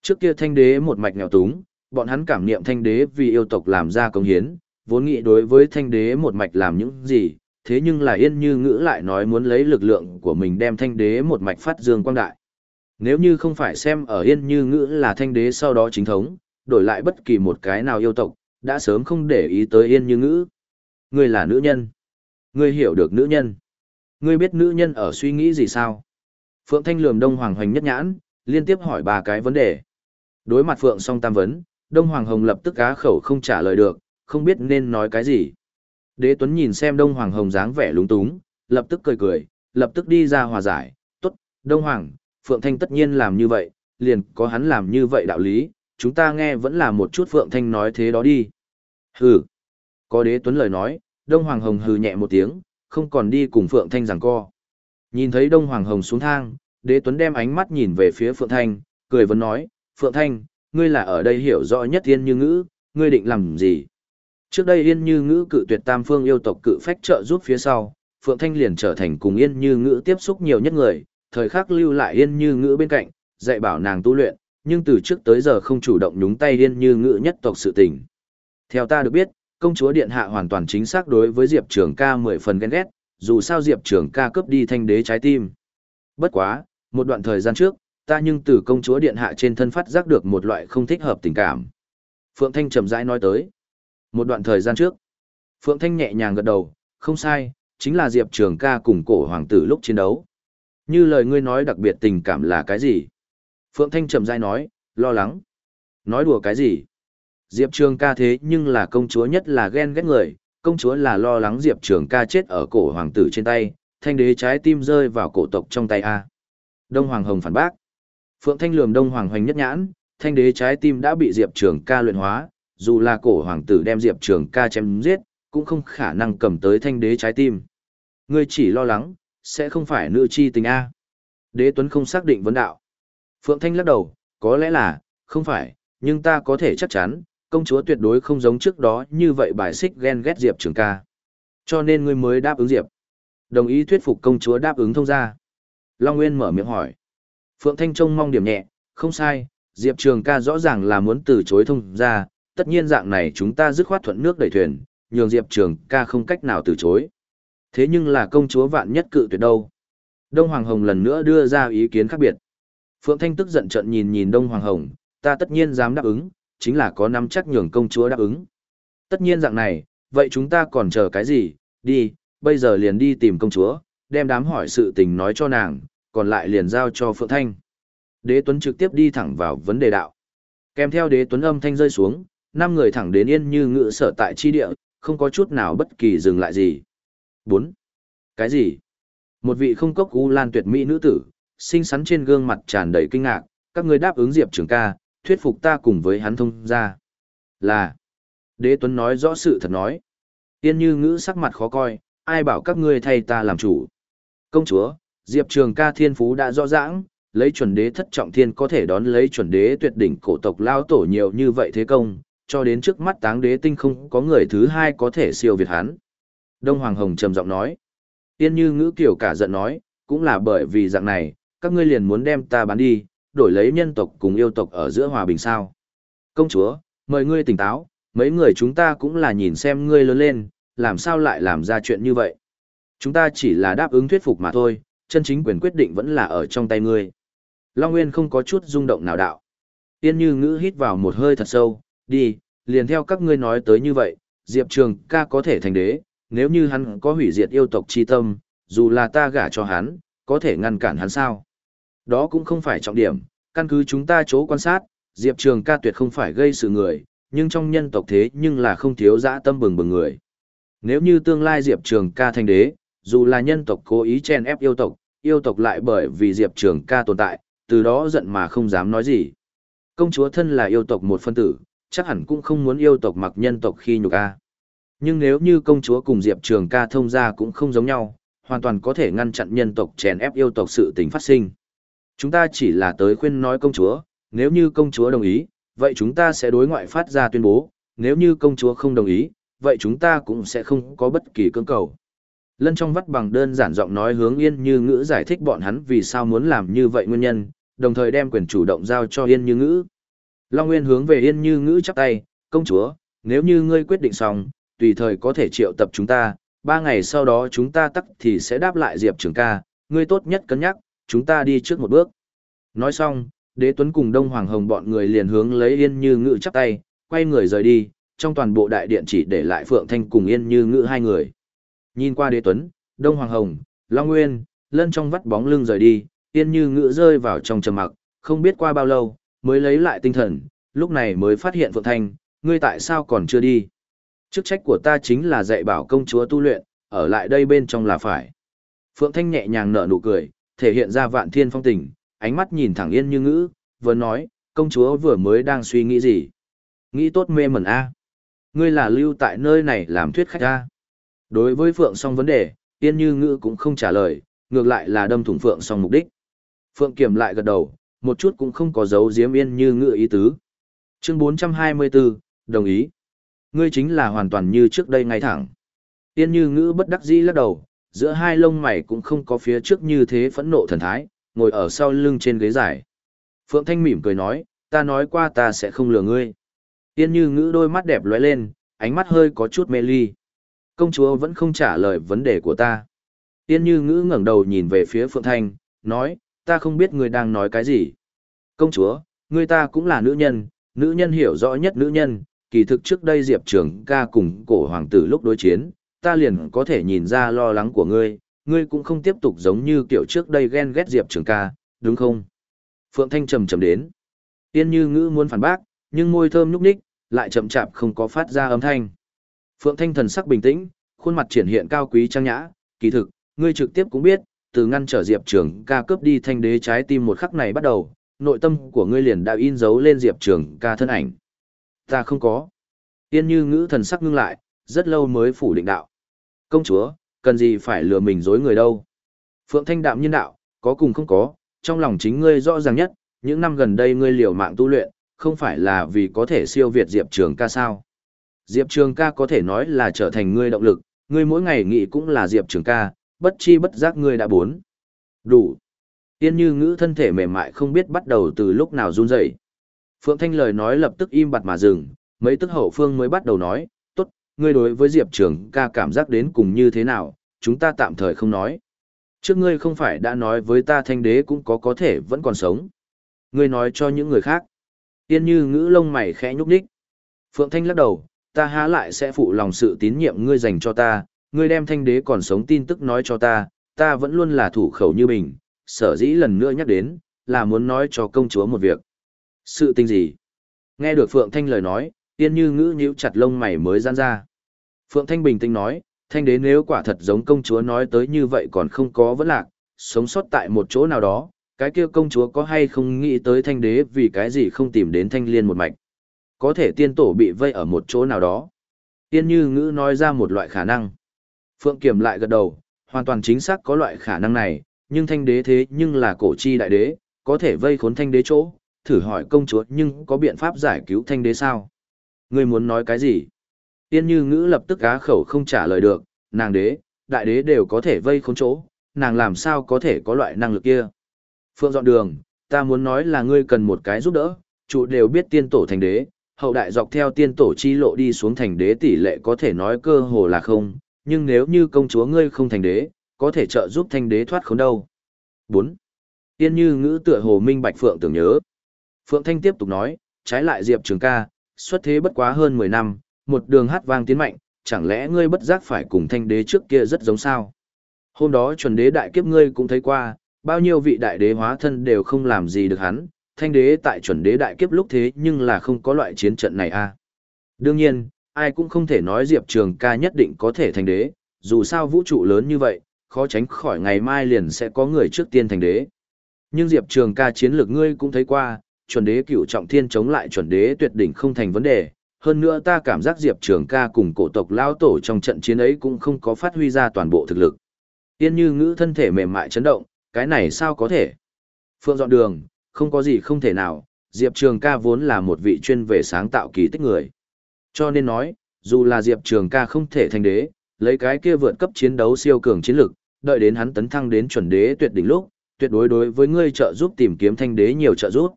Trước kia thanh đế một mạch nghèo túng, bọn hắn cảm niệm thanh đế vì yêu tộc làm ra công hiến, vốn nghĩ đối với thanh đế một mạch làm những gì, thế nhưng là yên như ngữ lại nói muốn lấy lực lượng của mình đem thanh đế một mạch phát dương quang đại. Nếu như không phải xem ở yên như ngữ là thanh đế sau đó chính thống, đổi lại bất kỳ một cái nào yêu tộc, đã sớm không để ý tới yên như ngữ. Ngươi là nữ nhân. Ngươi hiểu được nữ nhân. Ngươi biết nữ nhân ở suy nghĩ gì sao? Phượng Thanh lườm Đông Hoàng Hoành nhất nhãn, liên tiếp hỏi ba cái vấn đề. Đối mặt Phượng song tam vấn, Đông Hoàng Hồng lập tức cá khẩu không trả lời được, không biết nên nói cái gì. Đế Tuấn nhìn xem Đông Hoàng Hồng dáng vẻ lúng túng, lập tức cười cười, lập tức đi ra hòa giải. Tốt, Đông Hoàng, Phượng Thanh tất nhiên làm như vậy, liền có hắn làm như vậy đạo lý, chúng ta nghe vẫn là một chút Phượng Thanh nói thế đó đi. Hừ. Có Đế Tuấn lời nói, Đông Hoàng Hồng hừ nhẹ một tiếng, không còn đi cùng Phượng Thanh giằng co. Nhìn thấy Đông Hoàng Hồng xuống thang, Đế Tuấn đem ánh mắt nhìn về phía Phượng Thanh, cười vấn nói, Phượng Thanh, ngươi là ở đây hiểu rõ nhất Yên Như Ngữ, ngươi định làm gì? Trước đây Yên Như Ngữ cự tuyệt tam phương yêu tộc cự phách trợ giúp phía sau, Phượng Thanh liền trở thành cùng Yên Như Ngữ tiếp xúc nhiều nhất người, thời khắc lưu lại Yên Như Ngữ bên cạnh, dạy bảo nàng tu luyện, nhưng từ trước tới giờ không chủ động nhúng tay Yên Như Ngữ nhất tộc sự tình. Theo ta được biết, công chúa điện hạ hoàn toàn chính xác đối với Diệp Trường ca mười phần ghen ghét, dù sao Diệp Trường ca cướp đi thanh đế trái tim. Bất quá, một đoạn thời gian trước, ta nhưng từ công chúa điện hạ trên thân phát giác được một loại không thích hợp tình cảm. Phượng Thanh trầm rãi nói tới. Một đoạn thời gian trước, Phượng Thanh nhẹ nhàng gật đầu, không sai, chính là Diệp Trường ca cùng cổ hoàng tử lúc chiến đấu. Như lời ngươi nói đặc biệt tình cảm là cái gì? Phượng Thanh trầm rãi nói, lo lắng. Nói đùa cái gì? Diệp Trường ca thế nhưng là công chúa nhất là ghen ghét người, công chúa là lo lắng Diệp Trường ca chết ở cổ hoàng tử trên tay, thanh đế trái tim rơi vào cổ tộc trong tay A. Đông Hoàng Hồng phản bác. Phượng Thanh lườm Đông Hoàng Hoành nhất nhãn, thanh đế trái tim đã bị Diệp Trường ca luyện hóa, dù là cổ hoàng tử đem Diệp Trường ca chém giết, cũng không khả năng cầm tới thanh đế trái tim. Ngươi chỉ lo lắng, sẽ không phải nữ chi tình A. Đế Tuấn không xác định vấn đạo. Phượng Thanh lắc đầu, có lẽ là, không phải, nhưng ta có thể chắc chắn, công chúa tuyệt đối không giống trước đó như vậy bài xích ghen ghét Diệp Trường ca. Cho nên ngươi mới đáp ứng Diệp. Đồng ý thuyết phục công chúa đáp ứng thông ra. Long Nguyên mở miệng hỏi. Phượng Thanh Trông mong điểm nhẹ, không sai, Diệp Trường ca rõ ràng là muốn từ chối thông ra, tất nhiên dạng này chúng ta dứt khoát thuận nước đẩy thuyền, nhường Diệp Trường ca không cách nào từ chối. Thế nhưng là công chúa vạn nhất cự tuyệt đâu. Đông Hoàng Hồng lần nữa đưa ra ý kiến khác biệt. Phượng Thanh tức giận trận nhìn nhìn Đông Hoàng Hồng, ta tất nhiên dám đáp ứng, chính là có nắm chắc nhường công chúa đáp ứng. Tất nhiên dạng này, vậy chúng ta còn chờ cái gì, đi, bây giờ liền đi tìm công chúa, đem đám hỏi sự tình nói cho nàng, còn lại liền giao cho Phượng Thanh. Đế Tuấn trực tiếp đi thẳng vào vấn đề đạo. Kèm theo đế Tuấn âm thanh rơi xuống, năm người thẳng đến yên như ngựa sở tại chi địa, không có chút nào bất kỳ dừng lại gì. 4. Cái gì? Một vị không cốc u lan tuyệt mỹ nữ tử, xinh xắn trên gương mặt tràn đầy kinh ngạc, các người đáp ứng Diệp Trường ca, thuyết phục ta cùng với hắn thông ra. Là. Đế Tuấn nói rõ sự thật nói. Yên như ngữ sắc mặt khó coi, ai bảo các ngươi thay ta làm chủ. Công chúa, Diệp Trường ca thiên phú đã rõ rãng, lấy chuẩn đế thất trọng thiên có thể đón lấy chuẩn đế tuyệt đỉnh cổ tộc lao tổ nhiều như vậy thế công, cho đến trước mắt táng đế tinh không có người thứ hai có thể siêu việt hắn. Đông Hoàng Hồng trầm giọng nói. Tiên như ngữ kiểu cả giận nói, cũng là bởi vì dạng này, các ngươi liền muốn đem ta bán đi, đổi lấy nhân tộc cùng yêu tộc ở giữa hòa bình sao. Công chúa, mời ngươi tỉnh táo, mấy người chúng ta cũng là nhìn xem ngươi lớn lên, làm sao lại làm ra chuyện như vậy. Chúng ta chỉ là đáp ứng thuyết phục mà thôi, chân chính quyền quyết định vẫn là ở trong tay ngươi. Long Nguyên không có chút rung động nào đạo. Tiên như ngữ hít vào một hơi thật sâu, đi, liền theo các ngươi nói tới như vậy, Diệp Trường ca có thể thành đế, nếu như hắn có hủy diệt yêu tộc chi tâm, dù là ta gả cho hắn, có thể ngăn cản hắn sao? Đó cũng không phải trọng điểm, căn cứ chúng ta chỗ quan sát, Diệp Trường ca tuyệt không phải gây sự người, nhưng trong nhân tộc thế nhưng là không thiếu dã tâm bừng bừng người. Nếu như tương lai Diệp Trường ca thành đế, dù là nhân tộc cố ý chen ép yêu tộc, yêu tộc lại bởi vì Diệp Trường ca tồn tại, từ đó giận mà không dám nói gì. Công chúa thân là yêu tộc một phân tử, chắc hẳn cũng không muốn yêu tộc mặc nhân tộc khi nhục a. Nhưng nếu như công chúa cùng Diệp Trường ca thông ra cũng không giống nhau, hoàn toàn có thể ngăn chặn nhân tộc chèn ép yêu tộc sự tình phát sinh. Chúng ta chỉ là tới khuyên nói công chúa, nếu như công chúa đồng ý, vậy chúng ta sẽ đối ngoại phát ra tuyên bố, nếu như công chúa không đồng ý, vậy chúng ta cũng sẽ không có bất kỳ cưỡng cầu. Lân trong vắt bằng đơn giản giọng nói hướng Yên Như Ngữ giải thích bọn hắn vì sao muốn làm như vậy nguyên nhân, đồng thời đem quyền chủ động giao cho Yên Như Ngữ. Long Nguyên hướng về Yên Như Ngữ chắp tay, công chúa, nếu như ngươi quyết định xong, tùy thời có thể triệu tập chúng ta, ba ngày sau đó chúng ta tắc thì sẽ đáp lại Diệp Trường ca, ngươi tốt nhất cân nhắc, chúng ta đi trước một bước. Nói xong, đế tuấn cùng Đông Hoàng Hồng bọn người liền hướng lấy Yên Như ngự chắp tay, quay người rời đi, trong toàn bộ đại điện chỉ để lại Phượng Thanh cùng Yên Như ngự hai người. Nhìn qua đế tuấn, Đông Hoàng Hồng, Long Nguyên, lân trong vắt bóng lưng rời đi, yên như ngự rơi vào trong trầm mặc, không biết qua bao lâu, mới lấy lại tinh thần, lúc này mới phát hiện Phượng Thanh, ngươi tại sao còn chưa đi? Chức trách của ta chính là dạy bảo công chúa tu luyện, ở lại đây bên trong là phải. Phượng Thanh nhẹ nhàng nở nụ cười, thể hiện ra vạn thiên phong tình, ánh mắt nhìn thẳng yên như ngữ, vừa nói, công chúa vừa mới đang suy nghĩ gì? Nghĩ tốt mê mẩn a Ngươi là lưu tại nơi này làm thuyết khách a Đối với Phượng song vấn đề, yên như ngữ cũng không trả lời, ngược lại là đâm thủng Phượng song mục đích. Phượng kiểm lại gật đầu, một chút cũng không có dấu diếm yên như ngữ ý tứ. Chương 424, đồng ý. Ngươi chính là hoàn toàn như trước đây ngay thẳng. Yên như ngữ bất đắc dĩ lắc đầu, giữa hai lông mày cũng không có phía trước như thế phẫn nộ thần thái, ngồi ở sau lưng trên ghế dài. Phượng Thanh mỉm cười nói, ta nói qua ta sẽ không lừa ngươi. Yên như ngữ đôi mắt đẹp lóe lên, ánh mắt hơi có chút mê ly. Công chúa vẫn không trả lời vấn đề của ta. Yên như ngữ ngẩng đầu nhìn về phía Phượng Thanh, nói, ta không biết ngươi đang nói cái gì. Công chúa, ngươi ta cũng là nữ nhân, nữ nhân hiểu rõ nhất nữ nhân, kỳ thực trước đây Diệp Trường ca cùng cổ hoàng tử lúc đối chiến, ta liền có thể nhìn ra lo lắng của ngươi, ngươi cũng không tiếp tục giống như kiểu trước đây ghen ghét Diệp Trường ca, đúng không? Phượng Thanh trầm trầm đến. Yên như ngữ muốn phản bác, nhưng môi thơm nhúc nhích, lại chậm chạp không có phát ra âm thanh. Phượng Thanh thần sắc bình tĩnh, khuôn mặt triển hiện cao quý trang nhã, kỳ thực, ngươi trực tiếp cũng biết, từ ngăn trở Diệp Trường ca cướp đi thanh đế trái tim một khắc này bắt đầu, nội tâm của ngươi liền đã in dấu lên Diệp Trường ca thân ảnh. Ta không có. Yên như ngữ thần sắc ngưng lại, rất lâu mới phủ định đạo. Công chúa, cần gì phải lừa mình dối người đâu. Phượng Thanh đạm nhân đạo, có cùng không có, trong lòng chính ngươi rõ ràng nhất, những năm gần đây ngươi liều mạng tu luyện, không phải là vì có thể siêu việt Diệp Trường ca sao. Diệp Trường ca có thể nói là trở thành ngươi động lực, ngươi mỗi ngày nghĩ cũng là Diệp Trường ca, bất chi bất giác ngươi đã bốn. Đủ. Tiên như ngữ thân thể mềm mại không biết bắt đầu từ lúc nào run dậy. Phượng Thanh lời nói lập tức im bặt mà dừng, mấy tức hậu phương mới bắt đầu nói, ngươi đối với Diệp Trường ca cảm giác đến cùng như thế nào, chúng ta tạm thời không nói. Trước ngươi không phải đã nói với ta thanh đế cũng có có thể vẫn còn sống. Ngươi nói cho những người khác. Tiên như ngữ lông mày khẽ nhúc đích. Phượng Thanh lắc đầu, ta há lại sẽ phụ lòng sự tín nhiệm ngươi dành cho ta, ngươi đem thanh đế còn sống tin tức nói cho ta, ta vẫn luôn là thủ khẩu như mình, sở dĩ lần nữa nhắc đến, là muốn nói cho công chúa một việc. Sự tình gì? Nghe được Phượng Thanh lời nói, tiên như ngữ nhíu chặt lông mày mới gian ra. Phượng Thanh bình tĩnh nói, thanh đế nếu quả thật giống công chúa nói tới như vậy còn không có vấn lạc, sống sót tại một chỗ nào đó, cái kia công chúa có hay không nghĩ tới thanh đế vì cái gì không tìm đến thanh liên một mạch. Có thể tiên tổ bị vây ở một chỗ nào đó. Tiên như ngữ nói ra một loại khả năng. Phượng Kiểm lại gật đầu, hoàn toàn chính xác có loại khả năng này, nhưng thanh đế thế nhưng là cổ chi đại đế, có thể vây khốn thanh đế chỗ, thử hỏi công chúa nhưng có biện pháp giải cứu thanh đế sao? Ngươi muốn nói cái gì? Tiên như ngữ lập tức á khẩu không trả lời được, nàng đế, đại đế đều có thể vây khốn chỗ, nàng làm sao có thể có loại năng lực kia? Phượng dọn đường, ta muốn nói là ngươi cần một cái giúp đỡ, chủ đều biết tiên tổ thành đế, hậu đại dọc theo tiên tổ chi lộ đi xuống thành đế tỷ lệ có thể nói cơ hồ là không, nhưng nếu như công chúa ngươi không thành đế, có thể trợ giúp thanh đế thoát khốn đâu. 4. Tiên như ngữ tựa hồ minh bạch Phượng tưởng nhớ. Phượng Thanh tiếp tục nói, trái lại Diệp Trường ca, xuất thế bất quá hơn 10 năm, một đường hát vang tiến mạnh, chẳng lẽ ngươi bất giác phải cùng thanh đế trước kia rất giống sao? Hôm đó chuẩn đế đại kiếp ngươi cũng thấy qua, bao nhiêu vị đại đế hóa thân đều không làm gì được hắn, thanh đế tại chuẩn đế đại kiếp lúc thế nhưng là không có loại chiến trận này a. À. Đương nhiên, ai cũng không thể nói Diệp Trường ca nhất định có thể thành đế, dù sao vũ trụ lớn như vậy, khó tránh khỏi ngày mai liền sẽ có người trước tiên thành đế. Nhưng Diệp Trường ca chiến lược ngươi cũng thấy qua, chuẩn đế cựu trọng thiên chống lại chuẩn đế tuyệt đỉnh không thành vấn đề. Hơn nữa ta cảm giác Diệp Trường ca cùng cổ tộc lao tổ trong trận chiến ấy cũng không có phát huy ra toàn bộ thực lực. Tiên như ngữ thân thể mềm mại chấn động, cái này sao có thể? Phượng dọn đường, không có gì không thể nào, Diệp Trường ca vốn là một vị chuyên về sáng tạo kỳ tích người. Cho nên nói, dù là Diệp Trường ca không thể thành đế, lấy cái kia vượt cấp chiến đấu siêu cường chiến lực, đợi đến hắn tấn thăng đến chuẩn đế tuyệt đỉnh lúc, tuyệt đối đối với ngươi trợ giúp tìm kiếm thanh đế nhiều trợ giúp.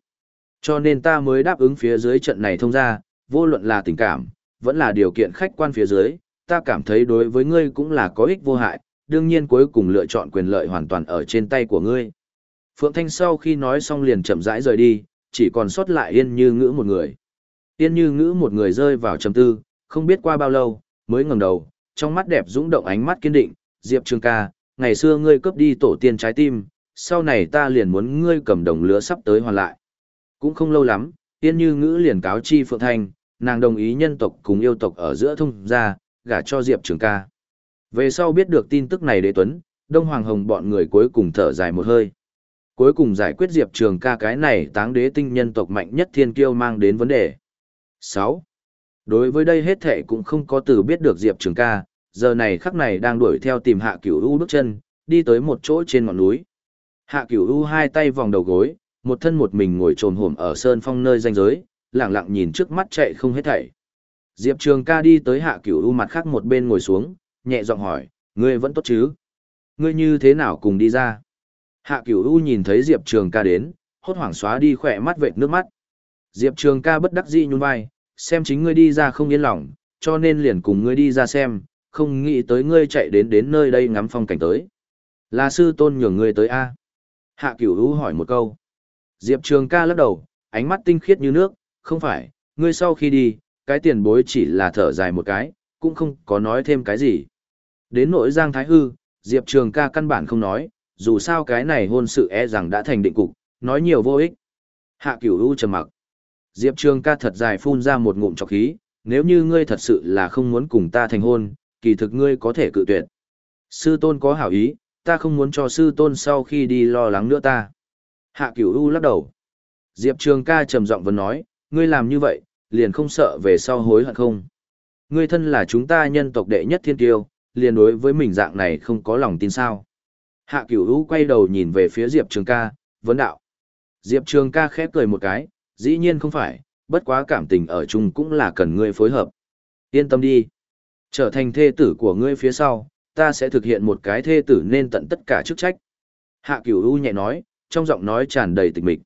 Cho nên ta mới đáp ứng phía dưới trận này thông ra, vô luận là tình cảm, vẫn là điều kiện khách quan phía dưới, ta cảm thấy đối với ngươi cũng là có ích vô hại, đương nhiên cuối cùng lựa chọn quyền lợi hoàn toàn ở trên tay của ngươi. Phượng Thanh sau khi nói xong liền chậm rãi rời đi, chỉ còn sót lại Yên Như Ngữ một người. Yên Như Ngữ một người rơi vào trầm tư, không biết qua bao lâu, mới ngẩng đầu, trong mắt đẹp dũng động ánh mắt kiên định, Diệp Trường ca, ngày xưa ngươi cướp đi tổ tiên trái tim, sau này ta liền muốn ngươi cầm đồng lứa sắp tới hoàn lại. Cũng không lâu lắm, tiên như ngữ liền cáo chi Phượng Thanh, nàng đồng ý nhân tộc cùng yêu tộc ở giữa thông ra, gả cho Diệp Trường ca. Về sau biết được tin tức này đế tuấn, Đông Hoàng Hồng bọn người cuối cùng thở dài một hơi. Cuối cùng giải quyết Diệp Trường ca cái này táng đế tinh nhân tộc mạnh nhất thiên kiêu mang đến vấn đề. 6. Đối với đây hết thể cũng không có từ biết được Diệp Trường ca, giờ này khắc này đang đuổi theo tìm hạ cửu u bước chân, đi tới một chỗ trên ngọn núi. Hạ cửu u hai tay vòng đầu gối, một thân một mình ngồi trồm hổm ở sơn phong nơi danh giới, lặng lặng nhìn trước mắt chạy không hết thảy. Diệp Trường ca đi tới hạ cửu u mặt khác một bên ngồi xuống, nhẹ giọng hỏi, ngươi vẫn tốt chứ? Ngươi như thế nào cùng đi ra? Hạ cửu u nhìn thấy Diệp Trường ca đến, hốt hoảng xóa đi khỏe mắt vệt nước mắt. Diệp Trường ca bất đắc dĩ nhún vai, xem chính ngươi đi ra không yên lòng, cho nên liền cùng ngươi đi ra xem, không nghĩ tới ngươi chạy đến đến nơi đây ngắm phong cảnh tới. Là sư tôn nhường ngươi tới A. Hạ cửu u hỏi một câu. Diệp Trường ca lắc đầu, ánh mắt tinh khiết như nước, không phải, ngươi sau khi đi, cái tiền bối chỉ là thở dài một cái, cũng không có nói thêm cái gì. Đến nỗi Giang Thái Hư, Diệp Trường ca căn bản không nói, dù sao cái này hôn sự e rằng đã thành định cục, nói nhiều vô ích. Hạ cửu u trầm mặc. Diệp Trường ca thật dài phun ra một ngụm chọc khí, nếu như ngươi thật sự là không muốn cùng ta thành hôn, kỳ thực ngươi có thể cự tuyệt. Sư tôn có hảo ý, ta không muốn cho sư tôn sau khi đi lo lắng nữa ta. Hạ cửu u lắc đầu. Diệp Trường ca trầm giọng vẫn nói, ngươi làm như vậy, liền không sợ về sau hối hận không. Ngươi thân là chúng ta nhân tộc đệ nhất thiên tiêu, liền đối với mình dạng này không có lòng tin sao. Hạ cửu u quay đầu nhìn về phía Diệp Trường ca, vấn đạo. Diệp Trường ca khép cười một cái, dĩ nhiên không phải, bất quá cảm tình ở chung cũng là cần ngươi phối hợp. Yên tâm đi. Trở thành thê tử của ngươi phía sau, ta sẽ thực hiện một cái thê tử nên tận tất cả chức trách. Hạ cửu u nhẹ nói, trong giọng nói tràn đầy tịch mịch.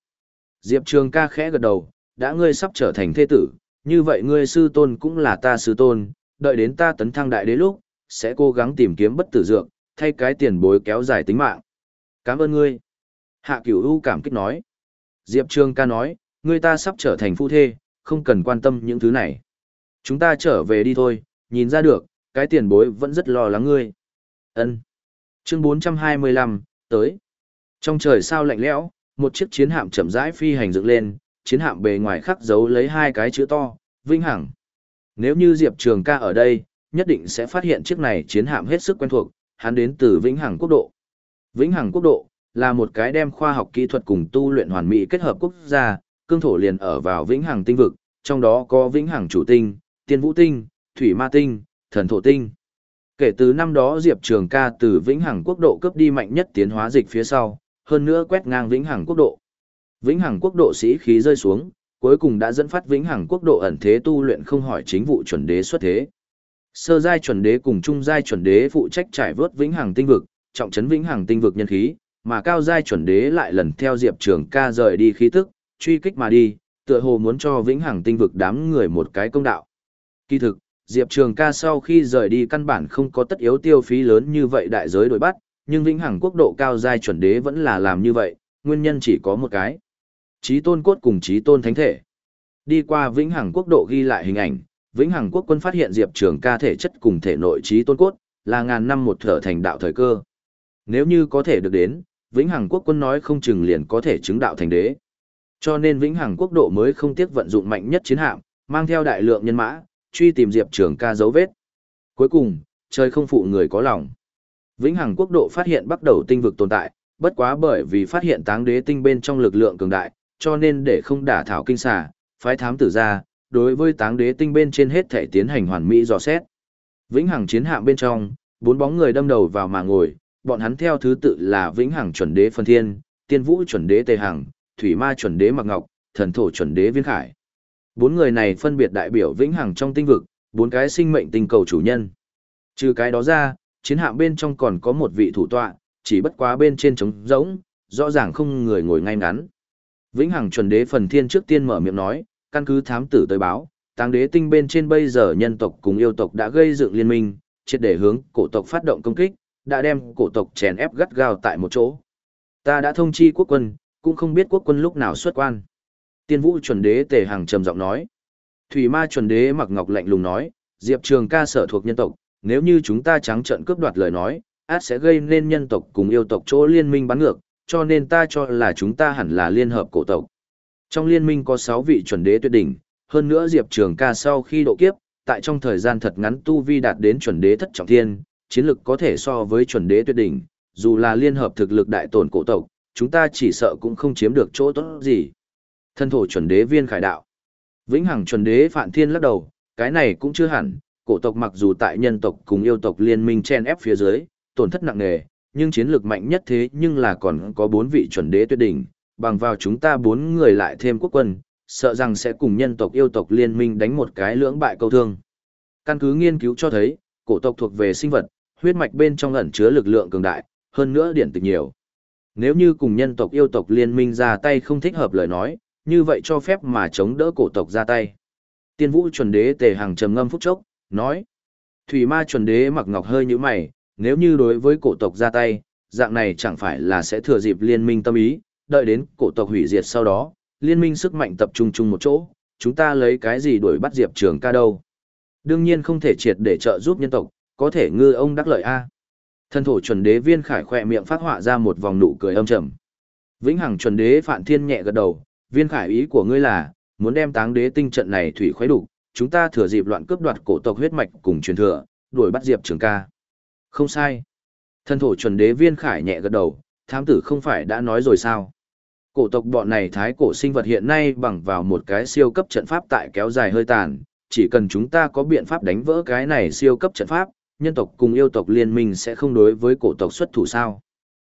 Diệp Trường ca khẽ gật đầu, đã ngươi sắp trở thành thế tử, như vậy ngươi sư tôn cũng là ta sư tôn, đợi đến ta tấn thăng đại đế lúc, sẽ cố gắng tìm kiếm bất tử dược, thay cái tiền bối kéo dài tính mạng. Cảm ơn ngươi. Hạ cửu u cảm kích nói. Diệp Trường ca nói, ngươi ta sắp trở thành phu thê, không cần quan tâm những thứ này. Chúng ta trở về đi thôi, nhìn ra được, cái tiền bối vẫn rất lo lắng ngươi. Ân. Chương 425, tới. Trong trời sao lạnh lẽo, một chiếc chiến hạm chậm rãi phi hành dựng lên, chiến hạm bề ngoài khắc dấu lấy hai cái chữ to, vinh hằng. Nếu như Diệp Trường ca ở đây, nhất định sẽ phát hiện chiếc này chiến hạm hết sức quen thuộc, hắn đến từ Vĩnh Hằng Quốc độ. Vĩnh Hằng Quốc độ là một cái đem khoa học kỹ thuật cùng tu luyện hoàn mỹ kết hợp quốc gia, cương thổ liền ở vào Vĩnh Hằng tinh vực, trong đó có Vĩnh Hằng chủ tinh, Tiên Vũ tinh, Thủy Ma tinh, Thần Thổ tinh. Kể từ năm đó Diệp Trường ca từ Vĩnh Hằng Quốc độ cướp đi mạnh nhất tiến hóa dịch phía sau, hơn nữa quét ngang Vĩnh Hằng Quốc độ. Vĩnh Hằng Quốc độ sĩ khí rơi xuống, cuối cùng đã dẫn phát Vĩnh Hằng Quốc độ ẩn thế tu luyện không hỏi chính vụ chuẩn đế xuất thế. Sơ giai chuẩn đế cùng trung giai chuẩn đế phụ trách trải vớt vĩnh hằng tinh vực, trọng trấn vĩnh hằng tinh vực nhân khí, mà cao giai chuẩn đế lại lần theo Diệp Trường Ca rời đi khí tức, truy kích mà đi, tựa hồ muốn cho vĩnh hằng tinh vực đám người một cái công đạo. Kỳ thực, Diệp Trường Ca sau khi rời đi căn bản không có tất yếu tiêu phí lớn như vậy đại giới đối bắt, nhưng vĩnh hằng quốc độ cao giai chuẩn đế vẫn là làm như vậy, nguyên nhân chỉ có một cái. Chí tôn cốt cùng chí tôn thánh thể. Đi qua vĩnh hằng quốc độ ghi lại hình ảnh, Vĩnh Hằng Quốc quân phát hiện Diệp Trường ca thể chất cùng thể nội trí tôn cốt, là ngàn năm một thở thành đạo thời cơ. Nếu như có thể được đến, Vĩnh Hằng Quốc quân nói không chừng liền có thể chứng đạo thành đế. Cho nên Vĩnh Hằng Quốc độ mới không tiếc vận dụng mạnh nhất chiến hạm, mang theo đại lượng nhân mã, truy tìm Diệp Trường ca dấu vết. Cuối cùng, trời không phụ người có lòng. Vĩnh Hằng Quốc độ phát hiện bắt đầu tinh vực tồn tại, bất quá bởi vì phát hiện táng đế tinh bên trong lực lượng cường đại, cho nên để không đả thảo kinh xà, phái thám tử ra, đối với táng đế tinh bên trên hết thể tiến hành hoàn mỹ dò xét. Vĩnh Hằng chiến hạm bên trong, bốn bóng người đâm đầu vào mà ngồi, bọn hắn theo thứ tự là Vĩnh Hằng chuẩn đế Phân Thiên, Tiên Vũ chuẩn đế Tề Hằng, Thủy Ma chuẩn đế Mặc Ngọc, Thần Thổ chuẩn đế Viên Khải. Bốn người này phân biệt đại biểu Vĩnh Hằng trong tinh vực, bốn cái sinh mệnh tinh cầu chủ nhân. Trừ cái đó ra, chiến hạm bên trong còn có một vị thủ tọa, chỉ bất quá bên trên trống rỗng, rõ ràng không người ngồi ngay ngắn. Vĩnh Hằng chuẩn đế Phần Thiên trước tiên mở miệng nói, căn cứ thám tử tới báo, táng đế tinh bên trên bây giờ nhân tộc cùng yêu tộc đã gây dựng liên minh, triệt để hướng cổ tộc phát động công kích, đã đem cổ tộc chèn ép gắt gao tại một chỗ. Ta đã thông chi quốc quân, cũng không biết quốc quân lúc nào xuất quan. Tiên vũ chuẩn đế tề hàng trầm giọng nói. Thủy ma chuẩn đế mặc ngọc lạnh lùng nói, Diệp Trường ca sở thuộc nhân tộc, nếu như chúng ta trắng trận cướp đoạt lời nói, át sẽ gây nên nhân tộc cùng yêu tộc chỗ liên minh bắn ngược, cho nên ta cho là chúng ta hẳn là liên hợp cổ tộc. Trong liên minh có 6 vị chuẩn đế tuyệt đỉnh, hơn nữa Diệp Trường ca sau khi độ kiếp, tại trong thời gian thật ngắn tu vi đạt đến chuẩn đế thất trọng thiên, chiến lực có thể so với chuẩn đế tuyệt đỉnh, dù là liên hợp thực lực đại tổn cổ tộc, chúng ta chỉ sợ cũng không chiếm được chỗ tốt gì. Thân thổ chuẩn đế viên khải đạo. Vĩnh hằng chuẩn đế Phạn Thiên lắc đầu, cái này cũng chưa hẳn, cổ tộc mặc dù tại nhân tộc cùng yêu tộc liên minh chen ép phía dưới, tổn thất nặng nề, nhưng chiến lược mạnh nhất thế nhưng là còn có bốn vị chuẩn đế tuyệt đỉnh, bằng vào chúng ta bốn người lại thêm quốc quân, sợ rằng sẽ cùng nhân tộc yêu tộc liên minh đánh một cái lưỡng bại câu thương. Căn cứ nghiên cứu cho thấy, cổ tộc thuộc về sinh vật, huyết mạch bên trong ẩn chứa lực lượng cường đại, hơn nữa điển tịch nhiều. Nếu như cùng nhân tộc yêu tộc liên minh ra tay không thích hợp lời nói, như vậy cho phép mà chống đỡ cổ tộc ra tay. Tiên vũ chuẩn đế tề hàng trầm ngâm phút chốc, nói. Thủy ma chuẩn đế mặc ngọc hơi như mày, nếu như đối với cổ tộc ra tay, dạng này chẳng phải là sẽ thừa dịp liên minh tâm ý, đợi đến cổ tộc hủy diệt sau đó, liên minh sức mạnh tập trung chung một chỗ, chúng ta lấy cái gì đuổi bắt diệp trường ca đâu. Đương nhiên không thể triệt để trợ giúp nhân tộc, có thể ngư ông đắc lợi A. Thân thổ chuẩn đế viên khải khỏe miệng phát họa ra một vòng nụ cười âm trầm. Vĩnh hằng chuẩn đế phản thiên nhẹ gật đầu, viên khải ý của ngươi là, muốn đem táng đế tinh trận này thủy khuấy đủ, chúng ta thừa dịp loạn cướp đoạt cổ tộc huyết mạch cùng truyền thừa, đuổi bắt diệp trường ca. Không sai. Thân thổ chuẩn đế viên khải nhẹ gật đầu, thám tử không phải đã nói rồi sao. Cổ tộc bọn này thái cổ sinh vật hiện nay bằng vào một cái siêu cấp trận pháp tại kéo dài hơi tàn, chỉ cần chúng ta có biện pháp đánh vỡ cái này siêu cấp trận pháp, nhân tộc cùng yêu tộc liên minh sẽ không đối với cổ tộc xuất thủ sao.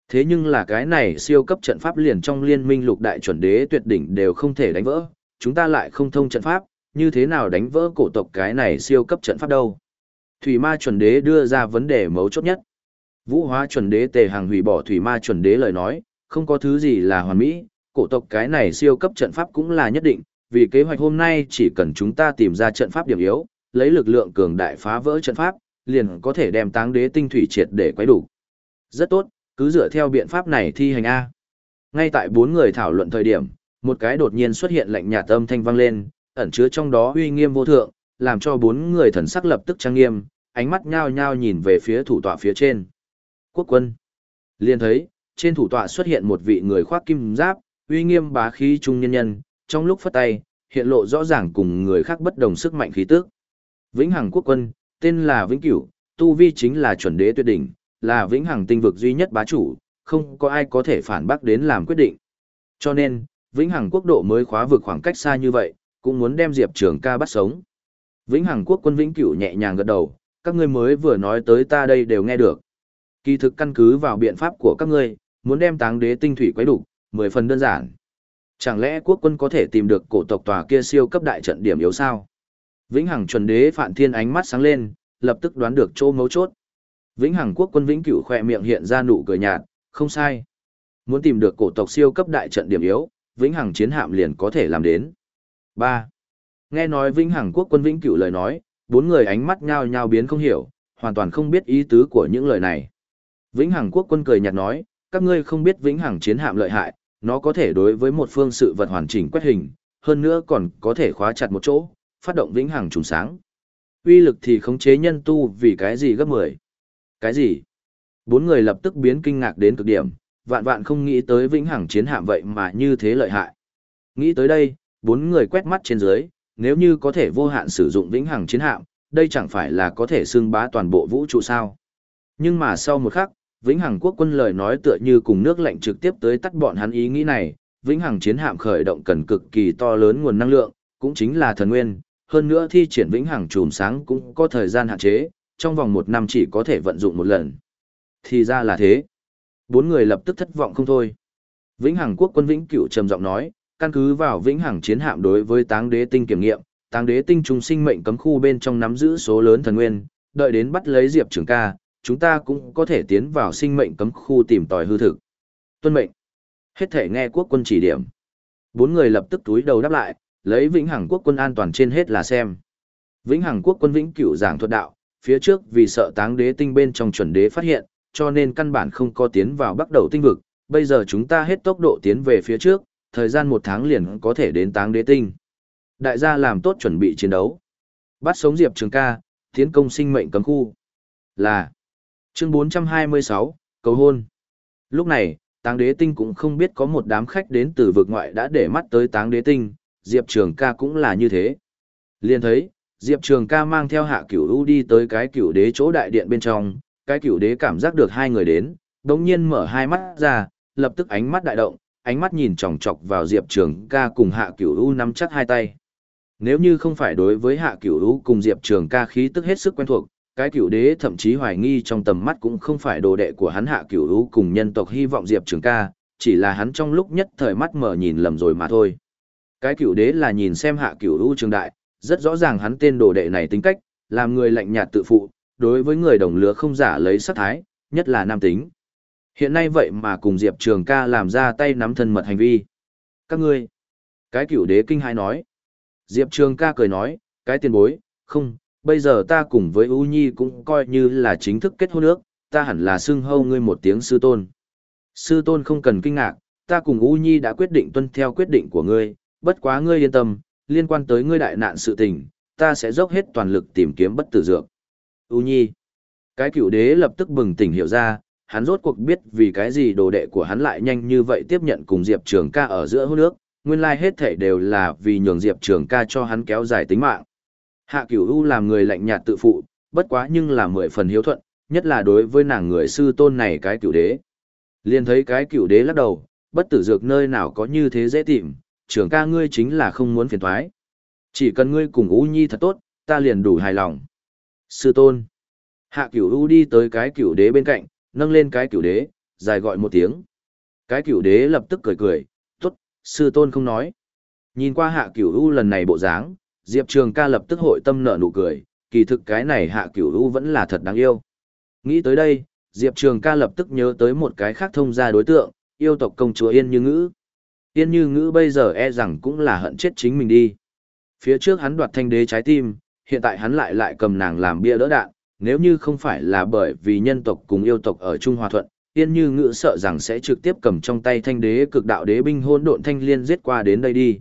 Thế nhưng là cái này siêu cấp trận pháp liền trong liên minh lục đại chuẩn đế tuyệt đỉnh đều không thể đánh vỡ, chúng ta lại không thông trận pháp, như thế nào đánh vỡ cổ tộc cái này siêu cấp trận pháp đâu. Thủy ma chuẩn đế đưa ra vấn đề mấu chốt nhất. Vũ hóa chuẩn đế tề hàng hủy bỏ thủy ma chuẩn đế lời nói, không có thứ gì là hoàn mỹ, cổ tộc cái này siêu cấp trận pháp cũng là nhất định, vì kế hoạch hôm nay chỉ cần chúng ta tìm ra trận pháp điểm yếu, lấy lực lượng cường đại phá vỡ trận pháp, liền có thể đem táng đế tinh thủy triệt để quấy đủ. Rất tốt, cứ dựa theo biện pháp này thi hành A. Ngay tại bốn người thảo luận thời điểm, một cái đột nhiên xuất hiện lạnh nhà tâm thanh vang lên, ẩn chứa trong đó uy nghiêm vô thượng, làm cho bốn người thần sắc lập tức trang nghiêm, ánh mắt nhao nhao nhìn về phía thủ tọa phía trên. Quốc quân. Liền thấy, trên thủ tọa xuất hiện một vị người khoác kim giáp, uy nghiêm bá khí trung nhân nhân, trong lúc phất tay, hiện lộ rõ ràng cùng người khác bất đồng sức mạnh khí tức. Vĩnh Hằng quốc quân, tên là Vĩnh Cửu, tu vi chính là chuẩn đế tuyệt đỉnh, là Vĩnh Hằng tinh vực duy nhất bá chủ, không có ai có thể phản bác đến làm quyết định. Cho nên, Vĩnh Hằng quốc độ mới khóa vượt khoảng cách xa như vậy, cũng muốn đem Diệp Trường ca bắt sống. Vĩnh Hằng quốc quân Vĩnh Cửu nhẹ nhàng gật đầu, các ngươi mới vừa nói tới ta đây đều nghe được. Kỳ thực căn cứ vào biện pháp của các ngươi, muốn đem táng đế tinh thủy quấy đủ, mười phần đơn giản. Chẳng lẽ quốc quân có thể tìm được cổ tộc tòa kia siêu cấp đại trận điểm yếu sao? Vĩnh Hằng chuẩn đế Phạn Thiên ánh mắt sáng lên, lập tức đoán được chỗ mấu chốt. Vĩnh Hằng quốc quân Vĩnh Cửu khỏe miệng hiện ra nụ cười nhạt, không sai. Muốn tìm được cổ tộc siêu cấp đại trận điểm yếu, Vĩnh Hằng chiến hạm liền có thể làm đến. 3. Nghe nói Vĩnh Hằng quốc quân Vĩnh Cửu lời nói, bốn người ánh mắt nhao nhao biến không hiểu, hoàn toàn không biết ý tứ của những lời này. Vĩnh Hằng quốc quân cười nhạt nói, các ngươi không biết Vĩnh Hằng chiến hạm lợi hại, nó có thể đối với một phương sự vật hoàn chỉnh quét hình, hơn nữa còn có thể khóa chặt một chỗ, phát động Vĩnh Hằng trùng sáng. Uy lực thì khống chế nhân tu vì cái gì gấp 10? Cái gì? Bốn người lập tức biến kinh ngạc đến cực điểm, vạn vạn không nghĩ tới Vĩnh Hằng chiến hạm vậy mà như thế lợi hại. Nghĩ tới đây, bốn người quét mắt trên dưới, nếu như có thể vô hạn sử dụng vĩnh hằng chiến hạm, đây chẳng phải là có thể xưng bá toàn bộ vũ trụ sao. Nhưng mà sau một khắc, vĩnh hằng quốc quân lời nói tựa như cùng nước lạnh trực tiếp tới tắt bọn hắn ý nghĩ này, vĩnh hằng chiến hạm khởi động cần cực kỳ to lớn nguồn năng lượng, cũng chính là thần nguyên, hơn nữa thi triển vĩnh hằng chùm sáng cũng có thời gian hạn chế, trong vòng một năm chỉ có thể vận dụng một lần. Thì ra là thế. Bốn người lập tức thất vọng không thôi. Vĩnh hằng quốc quân vĩnh cửu trầm giọng nói, căn cứ vào vĩnh hằng chiến hạm đối với táng đế tinh kiểm nghiệm, táng đế tinh trùng sinh mệnh cấm khu bên trong nắm giữ số lớn thần nguyên, đợi đến bắt lấy Diệp Trường ca, chúng ta cũng có thể tiến vào sinh mệnh cấm khu tìm tòi hư thực. Tuân mệnh. Hết thể nghe quốc quân chỉ điểm. Bốn người lập tức túi đầu đáp lại, lấy vĩnh hằng quốc quân an toàn trên hết là xem. Vĩnh hằng quốc quân vĩnh cửu giảng thuật đạo, phía trước vì sợ táng đế tinh bên trong chuẩn đế phát hiện, cho nên căn bản không có tiến vào bắt đầu tinh vực, bây giờ chúng ta hết tốc độ tiến về phía trước, thời gian một tháng liền có thể đến táng đế tinh. Đại gia làm tốt chuẩn bị chiến đấu. Bắt sống Diệp Trường ca, tiến công sinh mệnh cấm khu. Là. Chương 426, cầu hôn. Lúc này, táng đế tinh cũng không biết có một đám khách đến từ vực ngoại đã để mắt tới táng đế tinh, Diệp Trường ca cũng là như thế. Liên thấy, Diệp Trường ca mang theo hạ cửu u đi tới cái cửu đế chỗ đại điện bên trong, cái cửu đế cảm giác được hai người đến, đồng nhiên mở hai mắt ra, lập tức ánh mắt đại động, ánh mắt nhìn chòng chọc vào Diệp Trường ca cùng hạ cửu u nắm chắc hai tay. Nếu như không phải đối với hạ cửu u cùng Diệp Trường ca khí tức hết sức quen thuộc, cái cửu đế thậm chí hoài nghi trong tầm mắt cũng không phải đồ đệ của hắn hạ cửu u cùng nhân tộc hy vọng Diệp Trường ca, chỉ là hắn trong lúc nhất thời mắt mở nhìn lầm rồi mà thôi. Cái cửu đế là nhìn xem hạ cửu u trường đại, rất rõ ràng hắn tên đồ đệ này tính cách, làm người lạnh nhạt tự phụ, đối với người đồng lứa không giả lấy sát thái, nhất là nam tính. Hiện nay vậy mà cùng Diệp Trường ca làm ra tay nắm thân mật hành vi. Các ngươi, cái cửu đế kinh hai nói. Diệp Trường ca cười nói, cái tiền bối, không, bây giờ ta cùng với U Nhi cũng coi như là chính thức kết hôn nước, ta hẳn là xưng hâu ngươi một tiếng sư tôn. Sư tôn không cần kinh ngạc, ta cùng U Nhi đã quyết định tuân theo quyết định của ngươi, bất quá ngươi yên tâm, liên quan tới ngươi đại nạn sự tình, ta sẽ dốc hết toàn lực tìm kiếm bất tử dược. U Nhi. Cái cựu đế lập tức bừng tỉnh hiểu ra, hắn rốt cuộc biết vì cái gì đồ đệ của hắn lại nhanh như vậy tiếp nhận cùng Diệp Trường ca ở giữa hôn nước, nguyên lai hết thể đều là vì nhường Diệp Trường ca cho hắn kéo dài tính mạng. Hạ cửu U làm người lạnh nhạt tự phụ, bất quá nhưng là mười phần hiếu thuận, nhất là đối với nàng người sư tôn này cái cửu đế. Liên thấy cái cửu đế lắc đầu, bất tử dược nơi nào có như thế dễ tìm, trưởng ca ngươi chính là không muốn phiền thoái. Chỉ cần ngươi cùng U Nhi thật tốt, ta liền đủ hài lòng. Sư tôn. Hạ cửu U đi tới cái cửu đế bên cạnh, nâng lên cái cửu đế, dài gọi một tiếng. Cái cửu đế lập tức cười cười, tốt, sư tôn không nói. Nhìn qua hạ cửu U lần này bộ dáng, Diệp Trường ca lập tức hội tâm nở nụ cười, kỳ thực cái này hạ cửu U vẫn là thật đáng yêu. Nghĩ tới đây, Diệp Trường ca lập tức nhớ tới một cái khác thông gia đối tượng, yêu tộc công chúa Yên Như Ngữ. Yên Như Ngữ bây giờ e rằng cũng là hận chết chính mình đi. Phía trước hắn đoạt thanh đế trái tim, hiện tại hắn lại lại cầm nàng làm bia đỡ đạn, nếu như không phải là bởi vì nhân tộc cùng yêu tộc ở Trung Hòa Thuận, Yên Như Ngữ sợ rằng sẽ trực tiếp cầm trong tay thanh đế cực đạo đế binh hôn độn thanh liên giết qua đến đây đi.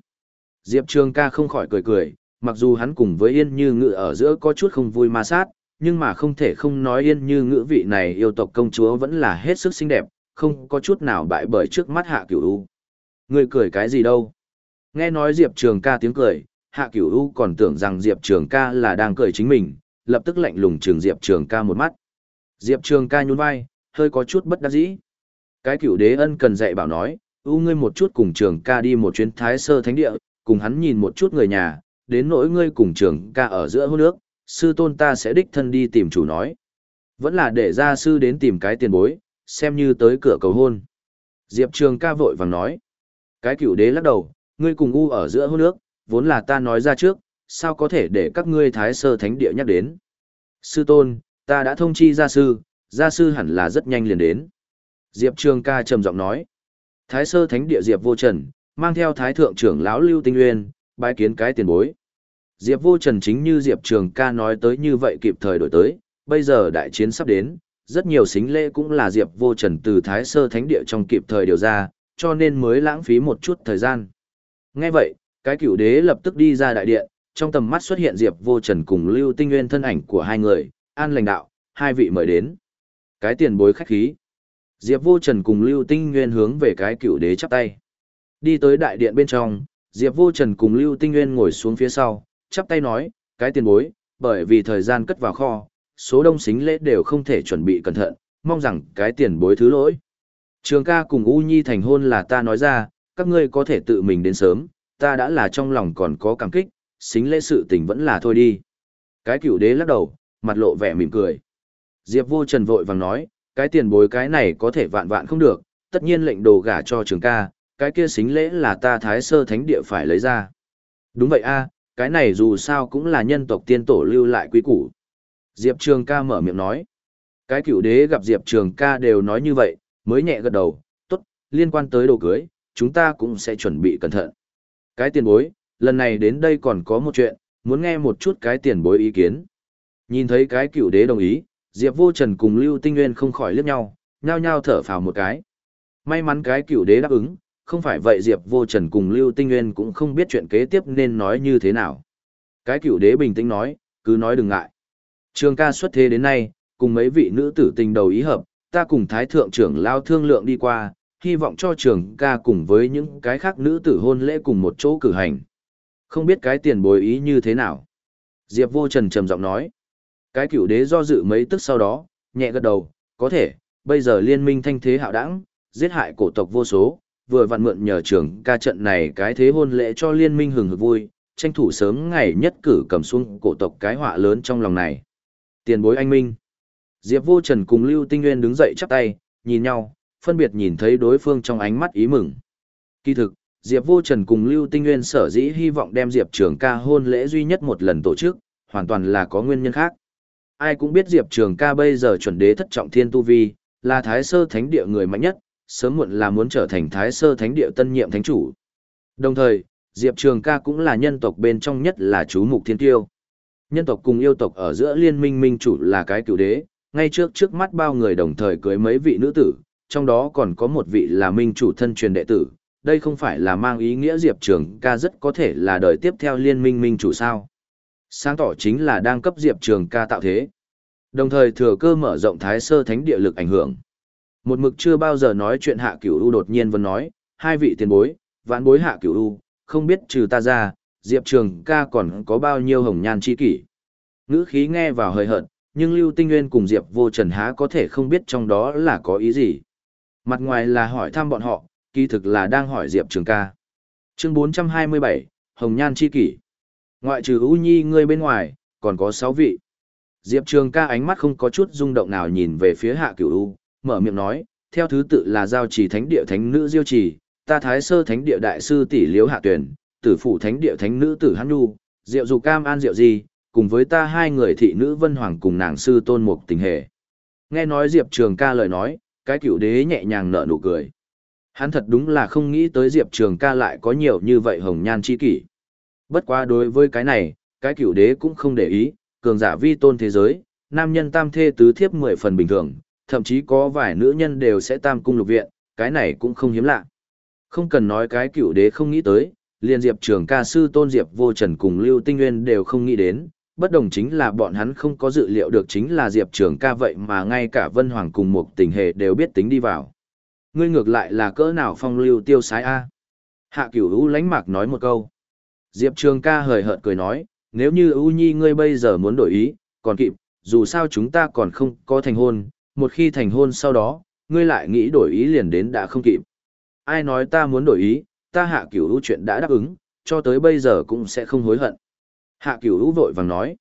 Diệp Trường ca không khỏi cười cười, mặc dù hắn cùng với Yên Như Ngữ ở giữa có chút không vui ma sát, nhưng mà không thể không nói Yên Như Ngữ vị này yêu tộc công chúa vẫn là hết sức xinh đẹp, không có chút nào bại bởi trước mắt hạ cửu u. Người cười cái gì đâu? Nghe nói Diệp Trường ca tiếng cười, hạ cửu u còn tưởng rằng Diệp Trường ca là đang cười chính mình, lập tức lạnh lùng trường Diệp Trường ca một mắt. Diệp Trường ca nhún vai, hơi có chút bất đắc dĩ. Cái cửu đế ân cần dạy bảo nói, u ngươi một chút cùng trường ca đi một chuyến thái sơ thánh địa, cùng hắn nhìn một chút người nhà, đến nỗi ngươi cùng trường ca ở giữa hôn nước, sư tôn ta sẽ đích thân đi tìm chủ nói. Vẫn là để gia sư đến tìm cái tiền bối, xem như tới cửa cầu hôn. Diệp Trường ca vội vàng nói. Cái cửu đế lắc đầu, ngươi cùng u ở giữa hôn nước, vốn là ta nói ra trước, sao có thể để các ngươi thái sơ thánh địa nhắc đến. Sư tôn, ta đã thông chi gia sư, gia sư hẳn là rất nhanh liền đến. Diệp Trường ca trầm giọng nói. Thái sơ thánh địa Diệp vô trần, mang theo thái thượng trưởng lão Lưu Tinh Nguyên, bái kiến cái tiền bối. Diệp vô trần chính như Diệp Trường ca nói tới như vậy kịp thời đổi tới, bây giờ đại chiến sắp đến, rất nhiều xính lễ cũng là Diệp vô trần từ thái sơ thánh địa trong kịp thời điều ra, cho nên mới lãng phí một chút thời gian. Nghe vậy, cái cửu đế lập tức đi ra đại điện, trong tầm mắt xuất hiện Diệp Vô Trần cùng Lưu Tinh Nguyên thân ảnh của hai người, an Lành đạo, hai vị mời đến. Cái tiền bối khách khí. Diệp Vô Trần cùng Lưu Tinh Nguyên hướng về cái cựu đế chắp tay. Đi tới đại điện bên trong, Diệp Vô Trần cùng Lưu Tinh Nguyên ngồi xuống phía sau, chắp tay nói, cái tiền bối, bởi vì thời gian cất vào kho, số đông xính lễ đều không thể chuẩn bị cẩn thận, mong rằng cái tiền bối thứ lỗi. Trường ca cùng U Nhi thành hôn là ta nói ra, các ngươi có thể tự mình đến sớm, ta đã là trong lòng còn có cảm kích, xính lễ sự tình vẫn là thôi đi. Cái cửu đế lắc đầu, mặt lộ vẻ mỉm cười. Diệp vô trần vội vàng nói, cái tiền bối cái này có thể vạn vạn không được, tất nhiên lệnh đồ gả cho trường ca, cái kia xính lễ là ta thái sơ thánh địa phải lấy ra. Đúng vậy a, cái này dù sao cũng là nhân tộc tiên tổ lưu lại quý củ. Diệp trường ca mở miệng nói. Cái cửu đế gặp Diệp trường ca đều nói như vậy, mới nhẹ gật đầu, tốt, liên quan tới đồ cưới, chúng ta cũng sẽ chuẩn bị cẩn thận. Cái tiền bối, lần này đến đây còn có một chuyện, muốn nghe một chút cái tiền bối ý kiến. Nhìn thấy cái cựu đế đồng ý, Diệp Vô Trần cùng Lưu Tinh Nguyên không khỏi liếc nhau, nhao nhao thở phào một cái. May mắn cái cựu đế đáp ứng, không phải vậy Diệp Vô Trần cùng Lưu Tinh Nguyên cũng không biết chuyện kế tiếp nên nói như thế nào. Cái cựu đế bình tĩnh nói, cứ nói đừng ngại. Trường ca xuất thế đến nay, cùng mấy vị nữ tử tình đầu ý hợp, ta cùng thái thượng trưởng lao thương lượng đi qua, hy vọng cho trường ca cùng với những cái khác nữ tử hôn lễ cùng một chỗ cử hành. Không biết cái tiền bồi ý như thế nào? Diệp vô trần trầm giọng nói. Cái cửu đế do dự mấy tức sau đó, nhẹ gật đầu, có thể, bây giờ liên minh thanh thế hạo đẳng, giết hại cổ tộc vô số, vừa vặn mượn nhờ trưởng ca trận này cái thế hôn lễ cho liên minh hừng hực vui, tranh thủ sớm ngày nhất cử cầm xuống cổ tộc cái họa lớn trong lòng này. Tiền bối anh minh. Diệp Vô Trần cùng Lưu Tinh Nguyên đứng dậy chắp tay, nhìn nhau, phân biệt nhìn thấy đối phương trong ánh mắt ý mừng. Kỳ thực, Diệp Vô Trần cùng Lưu Tinh Nguyên sở dĩ hy vọng đem Diệp Trường ca hôn lễ duy nhất một lần tổ chức, hoàn toàn là có nguyên nhân khác. Ai cũng biết Diệp Trường ca bây giờ chuẩn đế thất trọng thiên tu vi, là thái sơ thánh địa người mạnh nhất, sớm muộn là muốn trở thành thái sơ thánh địa tân nhiệm thánh chủ. Đồng thời, Diệp Trường ca cũng là nhân tộc bên trong nhất là chú mục thiên tiêu. Nhân tộc cùng yêu tộc ở giữa liên minh minh chủ là cái cựu đế, ngay trước trước mắt bao người đồng thời cưới mấy vị nữ tử, trong đó còn có một vị là minh chủ thân truyền đệ tử. Đây không phải là mang ý nghĩa Diệp Trường ca rất có thể là đời tiếp theo liên minh minh chủ sao. Sáng tỏ chính là đang cấp Diệp Trường ca tạo thế. Đồng thời thừa cơ mở rộng thái sơ thánh địa lực ảnh hưởng. Một mực chưa bao giờ nói chuyện hạ cửu u đột nhiên vẫn nói, hai vị tiền bối, vãn bối hạ cửu u, không biết trừ ta ra, Diệp Trường ca còn có bao nhiêu hồng nhan chi kỷ. Ngữ khí nghe vào hơi hợt, nhưng Lưu Tinh Nguyên cùng Diệp Vô Trần há có thể không biết trong đó là có ý gì. Mặt ngoài là hỏi thăm bọn họ, kỳ thực là đang hỏi Diệp Trường ca. Chương 427, Hồng Nhan chi kỷ. Ngoại trừ U Nhi ngươi bên ngoài, còn có 6 vị. Diệp Trường ca ánh mắt không có chút rung động nào nhìn về phía hạ cửu U, mở miệng nói, theo thứ tự là giao trì thánh địa thánh nữ diêu trì, ta thái sơ thánh địa đại sư tỷ liếu hạ tuyển, tử phủ thánh địa thánh nữ tử hắn nu, diệu dục cam an diệu gì, cùng với ta hai người thị nữ vân hoàng cùng nàng sư tôn mục tình hệ. Nghe nói Diệp Trường ca lời nói, cái Cửu đế nhẹ nhàng nở nụ cười. Hắn thật đúng là không nghĩ tới Diệp Trường ca lại có nhiều như vậy hồng nhan chi kỷ. Bất quá đối với cái này, cái cựu đế cũng không để ý, cường giả vi tôn thế giới, nam nhân tam thê tứ thiếp mười phần bình thường, thậm chí có vài nữ nhân đều sẽ tam cung lục viện, cái này cũng không hiếm lạ. Không cần nói cái cựu đế không nghĩ tới, liền Diệp Trường ca sư Tôn Diệp Vô Trần cùng Lưu Tinh Nguyên đều không nghĩ đến, bất đồng chính là bọn hắn không có dự liệu được chính là Diệp Trường ca vậy mà ngay cả Vân Hoàng cùng một tình hệ đều biết tính đi vào. Ngươi ngược lại là cỡ nào phong lưu tiêu sái A. Hạ cửu U lánh mạc nói một câu. Diệp Trường ca hời hợt cười nói, nếu như U Nhi ngươi bây giờ muốn đổi ý, còn kịp, dù sao chúng ta còn không có thành hôn, một khi thành hôn sau đó, ngươi lại nghĩ đổi ý liền đến đã không kịp. Ai nói ta muốn đổi ý, ta hạ cửu hữu chuyện đã đáp ứng, cho tới bây giờ cũng sẽ không hối hận. Hạ cửu hữu vội vàng nói.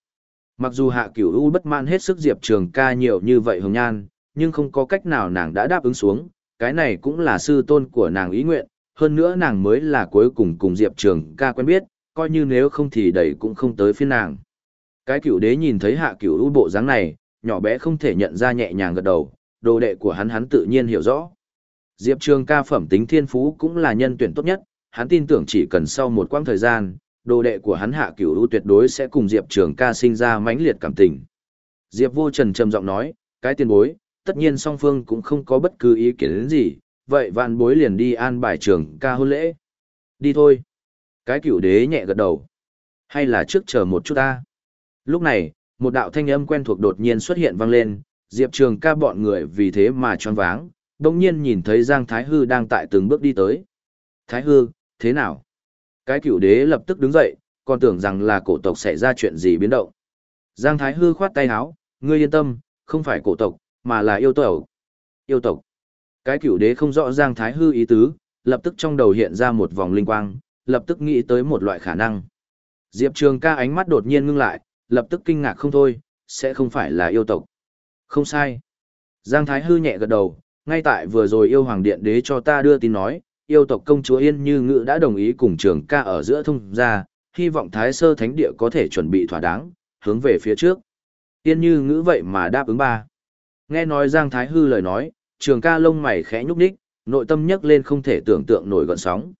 Mặc dù hạ cửu hữu bất mãn hết sức diệp trường ca nhiều như vậy hồng nhan, nhưng không có cách nào nàng đã đáp ứng xuống, cái này cũng là sư tôn của nàng ý nguyện, hơn nữa nàng mới là cuối cùng cùng diệp trường ca quen biết, coi như nếu không thì đẩy cũng không tới phiên nàng. Cái cửu đế nhìn thấy hạ cửu u bộ dáng này, nhỏ bé không thể nhận ra nhẹ nhàng gật đầu, đồ đệ của hắn hắn tự nhiên hiểu rõ. Diệp Trường ca phẩm tính thiên phú cũng là nhân tuyển tốt nhất, hắn tin tưởng chỉ cần sau một quãng thời gian, đồ đệ của hắn hạ cửu u tuyệt đối sẽ cùng Diệp Trường ca sinh ra mãnh liệt cảm tình. Diệp Vô Trần trầm giọng nói, cái tiền bối, tất nhiên song phương cũng không có bất cứ ý kiến đến gì, vậy vạn bối liền đi an bài trường ca hôn lễ. Đi thôi. Cái cửu đế nhẹ gật đầu. Hay là trước chờ một chút ta. Lúc này, một đạo thanh âm quen thuộc đột nhiên xuất hiện vang lên, Diệp Trường ca bọn người vì thế mà choáng váng, đồng nhiên nhìn thấy Giang Thái Hư đang tại từng bước đi tới. Thái Hư, thế nào? Cái cửu đế lập tức đứng dậy, còn tưởng rằng là cổ tộc xảy ra chuyện gì biến động. Giang Thái Hư khoát tay áo, ngươi yên tâm, không phải cổ tộc, mà là yêu tộc. Yêu tộc. Cái cửu đế không rõ Giang Thái Hư ý tứ, lập tức trong đầu hiện ra một vòng linh quang, lập tức nghĩ tới một loại khả năng. Diệp Trường ca ánh mắt đột nhiên ngưng lại, lập tức kinh ngạc không thôi, sẽ không phải là yêu tộc. Không sai. Giang Thái Hư nhẹ gật đầu, ngay tại vừa rồi yêu hoàng điện đế cho ta đưa tin nói, yêu tộc công chúa Yên Như Ngự đã đồng ý cùng trường ca ở giữa thông ra, hy vọng Thái Sơ Thánh Địa có thể chuẩn bị thỏa đáng, hướng về phía trước. Yên Như Ngữ vậy mà đáp ứng ba. Nghe nói Giang Thái Hư lời nói, trường ca lông mày khẽ nhúc nhích, nội tâm nhấc lên không thể tưởng tượng nổi gọn sóng.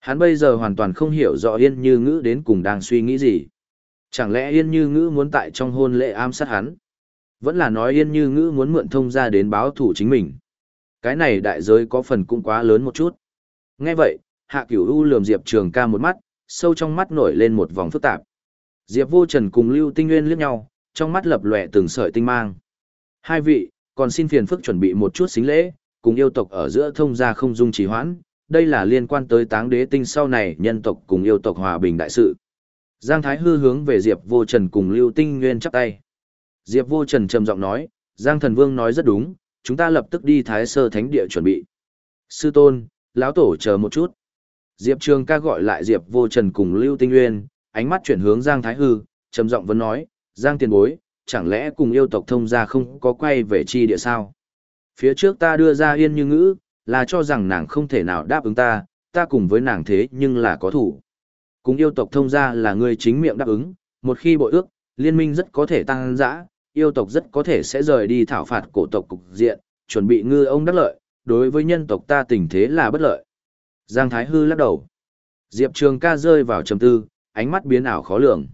Hắn bây giờ hoàn toàn không hiểu rõ Yên Như Ngữ đến cùng đang suy nghĩ gì. Chẳng lẽ Yên Như Ngữ muốn tại trong hôn lễ ám sát hắn? Vẫn là nói Yên Như Ngữ muốn mượn thông ra đến báo thủ chính mình. Cái này đại giới có phần cũng quá lớn một chút. Nghe vậy, Hạ Cửu U lườm Diệp Trường ca một mắt, sâu trong mắt nổi lên một vòng phức tạp. Diệp Vô Trần cùng Lưu Tinh Nguyên liếc nhau, trong mắt lập lòe từng sợi tinh mang. Hai vị, còn xin phiền phức chuẩn bị một chút xính lễ, cùng yêu tộc ở giữa thông gia không dung trì hoãn, đây là liên quan tới táng đế tinh sau này nhân tộc cùng yêu tộc hòa bình đại sự. Giang Thái Hư hướng về Diệp Vô Trần cùng Lưu Tinh Nguyên chắp tay. Diệp Vô Trần trầm giọng nói, Giang Thần Vương nói rất đúng, chúng ta lập tức đi Thái Sơ Thánh Địa chuẩn bị. Sư tôn, lão tổ chờ một chút. Diệp Trường ca gọi lại Diệp Vô Trần cùng Lưu Tinh Nguyên, ánh mắt chuyển hướng Giang Thái Hư, trầm giọng vẫn nói, Giang tiền bối, chẳng lẽ cùng yêu tộc thông gia không có quay về chi địa sao? Phía trước ta đưa ra yên như ngữ, là cho rằng nàng không thể nào đáp ứng ta, ta cùng với nàng thế nhưng là có thủ. Cùng yêu tộc thông gia là người chính miệng đáp ứng, một khi bội ước, liên minh rất có thể tăng dã, yêu tộc rất có thể sẽ rời đi thảo phạt cổ tộc cục diện, chuẩn bị ngư ông đắc lợi, đối với nhân tộc ta tình thế là bất lợi. Giang Thái Hư lắc đầu. Diệp Trường ca rơi vào trầm tư, ánh mắt biến ảo khó lường.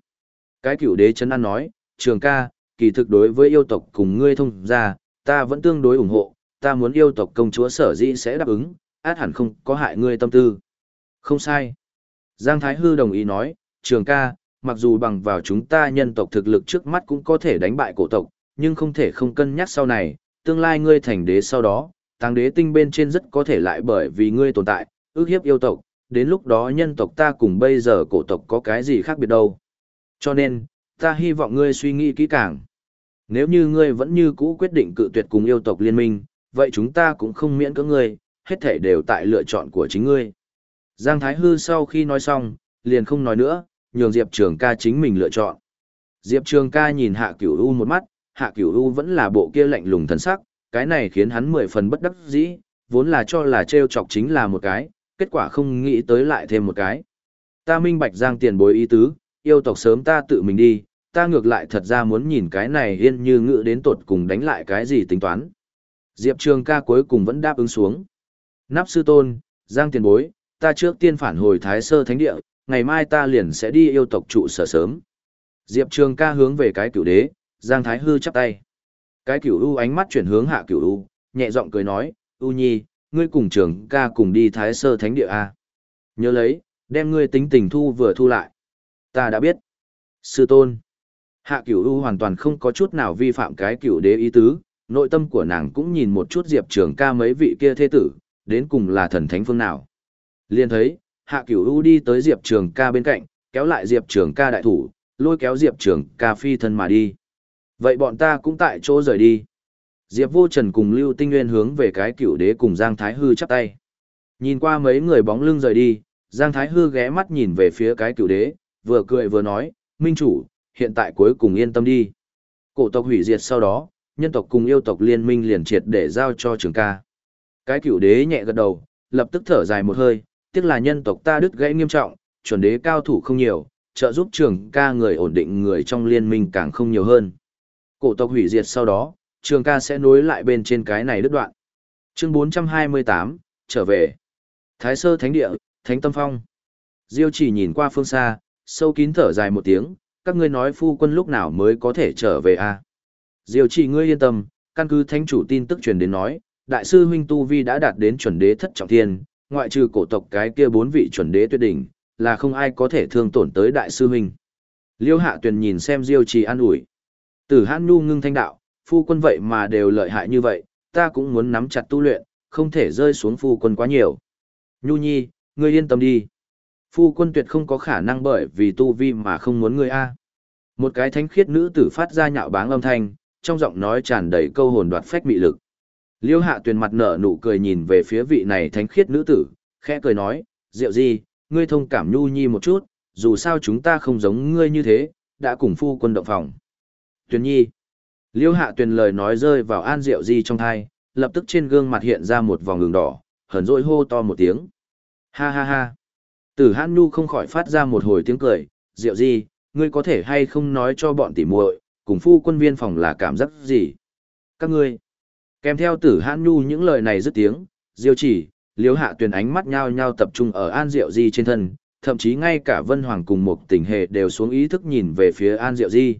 Cái cựu đế chân ăn nói, Trường ca, kỳ thực đối với yêu tộc cùng ngươi thông ra, ta vẫn tương đối ủng hộ, ta muốn yêu tộc công chúa sở dĩ sẽ đáp ứng, át hẳn không có hại ngươi tâm tư. Không sai. Giang Thái Hư đồng ý nói, Trường ca, mặc dù bằng vào chúng ta nhân tộc thực lực trước mắt cũng có thể đánh bại cổ tộc, nhưng không thể không cân nhắc sau này, tương lai ngươi thành đế sau đó, tăng đế tinh bên trên rất có thể lại bởi vì ngươi tồn tại, ước hiếp yêu tộc, đến lúc đó nhân tộc ta cùng bây giờ cổ tộc có cái gì khác biệt đâu. Cho nên, ta hy vọng ngươi suy nghĩ kỹ càng. Nếu như ngươi vẫn như cũ quyết định cự tuyệt cùng yêu tộc liên minh, vậy chúng ta cũng không miễn cưỡng ngươi, hết thể đều tại lựa chọn của chính ngươi. Giang Thái Hư sau khi nói xong, liền không nói nữa, nhường Diệp Trường ca chính mình lựa chọn. Diệp Trường ca nhìn Hạ Cửu U một mắt, Hạ Cửu U vẫn là bộ kia lạnh lùng thần sắc, cái này khiến hắn mười phần bất đắc dĩ, vốn là cho là trêu chọc chính là một cái, kết quả không nghĩ tới lại thêm một cái. Ta minh bạch giang tiền bối ý tứ, yêu tộc sớm ta tự mình đi, ta ngược lại thật ra muốn nhìn cái này yên như ngự đến tột cùng đánh lại cái gì tính toán. Diệp Trường ca cuối cùng vẫn đáp ứng xuống. Nắp sư tôn, giang tiền bối, ta trước tiên phản hồi Thái Sơ Thánh Địa, ngày mai ta liền sẽ đi yêu tộc trụ sở sớm. Diệp Trường ca hướng về cái cửu đế, Giang Thái Hư chắp tay. Cái cửu u ánh mắt chuyển hướng hạ cửu u, nhẹ giọng cười nói, U Nhi, ngươi cùng trường ca cùng đi Thái Sơ Thánh Địa A. Nhớ lấy, đem ngươi tính tình thu vừa thu lại. Ta đã biết. Sư tôn. Hạ cửu u hoàn toàn không có chút nào vi phạm cái cửu đế ý tứ, nội tâm của nàng cũng nhìn một chút Diệp Trường ca mấy vị kia thế tử, đến cùng là thần thánh phương nào. Liên thấy, Hạ Cửu U đi tới Diệp Trường ca bên cạnh, kéo lại Diệp Trường ca đại thủ, lôi kéo Diệp Trường ca phi thân mà đi. Vậy bọn ta cũng tại chỗ rời đi. Diệp Vô Trần cùng Lưu Tinh Nguyên hướng về cái cửu đế cùng Giang Thái Hư chắp tay. Nhìn qua mấy người bóng lưng rời đi, Giang Thái Hư ghé mắt nhìn về phía cái cửu đế, vừa cười vừa nói, Minh chủ, hiện tại cuối cùng yên tâm đi. Cổ tộc hủy diệt sau đó, nhân tộc cùng yêu tộc liên minh liền triệt để giao cho trường ca. Cái cửu đế nhẹ gật đầu, lập tức thở dài một hơi, tiếc là nhân tộc ta đứt gãy nghiêm trọng, chuẩn đế cao thủ không nhiều, trợ giúp trường ca người ổn định người trong liên minh càng không nhiều hơn. Cổ tộc hủy diệt sau đó, trường ca sẽ nối lại bên trên cái này đứt đoạn. Chương 428, trở về. Thái sơ thánh địa, thánh tâm phong. Diêu chỉ nhìn qua phương xa, sâu kín thở dài một tiếng, các ngươi nói phu quân lúc nào mới có thể trở về a? À? Diêu chỉ ngươi yên tâm, căn cứ thánh chủ tin tức truyền đến nói, đại sư huynh tu vi đã đạt đến chuẩn đế thất trọng thiên, ngoại trừ cổ tộc cái kia bốn vị chuẩn đế tuyệt đỉnh, là không ai có thể thương tổn tới đại sư huynh. Liêu Hạ Tuyền nhìn xem Diêu Trì an ủi. Tử Hãn Nhu ngưng thanh đạo, phu quân vậy mà đều lợi hại như vậy, ta cũng muốn nắm chặt tu luyện, không thể rơi xuống phu quân quá nhiều. Nhu Nhi, ngươi yên tâm đi. Phu quân tuyệt không có khả năng bởi vì tu vi mà không muốn ngươi a. Một cái thánh khiết nữ tử phát ra nhạo báng âm thanh, trong giọng nói tràn đầy câu hồn đoạt phách mị lực. Liêu hạ tuyền mặt nở nụ cười nhìn về phía vị này thánh khiết nữ tử, khẽ cười nói, Diệu Di, ngươi thông cảm nhu nhi một chút, dù sao chúng ta không giống ngươi như thế, đã cùng phu quân động phòng. Tuyền nhi. Liêu hạ tuyền lời nói rơi vào an Diệu Di trong thai, lập tức trên gương mặt hiện ra một vòng đường đỏ, hờn dỗi hô to một tiếng. Ha ha ha. Tử hãn nhu không khỏi phát ra một hồi tiếng cười, Diệu Di, ngươi có thể hay không nói cho bọn tỉ muội, cùng phu quân viên phòng là cảm giác gì? Các ngươi. Kèm theo tử hãn nhu những lời này dứt tiếng, diêu chỉ, liếu hạ tuyền ánh mắt nhao nhao tập trung ở an diệu di trên thân, thậm chí ngay cả vân hoàng cùng một tình hề đều xuống ý thức nhìn về phía an diệu di.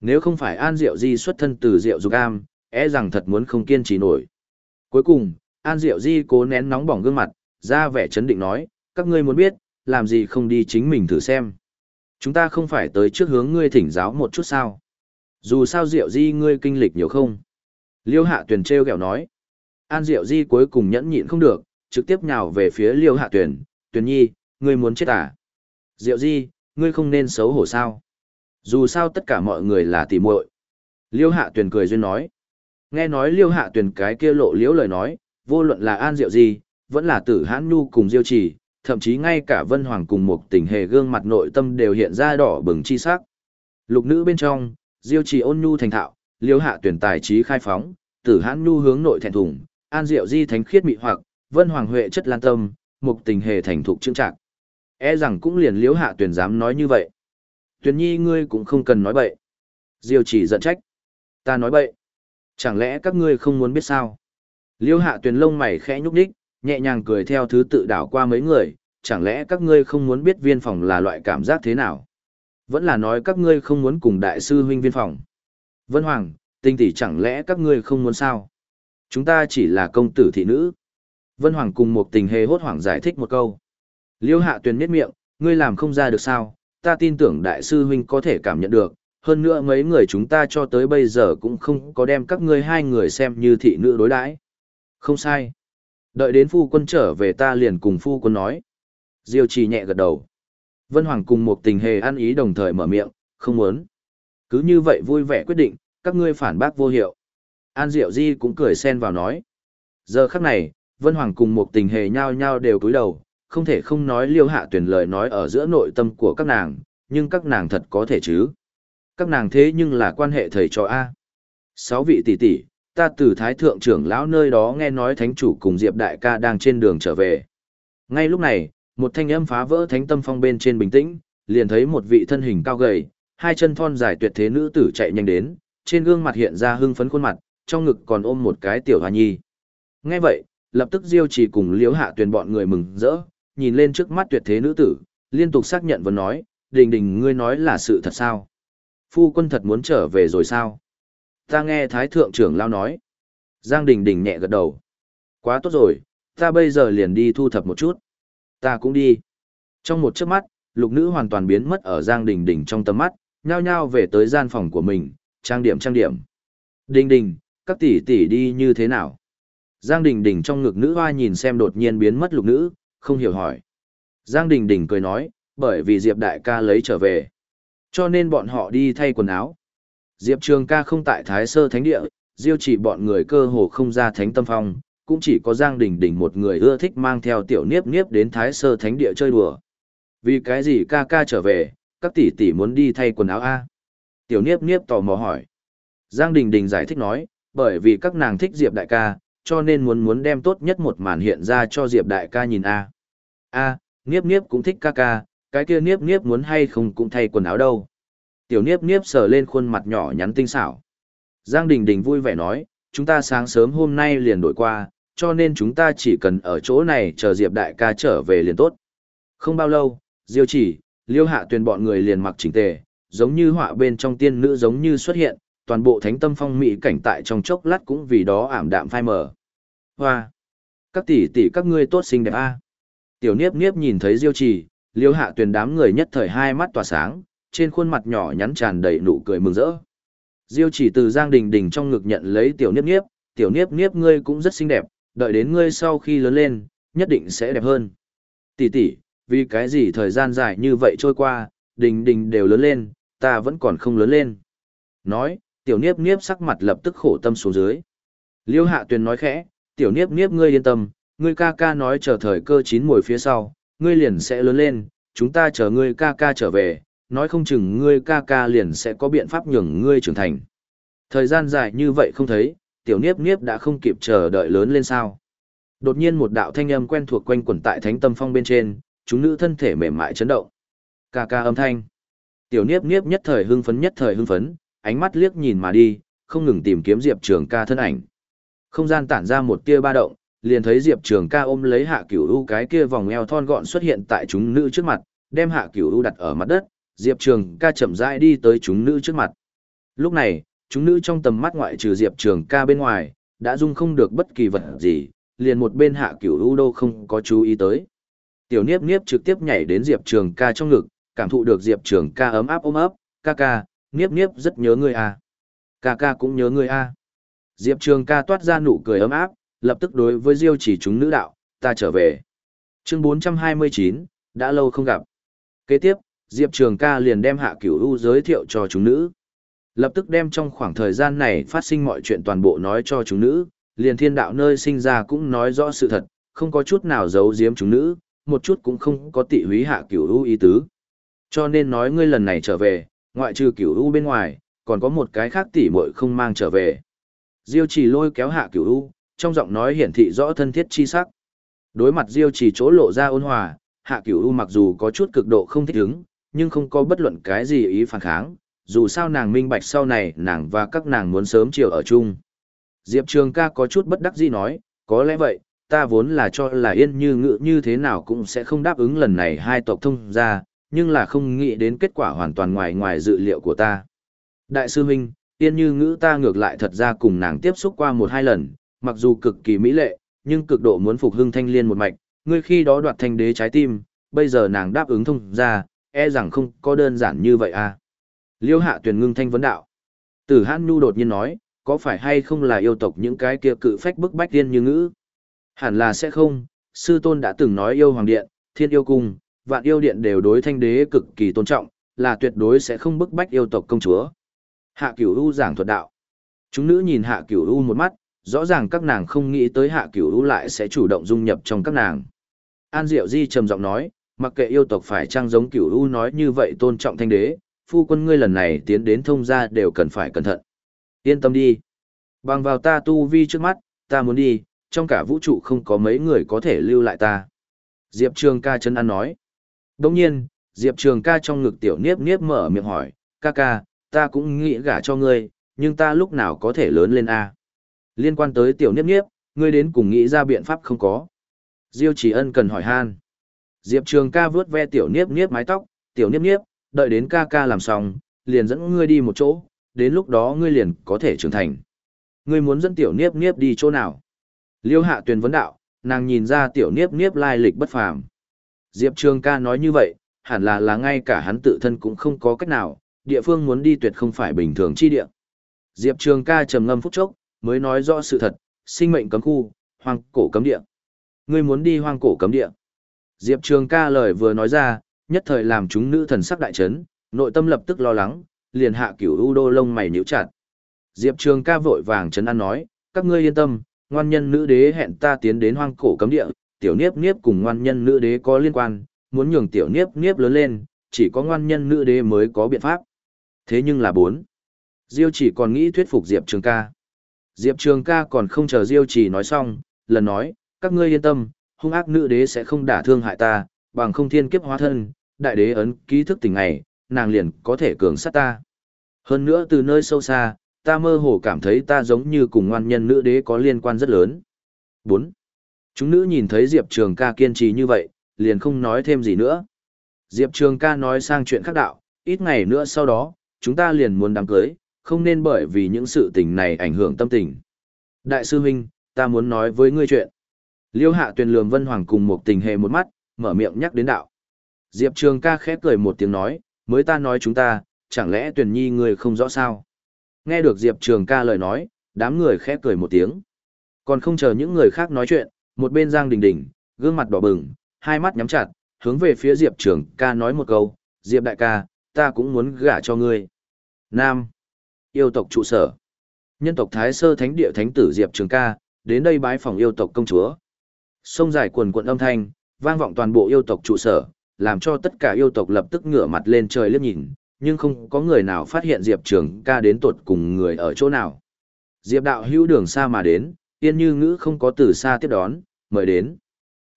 Nếu không phải an diệu di xuất thân từ diệu dục am, e rằng thật muốn không kiên trì nổi. Cuối cùng, an diệu di cố nén nóng bỏng gương mặt, ra vẻ chấn định nói, các ngươi muốn biết, làm gì không đi chính mình thử xem. Chúng ta không phải tới trước hướng ngươi thỉnh giáo một chút sao. Dù sao diệu di ngươi kinh lịch nhiều không. Liêu hạ tuyền treo kẹo nói. An Diệu Di cuối cùng nhẫn nhịn không được, trực tiếp nhào về phía Liêu hạ tuyền tuyền nhi, ngươi muốn chết à? Diệu Di, ngươi không nên xấu hổ sao? Dù sao tất cả mọi người là tỉ muội. Liêu hạ tuyền cười duyên nói. Nghe nói liêu hạ tuyền cái kia lộ liễu lời nói, vô luận là An Diệu Di, vẫn là tử hãn nhu cùng Diêu trì, thậm chí ngay cả Vân Hoàng cùng một tình hề gương mặt nội tâm đều hiện ra đỏ bừng chi sắc. Lục nữ bên trong, Diêu trì ôn nhu thành thạo, liêu hạ tuyển tài trí khai phóng, tử hãn nhu hướng nội thẹn thùng, An Diệu Di thánh khiết mị hoặc, Vân Hoàng huệ chất lan tâm, một tình hề thành thục trưng trạng. E rằng cũng liền Liêu hạ tuyển dám nói như vậy. Tuyển nhi ngươi cũng không cần nói bậy. Diêu chỉ giận trách. Ta nói bậy. Chẳng lẽ các ngươi không muốn biết sao? Liêu hạ tuyển lông mày khẽ nhúc đích, nhẹ nhàng cười theo thứ tự đảo qua mấy người, chẳng lẽ các ngươi không muốn biết viên phòng là loại cảm giác thế nào? Vẫn là nói các ngươi không muốn cùng đại sư huynh viên phòng. Vân Hoàng, tinh tỷ chẳng lẽ các ngươi không muốn sao? Chúng ta chỉ là công tử thị nữ. Vân Hoàng cùng một tình hề hốt hoảng giải thích một câu. Liêu hạ tuyền miết miệng, ngươi làm không ra được sao? Ta tin tưởng đại sư huynh có thể cảm nhận được, hơn nữa mấy người chúng ta cho tới bây giờ cũng không có đem các ngươi hai người xem như thị nữ đối đãi. Không sai. Đợi đến phu quân trở về ta liền cùng phu quân nói. Diêu trì nhẹ gật đầu. Vân Hoàng cùng một tình hề ăn ý đồng thời mở miệng, không muốn. Cứ như vậy vui vẻ quyết định, các ngươi phản bác vô hiệu. An Diệu Di cũng cười xen vào nói. Giờ khắc này, Vân Hoàng cùng một tình hề nhao nhao đều cúi đầu, không thể không nói liêu hạ tuyển lời nói ở giữa nội tâm của các nàng, nhưng các nàng thật có thể chứ. Các nàng thế nhưng là quan hệ thầy trò A. Sáu vị tỷ tỷ, ta từ Thái Thượng trưởng lão nơi đó nghe nói thánh chủ cùng Diệp Đại ca đang trên đường trở về. Ngay lúc này, một thanh âm phá vỡ thánh tâm phong bên trên bình tĩnh, liền thấy một vị thân hình cao gầy, hai chân thon dài tuyệt thế nữ tử chạy nhanh đến, trên gương mặt hiện ra hưng phấn khuôn mặt, trong ngực còn ôm một cái tiểu hoa nhi. Nghe vậy, lập tức Diêu trì cùng Liễu Hạ Tuyền bọn người mừng rỡ, nhìn lên trước mắt tuyệt thế nữ tử, liên tục xác nhận và nói, "Đình Đình ngươi nói là sự thật sao?" phu quân thật muốn trở về rồi sao? Ta nghe Thái Thượng trưởng lao nói. Giang Đình Đình nhẹ gật đầu. Quá tốt rồi, ta bây giờ liền đi thu thập một chút. Ta cũng đi. Trong một chớp mắt, lục nữ hoàn toàn biến mất ở Giang Đình Đình trong tầm mắt, nhao nhao về tới gian phòng của mình, trang điểm trang điểm. Đình Đình, các tỷ tỷ đi như thế nào? Giang Đình Đình trong ngực nữ hoa nhìn xem đột nhiên biến mất lục nữ, không hiểu hỏi. Giang Đình Đình cười nói, bởi vì Diệp đại ca lấy trở về. Cho nên bọn họ đi thay quần áo. Diệp Trường ca không tại Thái Sơ Thánh Địa, diêu chỉ bọn người cơ hồ không ra Thánh Tâm Phong, cũng chỉ có Giang Đình Đình một người ưa thích mang theo tiểu niếp niếp đến Thái Sơ Thánh Địa chơi đùa. Vì cái gì ca ca trở về, các tỷ tỷ muốn đi thay quần áo A? Tiểu niếp niếp tò mò hỏi. Giang Đình Đình giải thích nói, bởi vì các nàng thích Diệp Đại ca, cho nên muốn muốn đem tốt nhất một màn hiện ra cho Diệp Đại ca nhìn A. A, niếp niếp cũng thích ca ca, cái kia niếp niếp muốn hay không cũng thay quần áo đâu. Tiểu niếp niếp sờ lên khuôn mặt nhỏ nhắn tinh xảo. Giang Đình Đình vui vẻ nói, chúng ta sáng sớm hôm nay liền đổi qua, cho nên chúng ta chỉ cần ở chỗ này chờ Diệp đại ca trở về liền tốt. Không bao lâu, Diêu chỉ, Liêu Hạ Tuyền bọn người liền mặc chỉnh tề, giống như họa bên trong tiên nữ giống như xuất hiện, toàn bộ thánh tâm phong mỹ cảnh tại trong chốc lát cũng vì đó ảm đạm phai mờ. Hoa! Các tỷ tỷ các ngươi tốt xinh đẹp a. Tiểu Niếp Niếp nhìn thấy Diêu Chỉ, liêu hạ tuyền đám người nhất thời hai mắt tỏa sáng, trên khuôn mặt nhỏ nhắn tràn đầy nụ cười mừng rỡ. Diêu chỉ từ Giang Đình Đình trong ngực nhận lấy tiểu niếp niếp, tiểu niếp niếp ngươi cũng rất xinh đẹp, đợi đến ngươi sau khi lớn lên, nhất định sẽ đẹp hơn. Tỷ tỷ, vì cái gì thời gian dài như vậy trôi qua, Đình Đình đều lớn lên, ta vẫn còn không lớn lên. Nói, tiểu niếp niếp sắc mặt lập tức khổ tâm xuống dưới. Liêu hạ tuyền nói khẽ, tiểu niếp niếp ngươi yên tâm, ngươi ca ca nói chờ thời cơ chín mùi phía sau, ngươi liền sẽ lớn lên, chúng ta chờ ngươi ca ca trở về, nói không chừng ngươi ca ca liền sẽ có biện pháp nhường ngươi trưởng thành. Thời gian dài như vậy không thấy, tiểu niếp niếp đã không kịp chờ đợi lớn lên sao. Đột nhiên một đạo thanh âm quen thuộc quanh quẩn tại thánh tâm phong bên trên, chúng nữ thân thể mềm mại chấn động. Ca ca âm thanh. Tiểu niếp niếp nhất thời hưng phấn nhất thời hưng phấn, ánh mắt liếc nhìn mà đi, không ngừng tìm kiếm Diệp Trường ca thân ảnh. Không gian tản ra một tia ba động, liền thấy Diệp Trường ca ôm lấy hạ cửu u cái kia vòng eo thon gọn xuất hiện tại chúng nữ trước mặt, đem hạ cửu u đặt ở mặt đất, Diệp Trường ca chậm rãi đi tới chúng nữ trước mặt. Lúc này, chúng nữ trong tầm mắt ngoại trừ Diệp Trường ca bên ngoài, đã dung không được bất kỳ vật gì, liền một bên hạ cửu u đô không có chú ý tới. Tiểu Niếp Niếp trực tiếp nhảy đến Diệp Trường ca trong ngực, cảm thụ được Diệp Trường ca ấm áp ôm ấp, ca ca, Niếp Niếp rất nhớ người à. Ca ca cũng nhớ người à. Diệp Trường ca toát ra nụ cười ấm áp, lập tức đối với Diêu chỉ chúng nữ đạo, ta trở về. Chương 429, đã lâu không gặp. Kế tiếp, Diệp Trường ca liền đem hạ cửu u giới thiệu cho chúng nữ. Lập tức đem trong khoảng thời gian này phát sinh mọi chuyện toàn bộ nói cho chúng nữ, liền thiên đạo nơi sinh ra cũng nói rõ sự thật, không có chút nào giấu giếm chúng nữ, một chút cũng không có tị húy hạ cửu u ý tứ. Cho nên nói ngươi lần này trở về, ngoại trừ cửu u bên ngoài, còn có một cái khác tỉ muội không mang trở về. Diêu chỉ lôi kéo hạ cửu u, trong giọng nói hiển thị rõ thân thiết chi sắc. Đối mặt Diêu chỉ chỗ lộ ra ôn hòa, hạ cửu u mặc dù có chút cực độ không thích ứng, nhưng không có bất luận cái gì ý phản kháng, dù sao nàng minh bạch sau này nàng và các nàng muốn sớm chiều ở chung. Diệp Trường ca có chút bất đắc dĩ nói, có lẽ vậy, ta vốn là cho là yên như ngự như thế nào cũng sẽ không đáp ứng lần này hai tộc thông ra, nhưng là không nghĩ đến kết quả hoàn toàn ngoài ngoài dự liệu của ta. Đại sư Minh, yên như ngữ ta ngược lại thật ra cùng nàng tiếp xúc qua một hai lần, mặc dù cực kỳ mỹ lệ, nhưng cực độ muốn phục hưng thanh liên một mạch, ngươi khi đó đoạt thanh đế trái tim, bây giờ nàng đáp ứng thông ra, e rằng không có đơn giản như vậy à. Liêu hạ tuyển ngưng thanh vấn đạo. Tử Hãn Nhu đột nhiên nói, có phải hay không là yêu tộc những cái kia cự phách bức bách tiên như ngữ? Hẳn là sẽ không, sư tôn đã từng nói yêu hoàng điện, thiên yêu cung, vạn yêu điện đều đối thanh đế cực kỳ tôn trọng, là tuyệt đối sẽ không bức bách yêu tộc công chúa. Hạ cửu u giảng thuật đạo. Chúng nữ nhìn hạ cửu u một mắt, rõ ràng các nàng không nghĩ tới hạ cửu u lại sẽ chủ động dung nhập trong các nàng. An Diệu Di trầm giọng nói, mặc kệ yêu tộc phải trang giống cửu u nói như vậy tôn trọng thanh đế, phu quân ngươi lần này tiến đến thông gia đều cần phải cẩn thận. Yên tâm đi. Bằng vào ta tu vi trước mắt, ta muốn đi, trong cả vũ trụ không có mấy người có thể lưu lại ta. Diệp Trường ca chân ăn nói. Đồng nhiên, Diệp Trường ca trong ngực tiểu niếp niếp mở miệng hỏi, ca ca, ta cũng nghĩ gả cho ngươi, nhưng ta lúc nào có thể lớn lên A. Liên quan tới tiểu niếp niếp, ngươi đến cùng nghĩ ra biện pháp không có. Diêu chỉ ân cần hỏi han. Diệp Trường ca vướt ve tiểu niếp niếp mái tóc, tiểu niếp niếp, đợi đến ca ca làm xong, liền dẫn ngươi đi một chỗ, đến lúc đó ngươi liền có thể trưởng thành. Ngươi muốn dẫn tiểu niếp niếp đi chỗ nào? Liêu hạ tuyền vấn đạo, nàng nhìn ra tiểu niếp niếp lai lịch bất phàm. Diệp Trường ca nói như vậy, hẳn là là ngay cả hắn tự thân cũng không có cách nào, địa phương muốn đi tuyệt không phải bình thường chi địa. Diệp Trường ca trầm ngâm phút chốc, mới nói rõ sự thật, sinh mệnh cấm khu, hoang cổ cấm địa. Ngươi muốn đi hoang cổ cấm địa. Diệp Trường ca lời vừa nói ra, nhất thời làm chúng nữ thần sắc đại chấn, nội tâm lập tức lo lắng, liền hạ cửu u đô lông mày nhíu chặt. Diệp Trường ca vội vàng chấn an nói, các ngươi yên tâm, ngoan nhân nữ đế hẹn ta tiến đến hoang cổ cấm địa, tiểu niếp niếp cùng ngoan nhân nữ đế có liên quan, muốn nhường tiểu niếp niếp lớn lên, chỉ có ngoan nhân nữ đế mới có biện pháp. Thế nhưng là bốn. Diêu chỉ còn nghĩ thuyết phục Diệp Trường ca. Diệp Trường ca còn không chờ Diêu chỉ nói xong, lần nói, các ngươi yên tâm, hung ác nữ đế sẽ không đả thương hại ta, bằng không thiên kiếp hóa thân, đại đế ấn ký thức tỉnh ngày, nàng liền có thể cường sát ta. Hơn nữa từ nơi sâu xa, ta mơ hồ cảm thấy ta giống như cùng ngoan nhân nữ đế có liên quan rất lớn. 4. Chúng nữ nhìn thấy Diệp Trường ca kiên trì như vậy, liền không nói thêm gì nữa. Diệp Trường ca nói sang chuyện khác đạo, ít ngày nữa sau đó, chúng ta liền muốn đám cưới, không nên bởi vì những sự tình này ảnh hưởng tâm tình. Đại sư huynh, ta muốn nói với ngươi chuyện. Liêu hạ tuyền lườm vân hoàng cùng một tình hề một mắt, mở miệng nhắc đến đạo. Diệp Trường ca khép cười một tiếng nói, mới ta nói chúng ta, chẳng lẽ tuyền nhi người không rõ sao? Nghe được Diệp Trường ca lời nói, đám người khép cười một tiếng. Còn không chờ những người khác nói chuyện, một bên Giang Đình Đình, gương mặt đỏ bừng, hai mắt nhắm chặt, hướng về phía Diệp Trường ca nói một câu, Diệp đại ca, ta cũng muốn gả cho ngươi. Nam. Yêu tộc trụ sở. Nhân tộc Thái Sơ Thánh Địa Thánh tử Diệp Trường ca, đến đây bái phòng yêu tộc công chúa. Sông dài quần quận âm thanh, vang vọng toàn bộ yêu tộc trụ sở, làm cho tất cả yêu tộc lập tức ngửa mặt lên trời liếc nhìn, nhưng không có người nào phát hiện Diệp Trường ca đến tột cùng người ở chỗ nào. Diệp đạo hữu đường xa mà đến, yên như ngữ không có từ xa tiếp đón, mời đến.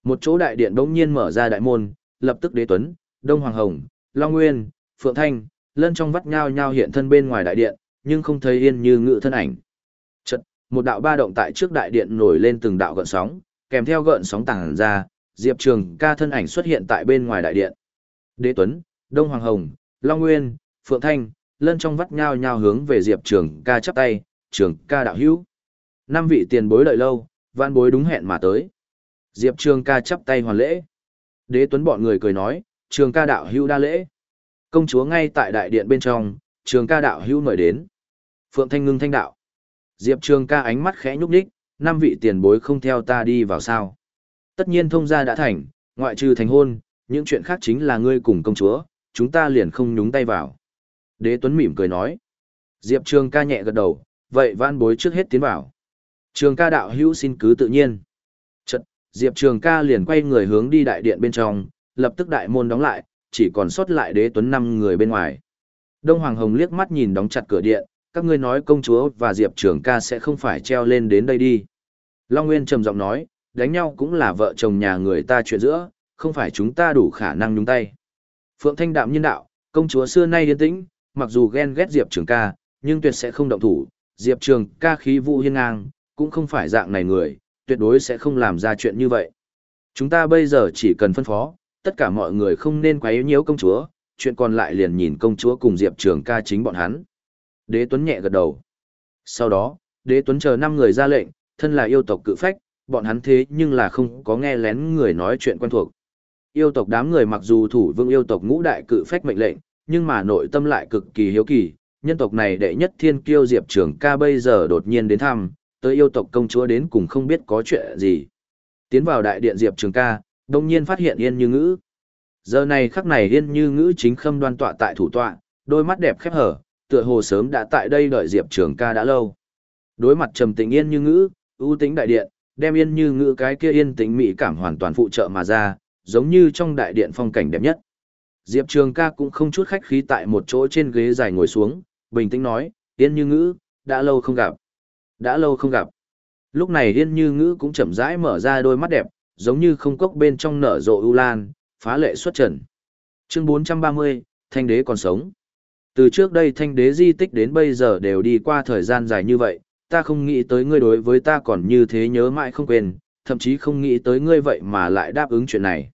Một chỗ đại điện bỗng nhiên mở ra đại môn, lập tức đế tuấn, Đông Hoàng Hồng, Long Nguyên, Phượng Thanh, lân trong vắt nhau nhao hiện thân bên ngoài đại điện, nhưng không thấy yên như ngữ thân ảnh. Chật, một đạo ba động tại trước đại điện nổi lên từng đạo gợn sóng, kèm theo gợn sóng tàng ra, Diệp Trường ca thân ảnh xuất hiện tại bên ngoài đại điện. Đế Tuấn, Đông Hoàng Hồng, Long Nguyên, Phượng Thanh, lân trong vắt nhau nhau hướng về Diệp Trường ca chắp tay, Trường ca đạo hữu. Năm vị tiền bối đợi lâu, văn bối đúng hẹn mà tới. Diệp Trường ca chắp tay hoàn lễ. Đế Tuấn bọn người cười nói, Trường ca đạo hữu đa lễ. Công chúa ngay tại đại điện bên trong, Trường ca đạo hữu mời đến. Phượng Thanh ngưng thanh đạo. Diệp Trường ca ánh mắt khẽ nhúc nhích, năm vị tiền bối không theo ta đi vào sao. Tất nhiên thông gia đã thành, ngoại trừ thành hôn, những chuyện khác chính là ngươi cùng công chúa, chúng ta liền không nhúng tay vào. Đế Tuấn mỉm cười nói. Diệp Trường ca nhẹ gật đầu, vậy văn bối trước hết tiến vào. Trường ca đạo hữu xin cứ tự nhiên. Chật, Diệp Trường ca liền quay người hướng đi đại điện bên trong, lập tức đại môn đóng lại, chỉ còn sót lại đế tuấn năm người bên ngoài. Đông Hoàng Hồng liếc mắt nhìn đóng chặt cửa điện, các ngươi nói công chúa và Diệp Trường ca sẽ không phải treo lên đến đây đi. Long Nguyên trầm giọng nói, đánh nhau cũng là vợ chồng nhà người ta chuyện giữa, không phải chúng ta đủ khả năng nhúng tay. Phượng Thanh đạm nhân đạo, công chúa xưa nay yên tĩnh, mặc dù ghen ghét Diệp Trường ca, nhưng tuyệt sẽ không động thủ, Diệp Trường ca khí vũ hiên ngang, cũng không phải dạng này người, tuyệt đối sẽ không làm ra chuyện như vậy. Chúng ta bây giờ chỉ cần phân phó, tất cả mọi người không nên quấy nhiễu công chúa, chuyện còn lại liền nhìn công chúa cùng Diệp Trường ca chính bọn hắn. Đế Tuấn nhẹ gật đầu. Sau đó, Đế Tuấn chờ năm người ra lệnh, thân là yêu tộc cự phách, bọn hắn thế nhưng là không có nghe lén người nói chuyện quen thuộc. Yêu tộc đám người mặc dù thủ vương yêu tộc ngũ đại cự phách mệnh lệnh, nhưng mà nội tâm lại cực kỳ hiếu kỳ, nhân tộc này đệ nhất thiên kiêu Diệp Trường ca bây giờ đột nhiên đến thăm, tới yêu tộc công chúa đến cùng không biết có chuyện gì. Tiến vào đại điện Diệp Trường ca, đông nhiên phát hiện Yên Như Ngữ. Giờ này khắc này Yên Như Ngữ chính khâm đoan tọa tại thủ tọa, đôi mắt đẹp khép hở, tựa hồ sớm đã tại đây đợi Diệp Trường ca đã lâu. Đối mặt trầm tĩnh Yên Như Ngữ, ưu tính đại điện, đem Yên Như Ngữ cái kia yên tĩnh mỹ cảm hoàn toàn phụ trợ mà ra, giống như trong đại điện phong cảnh đẹp nhất. Diệp Trường ca cũng không chút khách khí tại một chỗ trên ghế dài ngồi xuống, bình tĩnh nói, Yên Như Ngữ, đã lâu không gặp. Đã lâu không gặp. Lúc này Yên Như Ngữ cũng chậm rãi mở ra đôi mắt đẹp, giống như không cốc bên trong nở rộ ưu lan, phá lệ xuất trần. Chương 430, Thanh đế còn sống. Từ trước đây Thanh đế di tích đến bây giờ đều đi qua thời gian dài như vậy, ta không nghĩ tới ngươi đối với ta còn như thế nhớ mãi không quên, thậm chí không nghĩ tới ngươi vậy mà lại đáp ứng chuyện này.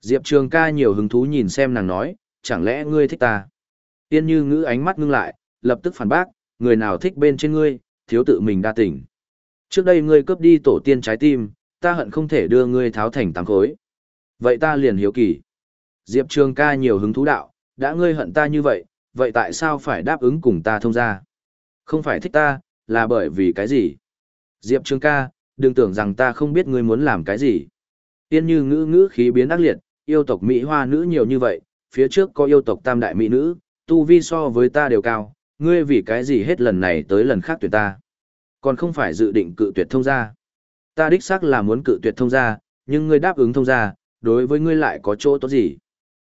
Diệp Trường ca nhiều hứng thú nhìn xem nàng nói, chẳng lẽ ngươi thích ta? Yên như ngữ ánh mắt ngưng lại, lập tức phản bác, người nào thích bên trên ngươi, thiếu tự mình đa tình. Trước đây ngươi cướp đi tổ tiên trái tim, ta hận không thể đưa ngươi tháo thành tám khối. Vậy ta liền hiếu kỳ. Diệp Trường ca nhiều hứng thú đạo, đã ngươi hận ta như vậy, vậy tại sao phải đáp ứng cùng ta thông gia Không phải thích ta, là bởi vì cái gì? Diệp Trường ca, đừng tưởng rằng ta không biết ngươi muốn làm cái gì. Yên như ngữ ngữ khí biến ác liệt, yêu tộc Mỹ hoa nữ nhiều như vậy, phía trước có yêu tộc tam đại Mỹ nữ, tu vi so với ta đều cao, ngươi vì cái gì hết lần này tới lần khác tuyệt ta. Còn không phải dự định cự tuyệt thông gia. Ta đích xác là muốn cự tuyệt thông gia, nhưng ngươi đáp ứng thông gia, đối với ngươi lại có chỗ tốt gì.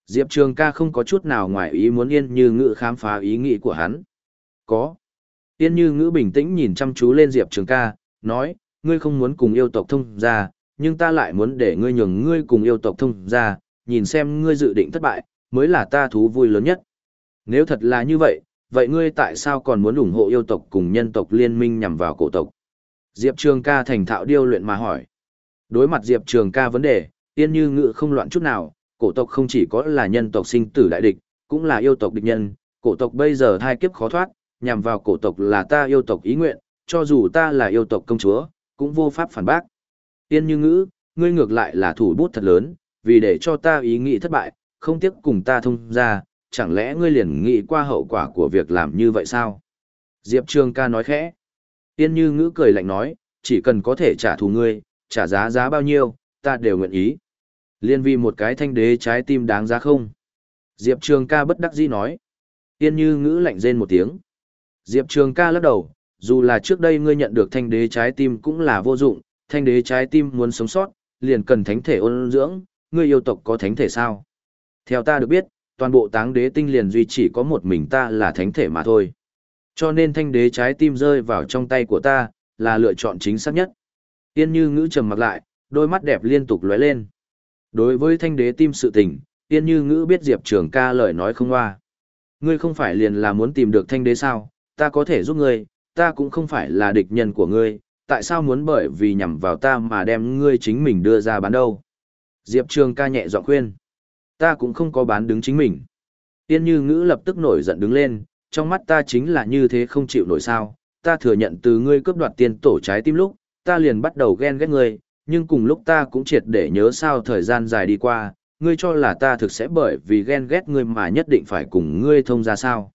Diệp Trường ca không có chút nào ngoài ý muốn yên như ngữ khám phá ý nghĩ của hắn. Có. Yên như ngữ bình tĩnh nhìn chăm chú lên Diệp Trường ca, nói, ngươi không muốn cùng yêu tộc thông gia, nhưng ta lại muốn để ngươi nhường ngươi cùng yêu tộc thông gia, nhìn xem ngươi dự định thất bại, mới là ta thú vui lớn nhất. Nếu thật là như vậy, vậy ngươi tại sao còn muốn ủng hộ yêu tộc cùng nhân tộc liên minh nhằm vào cổ tộc? Diệp Trường ca thành thạo điêu luyện mà hỏi. Đối mặt Diệp Trường ca vấn đề, Yên như ngự không loạn chút nào, cổ tộc không chỉ có là nhân tộc sinh tử đại địch, cũng là yêu tộc địch nhân, cổ tộc bây giờ thai kiếp khó thoát, nhằm vào cổ tộc là ta yêu tộc ý nguyện, cho dù ta là yêu tộc công chúa, cũng vô pháp phản bác. Tiên như ngữ, ngươi ngược lại là thủ bút thật lớn, vì để cho ta ý nghĩ thất bại, không tiếc cùng ta thông ra, chẳng lẽ ngươi liền nghĩ qua hậu quả của việc làm như vậy sao? Diệp Trường ca nói khẽ. Tiên như ngữ cười lạnh nói, chỉ cần có thể trả thù ngươi, trả giá giá bao nhiêu, ta đều nguyện ý. Liên vì một cái thanh đế trái tim đáng giá không? Diệp Trường ca bất đắc dĩ nói. Tiên như ngữ lạnh rên một tiếng. Diệp Trường ca lắc đầu, dù là trước đây ngươi nhận được thanh đế trái tim cũng là vô dụng, thanh đế trái tim muốn sống sót, liền cần thánh thể ôn dưỡng, ngươi yêu tộc có thánh thể sao? Theo ta được biết, toàn bộ táng đế tinh liền duy chỉ có một mình ta là thánh thể mà thôi. Cho nên thanh đế trái tim rơi vào trong tay của ta, là lựa chọn chính xác nhất. Yên như ngữ trầm mặc lại, đôi mắt đẹp liên tục lóe lên. Đối với thanh đế tim sự tình, Yên như ngữ biết Diệp Trường ca lời nói không hoa. Ngươi không phải liền là muốn tìm được thanh đế sao, ta có thể giúp ngươi, ta cũng không phải là địch nhân của ngươi, tại sao muốn bởi vì nhằm vào ta mà đem ngươi chính mình đưa ra bán đâu? Diệp Trường ca nhẹ giọng khuyên. Ta cũng không có bán đứng chính mình. Tiên như ngữ lập tức nổi giận đứng lên, trong mắt ta chính là như thế không chịu nổi sao. Ta thừa nhận từ ngươi cướp đoạt tiền tổ trái tim lúc, ta liền bắt đầu ghen ghét ngươi, nhưng cùng lúc ta cũng triệt để nhớ sao thời gian dài đi qua, ngươi cho là ta thực sẽ bởi vì ghen ghét ngươi mà nhất định phải cùng ngươi thông ra sao.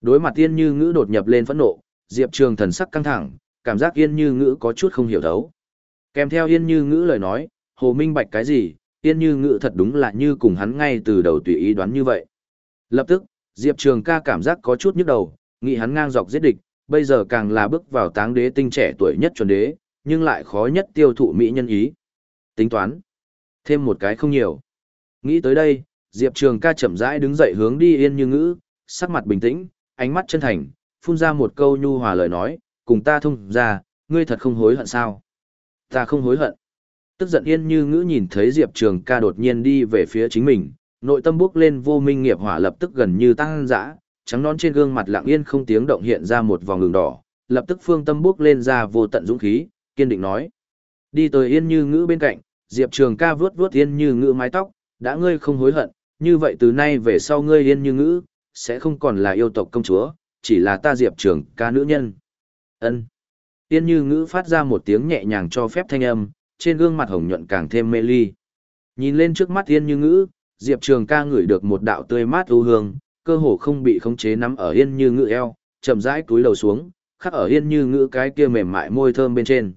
Đối mặt tiên như ngữ đột nhập lên phẫn nộ, Diệp Trường thần sắc căng thẳng, cảm giác Yên Như Ngữ có chút không hiểu thấu. Kèm theo Yên Như Ngữ lời nói, Hồ Minh Bạch cái gì, Yên Như Ngữ thật đúng là như cùng hắn ngay từ đầu tùy ý đoán như vậy. Lập tức, Diệp Trường ca cảm giác có chút nhức đầu, nghĩ hắn ngang dọc giết địch, bây giờ càng là bước vào táng đế tinh trẻ tuổi nhất chuẩn đế, nhưng lại khó nhất tiêu thụ mỹ nhân ý. Tính toán. Thêm một cái không nhiều. Nghĩ tới đây, Diệp Trường ca chậm rãi đứng dậy hướng đi Yên Như Ngữ, sắc mặt bình tĩnh, ánh mắt chân thành, phun ra một câu nhu hòa lời nói, cùng ta thông ra, ngươi thật không hối hận sao? Ta không hối hận. Tức giận Yên Như Ngữ nhìn thấy Diệp Trường ca đột nhiên đi về phía chính mình, nội tâm bước lên vô minh nghiệp hỏa lập tức gần như tăng dã, trắng nón trên gương mặt lặng yên không tiếng động hiện ra một vòng ngừng đỏ, lập tức phương tâm bước lên ra vô tận dũng khí, kiên định nói. Đi tới Yên Như Ngữ bên cạnh, Diệp Trường ca vuốt vuốt Yên Như Ngữ mái tóc, đã ngươi không hối hận, như vậy từ nay về sau ngươi Yên Như Ngữ, sẽ không còn là yêu tộc công chúa, chỉ là ta Diệp Trường ca nữ nhân. ân Yên Như Ngữ phát ra một tiếng nhẹ nhàng cho phép thanh âm, trên gương mặt hồng nhuận càng thêm mê ly. Nhìn lên trước mắt Yên Như Ngữ, Diệp Trường ca ngửi được một đạo tươi mát ưu hương, cơ hồ không bị khống chế nắm ở Yên Như Ngữ eo, chậm rãi túi đầu xuống, khắc ở Yên Như Ngữ cái kia mềm mại môi thơm bên trên.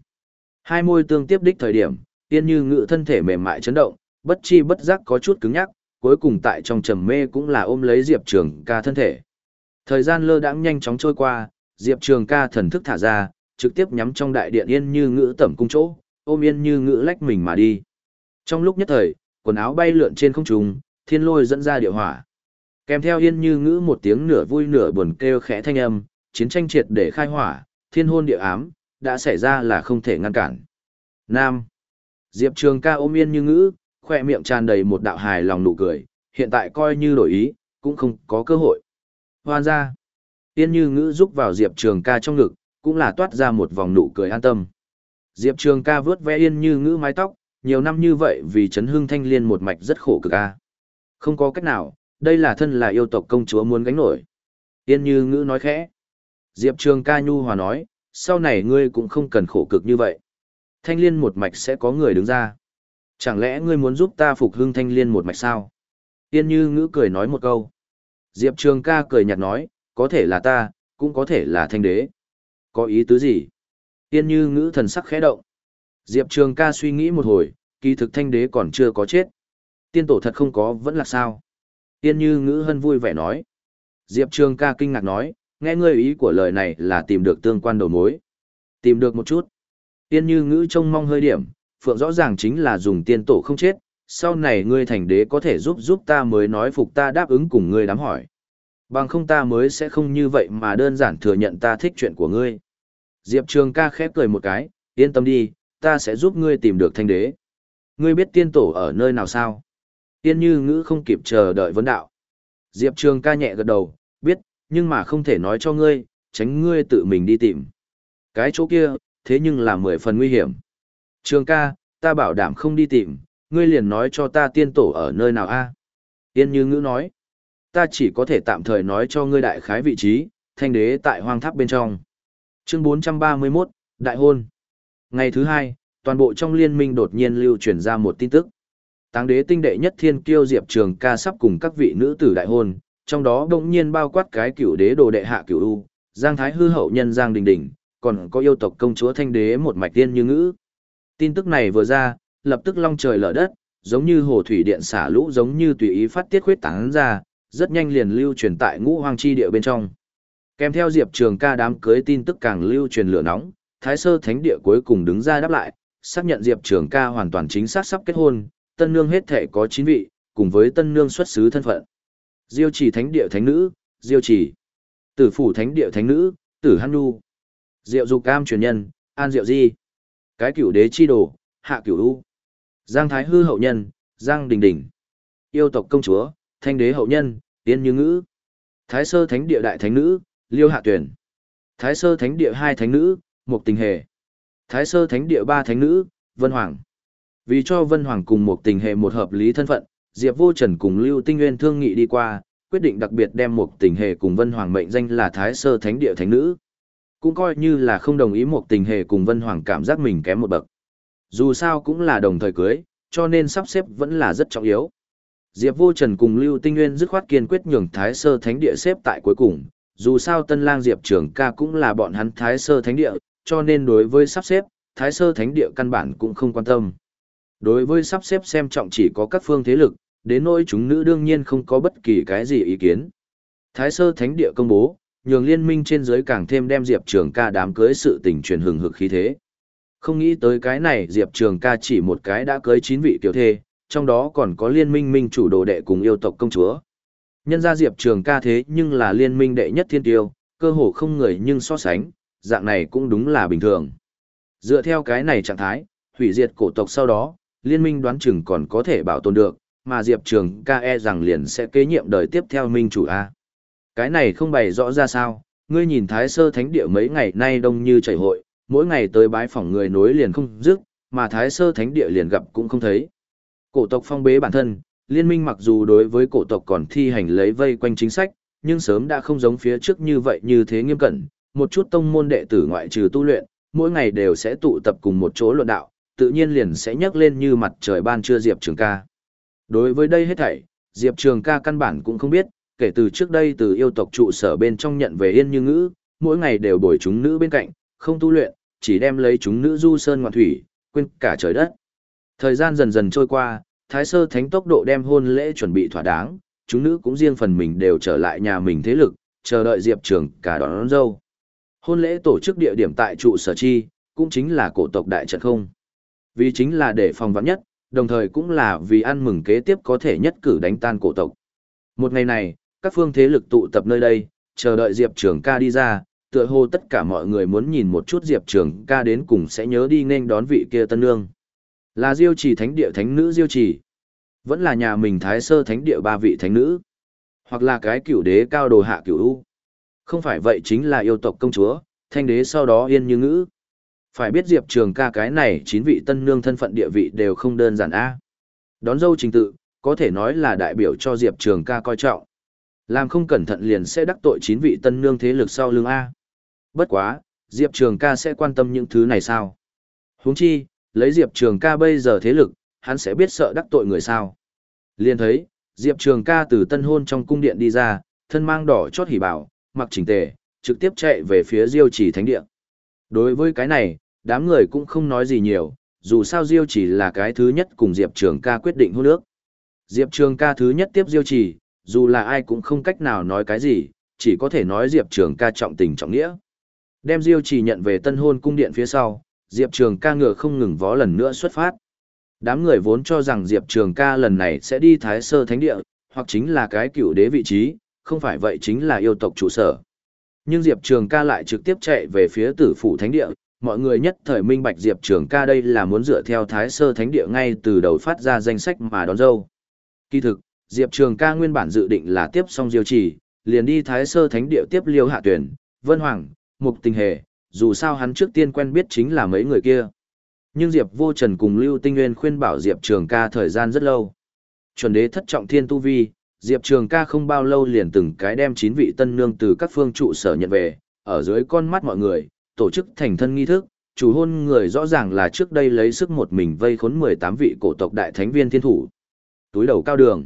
Hai môi tương tiếp đích thời điểm, Yên Như ngự thân thể mềm mại chấn động, bất chi bất giác có chút cứng nhắc, cuối cùng tại trong trầm mê cũng là ôm lấy Diệp Trường ca thân thể. Thời gian lơ đãng nhanh chóng trôi qua, Diệp Trường ca thần thức thả ra, trực tiếp nhắm trong đại điện Yên Như Ngữ tẩm cung chỗ, ôm Yên Như Ngữ lách mình mà đi. Trong lúc nhất thời, quần áo bay lượn trên không trung, thiên lôi dẫn ra địa hỏa. Kèm theo Yên Như Ngữ một tiếng nửa vui nửa buồn kêu khẽ thanh âm, chiến tranh triệt để khai hỏa, thiên hôn địa ám, đã xảy ra là không thể ngăn cản. Nam. Diệp Trường ca ôm Yên Như Ngữ, khoe miệng tràn đầy một đạo hài lòng nụ cười, hiện tại coi như đổi ý, cũng không có cơ hội. Hoan ra. Yên Như Ngữ rúc vào Diệp Trường ca trong ngực, cũng là toát ra một vòng nụ cười an tâm. Diệp Trường ca vướt vẽ Yên Như Ngữ mái tóc, nhiều năm như vậy vì chấn hương thanh liên một mạch rất khổ cực a. Không có cách nào, đây là thân là yêu tộc công chúa muốn gánh nổi. Yên Như Ngữ nói khẽ. Diệp Trường ca nhu hòa nói, sau này ngươi cũng không cần khổ cực như vậy. Thanh liên một mạch sẽ có người đứng ra. Chẳng lẽ ngươi muốn giúp ta phục hưng thanh liên một mạch sao? Yên Như Ngữ cười nói một câu. Diệp Trường ca cười nhạt nói, có thể là ta, cũng có thể là thanh đế. Có ý tứ gì? Yên Như Ngữ thần sắc khẽ động. Diệp Trường ca suy nghĩ một hồi, kỳ thực thanh đế còn chưa có chết. Tiên tổ thật không có vẫn là sao? Yên Như Ngữ hân vui vẻ nói. Diệp Trường ca kinh ngạc nói, nghe ngươi ý của lời này là tìm được tương quan đầu mối. Tìm được một chút. Tiên Như Ngữ trông mong hơi điểm, Phượng rõ ràng chính là dùng tiên tổ không chết, sau này ngươi thành đế có thể giúp giúp ta mới nói phục ta đáp ứng cùng ngươi đám hỏi. Bằng không ta mới sẽ không như vậy mà đơn giản thừa nhận ta thích chuyện của ngươi. Diệp Trường ca khép cười một cái, yên tâm đi, ta sẽ giúp ngươi tìm được thanh đế. Ngươi biết tiên tổ ở nơi nào sao? Tiên như ngữ không kịp chờ đợi vấn đạo. Diệp Trường ca nhẹ gật đầu, biết, nhưng mà không thể nói cho ngươi, tránh ngươi tự mình đi tìm. Cái chỗ kia, thế nhưng là mười phần nguy hiểm. Trường ca, ta bảo đảm không đi tìm, ngươi liền nói cho ta tiên tổ ở nơi nào a? Tiên như ngữ nói, ta chỉ có thể tạm thời nói cho ngươi đại khái vị trí, thanh đế tại hoang tháp bên trong. Chương 431, Đại hôn. Ngày thứ hai, toàn bộ trong liên minh đột nhiên lưu truyền ra một tin tức. Táng đế tinh đệ nhất thiên kiêu Diệp Trường ca sắp cùng các vị nữ tử đại hôn, trong đó đông nhiên bao quát cái cửu đế đồ đệ hạ cửu u, Giang Thái hư hậu nhân Giang Đình Đình, còn có yêu tộc công chúa thanh đế một mạch tiên như ngữ. Tin tức này vừa ra, lập tức long trời lở đất, giống như hồ thủy điện xả lũ giống như tùy ý phát tiết khuyết tán ra, rất nhanh liền lưu truyền tại ngũ hoang chi địa bên trong. Kèm theo Diệp Trường ca đám cưới tin tức càng lưu truyền lửa nóng, Thái Sơ Thánh Địa cuối cùng đứng ra đáp lại, xác nhận Diệp Trường ca hoàn toàn chính xác sắp kết hôn, tân nương hết thể có 9 vị, cùng với tân nương xuất xứ thân phận. Diêu Chỉ Thánh Địa Thánh Nữ, Diêu Chỉ. Tử Phủ Thánh Địa Thánh Nữ, Tử Hăn Nu. Diệu Dục Cam truyền nhân, An Diệu Di. Cái cửu đế chi đồ, Hạ Cửu U. Giang Thái Hư hậu nhân, Giang Đình Đình. Yêu tộc công chúa, Thanh đế hậu nhân, Tiên Như Ngữ. Thái Sơ Thánh Địa Đại Thánh Nữ, Liêu Hạ Tuyển. Thái Sơ Thánh Địa hai Thánh Nữ, Mục Tình Hề. Thái Sơ Thánh Địa ba Thánh Nữ, Vân Hoàng. Vì cho Vân Hoàng cùng Mục Tình Hề một hợp lý thân phận, Diệp Vô Trần cùng Lưu Tinh Nguyên thương nghị đi qua, quyết định đặc biệt đem Mục Tình Hề cùng Vân Hoàng mệnh danh là Thái Sơ Thánh Địa Thánh Nữ. Cũng coi như là không đồng ý Mục Tình Hề cùng Vân Hoàng cảm giác mình kém một bậc. Dù sao cũng là đồng thời cưới, cho nên sắp xếp vẫn là rất trọng yếu. Diệp Vô Trần cùng Lưu Tinh Nguyên dứt khoát kiên quyết nhường Thái Sơ Thánh Địa xếp tại cuối cùng, dù sao Tân Lang Diệp Trường ca cũng là bọn hắn Thái Sơ Thánh Địa, cho nên đối với sắp xếp, Thái Sơ Thánh Địa căn bản cũng không quan tâm. Đối với sắp xếp xem trọng chỉ có các phương thế lực, đến nỗi chúng nữ đương nhiên không có bất kỳ cái gì ý kiến. Thái Sơ Thánh Địa công bố, nhường liên minh trên dưới càng thêm đem Diệp Trường ca đám cưới sự tình truyền hừng hực khí thế. Không nghĩ tới cái này Diệp Trường ca chỉ một cái đã cưới 9 vị tiểu thê, trong đó còn có liên minh minh chủ đồ đệ cùng yêu tộc công chúa. Nhân ra Diệp Trường ca thế nhưng là liên minh đệ nhất thiên tiêu, cơ hồ không người nhưng so sánh, dạng này cũng đúng là bình thường. Dựa theo cái này trạng thái, hủy diệt cổ tộc sau đó, liên minh đoán chừng còn có thể bảo tồn được, mà Diệp Trường ca e rằng liền sẽ kế nhiệm đời tiếp theo minh chủ A. Cái này không bày rõ ra sao, ngươi nhìn Thái Sơ Thánh Địa mấy ngày nay đông như chảy hội, mỗi ngày tới bái phỏng người nối liền không dứt, mà Thái Sơ Thánh Địa liền gặp cũng không thấy. Cổ tộc phong bế bản thân, liên minh mặc dù đối với cổ tộc còn thi hành lấy vây quanh chính sách, nhưng sớm đã không giống phía trước như vậy như thế nghiêm cẩn, một chút tông môn đệ tử ngoại trừ tu luyện, mỗi ngày đều sẽ tụ tập cùng một chỗ luận đạo, tự nhiên liền sẽ nhấc lên như mặt trời ban trưa Diệp Trường ca. Đối với đây hết thảy, Diệp Trường ca căn bản cũng không biết, kể từ trước đây từ yêu tộc trụ sở bên trong nhận về yên như ngữ, mỗi ngày đều bồi chúng nữ bên cạnh, không tu luyện, chỉ đem lấy chúng nữ du sơn ngoạn thủy, quên cả trời đất. Thời gian dần dần trôi qua, Thái Sơ Thánh tốc độ đem hôn lễ chuẩn bị thỏa đáng, chúng nữ cũng riêng phần mình đều trở lại nhà mình thế lực, chờ đợi Diệp Trường cả đón, đón dâu. Hôn lễ tổ chức địa điểm tại trụ sở chi, cũng chính là cổ tộc đại trận không. Vì chính là để phòng vắng nhất, đồng thời cũng là vì ăn mừng kế tiếp có thể nhất cử đánh tan cổ tộc. Một ngày này, các phương thế lực tụ tập nơi đây, chờ đợi Diệp Trường ca đi ra, tựa hồ tất cả mọi người muốn nhìn một chút Diệp Trường ca đến cùng sẽ nhớ đi nên đón vị kia tân nương. Là Diêu Trì Thánh Địa Thánh Nữ Diêu Trì, vẫn là nhà mình Thái Sơ Thánh Địa ba vị Thánh Nữ, hoặc là cái cửu đế cao đồ hạ cửu u. Không phải vậy chính là yêu tộc công chúa, thanh đế sau đó yên như ngữ. Phải biết Diệp Trường ca cái này chín vị tân nương thân phận địa vị đều không đơn giản a Đón dâu trình tự, có thể nói là đại biểu cho Diệp Trường ca coi trọng. Làm không cẩn thận liền sẽ đắc tội chín vị tân nương thế lực sau lưng A. Bất quá, Diệp Trường ca sẽ quan tâm những thứ này sao? huống chi, lấy Diệp Trường ca bây giờ thế lực, hắn sẽ biết sợ đắc tội người sao? Liền thấy, Diệp Trường ca từ tân hôn trong cung điện đi ra, thân mang đỏ chót hỉ bảo, mặc chỉnh tề, trực tiếp chạy về phía Diêu Chỉ Thánh Điện. Đối với cái này, đám người cũng không nói gì nhiều, dù sao Diêu Chỉ là cái thứ nhất cùng Diệp Trường ca quyết định hôn nước. Diệp Trường ca thứ nhất tiếp Diêu Chỉ, dù là ai cũng không cách nào nói cái gì, chỉ có thể nói Diệp Trường ca trọng tình trọng nghĩa. Đem Diêu Chỉ nhận về tân hôn cung điện phía sau, Diệp Trường ca ngựa không ngừng vó lần nữa xuất phát. Đám người vốn cho rằng Diệp Trường ca lần này sẽ đi Thái Sơ Thánh Địa, hoặc chính là cái cựu đế vị trí, không phải vậy chính là yêu tộc trụ sở. Nhưng Diệp Trường ca lại trực tiếp chạy về phía tử phủ Thánh Địa, mọi người nhất thời minh bạch Diệp Trường ca đây là muốn dựa theo Thái Sơ Thánh Địa ngay từ đầu phát ra danh sách mà đón dâu. Kỳ thực, Diệp Trường ca nguyên bản dự định là tiếp xong diêu trì, liền đi Thái Sơ Thánh Địa tiếp liêu hạ tuyển, Vân Hoàng, Mục Tình Hề, dù sao hắn trước tiên quen biết chính là mấy người kia. Nhưng Diệp Vô Trần cùng Lưu Tinh Nguyên khuyên bảo Diệp Trường ca thời gian rất lâu. Chuẩn đế thất trọng thiên tu vi, Diệp Trường ca không bao lâu liền từng cái đem chín vị tân nương từ các phương trụ sở nhận về, ở dưới con mắt mọi người, tổ chức thành thân nghi thức, chủ hôn người rõ ràng là trước đây lấy sức một mình vây khốn 18 vị cổ tộc đại thánh viên thiên thủ. Túi đầu cao đường.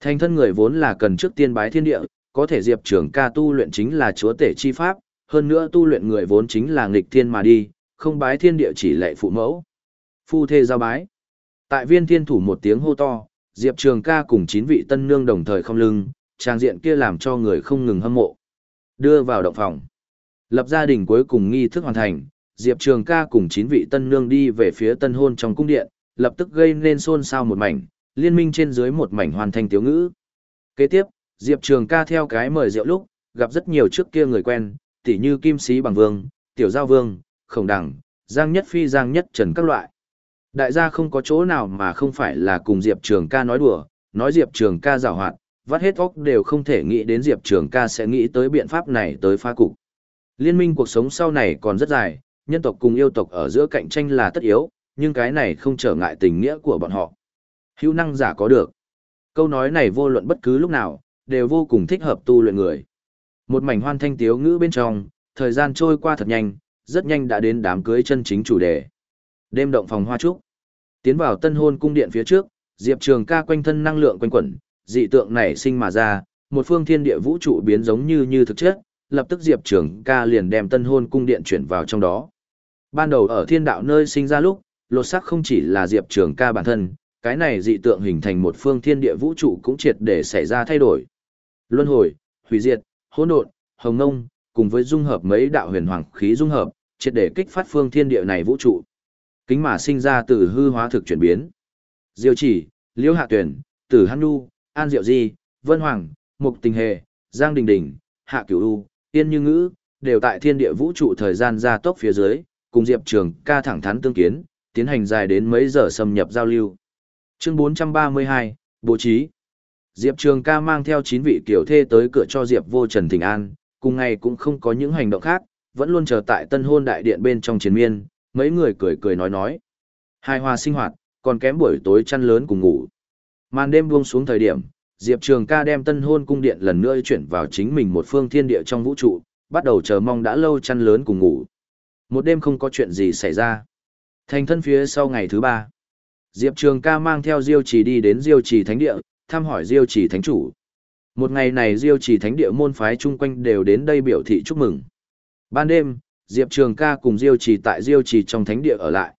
Thành thân người vốn là cần trước tiên bái thiên địa, có thể Diệp Trường ca tu luyện chính là chúa tể chi pháp, hơn nữa tu luyện người vốn chính là nghịch thiên mà đi, không bái thiên địa chỉ lệ phụ mẫu. Phu thê giao bái. Tại viên thiên thủ một tiếng hô to, Diệp Trường ca cùng chín vị tân nương đồng thời không lưng, trang diện kia làm cho người không ngừng hâm mộ. Đưa vào động phòng. Lập gia đình cuối cùng nghi thức hoàn thành, Diệp Trường ca cùng chín vị tân nương đi về phía tân hôn trong cung điện, lập tức gây nên xôn xao một mảnh, liên minh trên dưới một mảnh hoàn thành tiếu ngữ. Kế tiếp, Diệp Trường ca theo cái mời rượu lúc, gặp rất nhiều trước kia người quen, tỉ như Kim Sĩ Bằng Vương, Tiểu Giao Vương, Khổng Đằng, Giang Nhất Phi Giang Nhất Trần các loại. Đại gia không có chỗ nào mà không phải là cùng Diệp Trường ca nói đùa, nói Diệp Trường ca rào hoạt, vắt hết óc đều không thể nghĩ đến Diệp Trường ca sẽ nghĩ tới biện pháp này tới phá cục. Liên minh cuộc sống sau này còn rất dài, nhân tộc cùng yêu tộc ở giữa cạnh tranh là tất yếu, nhưng cái này không trở ngại tình nghĩa của bọn họ. Hữu năng giả có được. Câu nói này vô luận bất cứ lúc nào, đều vô cùng thích hợp tu luyện người. Một mảnh hoan thanh tiếu ngữ bên trong, thời gian trôi qua thật nhanh, rất nhanh đã đến đám cưới chân chính chủ đề. Đêm động phòng hoa trúc. Tiến vào tân hôn cung điện phía trước, Diệp Trường ca quanh thân năng lượng quanh quẩn, dị tượng nảy sinh mà ra, một phương thiên địa vũ trụ biến giống như như thực chất, lập tức Diệp Trường ca liền đem tân hôn cung điện chuyển vào trong đó. Ban đầu ở thiên đạo nơi sinh ra lúc, lột sắc không chỉ là Diệp Trường ca bản thân, cái này dị tượng hình thành một phương thiên địa vũ trụ cũng triệt để xảy ra thay đổi. Luân hồi, hủy diệt, hỗn độn, hồng ngông, cùng với dung hợp mấy đạo huyền hoàng khí dung hợp, triệt để kích phát phương thiên địa này vũ trụ. Kính mà sinh ra từ hư hóa thực chuyển biến. Diêu chỉ, Liễu Hạ Tuyển, Tử Hăn Nu, An Diệu Di, Vân Hoàng, Mục Tình Hề, Giang Đình Đình, Hạ Cửu U, Yên Như Ngữ, đều tại thiên địa vũ trụ thời gian gia tốc phía dưới, cùng Diệp Trường ca thẳng thắn tương kiến, tiến hành dài đến mấy giờ xâm nhập giao lưu. Chương 432, Bố trí Diệp Trường ca mang theo 9 vị kiểu thê tới cửa cho Diệp vô trần thỉnh an, cùng ngày cũng không có những hành động khác, vẫn luôn chờ tại tân hôn đại điện bên trong chiến miên, mấy người cười cười nói nói. Hai hòa sinh hoạt, còn kém buổi tối chăn lớn cùng ngủ. Màn đêm buông xuống thời điểm, Diệp Trường ca đem tân hôn cung điện lần nữa chuyển vào chính mình một phương thiên địa trong vũ trụ, bắt đầu chờ mong đã lâu chăn lớn cùng ngủ. Một đêm không có chuyện gì xảy ra. Thành thân phía sau ngày thứ ba. Diệp Trường ca mang theo Diêu Trì đi đến Diêu Trì Thánh Địa, thăm hỏi Diêu Trì Thánh Chủ. Một ngày này Diêu Trì Thánh Địa môn phái chung quanh đều đến đây biểu thị chúc mừng. Ban đêm, Diệp Trường ca cùng Diêu Trì tại Diêu Trì trong Thánh Địa ở lại.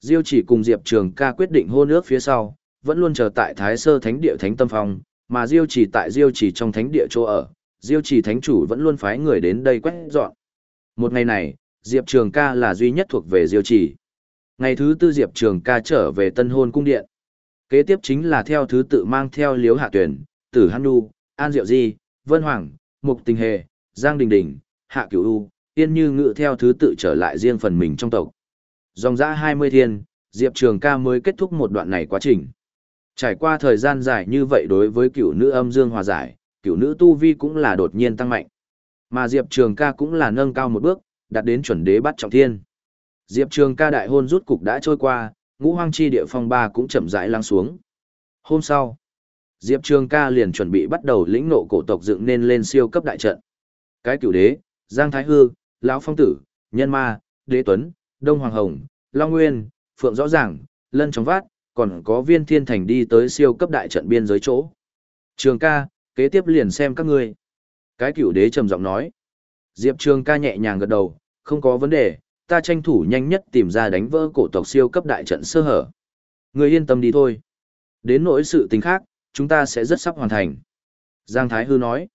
Diêu Trì cùng Diệp Trường ca quyết định hôn ước phía sau, vẫn luôn chờ tại Thái Sơ Thánh Địa Thánh Tâm Phong, mà Diêu Trì tại Diêu Trì trong Thánh Địa chỗ ở, Diêu Trì Thánh Chủ vẫn luôn phái người đến đây quét dọn. Một ngày này, Diệp Trường ca là duy nhất thuộc về Diêu Trì. Ngày thứ tư Diệp Trường ca trở về Tân Hôn Cung Điện. Kế tiếp chính là theo thứ tự mang theo Liếu Hạ Tuyển, Tử Hàn Nu, An Diệu Di, Vân Hoàng, Mục Tình Hề, Giang Đình Đình, Hạ Cửu U, Yên Như Ngự theo thứ tự trở lại riêng phần mình trong tộc. Dòng dã 20 thiên, Diệp Trường ca mới kết thúc một đoạn này quá trình. Trải qua thời gian dài như vậy đối với cựu nữ âm dương hòa giải, cựu nữ tu vi cũng là đột nhiên tăng mạnh. Mà Diệp Trường ca cũng là nâng cao một bước, đạt đến chuẩn đế bắt trọng thiên. Diệp Trường ca đại hôn rút cục đã trôi qua, ngũ hoang chi địa phong ba cũng chậm rãi lắng xuống. Hôm sau, Diệp Trường ca liền chuẩn bị bắt đầu lĩnh nộ cổ tộc dựng nên lên siêu cấp đại trận. Cái cửu đế, Giang Thái Hư, lão Phong Tử, Nhân Ma, Đế Tuấn, Đông Hoàng Hồng, Long Nguyên, Phượng Rõ Ràng, Lân Trống Vát, còn có viên thiên thành đi tới siêu cấp đại trận biên giới chỗ. Trường ca, kế tiếp liền xem các ngươi. Cái cửu đế trầm giọng nói. Diệp Trường ca nhẹ nhàng gật đầu, không có vấn đề, ta tranh thủ nhanh nhất tìm ra đánh vỡ cổ tộc siêu cấp đại trận sơ hở. Người yên tâm đi thôi. Đến nỗi sự tình khác, chúng ta sẽ rất sắp hoàn thành. Giang Thái Hư nói.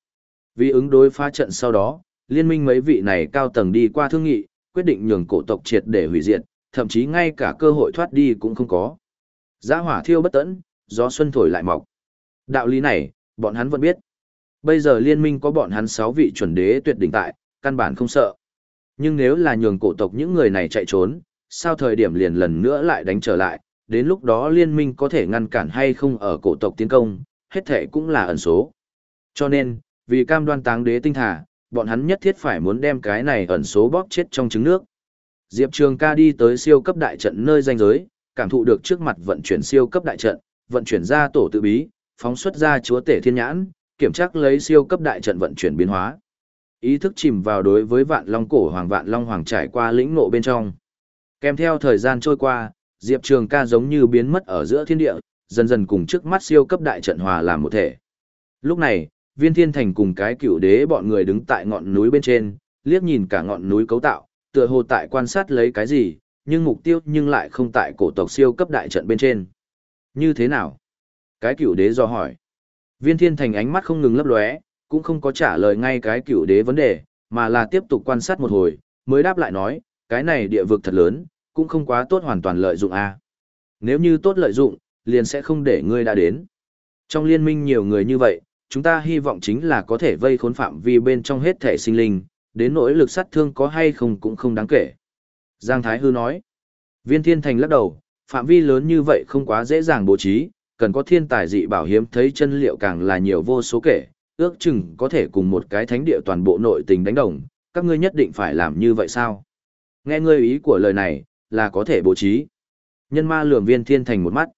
Vì ứng đối phá trận sau đó, liên minh mấy vị này cao tầng đi qua thương nghị, quyết định nhường cổ tộc triệt để hủy diệt, thậm chí ngay cả cơ hội thoát đi cũng không có. Giá hỏa thiêu bất tẫn, gió xuân thổi lại mọc. Đạo lý này, bọn hắn vẫn biết. Bây giờ liên minh có bọn hắn 6 vị chuẩn đế tuyệt đỉnh tại, căn bản không sợ. Nhưng nếu là nhường cổ tộc những người này chạy trốn, sao thời điểm liền lần nữa lại đánh trở lại, đến lúc đó liên minh có thể ngăn cản hay không ở cổ tộc tiến công, hết thể cũng là ẩn số. Cho nên, vì cam đoan táng đế tinh thả, bọn hắn nhất thiết phải muốn đem cái này ẩn số bóp chết trong trứng nước. Diệp Trường ca đi tới siêu cấp đại trận nơi danh giới, cảm thụ được trước mặt vận chuyển siêu cấp đại trận, vận chuyển ra tổ tự bí, phóng xuất ra chúa tể thiên nhãn, kiểm tra lấy siêu cấp đại trận vận chuyển biến hóa. Ý thức chìm vào đối với vạn long cổ hoàng vạn long hoàng trải qua lĩnh ngộ bên trong. Kèm theo thời gian trôi qua, Diệp Trường ca giống như biến mất ở giữa thiên địa, dần dần cùng trước mắt siêu cấp đại trận hòa làm một thể. Lúc này, viên thiên thành cùng cái cựu đế bọn người đứng tại ngọn núi bên trên, liếc nhìn cả ngọn núi cấu tạo, tựa hồ tại quan sát lấy cái gì, nhưng mục tiêu nhưng lại không tại cổ tộc siêu cấp đại trận bên trên. Như thế nào? Cái cựu đế do hỏi. Viên thiên thành ánh mắt không ngừng lấp lóe, cũng không có trả lời ngay cái cựu đế vấn đề, mà là tiếp tục quan sát một hồi, mới đáp lại nói, cái này địa vực thật lớn, cũng không quá tốt hoàn toàn lợi dụng a. À. Nếu như tốt lợi dụng, liền sẽ không để ngươi đã đến. Trong liên minh nhiều người như vậy, chúng ta hy vọng chính là có thể vây khốn phạm vi bên trong hết thể sinh linh, đến nỗi lực sát thương có hay không cũng không đáng kể. Giang Thái Hư nói, viên thiên thành lắc đầu, phạm vi lớn như vậy không quá dễ dàng bố trí, cần có thiên tài dị bảo hiếm thấy chân liệu càng là nhiều vô số kể, ước chừng có thể cùng một cái thánh địa toàn bộ nội tình đánh đồng, các ngươi nhất định phải làm như vậy sao? Nghe ngươi ý của lời này, là có thể bố trí. Nhân ma lườm viên thiên thành một mắt.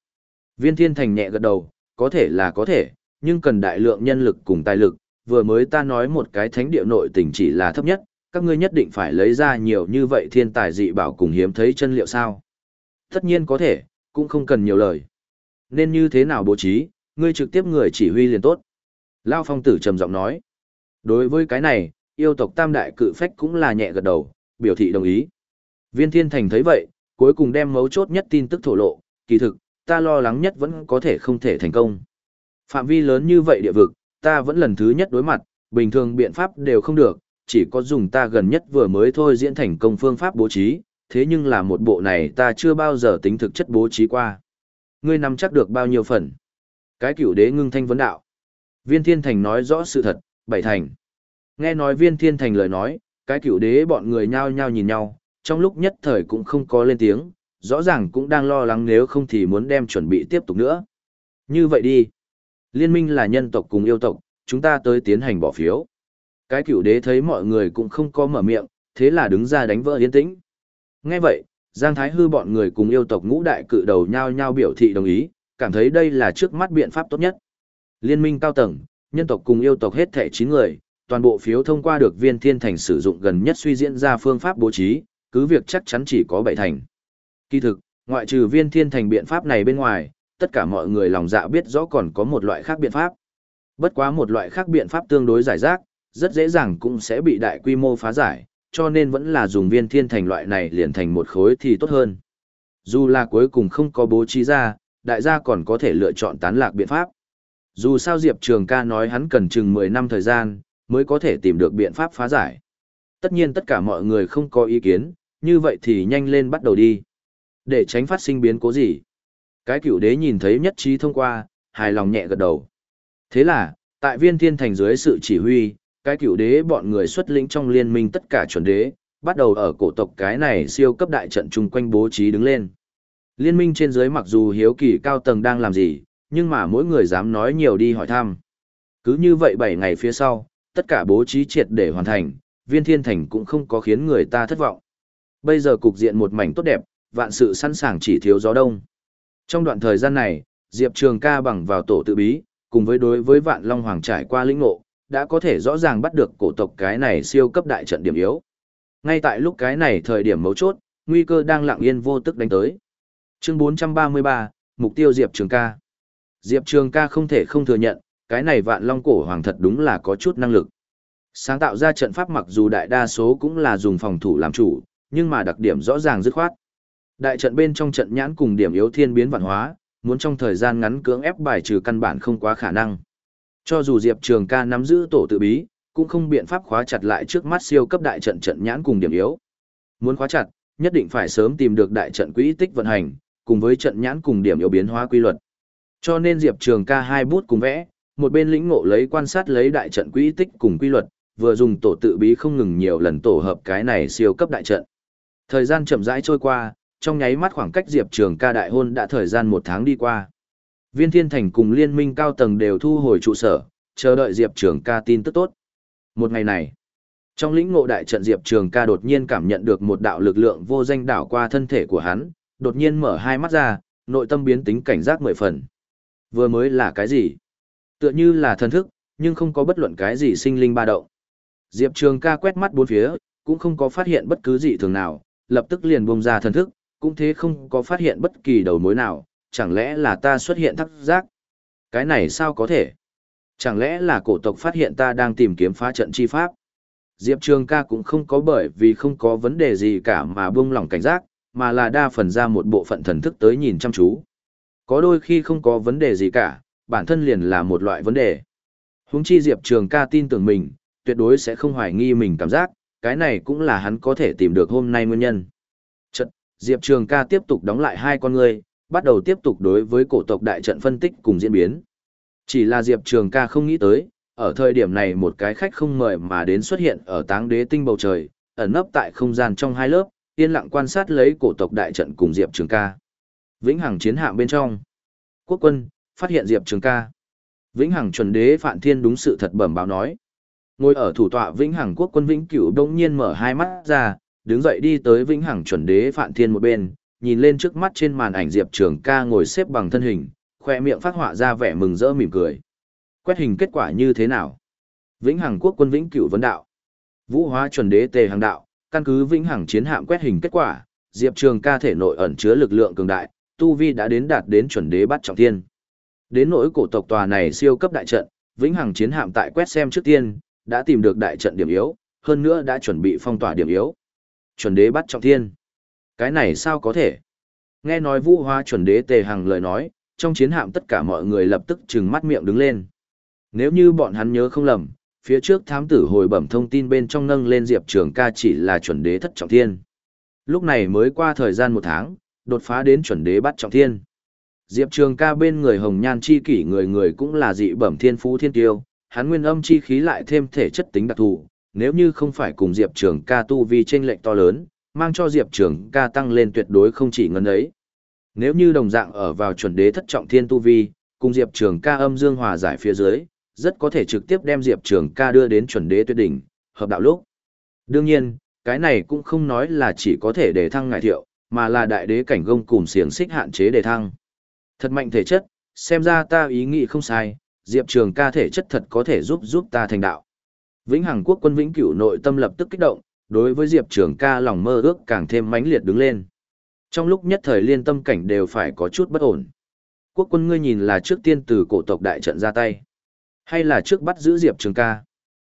Viên thiên thành nhẹ gật đầu, có thể là có thể, nhưng cần đại lượng nhân lực cùng tài lực, vừa mới ta nói một cái thánh địa nội tình chỉ là thấp nhất, các ngươi nhất định phải lấy ra nhiều như vậy thiên tài dị bảo cùng hiếm thấy chân liệu sao. Tất nhiên có thể, cũng không cần nhiều lời. Nên như thế nào bố trí, ngươi trực tiếp người chỉ huy liền tốt. Lao phong tử trầm giọng nói. Đối với cái này, yêu tộc tam đại cự phách cũng là nhẹ gật đầu, biểu thị đồng ý. Viên Thiên Thành thấy vậy, cuối cùng đem mấu chốt nhất tin tức thổ lộ, kỳ thực, ta lo lắng nhất vẫn có thể không thể thành công. Phạm vi lớn như vậy địa vực, ta vẫn lần thứ nhất đối mặt, bình thường biện pháp đều không được, chỉ có dùng ta gần nhất vừa mới thôi diễn thành công phương pháp bố trí, thế nhưng là một bộ này ta chưa bao giờ tính thực chất bố trí qua. Ngươi nắm chắc được bao nhiêu phần? Cái cửu đế ngưng thanh vấn đạo. Viên Thiên Thành nói rõ sự thật, bảy thành. Nghe nói Viên Thiên Thành lời nói, cái cửu đế bọn người nhao nhao nhìn nhau, trong lúc nhất thời cũng không có lên tiếng, rõ ràng cũng đang lo lắng nếu không thì muốn đem chuẩn bị tiếp tục nữa. Như vậy đi. Liên minh là nhân tộc cùng yêu tộc, chúng ta tới tiến hành bỏ phiếu. Cái cửu đế thấy mọi người cũng không có mở miệng, thế là đứng ra đánh vỡ yên tĩnh. Nghe vậy, Giang Thái Hư bọn người cùng yêu tộc ngũ đại cự đầu nhau nhau biểu thị đồng ý, cảm thấy đây là trước mắt biện pháp tốt nhất. Liên minh cao tầng, nhân tộc cùng yêu tộc hết thảy 9 người, toàn bộ phiếu thông qua được viên thiên thành sử dụng gần nhất suy diễn ra phương pháp bố trí, cứ việc chắc chắn chỉ có 7 thành. Kỳ thực, ngoại trừ viên thiên thành biện pháp này bên ngoài, tất cả mọi người lòng dạ biết rõ còn có một loại khác biện pháp. Bất quá một loại khác biện pháp tương đối giải rác, rất dễ dàng cũng sẽ bị đại quy mô phá giải, cho nên vẫn là dùng viên thiên thành loại này liền thành một khối thì tốt hơn. Dù là cuối cùng không có bố trí ra, đại gia còn có thể lựa chọn tán lạc biện pháp. Dù sao Diệp Trường ca nói hắn cần chừng 10 năm thời gian, mới có thể tìm được biện pháp phá giải. Tất nhiên tất cả mọi người không có ý kiến, như vậy thì nhanh lên bắt đầu đi. Để tránh phát sinh biến cố gì. Cái cựu đế nhìn thấy nhất trí thông qua, hài lòng nhẹ gật đầu. Thế là, tại viên thiên thành dưới sự chỉ huy, cái cựu đế bọn người xuất lĩnh trong liên minh tất cả chuẩn đế, bắt đầu ở cổ tộc cái này siêu cấp đại trận chung quanh bố trí đứng lên. Liên minh trên dưới mặc dù hiếu kỳ cao tầng đang làm gì, nhưng mà mỗi người dám nói nhiều đi hỏi thăm. Cứ như vậy 7 ngày phía sau, tất cả bố trí triệt để hoàn thành, viên thiên thành cũng không có khiến người ta thất vọng. Bây giờ cục diện một mảnh tốt đẹp, vạn sự sẵn sàng chỉ thiếu gió đông. Trong đoạn thời gian này, Diệp Trường ca bằng vào tổ tự bí, cùng với đối với vạn long hoàng trải qua lĩnh ngộ, đã có thể rõ ràng bắt được cổ tộc cái này siêu cấp đại trận điểm yếu. Ngay tại lúc cái này thời điểm mấu chốt, nguy cơ đang lặng yên vô tức đánh tới. Chương 433, mục tiêu Diệp Trường ca. Diệp Trường ca không thể không thừa nhận, cái này vạn long cổ hoàng thật đúng là có chút năng lực. Sáng tạo ra trận pháp mặc dù đại đa số cũng là dùng phòng thủ làm chủ, nhưng mà đặc điểm rõ ràng dứt khoát. Đại trận bên trong trận nhãn cùng điểm yếu thiên biến vạn hóa, muốn trong thời gian ngắn cưỡng ép bài trừ căn bản không quá khả năng. Cho dù Diệp Trường ca nắm giữ tổ tự bí, cũng không biện pháp khóa chặt lại trước mắt siêu cấp đại trận trận nhãn cùng điểm yếu. Muốn khóa chặt, nhất định phải sớm tìm được đại trận quỹ tích vận hành, cùng với trận nhãn cùng điểm yếu biến hóa quy luật. Cho nên Diệp Trường ca hai bút cùng vẽ, một bên lĩnh ngộ lấy quan sát lấy đại trận quỹ tích cùng quy luật, vừa dùng tổ tự bí không ngừng nhiều lần tổ hợp cái này siêu cấp đại trận. Thời gian chậm rãi trôi qua, trong nháy mắt khoảng cách Diệp Trường ca đại hôn đã thời gian một tháng đi qua. Viên Thiên Thành cùng liên minh cao tầng đều thu hồi trụ sở, chờ đợi Diệp Trường ca tin tức tốt. Một ngày này, trong lĩnh ngộ đại trận Diệp Trường ca đột nhiên cảm nhận được một đạo lực lượng vô danh đảo qua thân thể của hắn, đột nhiên mở hai mắt ra, nội tâm biến tính cảnh giác mười phần. Vừa mới là cái gì? Tựa như là thần thức, nhưng không có bất luận cái gì sinh linh ba động. Diệp Trường ca quét mắt bốn phía, cũng không có phát hiện bất cứ gì thường nào, lập tức liền bùng ra thần thức, cũng thế không có phát hiện bất kỳ đầu mối nào, chẳng lẽ là ta xuất hiện thắc giác? Cái này sao có thể? Chẳng lẽ là cổ tộc phát hiện ta đang tìm kiếm phá trận chi pháp? Diệp Trường ca cũng không có bởi vì không có vấn đề gì cả mà buông lỏng cảnh giác, mà là đa phần ra một bộ phận thần thức tới nhìn chăm chú. Có đôi khi không có vấn đề gì cả, bản thân liền là một loại vấn đề. Húng chi Diệp Trường ca tin tưởng mình, tuyệt đối sẽ không hoài nghi mình cảm giác, cái này cũng là hắn có thể tìm được hôm nay nguyên nhân. Chật, Diệp Trường ca tiếp tục đóng lại hai con người, bắt đầu tiếp tục đối với cổ tộc đại trận phân tích cùng diễn biến. Chỉ là Diệp Trường ca không nghĩ tới, ở thời điểm này một cái khách không mời mà đến xuất hiện ở táng đế tinh bầu trời, ẩn nấp tại không gian trong hai lớp, yên lặng quan sát lấy cổ tộc đại trận cùng Diệp Trường ca. Vĩnh Hằng chiến hạm bên trong. Quốc quân, phát hiện Diệp Trường ca. Vĩnh Hằng chuẩn đế Phạn Thiên đúng sự thật bẩm báo nói. Ngồi ở thủ tọa Vĩnh Hằng quốc quân Vĩnh Cửu đông nhiên mở hai mắt ra, đứng dậy đi tới Vĩnh Hằng chuẩn đế Phạn Thiên một bên, nhìn lên trước mắt trên màn ảnh Diệp Trường ca ngồi xếp bằng thân hình, khoe miệng phát họa ra vẻ mừng rỡ mỉm cười. Quét hình kết quả như thế nào? Vĩnh Hằng quốc quân Vĩnh Cửu vấn đạo. Vũ hóa chuẩn đế tề hàng đạo, căn cứ Vĩnh Hằng chiến hạm quét hình kết quả, Diệp Trường ca thể nội ẩn chứa lực lượng cường đại, tu vi đã đến đạt đến chuẩn đế bắt trọng thiên. Đến nỗi cổ tộc tòa này siêu cấp đại trận, Vĩnh Hằng chiến hạm tại quét xem trước tiên, đã tìm được đại trận điểm yếu, hơn nữa đã chuẩn bị phong tỏa điểm yếu. Chuẩn đế bắt trọng thiên. Cái này sao có thể? Nghe nói vũ hóa chuẩn đế tề hằng lời nói, trong chiến hạm tất cả mọi người lập tức trừng mắt miệng đứng lên. Nếu như bọn hắn nhớ không lầm, phía trước thám tử hồi bẩm thông tin bên trong nâng lên Diệp Trường ca chỉ là chuẩn đế thất trọng thiên. Lúc này mới qua thời gian một tháng, đột phá đến chuẩn đế bắt trọng thiên. Diệp Trường ca bên người hồng nhan chi kỷ người người cũng là dị bẩm thiên phú thiên tiêu, hắn nguyên âm chi khí lại thêm thể chất tính đặc thù, nếu như không phải cùng Diệp Trường ca tu vi chênh lệch to lớn, mang cho Diệp Trường ca tăng lên tuyệt đối không chỉ ngân ấy. Nếu như đồng dạng ở vào chuẩn đế thất trọng thiên tu vi, cùng Diệp Trường ca âm dương hòa giải phía dưới, rất có thể trực tiếp đem Diệp Trường ca đưa đến chuẩn đế tuyệt đỉnh, hợp đạo lúc. Đương nhiên, cái này cũng không nói là chỉ có thể để thăng ngài thiệu, mà là đại đế cảnh gông cùng xiềng xích hạn chế để thăng. Thật mạnh thể chất, xem ra ta ý nghĩ không sai, Diệp Trường ca thể chất thật có thể giúp giúp ta thành đạo. Vĩnh Hằng quốc quân Vĩnh Cửu nội tâm lập tức kích động, đối với Diệp Trường ca lòng mơ ước càng thêm mãnh liệt đứng lên. Trong lúc nhất thời liên tâm cảnh đều phải có chút bất ổn. Quốc quân ngươi nhìn là trước tiên từ cổ tộc đại trận ra tay, hay là trước bắt giữ Diệp Trường ca.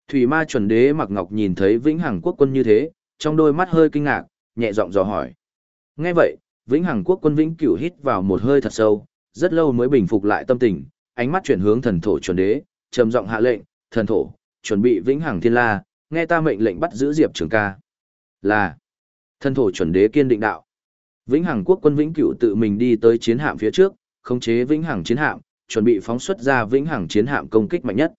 Thủy ma chuẩn đế mặc ngọc nhìn thấy Vĩnh Hằng quốc quân như thế, trong đôi mắt hơi kinh ngạc, nhẹ giọng dò hỏi. Nghe vậy, Vĩnh Hằng quốc quân Vĩnh Cửu hít vào một hơi thật sâu, rất lâu mới bình phục lại tâm tình, ánh mắt chuyển hướng thần thổ chuẩn đế, trầm giọng hạ lệnh, thần thổ, chuẩn bị Vĩnh Hằng thiên la, nghe ta mệnh lệnh bắt giữ Diệp Trường ca. Là, thần thổ chuẩn đế kiên định đạo. Vĩnh Hằng quốc quân Vĩnh Cửu tự mình đi tới chiến hạm phía trước, khống chế Vĩnh Hằng chiến hạm, chuẩn bị phóng xuất ra Vĩnh Hằng chiến hạm công kích mạnh nhất.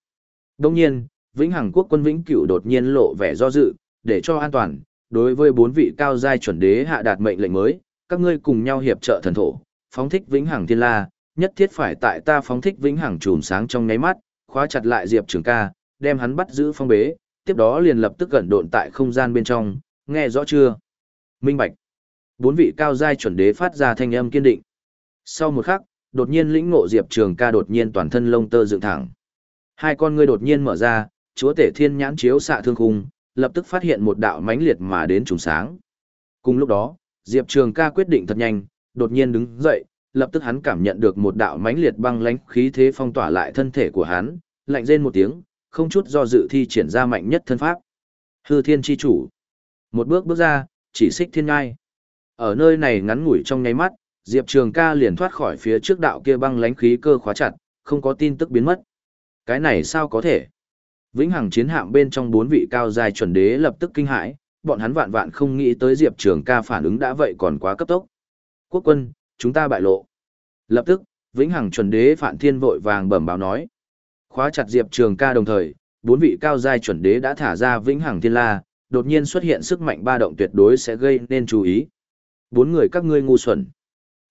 Đương nhiên, Vĩnh Hằng quốc quân Vĩnh Cửu đột nhiên lộ vẻ do dự, để cho an toàn, đối với bốn vị cao giai chuẩn đế hạ đạt mệnh lệnh mới, các ngươi cùng nhau hiệp trợ thần thổ, phóng thích Vĩnh Hằng Thiên La, nhất thiết phải tại ta phóng thích Vĩnh Hằng chùm sáng trong nháy mắt, khóa chặt lại Diệp Trường Ca, đem hắn bắt giữ phong bế, tiếp đó liền lập tức gần độn tại không gian bên trong, nghe rõ chưa? Minh Bạch. Bốn vị cao giai chuẩn đế phát ra thanh âm kiên định. Sau một khắc, đột nhiên lĩnh ngộ Diệp Trường Ca đột nhiên toàn thân lông tơ dựng thẳng. Hai con ngươi đột nhiên mở ra, chúa tể thiên nhãn chiếu xạ thương khung, lập tức phát hiện một đạo mãnh liệt mà đến trùng sáng. Cùng lúc đó, Diệp Trường Ca quyết định thật nhanh, đột nhiên đứng dậy, lập tức hắn cảm nhận được một đạo mãnh liệt băng lãnh khí thế phong tỏa lại thân thể của hắn, lạnh rên một tiếng, không chút do dự thi triển ra mạnh nhất thân pháp. Hư Thiên chi chủ. Một bước bước ra, chỉ xích thiên ngai. Ở nơi này ngắn ngủi trong nháy mắt, Diệp Trường Ca liền thoát khỏi phía trước đạo kia băng lãnh khí cơ khóa chặt, không có tin tức biến mất. Cái này sao có thể? Vĩnh Hằng chiến hạm bên trong bốn vị cao dài chuẩn đế lập tức kinh hãi, bọn hắn vạn vạn không nghĩ tới Diệp Trường Ca phản ứng đã vậy còn quá cấp tốc. Quốc quân, chúng ta bại lộ. Lập tức, Vĩnh Hằng chuẩn đế Phạn Thiên vội vàng bẩm báo nói. Khóa chặt Diệp Trường Ca đồng thời, bốn vị cao giai chuẩn đế đã thả ra Vĩnh Hằng Thiên La, đột nhiên xuất hiện sức mạnh ba động tuyệt đối sẽ gây nên chú ý. Bốn người các ngươi ngu xuẩn.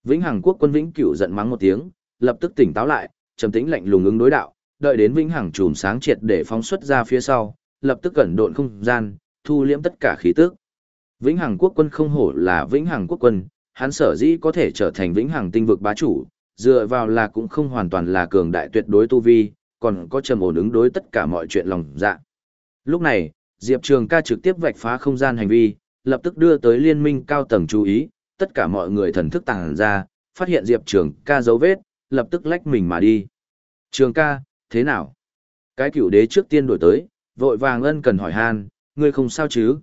Vĩnh Hằng quốc quân Vĩnh Cửu giận mắng một tiếng, lập tức tỉnh táo lại, trầm tĩnh lạnh lùng ứng đối đạo, đợi đến Vĩnh Hằng chùm sáng triệt để phóng xuất ra phía sau, lập tức cẩn độn không gian, thu liễm tất cả khí tức. Vĩnh Hằng quốc quân không hổ là Vĩnh Hằng quốc quân, hắn sở dĩ có thể trở thành Vĩnh Hằng tinh vực bá chủ, dựa vào là cũng không hoàn toàn là cường đại tuyệt đối tu vi, còn có trầm ổn ứng đối tất cả mọi chuyện lòng dạ. Lúc này, Diệp Trường ca trực tiếp vạch phá không gian hành vi, lập tức đưa tới liên minh cao tầng chú ý, tất cả mọi người thần thức tàng ra, phát hiện Diệp Trường ca dấu vết, lập tức lách mình mà đi. Trường ca, thế nào? Cái cửu đế trước tiên đổi tới, vội vàng ân cần hỏi han, ngươi không sao chứ?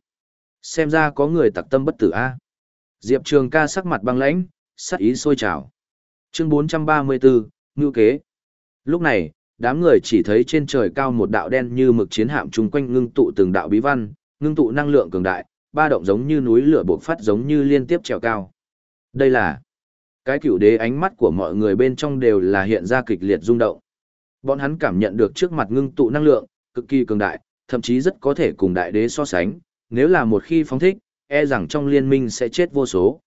Xem ra có người tặc tâm bất tử a. Diệp Trường ca sắc mặt băng lãnh, sắc ý sôi trào. Chương 434, Ngưu kế. Lúc này, đám người chỉ thấy trên trời cao một đạo đen như mực chiến hạm chung quanh ngưng tụ từng đạo bí văn, ngưng tụ năng lượng cường đại, ba động giống như núi lửa bộc phát giống như liên tiếp trèo cao. Đây là cái cửu đế ánh mắt của mọi người bên trong đều là hiện ra kịch liệt rung động. Bọn hắn cảm nhận được trước mặt ngưng tụ năng lượng, cực kỳ cường đại, thậm chí rất có thể cùng đại đế so sánh, nếu là một khi phóng thích, e rằng trong liên minh sẽ chết vô số.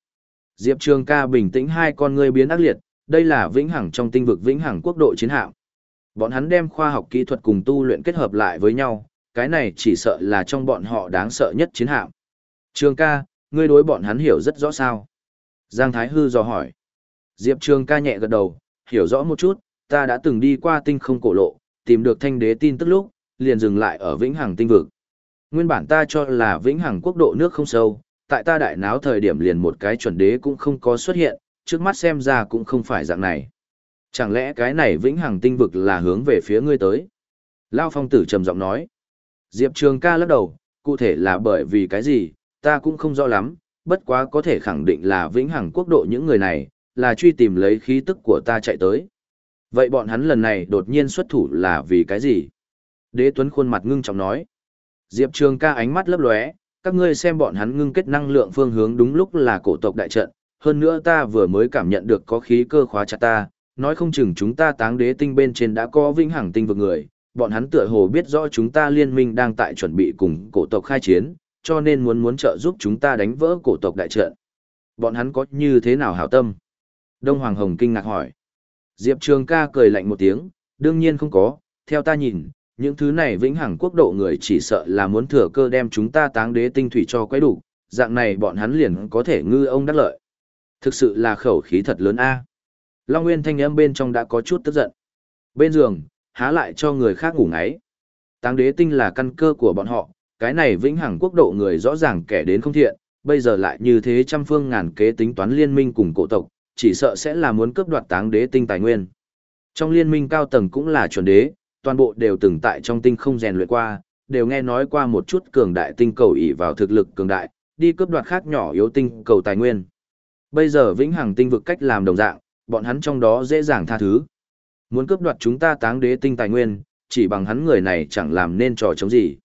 Diệp Trường ca bình tĩnh hai con người biến ác liệt, đây là vĩnh hằng trong tinh vực vĩnh hằng quốc độ chiến hạm. Bọn hắn đem khoa học kỹ thuật cùng tu luyện kết hợp lại với nhau, cái này chỉ sợ là trong bọn họ đáng sợ nhất chiến hạm. Trường ca, ngươi đối bọn hắn hiểu rất rõ sao. Giang Thái Hư dò hỏi. Diệp Trường ca nhẹ gật đầu, hiểu rõ một chút, ta đã từng đi qua tinh không cổ lộ, tìm được thanh đế tin tức lúc, liền dừng lại ở vĩnh hằng tinh vực. Nguyên bản ta cho là vĩnh hằng quốc độ nước không sâu, tại ta đại náo thời điểm liền một cái chuẩn đế cũng không có xuất hiện, trước mắt xem ra cũng không phải dạng này. Chẳng lẽ cái này vĩnh hằng tinh vực là hướng về phía ngươi tới? Lao phong tử trầm giọng nói. Diệp Trường ca lắc đầu, cụ thể là bởi vì cái gì, ta cũng không rõ lắm, bất quá có thể khẳng định là vĩnh hằng quốc độ những người này, là truy tìm lấy khí tức của ta chạy tới. Vậy bọn hắn lần này đột nhiên xuất thủ là vì cái gì? Đế Tuấn khuôn mặt ngưng trọng nói. Diệp Trường ca ánh mắt lấp lóe, các ngươi xem bọn hắn ngưng kết năng lượng phương hướng đúng lúc là cổ tộc đại trận, hơn nữa ta vừa mới cảm nhận được có khí cơ khóa chặt ta, nói không chừng chúng ta táng đế tinh bên trên đã có vĩnh hằng tinh vực người, bọn hắn tựa hồ biết rõ chúng ta liên minh đang tại chuẩn bị cùng cổ tộc khai chiến, cho nên muốn muốn trợ giúp chúng ta đánh vỡ cổ tộc đại trận. Bọn hắn có như thế nào hảo tâm? Đông Hoàng Hồng kinh ngạc hỏi. Diệp Trường ca cười lạnh một tiếng, đương nhiên không có, theo ta nhìn, những thứ này vĩnh hằng quốc độ người chỉ sợ là muốn thừa cơ đem chúng ta táng đế tinh thủy cho quấy đủ, dạng này bọn hắn liền có thể ngư ông đắc lợi. Thực sự là khẩu khí thật lớn a. Long Nguyên thanh âm bên trong đã có chút tức giận. Bên giường, há lại cho người khác ngủ ngáy. Táng đế tinh là căn cơ của bọn họ, cái này vĩnh hằng quốc độ người rõ ràng kẻ đến không thiện, bây giờ lại như thế trăm phương ngàn kế tính toán liên minh cùng cổ tộc, chỉ sợ sẽ là muốn cướp đoạt táng đế tinh tài nguyên. Trong liên minh cao tầng cũng là chuẩn đế, toàn bộ đều từng tại trong tinh không rèn luyện qua, đều nghe nói qua một chút cường đại tinh cầu ỷ vào thực lực cường đại, đi cướp đoạt khác nhỏ yếu tinh cầu tài nguyên. Bây giờ vĩnh hằng tinh vực cách làm đồng dạng, bọn hắn trong đó dễ dàng tha thứ. Muốn cướp đoạt chúng ta táng đế tinh tài nguyên, chỉ bằng hắn người này chẳng làm nên trò chống gì.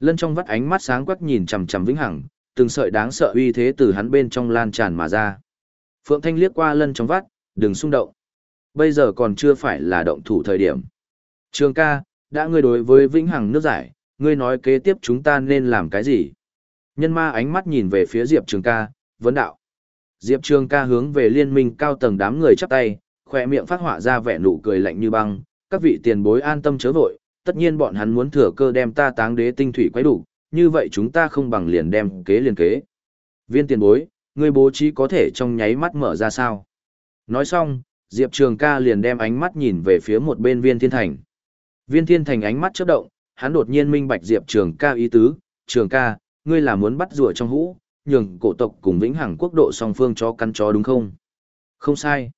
Lân trong vắt ánh mắt sáng quắc nhìn chằm chằm vĩnh hằng, từng sợi đáng sợ uy thế từ hắn bên trong lan tràn mà ra. Phượng Thanh liếc qua lân trong vắt, đừng xung động. Bây giờ còn chưa phải là động thủ thời điểm. Trường ca, đã ngươi đối với vĩnh hằng nước giải, ngươi nói kế tiếp chúng ta nên làm cái gì? Nhân ma ánh mắt nhìn về phía Diệp Trường ca, vấn đạo. Diệp Trường ca hướng về liên minh cao tầng đám người chắp tay, khỏe miệng phát họa ra vẻ nụ cười lạnh như băng, các vị tiền bối an tâm chớ vội, tất nhiên bọn hắn muốn thừa cơ đem ta táng đế tinh thủy quấy đủ, như vậy chúng ta không bằng liền đem kế liền kế. Viên tiền bối, ngươi bố trí có thể trong nháy mắt mở ra sao? Nói xong, Diệp Trường ca liền đem ánh mắt nhìn về phía một bên viên thiên thành. Viên thiên thành ánh mắt chớp động, hắn đột nhiên minh bạch Diệp Trường ca ý tứ, Trường ca, ngươi là muốn bắt rùa trong hũ, nhường cổ tộc cùng vĩnh hằng quốc độ song phương cho căn chó đúng không? Không sai.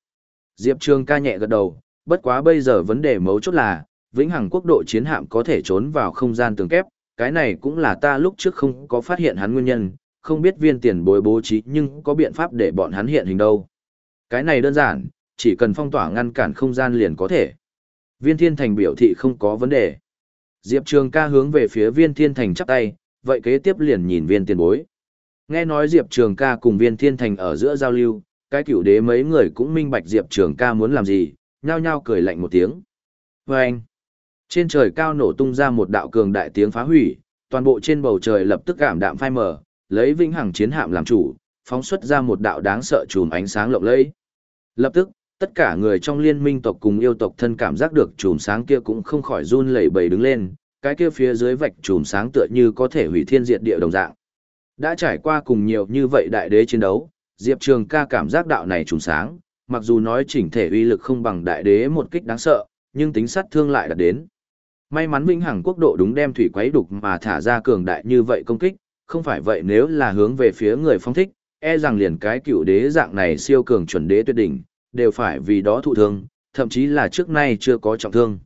Diệp Trường ca nhẹ gật đầu, bất quá bây giờ vấn đề mấu chốt là, vĩnh hằng quốc độ chiến hạm có thể trốn vào không gian tường kép, cái này cũng là ta lúc trước không có phát hiện hắn nguyên nhân, không biết viên tiền bối bố trí nhưng có biện pháp để bọn hắn hiện hình đâu. Cái này đơn giản, chỉ cần phong tỏa ngăn cản không gian liền có thể. Viên thiên thành biểu thị không có vấn đề. Diệp Trường ca hướng về phía viên thiên thành chắp tay, vậy kế tiếp liền nhìn viên tiền bối. Nghe nói Diệp Trường ca cùng viên thiên thành ở giữa giao lưu, cái cửu đế mấy người cũng minh bạch Diệp Trường ca muốn làm gì, nhao nhao cười lạnh một tiếng. Và anh, trên trời cao nổ tung ra một đạo cường đại tiếng phá hủy, toàn bộ trên bầu trời lập tức cảm đạm phai mờ, lấy vĩnh hằng chiến hạm làm chủ, phóng xuất ra một đạo đáng sợ chùm ánh sáng lộng lẫy. Lập tức, tất cả người trong liên minh tộc cùng yêu tộc thân cảm giác được chùm sáng kia cũng không khỏi run lẩy bẩy đứng lên, cái kia phía dưới vạch chùm sáng tựa như có thể hủy thiên diệt địa đồng dạng. Đã trải qua cùng nhiều như vậy đại đế chiến đấu, Diệp Trường ca cảm giác đạo này trùng sáng, mặc dù nói chỉnh thể uy lực không bằng đại đế một kích đáng sợ, nhưng tính sát thương lại đạt đến. May mắn Vĩnh Hằng quốc độ đúng đem thủy quấy đục mà thả ra cường đại như vậy công kích, không phải vậy nếu là hướng về phía người phong thích, e rằng liền cái cựu đế dạng này siêu cường chuẩn đế tuyệt đỉnh, đều phải vì đó thụ thương, thậm chí là trước nay chưa có trọng thương.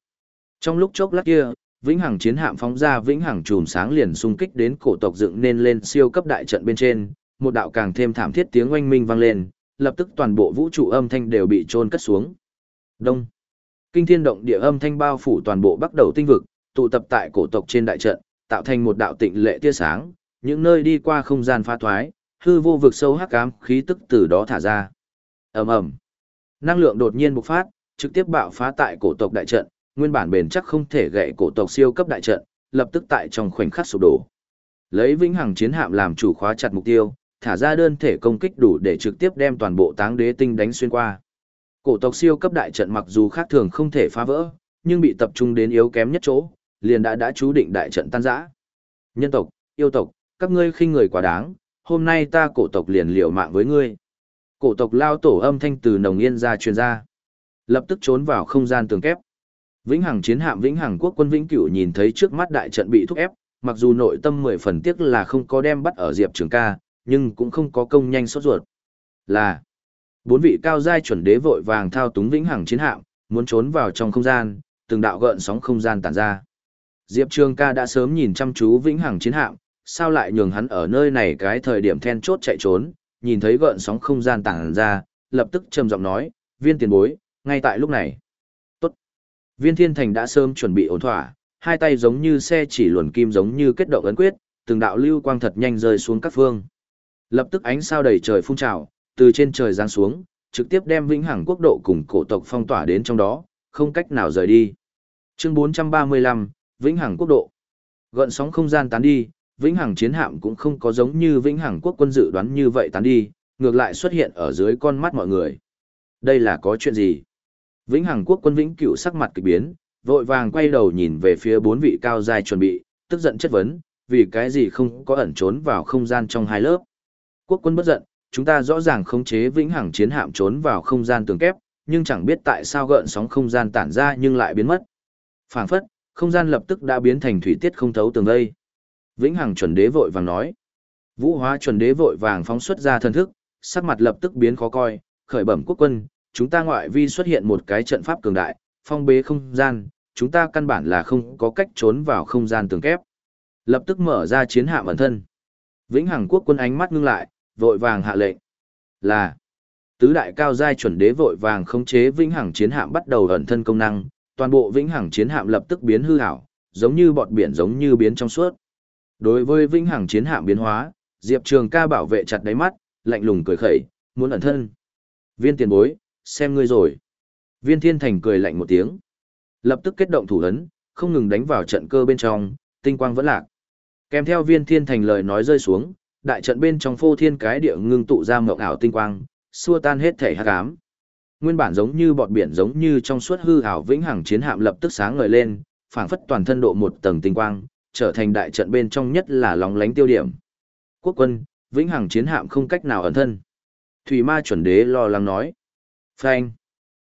Trong lúc chốc lát kia, Vĩnh Hằng chiến hạm phóng ra Vĩnh Hằng chùm sáng liền xung kích đến cổ tộc dựng nên lên siêu cấp đại trận bên trên, một đạo càng thêm thảm thiết tiếng oanh minh vang lên, lập tức toàn bộ vũ trụ âm thanh đều bị chôn cất xuống. Đông. Kinh thiên động địa âm thanh bao phủ toàn bộ bắt đầu tinh vực, tụ tập tại cổ tộc trên đại trận, tạo thành một đạo tịnh lệ tia sáng, những nơi đi qua không gian pha thoái, hư vô vực sâu hắc ám khí tức từ đó thả ra. Ầm ầm. Năng lượng đột nhiên bộc phát, trực tiếp bạo phá tại cổ tộc đại trận, nguyên bản bền chắc không thể gãy cổ tộc siêu cấp đại trận, lập tức tại trong khoảnh khắc sụp đổ. Lấy vĩnh hằng chiến hạm làm chủ khóa chặt mục tiêu, thả ra đơn thể công kích đủ để trực tiếp đem toàn bộ táng đế tinh đánh xuyên qua. Cổ tộc siêu cấp đại trận mặc dù khác thường không thể phá vỡ, nhưng bị tập trung đến yếu kém nhất chỗ, liền đã đã chú định đại trận tan rã. Nhân tộc, yêu tộc, các ngươi khinh người quá đáng, hôm nay ta cổ tộc liền liều mạng với ngươi. Cổ tộc lao tổ âm thanh từ nồng yên ra truyền ra. Lập tức trốn vào không gian tường kép. Vĩnh Hằng chiến hạm Vĩnh Hằng quốc quân Vĩnh Cửu nhìn thấy trước mắt đại trận bị thúc ép, mặc dù nội tâm mười phần tiếc là không có đem bắt ở Diệp Trường Ca, nhưng cũng không có công nhanh sốt ruột. Là bốn vị cao giai chuẩn đế vội vàng thao túng Vĩnh Hằng chiến hạm, muốn trốn vào trong không gian, từng đạo gợn sóng không gian tản ra. Diệp Trường Ca đã sớm nhìn chăm chú Vĩnh Hằng chiến hạm, sao lại nhường hắn ở nơi này cái thời điểm then chốt chạy trốn, nhìn thấy gợn sóng không gian tản ra, lập tức trầm giọng nói, viên tiền bối, ngay tại lúc này. Viên thiên thành đã sớm chuẩn bị ổn thỏa, hai tay giống như xe chỉ luồn kim giống như kết động ấn quyết, từng đạo lưu quang thật nhanh rơi xuống các phương. Lập tức ánh sao đầy trời phun trào, từ trên trời giáng xuống, trực tiếp đem vĩnh hằng quốc độ cùng cổ tộc phong tỏa đến trong đó, không cách nào rời đi. Chương 435, Vĩnh Hằng Quốc độ. Gợn sóng không gian tán đi, Vĩnh Hằng chiến hạm cũng không có giống như Vĩnh Hằng Quốc quân dự đoán như vậy tán đi, ngược lại xuất hiện ở dưới con mắt mọi người. Đây là có chuyện gì? Vĩnh Hằng Quốc quân Vĩnh Cửu sắc mặt kỳ biến, vội vàng quay đầu nhìn về phía bốn vị cao dài chuẩn bị, tức giận chất vấn, vì cái gì không có ẩn trốn vào không gian trong hai lớp. Quốc quân bất giận, chúng ta rõ ràng khống chế Vĩnh Hằng chiến hạm trốn vào không gian tường kép, nhưng chẳng biết tại sao gợn sóng không gian tản ra nhưng lại biến mất. Phảng phất, không gian lập tức đã biến thành thủy tiết không thấu tường đây. Vĩnh Hằng chuẩn đế vội vàng nói. Vũ hóa chuẩn đế vội vàng phóng xuất ra thần thức, sắc mặt lập tức biến khó coi, khởi bẩm quốc quân, chúng ta ngoại vi xuất hiện một cái trận pháp cường đại, phong bế không gian, chúng ta căn bản là không có cách trốn vào không gian tường kép. Lập tức mở ra chiến hạm ẩn thân. Vĩnh Hằng quốc quân ánh mắt ngưng lại, vội vàng hạ lệnh. Là Tứ đại cao giai chuẩn đế vội vàng khống chế vĩnh hằng chiến hạm bắt đầu ẩn thân công năng, toàn bộ vĩnh hằng chiến hạm lập tức biến hư ảo, giống như bọt biển giống như biến trong suốt. Đối với vĩnh hằng chiến hạm biến hóa, Diệp Trường Ca bảo vệ chặt đáy mắt, lạnh lùng cười khẩy, muốn ẩn thân. Viên tiền bối, xem ngươi rồi. Viên Thiên Thành cười lạnh một tiếng, lập tức kết động thủ ấn, không ngừng đánh vào trận cơ bên trong, tinh quang vẫn lạc. Kèm theo Viên Thiên Thành lời nói rơi xuống, đại trận bên trong phô thiên cái địa ngưng tụ ra mộng ảo tinh quang, xua tan hết thể hắc ám. Nguyên bản giống như bọt biển giống như trong suốt hư ảo vĩnh hằng chiến hạm lập tức sáng ngời lên, phảng phất toàn thân độ một tầng tinh quang, trở thành đại trận bên trong nhất là lóng lánh tiêu điểm. Quốc quân, vĩnh hằng chiến hạm không cách nào ẩn thân. Thủy ma chuẩn đế lo lắng nói. Phanh.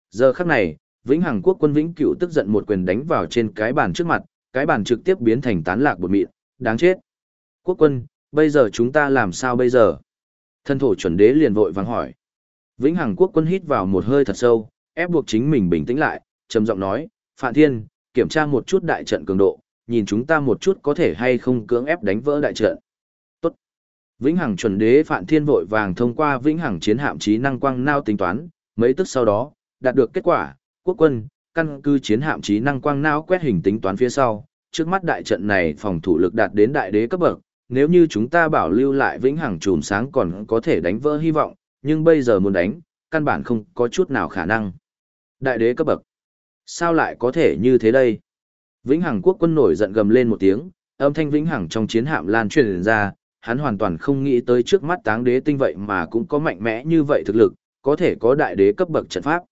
Giờ khắc này, vĩnh hằng quốc quân vĩnh cửu tức giận một quyền đánh vào trên cái bàn trước mặt, cái bàn trực tiếp biến thành tán lạc bột mịn, đáng chết. Quốc quân, bây giờ chúng ta làm sao bây giờ? Thân thổ chuẩn đế liền vội vàng hỏi. Vĩnh Hằng quốc quân hít vào một hơi thật sâu, ép buộc chính mình bình tĩnh lại, trầm giọng nói, Phạm Thiên, kiểm tra một chút đại trận cường độ, nhìn chúng ta một chút có thể hay không cưỡng ép đánh vỡ đại trận. Tốt. Vĩnh Hằng chuẩn đế Phạm Thiên vội vàng thông qua Vĩnh Hằng chiến hạm trí năng quang nao tính toán, mấy tức sau đó, đạt được kết quả, quốc quân, căn cứ chiến hạm trí năng quang não quét hình tính toán phía sau, trước mắt đại trận này phòng thủ lực đạt đến đại đế cấp bậc, nếu như chúng ta bảo lưu lại Vĩnh Hằng chùm sáng còn có thể đánh vỡ hy vọng, nhưng bây giờ muốn đánh, căn bản không có chút nào khả năng. Đại đế cấp bậc. Sao lại có thể như thế đây? Vĩnh Hằng quốc quân nổi giận gầm lên một tiếng, âm thanh Vĩnh Hằng trong chiến hạm lan truyền ra, hắn hoàn toàn không nghĩ tới trước mắt táng đế tinh vậy mà cũng có mạnh mẽ như vậy thực lực, có thể có đại đế cấp bậc trận pháp.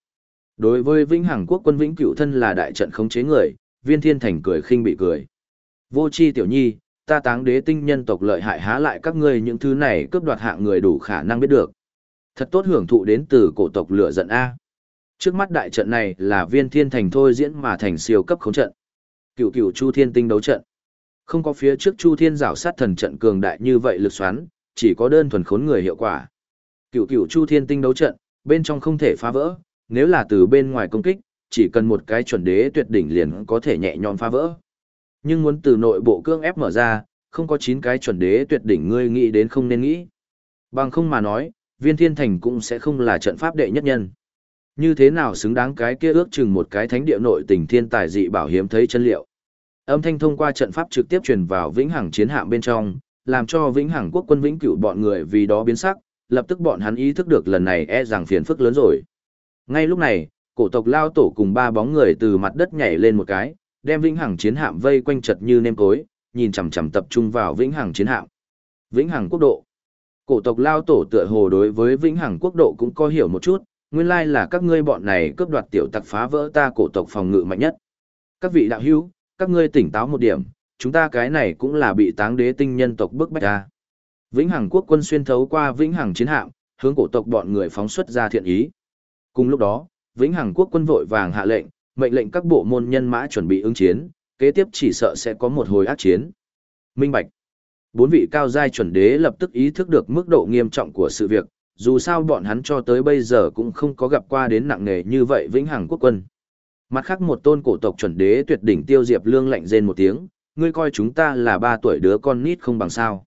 Đối với Vĩnh Hằng quốc quân Vĩnh Cửu thân là đại trận khống chế người, Viên Thiên Thành cười khinh bị cười. Vô chi tiểu nhi, ta táng đế tinh nhân tộc lợi hại há lại các ngươi những thứ này cướp đoạt hạng người đủ khả năng biết được. Thật tốt hưởng thụ đến từ cổ tộc lửa giận A. Trước mắt đại trận này là viên thiên thành thôi diễn mà thành siêu cấp khống trận. cửu cửu chu thiên tinh đấu trận. Không có phía trước chu thiên giảo sát thần trận cường đại như vậy lực xoắn, chỉ có đơn thuần khốn người hiệu quả. Cựu cựu chu thiên tinh đấu trận, bên trong không thể phá vỡ, nếu là từ bên ngoài công kích, chỉ cần một cái chuẩn đế tuyệt đỉnh liền có thể nhẹ nhõm phá vỡ. Nhưng muốn từ nội bộ cương ép mở ra, không có 9 cái chuẩn đế tuyệt đỉnh ngươi nghĩ đến không nên nghĩ. Bằng không mà nói, viên thiên thành cũng sẽ không là trận pháp đệ nhất nhân. Như thế nào xứng đáng cái kia ước chừng một cái thánh địa nội tình thiên tài dị bảo hiếm thấy chân liệu. Âm thanh thông qua trận pháp trực tiếp truyền vào vĩnh hằng chiến hạm bên trong, làm cho vĩnh hằng quốc quân vĩnh cửu bọn người vì đó biến sắc, lập tức bọn hắn ý thức được lần này e rằng phiền phức lớn rồi. Ngay lúc này, cổ tộc lao tổ cùng ba bóng người từ mặt đất nhảy lên một cái, đem vĩnh hằng chiến hạm vây quanh chật như nêm cối, nhìn chằm chằm tập trung vào vĩnh hằng chiến hạm. Vĩnh hằng quốc độ. Cổ tộc lao tổ tựa hồ đối với vĩnh hằng quốc độ cũng có hiểu một chút, nguyên lai là các ngươi bọn này cướp đoạt tiểu tặc phá vỡ ta cổ tộc phòng ngự mạnh nhất. Các vị đạo hữu, các ngươi tỉnh táo một điểm, chúng ta cái này cũng là bị táng đế tinh nhân tộc bức bách ra. Vĩnh hằng quốc quân xuyên thấu qua vĩnh hằng chiến hạm, hướng cổ tộc bọn người phóng xuất ra thiện ý. Cùng lúc đó, vĩnh hằng quốc quân vội vàng hạ lệnh, mệnh lệnh các bộ môn nhân mã chuẩn bị ứng chiến, kế tiếp chỉ sợ sẽ có một hồi ác chiến. Minh Bạch bốn vị cao giai chuẩn đế lập tức ý thức được mức độ nghiêm trọng của sự việc, dù sao bọn hắn cho tới bây giờ cũng không có gặp qua đến nặng nề như vậy vĩnh hằng quốc quân. Mặt khác một tôn cổ tộc chuẩn đế tuyệt đỉnh tiêu diệp lương lạnh rên một tiếng, ngươi coi chúng ta là ba tuổi đứa con nít không bằng sao.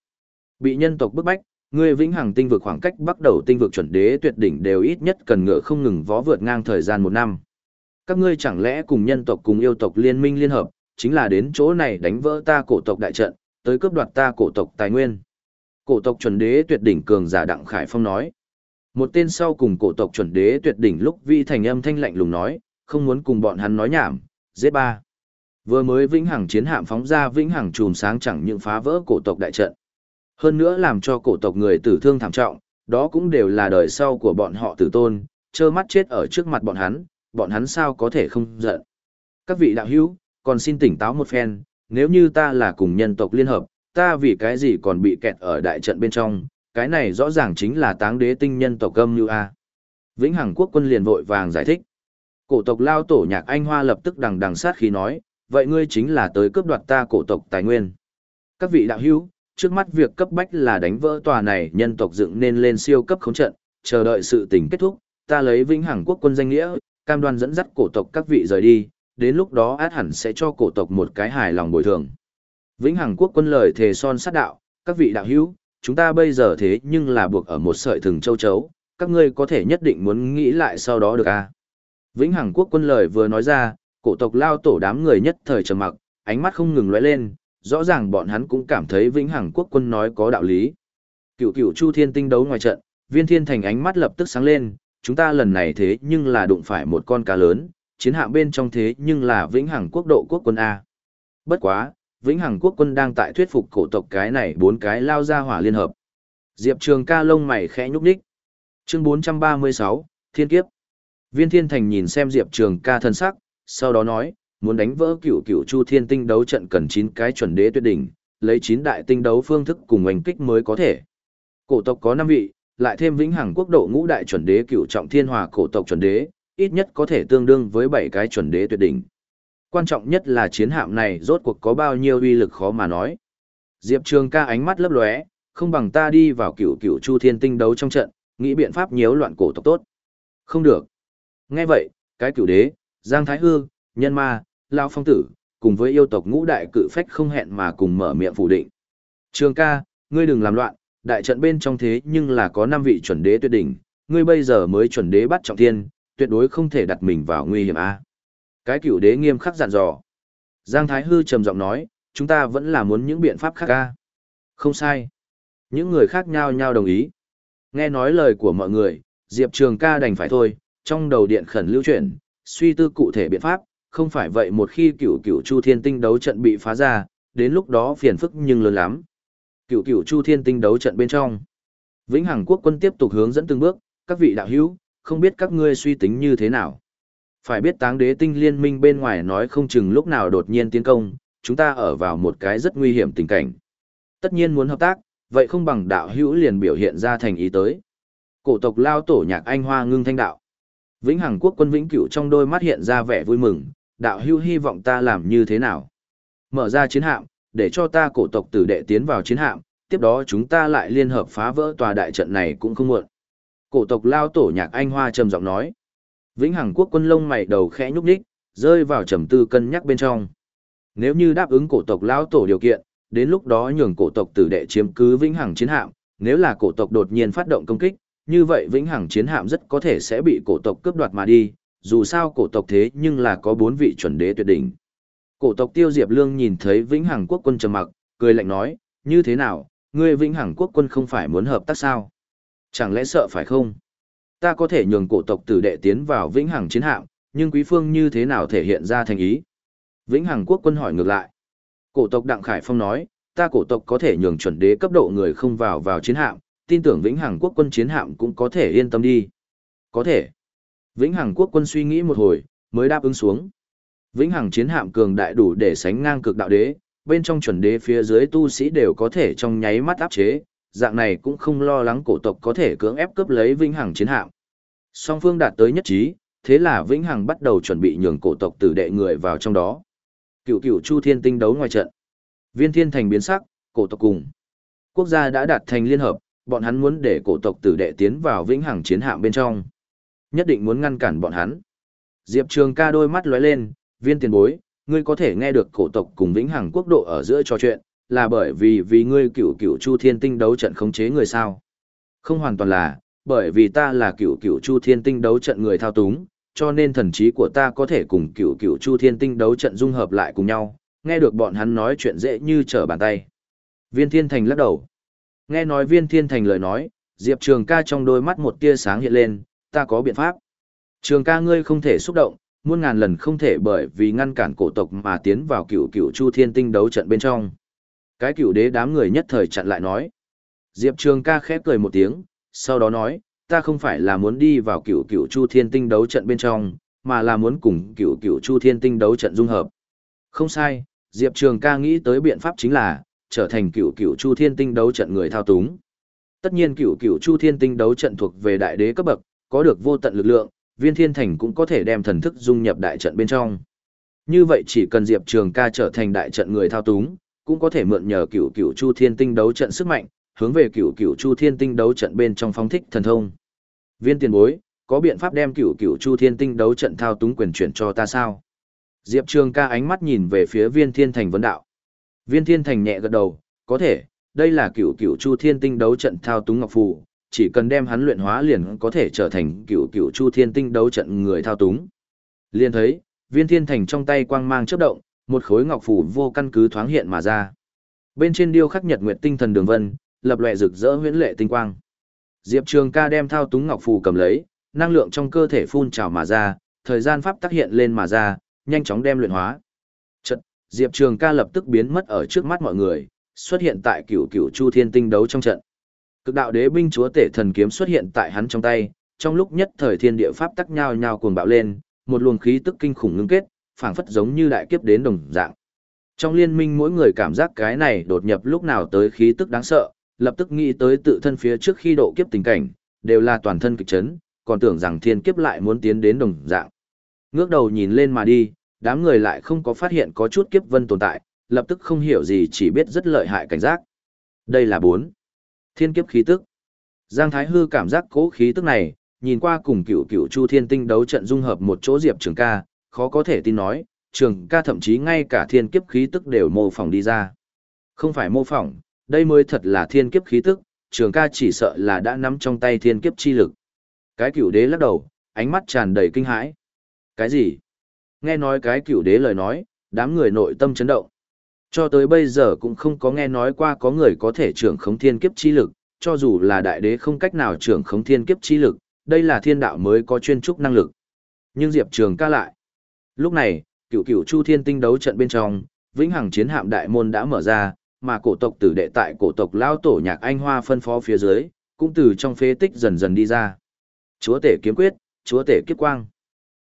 Bị nhân tộc bức bách, ngươi vĩnh hằng tinh vực khoảng cách bắt đầu tinh vực chuẩn đế tuyệt đỉnh đều ít nhất cần ngựa không ngừng vó vượt ngang thời gian một năm. Các ngươi chẳng lẽ cùng nhân tộc cùng yêu tộc liên minh liên hợp, chính là đến chỗ này đánh vỡ ta cổ tộc đại trận, tới cướp đoạt ta cổ tộc tài nguyên. Cổ tộc chuẩn đế tuyệt đỉnh cường giả Đặng Khải Phong nói. Một tên sau cùng cổ tộc chuẩn đế tuyệt đỉnh lúc vi thành âm thanh lạnh lùng nói, không muốn cùng bọn hắn nói nhảm, giết ba. Vừa mới vĩnh hằng chiến hạm phóng ra vĩnh hằng chùm sáng chẳng những phá vỡ cổ tộc đại trận. Hơn nữa làm cho cổ tộc người tử thương thảm trọng, đó cũng đều là đời sau của bọn họ tử tôn, trơ mắt chết ở trước mặt bọn hắn, bọn hắn sao có thể không giận. Các vị đạo hữu, còn xin tỉnh táo một phen, nếu như ta là cùng nhân tộc liên hợp, ta vì cái gì còn bị kẹt ở đại trận bên trong, cái này rõ ràng chính là táng đế tinh nhân tộc âm như A. Vĩnh Hằng quốc quân liền vội vàng giải thích. Cổ tộc lao tổ nhạc anh hoa lập tức đằng đằng sát khí nói, vậy ngươi chính là tới cướp đoạt ta cổ tộc tài nguyên. Các vị đạo hữu, trước mắt việc cấp bách là đánh vỡ tòa này nhân tộc dựng nên lên siêu cấp khống trận, chờ đợi sự tình kết thúc, ta lấy vĩnh hằng quốc quân danh nghĩa, cam đoan dẫn dắt cổ tộc các vị rời đi, đến lúc đó át hẳn sẽ cho cổ tộc một cái hài lòng bồi thường. Vĩnh hằng quốc quân lời thề son sát đạo, các vị đạo hữu, chúng ta bây giờ thế nhưng là buộc ở một sợi thừng châu chấu, các ngươi có thể nhất định muốn nghĩ lại sau đó được à. Vĩnh hằng quốc quân lời vừa nói ra, cổ tộc lao tổ đám người nhất thời trầm mặc, ánh mắt không ngừng lóe lên, rõ ràng bọn hắn cũng cảm thấy Vĩnh Hằng Quốc quân nói có đạo lý. Cựu cựu Chu Thiên tinh đấu ngoài trận, Viên Thiên Thành ánh mắt lập tức sáng lên, chúng ta lần này thế nhưng là đụng phải một con cá lớn, chiến hạm bên trong thế nhưng là Vĩnh Hằng Quốc độ quốc quân A. Bất quá, Vĩnh Hằng Quốc quân đang tại thuyết phục cổ tộc cái này bốn cái lao ra hỏa liên hợp. Diệp Trường ca lông mày khẽ nhúc nhích. Chương 436, Thiên Kiếp. Viên Thiên Thành nhìn xem Diệp Trường ca thân sắc, sau đó nói, muốn đánh vỡ cựu cựu chu thiên tinh đấu trận cần chín cái chuẩn đế tuyệt đỉnh, lấy chín đại tinh đấu phương thức cùng oanh kích mới có thể. Cổ tộc có năm vị, lại thêm vĩnh hằng quốc độ ngũ đại chuẩn đế cựu trọng thiên hòa cổ tộc chuẩn đế, ít nhất có thể tương đương với bảy cái chuẩn đế tuyệt đỉnh. Quan trọng nhất là chiến hạm này rốt cuộc có bao nhiêu uy lực khó mà nói. Diệp Trường ca ánh mắt lấp lóe, không bằng ta đi vào cựu cựu chu thiên tinh đấu trong trận, nghĩ biện pháp nhiễu loạn cổ tộc tốt. Không được. Nghe vậy, cái cựu đế, Giang Thái Hư, Nhân Ma, Lao Phong Tử, cùng với yêu tộc ngũ đại cự phách không hẹn mà cùng mở miệng phủ định. Trường ca, ngươi đừng làm loạn, đại trận bên trong thế nhưng là có năm vị chuẩn đế tuyệt đỉnh, ngươi bây giờ mới chuẩn đế bắt trọng thiên, tuyệt đối không thể đặt mình vào nguy hiểm a. Cái cửu đế nghiêm khắc dặn dò. Giang Thái Hư trầm giọng nói, chúng ta vẫn là muốn những biện pháp khác a. Không sai. Những người khác nhau nhau đồng ý. Nghe nói lời của mọi người, Diệp Trường ca đành phải thôi, trong đầu điện khẩn lưu chuyển, suy tư cụ thể biện pháp, không phải vậy một khi cựu cựu chu thiên tinh đấu trận bị phá ra, đến lúc đó phiền phức nhưng lớn lắm. Cựu cựu chu thiên tinh đấu trận bên trong. Vĩnh Hằng quốc quân tiếp tục hướng dẫn từng bước, các vị đạo hữu, không biết các ngươi suy tính như thế nào. Phải biết táng đế tinh liên minh bên ngoài nói không chừng lúc nào đột nhiên tiến công, chúng ta ở vào một cái rất nguy hiểm tình cảnh. Tất nhiên muốn hợp tác, vậy không bằng đạo hữu liền biểu hiện ra thành ý tới. Cổ tộc lao tổ nhạc anh hoa ngưng thanh đạo. Vĩnh Hằng quốc quân vĩnh cửu trong đôi mắt hiện ra vẻ vui mừng, đạo hưu hy vọng ta làm như thế nào. Mở ra chiến hạm, để cho ta cổ tộc tử đệ tiến vào chiến hạm, tiếp đó chúng ta lại liên hợp phá vỡ tòa đại trận này cũng không muộn. Cổ tộc lao tổ nhạc anh hoa trầm giọng nói. Vĩnh Hằng quốc quân lông mày đầu khẽ nhúc nhích, rơi vào trầm tư cân nhắc bên trong. Nếu như đáp ứng cổ tộc lao tổ điều kiện, đến lúc đó nhường cổ tộc tử đệ chiếm cứ Vĩnh Hằng chiến hạm, nếu là cổ tộc đột nhiên phát động công kích, như vậy vĩnh hằng chiến hạm rất có thể sẽ bị cổ tộc cướp đoạt mà đi, dù sao cổ tộc thế nhưng là có bốn vị chuẩn đế tuyệt đỉnh. Cổ tộc Tiêu Diệp Lương nhìn thấy vĩnh hằng quốc quân trầm mặc, cười lạnh nói, như thế nào, ngươi vĩnh hằng quốc quân không phải muốn hợp tác sao? Chẳng lẽ sợ phải không? Ta có thể nhường cổ tộc tử đệ tiến vào vĩnh hằng chiến hạm, nhưng quý phương như thế nào thể hiện ra thành ý? Vĩnh hằng quốc quân hỏi ngược lại. Cổ tộc Đặng Khải Phong nói, ta cổ tộc có thể nhường chuẩn đế cấp độ người không vào vào chiến hạm, tin tưởng Vĩnh Hằng quốc quân chiến hạm cũng có thể yên tâm đi. Có thể. Vĩnh Hằng quốc quân suy nghĩ một hồi, mới đáp ứng xuống. Vĩnh Hằng chiến hạm cường đại đủ để sánh ngang cực đạo đế, bên trong chuẩn đế phía dưới tu sĩ đều có thể trong nháy mắt áp chế, dạng này cũng không lo lắng cổ tộc có thể cưỡng ép cướp lấy Vĩnh Hằng chiến hạm. Song phương đạt tới nhất trí, thế là Vĩnh Hằng bắt đầu chuẩn bị nhường cổ tộc tử đệ người vào trong đó. Cựu cựu Chu Thiên Tinh đấu ngoài trận. Viên Thiên Thành biến sắc, cổ tộc cùng. Quốc gia đã đạt thành liên hợp, bọn hắn muốn để cổ tộc tử đệ tiến vào vĩnh hằng chiến hạm bên trong. Nhất định muốn ngăn cản bọn hắn. Diệp Trường ca đôi mắt lóe lên, viên tiền bối, ngươi có thể nghe được cổ tộc cùng vĩnh hằng quốc độ ở giữa trò chuyện, là bởi vì vì ngươi cửu cửu chu thiên tinh đấu trận khống chế người sao. Không hoàn toàn là, bởi vì ta là cửu cửu chu thiên tinh đấu trận người thao túng, cho nên thần trí của ta có thể cùng cửu cửu chu thiên tinh đấu trận dung hợp lại cùng nhau, nghe được bọn hắn nói chuyện dễ như trở bàn tay. Viên Thiên Thành lắc đầu. Nghe nói Viên Thiên Thành lời nói, Diệp Trường ca trong đôi mắt một tia sáng hiện lên, ta có biện pháp. Trường ca ngươi không thể xúc động, muôn ngàn lần không thể bởi vì ngăn cản cổ tộc mà tiến vào cựu cựu chu thiên tinh đấu trận bên trong. Cái cựu đế đám người nhất thời chặn lại nói. Diệp Trường ca khép cười một tiếng, sau đó nói, ta không phải là muốn đi vào cựu cựu chu thiên tinh đấu trận bên trong, mà là muốn cùng cựu cựu chu thiên tinh đấu trận dung hợp. Không sai, Diệp Trường ca nghĩ tới biện pháp chính là, trở thành cựu cựu chu thiên tinh đấu trận người thao túng. Tất nhiên cựu cựu chu thiên tinh đấu trận thuộc về đại đế cấp bậc, có được vô tận lực lượng, viên thiên thành cũng có thể đem thần thức dung nhập đại trận bên trong. Như vậy chỉ cần Diệp Trường ca trở thành đại trận người thao túng, cũng có thể mượn nhờ cửu cửu chu thiên tinh đấu trận sức mạnh, hướng về cửu cửu chu thiên tinh đấu trận bên trong phóng thích thần thông. Viên tiền bối, có biện pháp đem cửu cửu chu thiên tinh đấu trận thao túng quyền chuyển cho ta sao? Diệp Trường ca ánh mắt nhìn về phía viên thiên thành vấn đạo. Viên thiên thành nhẹ gật đầu, có thể, đây là cửu cửu chu thiên tinh đấu trận thao túng ngọc phù, chỉ cần đem hắn luyện hóa liền có thể trở thành cựu cựu chu thiên tinh đấu trận người thao túng. Liền thấy, viên thiên thành trong tay quang mang chớp động, một khối ngọc phủ vô căn cứ thoáng hiện mà ra. Bên trên điêu khắc nhật nguyệt tinh thần đường vân, lập lòe rực rỡ huyễn lệ tinh quang. Diệp Trường Ca đem thao túng ngọc phù cầm lấy, năng lượng trong cơ thể phun trào mà ra, thời gian pháp tác hiện lên mà ra, nhanh chóng đem luyện hóa. Chợt, Diệp Trường Ca lập tức biến mất ở trước mắt mọi người, xuất hiện tại cửu cửu Chu Thiên Tinh đấu trong trận. Cực đạo đế binh chúa tể thần kiếm xuất hiện tại hắn trong tay, trong lúc nhất thời thiên địa pháp tắc nhau nhau cuồng bạo lên, một luồng khí tức kinh khủng ngưng kết, phảng phất giống như đại kiếp đến đồng dạng. Trong liên minh mỗi người cảm giác cái này đột nhập lúc nào tới khí tức đáng sợ, lập tức nghĩ tới tự thân phía trước khi độ kiếp tình cảnh, đều là toàn thân kịch chấn, còn tưởng rằng thiên kiếp lại muốn tiến đến đồng dạng. Ngước đầu nhìn lên mà đi, đám người lại không có phát hiện có chút kiếp vân tồn tại, lập tức không hiểu gì chỉ biết rất lợi hại cảnh giác. Đây là bốn Thiên kiếp khí tức. Giang Thái Hư cảm giác cố khí tức này, nhìn qua cùng cựu cựu Chu Thiên Tinh đấu trận dung hợp một chỗ Diệp Trường ca, khó có thể tin nói, Trường ca thậm chí ngay cả thiên kiếp khí tức đều mô phỏng đi ra. Không phải mô phỏng, đây mới thật là thiên kiếp khí tức, Trường ca chỉ sợ là đã nắm trong tay thiên kiếp chi lực. Cái cựu đế lắc đầu, ánh mắt tràn đầy kinh hãi. Cái gì? Nghe nói cái cựu đế lời nói, đám người nội tâm chấn động. Cho tới bây giờ cũng không có nghe nói qua có người có thể trưởng khống thiên kiếp chi lực, cho dù là đại đế không cách nào trưởng khống thiên kiếp chi lực, đây là thiên đạo mới có chuyên trúc năng lực. Nhưng Diệp Trường ca lại. Lúc này, cựu cựu chu thiên tinh đấu trận bên trong, vĩnh hằng chiến hạm đại môn đã mở ra, mà cổ tộc tử đệ tại cổ tộc lao tổ nhạc anh hoa phân phó phía dưới, cũng từ trong phế tích dần dần đi ra. Chúa tể kiếm quyết, chúa tể kiếp quang.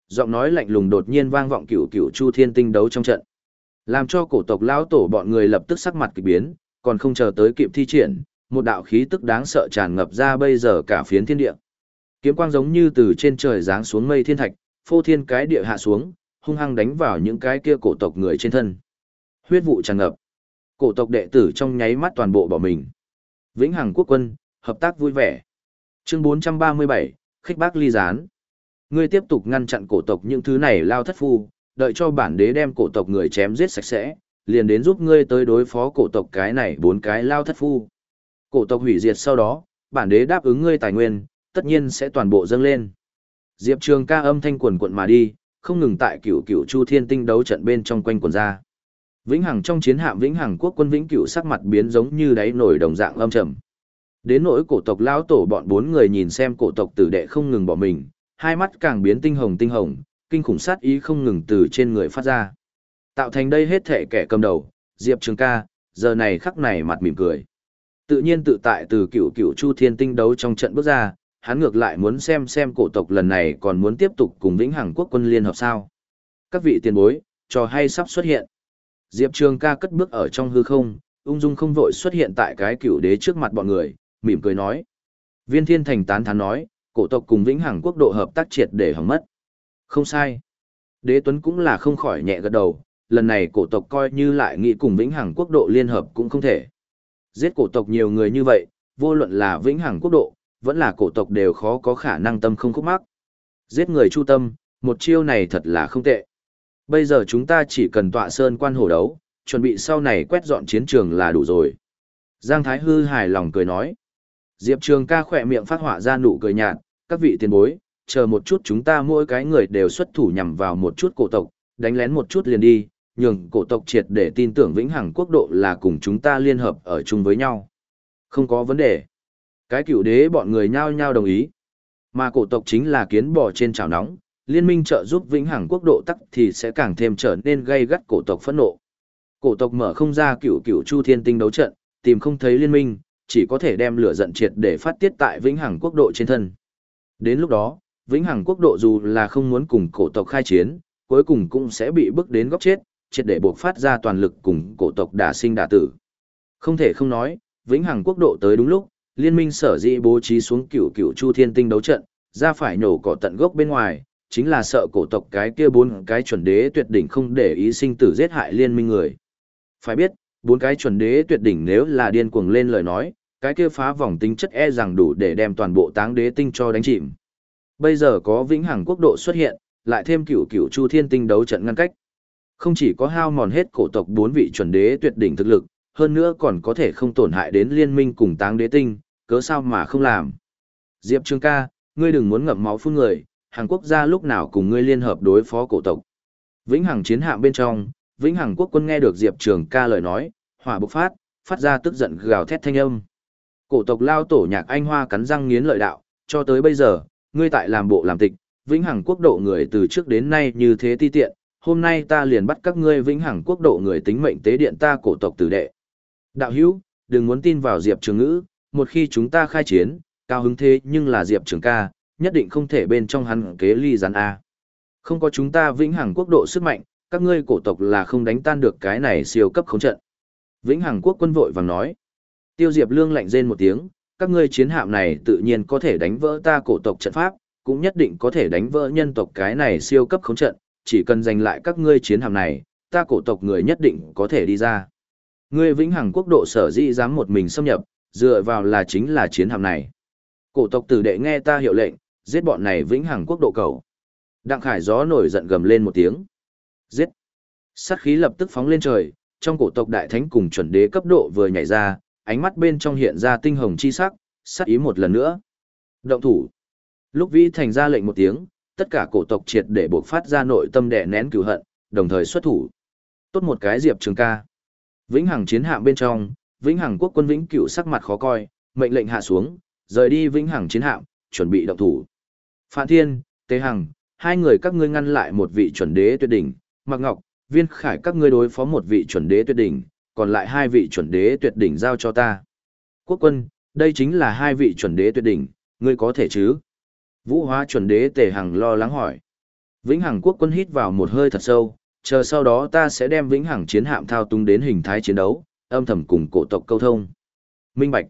Giọng nói lạnh lùng đột nhiên vang vọng cựu cựu chu thiên tinh đấu trong trận. Làm cho cổ tộc lão tổ bọn người lập tức sắc mặt kỳ biến, còn không chờ tới kịp thi triển, một đạo khí tức đáng sợ tràn ngập ra bây giờ cả phiến thiên địa. Kiếm quang giống như từ trên trời giáng xuống mây thiên thạch, phô thiên cái địa hạ xuống, hung hăng đánh vào những cái kia cổ tộc người trên thân. Huyết vụ tràn ngập. Cổ tộc đệ tử trong nháy mắt toàn bộ bỏ mình. Vĩnh Hằng quốc quân, hợp tác vui vẻ. Chương 437, khích bác ly gián. Ngươi tiếp tục ngăn chặn cổ tộc những thứ này lao thất phu, đợi cho bản đế đem cổ tộc người chém giết sạch sẽ, liền đến giúp ngươi tới đối phó cổ tộc cái này bốn cái lao thất phu. Cổ tộc hủy diệt sau đó, bản đế đáp ứng ngươi tài nguyên, tất nhiên sẽ toàn bộ dâng lên. Diệp Trường ca âm thanh quần quận mà đi, không ngừng tại cửu cửu chu thiên tinh đấu trận bên trong quanh quần ra. Vĩnh Hằng trong chiến hạm Vĩnh Hằng quốc quân Vĩnh Cửu sắc mặt biến giống như đáy nổi đồng dạng âm trầm. Đến nỗi cổ tộc lão tổ bọn bốn người nhìn xem cổ tộc tử đệ không ngừng bỏ mình, hai mắt càng biến tinh hồng tinh hồng, kinh khủng sát ý không ngừng từ trên người phát ra. Tạo thành đây hết thể kẻ cầm đầu, Diệp Trường ca, giờ này khắc này mặt mỉm cười. Tự nhiên tự tại từ cựu cựu Chu Thiên Tinh đấu trong trận bước ra, hắn ngược lại muốn xem xem cổ tộc lần này còn muốn tiếp tục cùng Vĩnh Hằng Quốc quân liên hợp sao. Các vị tiền bối, trò hay sắp xuất hiện. Diệp Trường ca cất bước ở trong hư không, ung dung không vội xuất hiện tại cái cựu đế trước mặt bọn người, mỉm cười nói. Viên Thiên Thành tán thán nói, cổ tộc cùng Vĩnh Hằng Quốc độ hợp tác triệt để hỏng mất. Không sai. Đế Tuấn cũng là không khỏi nhẹ gật đầu, lần này cổ tộc coi như lại nghĩ cùng Vĩnh Hằng quốc độ liên hợp cũng không thể. Giết cổ tộc nhiều người như vậy, vô luận là Vĩnh Hằng quốc độ, vẫn là cổ tộc đều khó có khả năng tâm không khúc mắc. Giết người chu tâm, một chiêu này thật là không tệ. Bây giờ chúng ta chỉ cần tọa sơn quan hổ đấu, chuẩn bị sau này quét dọn chiến trường là đủ rồi. Giang Thái Hư hài lòng cười nói. Diệp Trường ca khỏe miệng phát họa ra nụ cười nhạt, các vị tiền bối, chờ một chút chúng ta mỗi cái người đều xuất thủ nhằm vào một chút cổ tộc, đánh lén một chút liền đi, nhường cổ tộc triệt để tin tưởng vĩnh hằng quốc độ là cùng chúng ta liên hợp ở chung với nhau. Không có vấn đề. Cái cựu đế bọn người nhao nhao đồng ý. Mà cổ tộc chính là kiến bò trên chảo nóng, liên minh trợ giúp vĩnh hằng quốc độ tắc thì sẽ càng thêm trở nên gây gắt cổ tộc phẫn nộ. Cổ tộc mở không ra cựu cựu chu thiên tinh đấu trận, tìm không thấy liên minh, chỉ có thể đem lửa giận triệt để phát tiết tại vĩnh hằng quốc độ trên thân. Đến lúc đó, vĩnh hằng quốc độ dù là không muốn cùng cổ tộc khai chiến, cuối cùng cũng sẽ bị bước đến góc chết, triệt để buộc phát ra toàn lực cùng cổ tộc đả sinh đả tử. Không thể không nói, vĩnh hằng quốc độ tới đúng lúc, liên minh sở dĩ bố trí xuống cửu cửu chu thiên tinh đấu trận, ra phải nổ cỏ tận gốc bên ngoài, chính là sợ cổ tộc cái kia bốn cái chuẩn đế tuyệt đỉnh không để ý sinh tử giết hại liên minh người. Phải biết, bốn cái chuẩn đế tuyệt đỉnh nếu là điên cuồng lên lời nói, cái kia phá vòng tính chất e rằng đủ để đem toàn bộ táng đế tinh cho đánh chìm. Bây giờ có vĩnh hằng quốc độ xuất hiện, lại thêm cửu cửu chu thiên tinh đấu trận ngăn cách. Không chỉ có hao mòn hết cổ tộc bốn vị chuẩn đế tuyệt đỉnh thực lực, hơn nữa còn có thể không tổn hại đến liên minh cùng táng đế tinh, cớ sao mà không làm. Diệp Trương ca, ngươi đừng muốn ngậm máu phun người, Hàn Quốc gia lúc nào cùng ngươi liên hợp đối phó cổ tộc. Vĩnh Hằng chiến hạm bên trong, Vĩnh Hằng quốc quân nghe được Diệp Trường ca lời nói, hỏa bộc phát, phát ra tức giận gào thét thanh âm. Cổ tộc lao tổ nhạc anh hoa cắn răng nghiến lợi đạo, cho tới bây giờ, ngươi tại làm bộ làm tịch, Vĩnh Hằng quốc độ người từ trước đến nay như thế ti tiện, hôm nay ta liền bắt các ngươi Vĩnh Hằng quốc độ người tính mệnh tế điện ta cổ tộc tử đệ. Đạo hữu, đừng muốn tin vào Diệp Trường ngữ, một khi chúng ta khai chiến, cao hứng thế nhưng là Diệp Trường ca, nhất định không thể bên trong hắn kế ly gián A. Không có chúng ta vĩnh hằng quốc độ sức mạnh, các ngươi cổ tộc là không đánh tan được cái này siêu cấp khống trận. Vĩnh hằng quốc quân vội vàng nói. Tiêu Diệp Lương lạnh rên một tiếng, các ngươi chiến hạm này tự nhiên có thể đánh vỡ ta cổ tộc trận pháp, cũng nhất định có thể đánh vỡ nhân tộc cái này siêu cấp khống trận, chỉ cần giành lại các ngươi chiến hạm này, ta cổ tộc người nhất định có thể đi ra. Ngươi vĩnh hằng quốc độ sở dĩ dám một mình xâm nhập, dựa vào là chính là chiến hạm này. Cổ tộc tử đệ nghe ta hiệu lệnh, giết bọn này vĩnh hằng quốc độ cầu. Đặng Khải gió nổi giận gầm lên một tiếng. Giết. Sát khí lập tức phóng lên trời, trong cổ tộc đại thánh cùng chuẩn đế cấp độ vừa nhảy ra, ánh mắt bên trong hiện ra tinh hồng chi sắc, sát ý một lần nữa. Động thủ. Lúc Vĩ Thành ra lệnh một tiếng, tất cả cổ tộc triệt để buộc phát ra nội tâm đè nén cửu hận, đồng thời xuất thủ. Tốt một cái Diệp Trường ca. Vĩnh Hằng chiến hạm bên trong, Vĩnh Hằng quốc quân Vĩnh Cửu sắc mặt khó coi, mệnh lệnh hạ xuống, rời đi Vĩnh Hằng chiến hạm, chuẩn bị động thủ. Phạm Thiên, Tế Hằng, hai người các ngươi ngăn lại một vị chuẩn đế tuyệt đỉnh, Mạc Ngọc, Viên Khải các ngươi đối phó một vị chuẩn đế tuyệt đỉnh, còn lại hai vị chuẩn đế tuyệt đỉnh giao cho ta. Quốc quân, đây chính là hai vị chuẩn đế tuyệt đỉnh, ngươi có thể chứ? Vũ hóa chuẩn đế Tề Hằng lo lắng hỏi. Vĩnh Hằng quốc quân hít vào một hơi thật sâu, chờ sau đó ta sẽ đem Vĩnh Hằng chiến hạm thao túng đến hình thái chiến đấu, âm thầm cùng cổ tộc câu thông. Minh Bạch.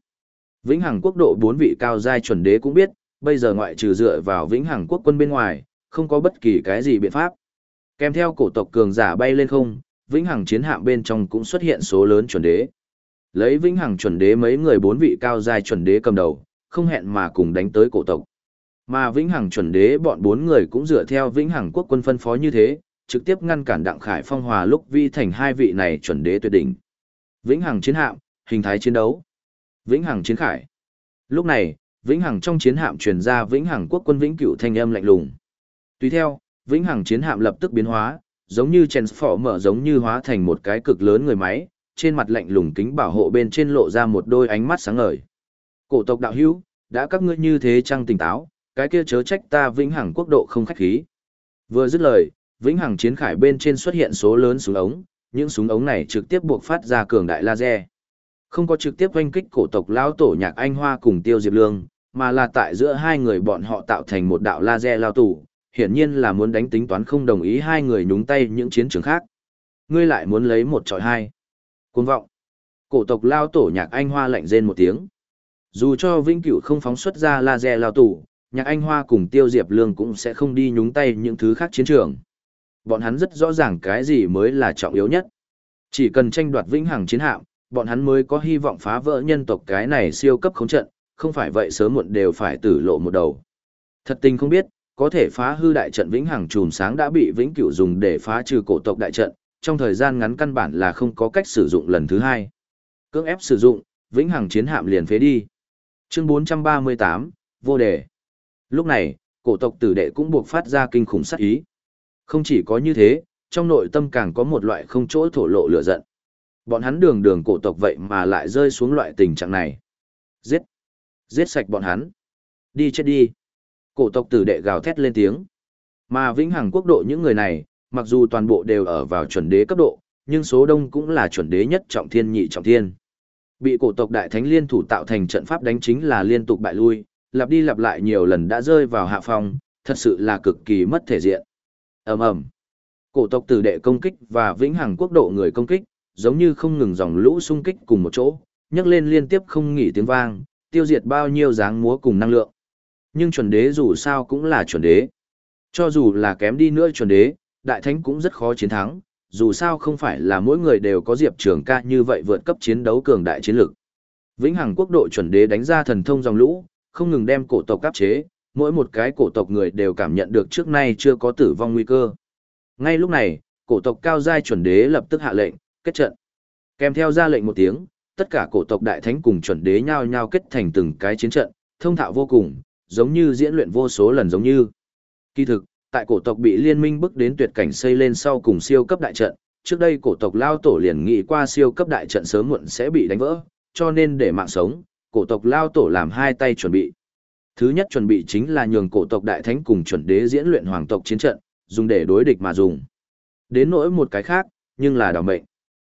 Vĩnh Hằng quốc độ bốn vị cao giai chuẩn đế cũng biết, bây giờ ngoại trừ dựa vào vĩnh hằng quốc quân bên ngoài, không có bất kỳ cái gì biện pháp. Kèm theo cổ tộc cường giả bay lên không, vĩnh hằng chiến hạm bên trong cũng xuất hiện số lớn chuẩn đế. Lấy vĩnh hằng chuẩn đế mấy người bốn vị cao giai chuẩn đế cầm đầu, không hẹn mà cùng đánh tới cổ tộc. Mà vĩnh hằng chuẩn đế bọn bốn người cũng dựa theo vĩnh hằng quốc quân phân phó như thế, trực tiếp ngăn cản đặng khải phong hòa lúc vi thành hai vị này chuẩn đế tuyệt đỉnh. Vĩnh hằng chiến hạm, hình thái chiến đấu. Vĩnh hằng chiến khải. Lúc này, vĩnh hằng trong chiến hạm truyền ra vĩnh hằng quốc quân vĩnh cửu thanh âm lạnh lùng. Tùy theo, vĩnh hằng chiến hạm lập tức biến hóa, giống như mở giống như hóa thành một cái cực lớn người máy, trên mặt lạnh lùng kính bảo hộ bên trên lộ ra một đôi ánh mắt sáng ngời. Cổ tộc đạo hữu, đã các ngươi như thế trăng tỉnh táo, cái kia chớ trách ta vĩnh hằng quốc độ không khách khí. Vừa dứt lời, vĩnh hằng chiến khải bên trên xuất hiện số lớn súng ống, những súng ống này trực tiếp buộc phát ra cường đại laser. Không có trực tiếp oanh kích cổ tộc lão tổ nhạc anh hoa cùng tiêu diệp lương, mà là tại giữa hai người bọn họ tạo thành một đạo laser lao tủ, hiển nhiên là muốn đánh tính toán không đồng ý hai người nhúng tay những chiến trường khác. Ngươi lại muốn lấy một trọi hai. Cuồng vọng. Cổ tộc lao tổ nhạc anh hoa lạnh rên một tiếng. Dù cho Vĩnh Cửu không phóng xuất ra laser lao tủ, nhạc anh hoa cùng tiêu diệp lương cũng sẽ không đi nhúng tay những thứ khác chiến trường. Bọn hắn rất rõ ràng cái gì mới là trọng yếu nhất. Chỉ cần tranh đoạt vĩnh hằng chiến hạm, bọn hắn mới có hy vọng phá vỡ nhân tộc cái này siêu cấp khống trận, không phải vậy sớm muộn đều phải tử lộ một đầu. Thật tình không biết, có thể phá hư đại trận vĩnh hằng chùm sáng đã bị vĩnh cửu dùng để phá trừ cổ tộc đại trận, trong thời gian ngắn căn bản là không có cách sử dụng lần thứ hai. Cưỡng ép sử dụng, vĩnh hằng chiến hạm liền phế đi. Chương 438, vô đề. Lúc này, cổ tộc tử đệ cũng buộc phát ra kinh khủng sát ý. Không chỉ có như thế, trong nội tâm càng có một loại không chỗ thổ lộ lửa giận. Bọn hắn đường đường cổ tộc vậy mà lại rơi xuống loại tình trạng này. Giết! Giết sạch bọn hắn! Đi chết đi! Cổ tộc tử đệ gào thét lên tiếng. Mà vĩnh hằng quốc độ những người này, mặc dù toàn bộ đều ở vào chuẩn đế cấp độ, nhưng số đông cũng là chuẩn đế nhất trọng thiên nhị trọng thiên. Bị cổ tộc đại thánh liên thủ tạo thành trận pháp đánh chính là liên tục bại lui, lặp đi lặp lại nhiều lần đã rơi vào hạ phong, thật sự là cực kỳ mất thể diện. Ầm ầm. Cổ tộc tử đệ công kích và vĩnh hằng quốc độ người công kích, giống như không ngừng dòng lũ xung kích cùng một chỗ, nhấc lên liên tiếp không nghỉ tiếng vang, tiêu diệt bao nhiêu dáng múa cùng năng lượng. Nhưng chuẩn đế dù sao cũng là chuẩn đế. Cho dù là kém đi nữa chuẩn đế, đại thánh cũng rất khó chiến thắng, dù sao không phải là mỗi người đều có diệp trường ca như vậy vượt cấp chiến đấu cường đại chiến lực. Vĩnh Hằng quốc độ chuẩn đế đánh ra thần thông dòng lũ, không ngừng đem cổ tộc áp chế, mỗi một cái cổ tộc người đều cảm nhận được trước nay chưa có tử vong nguy cơ. Ngay lúc này, cổ tộc cao giai chuẩn đế lập tức hạ lệnh, kết trận. Kèm theo ra lệnh một tiếng, tất cả cổ tộc đại thánh cùng chuẩn đế nhao nhao kết thành từng cái chiến trận, thông thạo vô cùng, giống như diễn luyện vô số lần giống như. Kỳ thực, tại cổ tộc bị liên minh bức đến tuyệt cảnh xây lên sau cùng siêu cấp đại trận, trước đây cổ tộc lao tổ liền nghĩ qua siêu cấp đại trận sớm muộn sẽ bị đánh vỡ, cho nên để mạng sống, cổ tộc lao tổ làm hai tay chuẩn bị. Thứ nhất chuẩn bị chính là nhường cổ tộc đại thánh cùng chuẩn đế diễn luyện hoàng tộc chiến trận, dùng để đối địch mà dùng. Đến nỗi một cái khác, nhưng là đảo mệnh.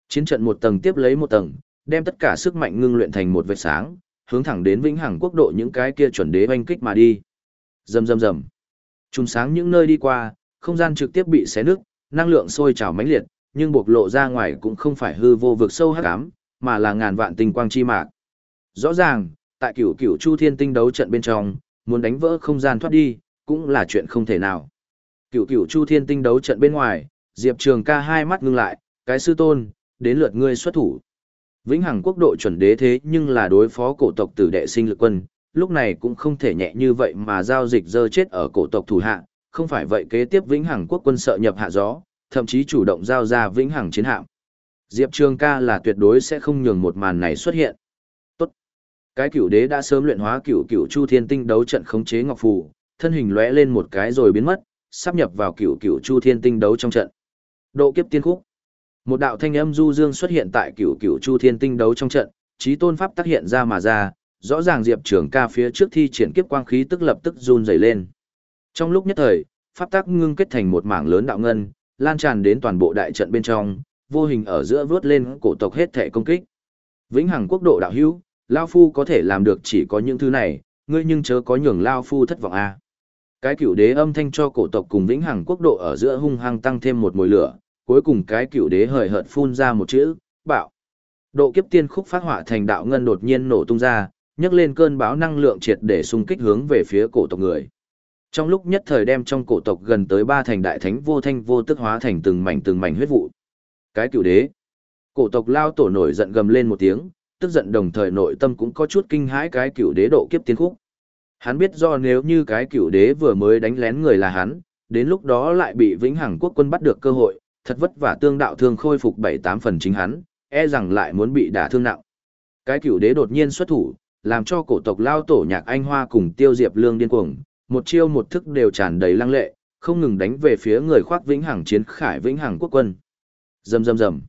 Chiến trận một tầng tiếp lấy một tầng, đem tất cả sức mạnh ngưng luyện thành một vệt sáng, hướng thẳng đến vĩnh hằng quốc độ những cái kia chuẩn đế oanh kích mà đi. Rầm rầm rầm. Trùng sáng những nơi đi qua, không gian trực tiếp bị xé nứt, năng lượng sôi trào mãnh liệt, nhưng bộc lộ ra ngoài cũng không phải hư vô vực sâu hắc ám, mà là ngàn vạn tinh quang chi mạc. Rõ ràng, tại cửu cửu chu thiên tinh đấu trận bên trong, muốn đánh vỡ không gian thoát đi, cũng là chuyện không thể nào. Cửu cửu chu thiên tinh đấu trận bên ngoài, Diệp Trường ca hai mắt ngưng lại, cái sư tôn, đến lượt ngươi xuất thủ. Vĩnh Hằng quốc độ chuẩn đế thế nhưng là đối phó cổ tộc tử đệ sinh lực quân, lúc này cũng không thể nhẹ như vậy mà giao dịch dơ chết ở cổ tộc thủ hạ, không phải vậy kế tiếp Vĩnh Hằng quốc quân sợ nhập hạ gió, thậm chí chủ động giao ra Vĩnh Hằng chiến hạm. Diệp Trường ca là tuyệt đối sẽ không nhường một màn này xuất hiện. Tốt. Cái cửu đế đã sớm luyện hóa cửu cửu chu thiên tinh đấu trận khống chế ngọc phù, thân hình lóe lên một cái rồi biến mất, sắp nhập vào cửu cửu chu thiên tinh đấu trong trận. Độ kiếp tiên khúc. Một đạo thanh âm du dương xuất hiện tại cửu cửu chu thiên tinh đấu trong trận, trí tôn pháp tác hiện ra mà ra, rõ ràng Diệp Trường ca phía trước thi triển kiếp quang khí tức lập tức run rẩy lên. Trong lúc nhất thời, pháp tác ngưng kết thành một mảng lớn đạo ngân, lan tràn đến toàn bộ đại trận bên trong, vô hình ở giữa vớt lên cổ tộc hết thể công kích. Vĩnh Hằng quốc độ đạo hữu, Lao Phu có thể làm được chỉ có những thứ này, ngươi nhưng chớ có nhường Lao Phu thất vọng a. À. Cái cựu đế âm thanh cho cổ tộc cùng Vĩnh Hằng quốc độ ở giữa hung hăng tăng thêm một mùi lửa, cuối cùng cái cựu đế hời hợt phun ra một chữ, bạo. Độ kiếp tiên khúc phát hỏa thành đạo ngân đột nhiên nổ tung ra, nhấc lên cơn bão năng lượng triệt để xung kích hướng về phía cổ tộc người. Trong lúc nhất thời đem trong cổ tộc gần tới ba thành đại thánh vô thanh vô tức hóa thành từng mảnh từng mảnh huyết vụ. Cái cựu đế. Cổ tộc lao tổ nổi giận gầm lên một tiếng, tức giận đồng thời nội tâm cũng có chút kinh hãi cái cựu đế độ kiếp tiên khúc. Hắn biết do nếu như cái cựu đế vừa mới đánh lén người là hắn, đến lúc đó lại bị vĩnh hằng quốc quân bắt được cơ hội, thật vất vả tương đạo thương khôi phục bảy tám phần chính hắn, e rằng lại muốn bị đả thương nặng. Cái cựu đế đột nhiên xuất thủ, làm cho cổ tộc lao tổ nhạc anh hoa cùng tiêu diệp lương điên cuồng, một chiêu một thức đều tràn đầy lăng lệ, không ngừng đánh về phía người khoác vĩnh hằng chiến khải vĩnh hằng quốc quân. Rầm rầm rầm.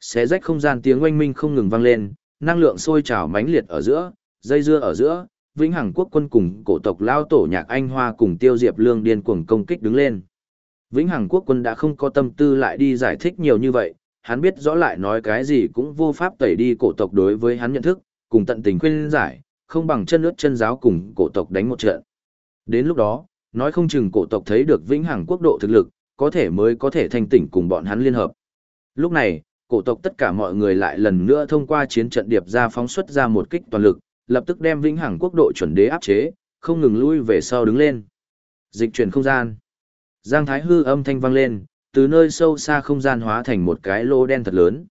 Xé rách không gian tiếng oanh minh không ngừng vang lên, năng lượng sôi trào mãnh liệt ở giữa, dây dưa ở giữa, vĩnh hằng quốc quân cùng cổ tộc lao tổ nhạc anh hoa cùng tiêu diệp lương điên cuồng công kích đứng lên. Vĩnh hằng quốc quân đã không có tâm tư lại đi giải thích nhiều như vậy, hắn biết rõ lại nói cái gì cũng vô pháp tẩy đi cổ tộc đối với hắn nhận thức, cùng tận tình khuyên giải, không bằng chân ướt chân giáo cùng cổ tộc đánh một trận. Đến lúc đó, nói không chừng cổ tộc thấy được vĩnh hằng quốc độ thực lực, có thể mới có thể thành tỉnh cùng bọn hắn liên hợp. Lúc này, cổ tộc tất cả mọi người lại lần nữa thông qua chiến trận điệp ra phóng xuất ra một kích toàn lực, lập tức đem vĩnh hằng quốc độ chuẩn đế áp chế, không ngừng lui về sau đứng lên. Dịch chuyển không gian. Giang Thái Hư âm thanh vang lên, từ nơi sâu xa không gian hóa thành một cái lỗ đen thật lớn.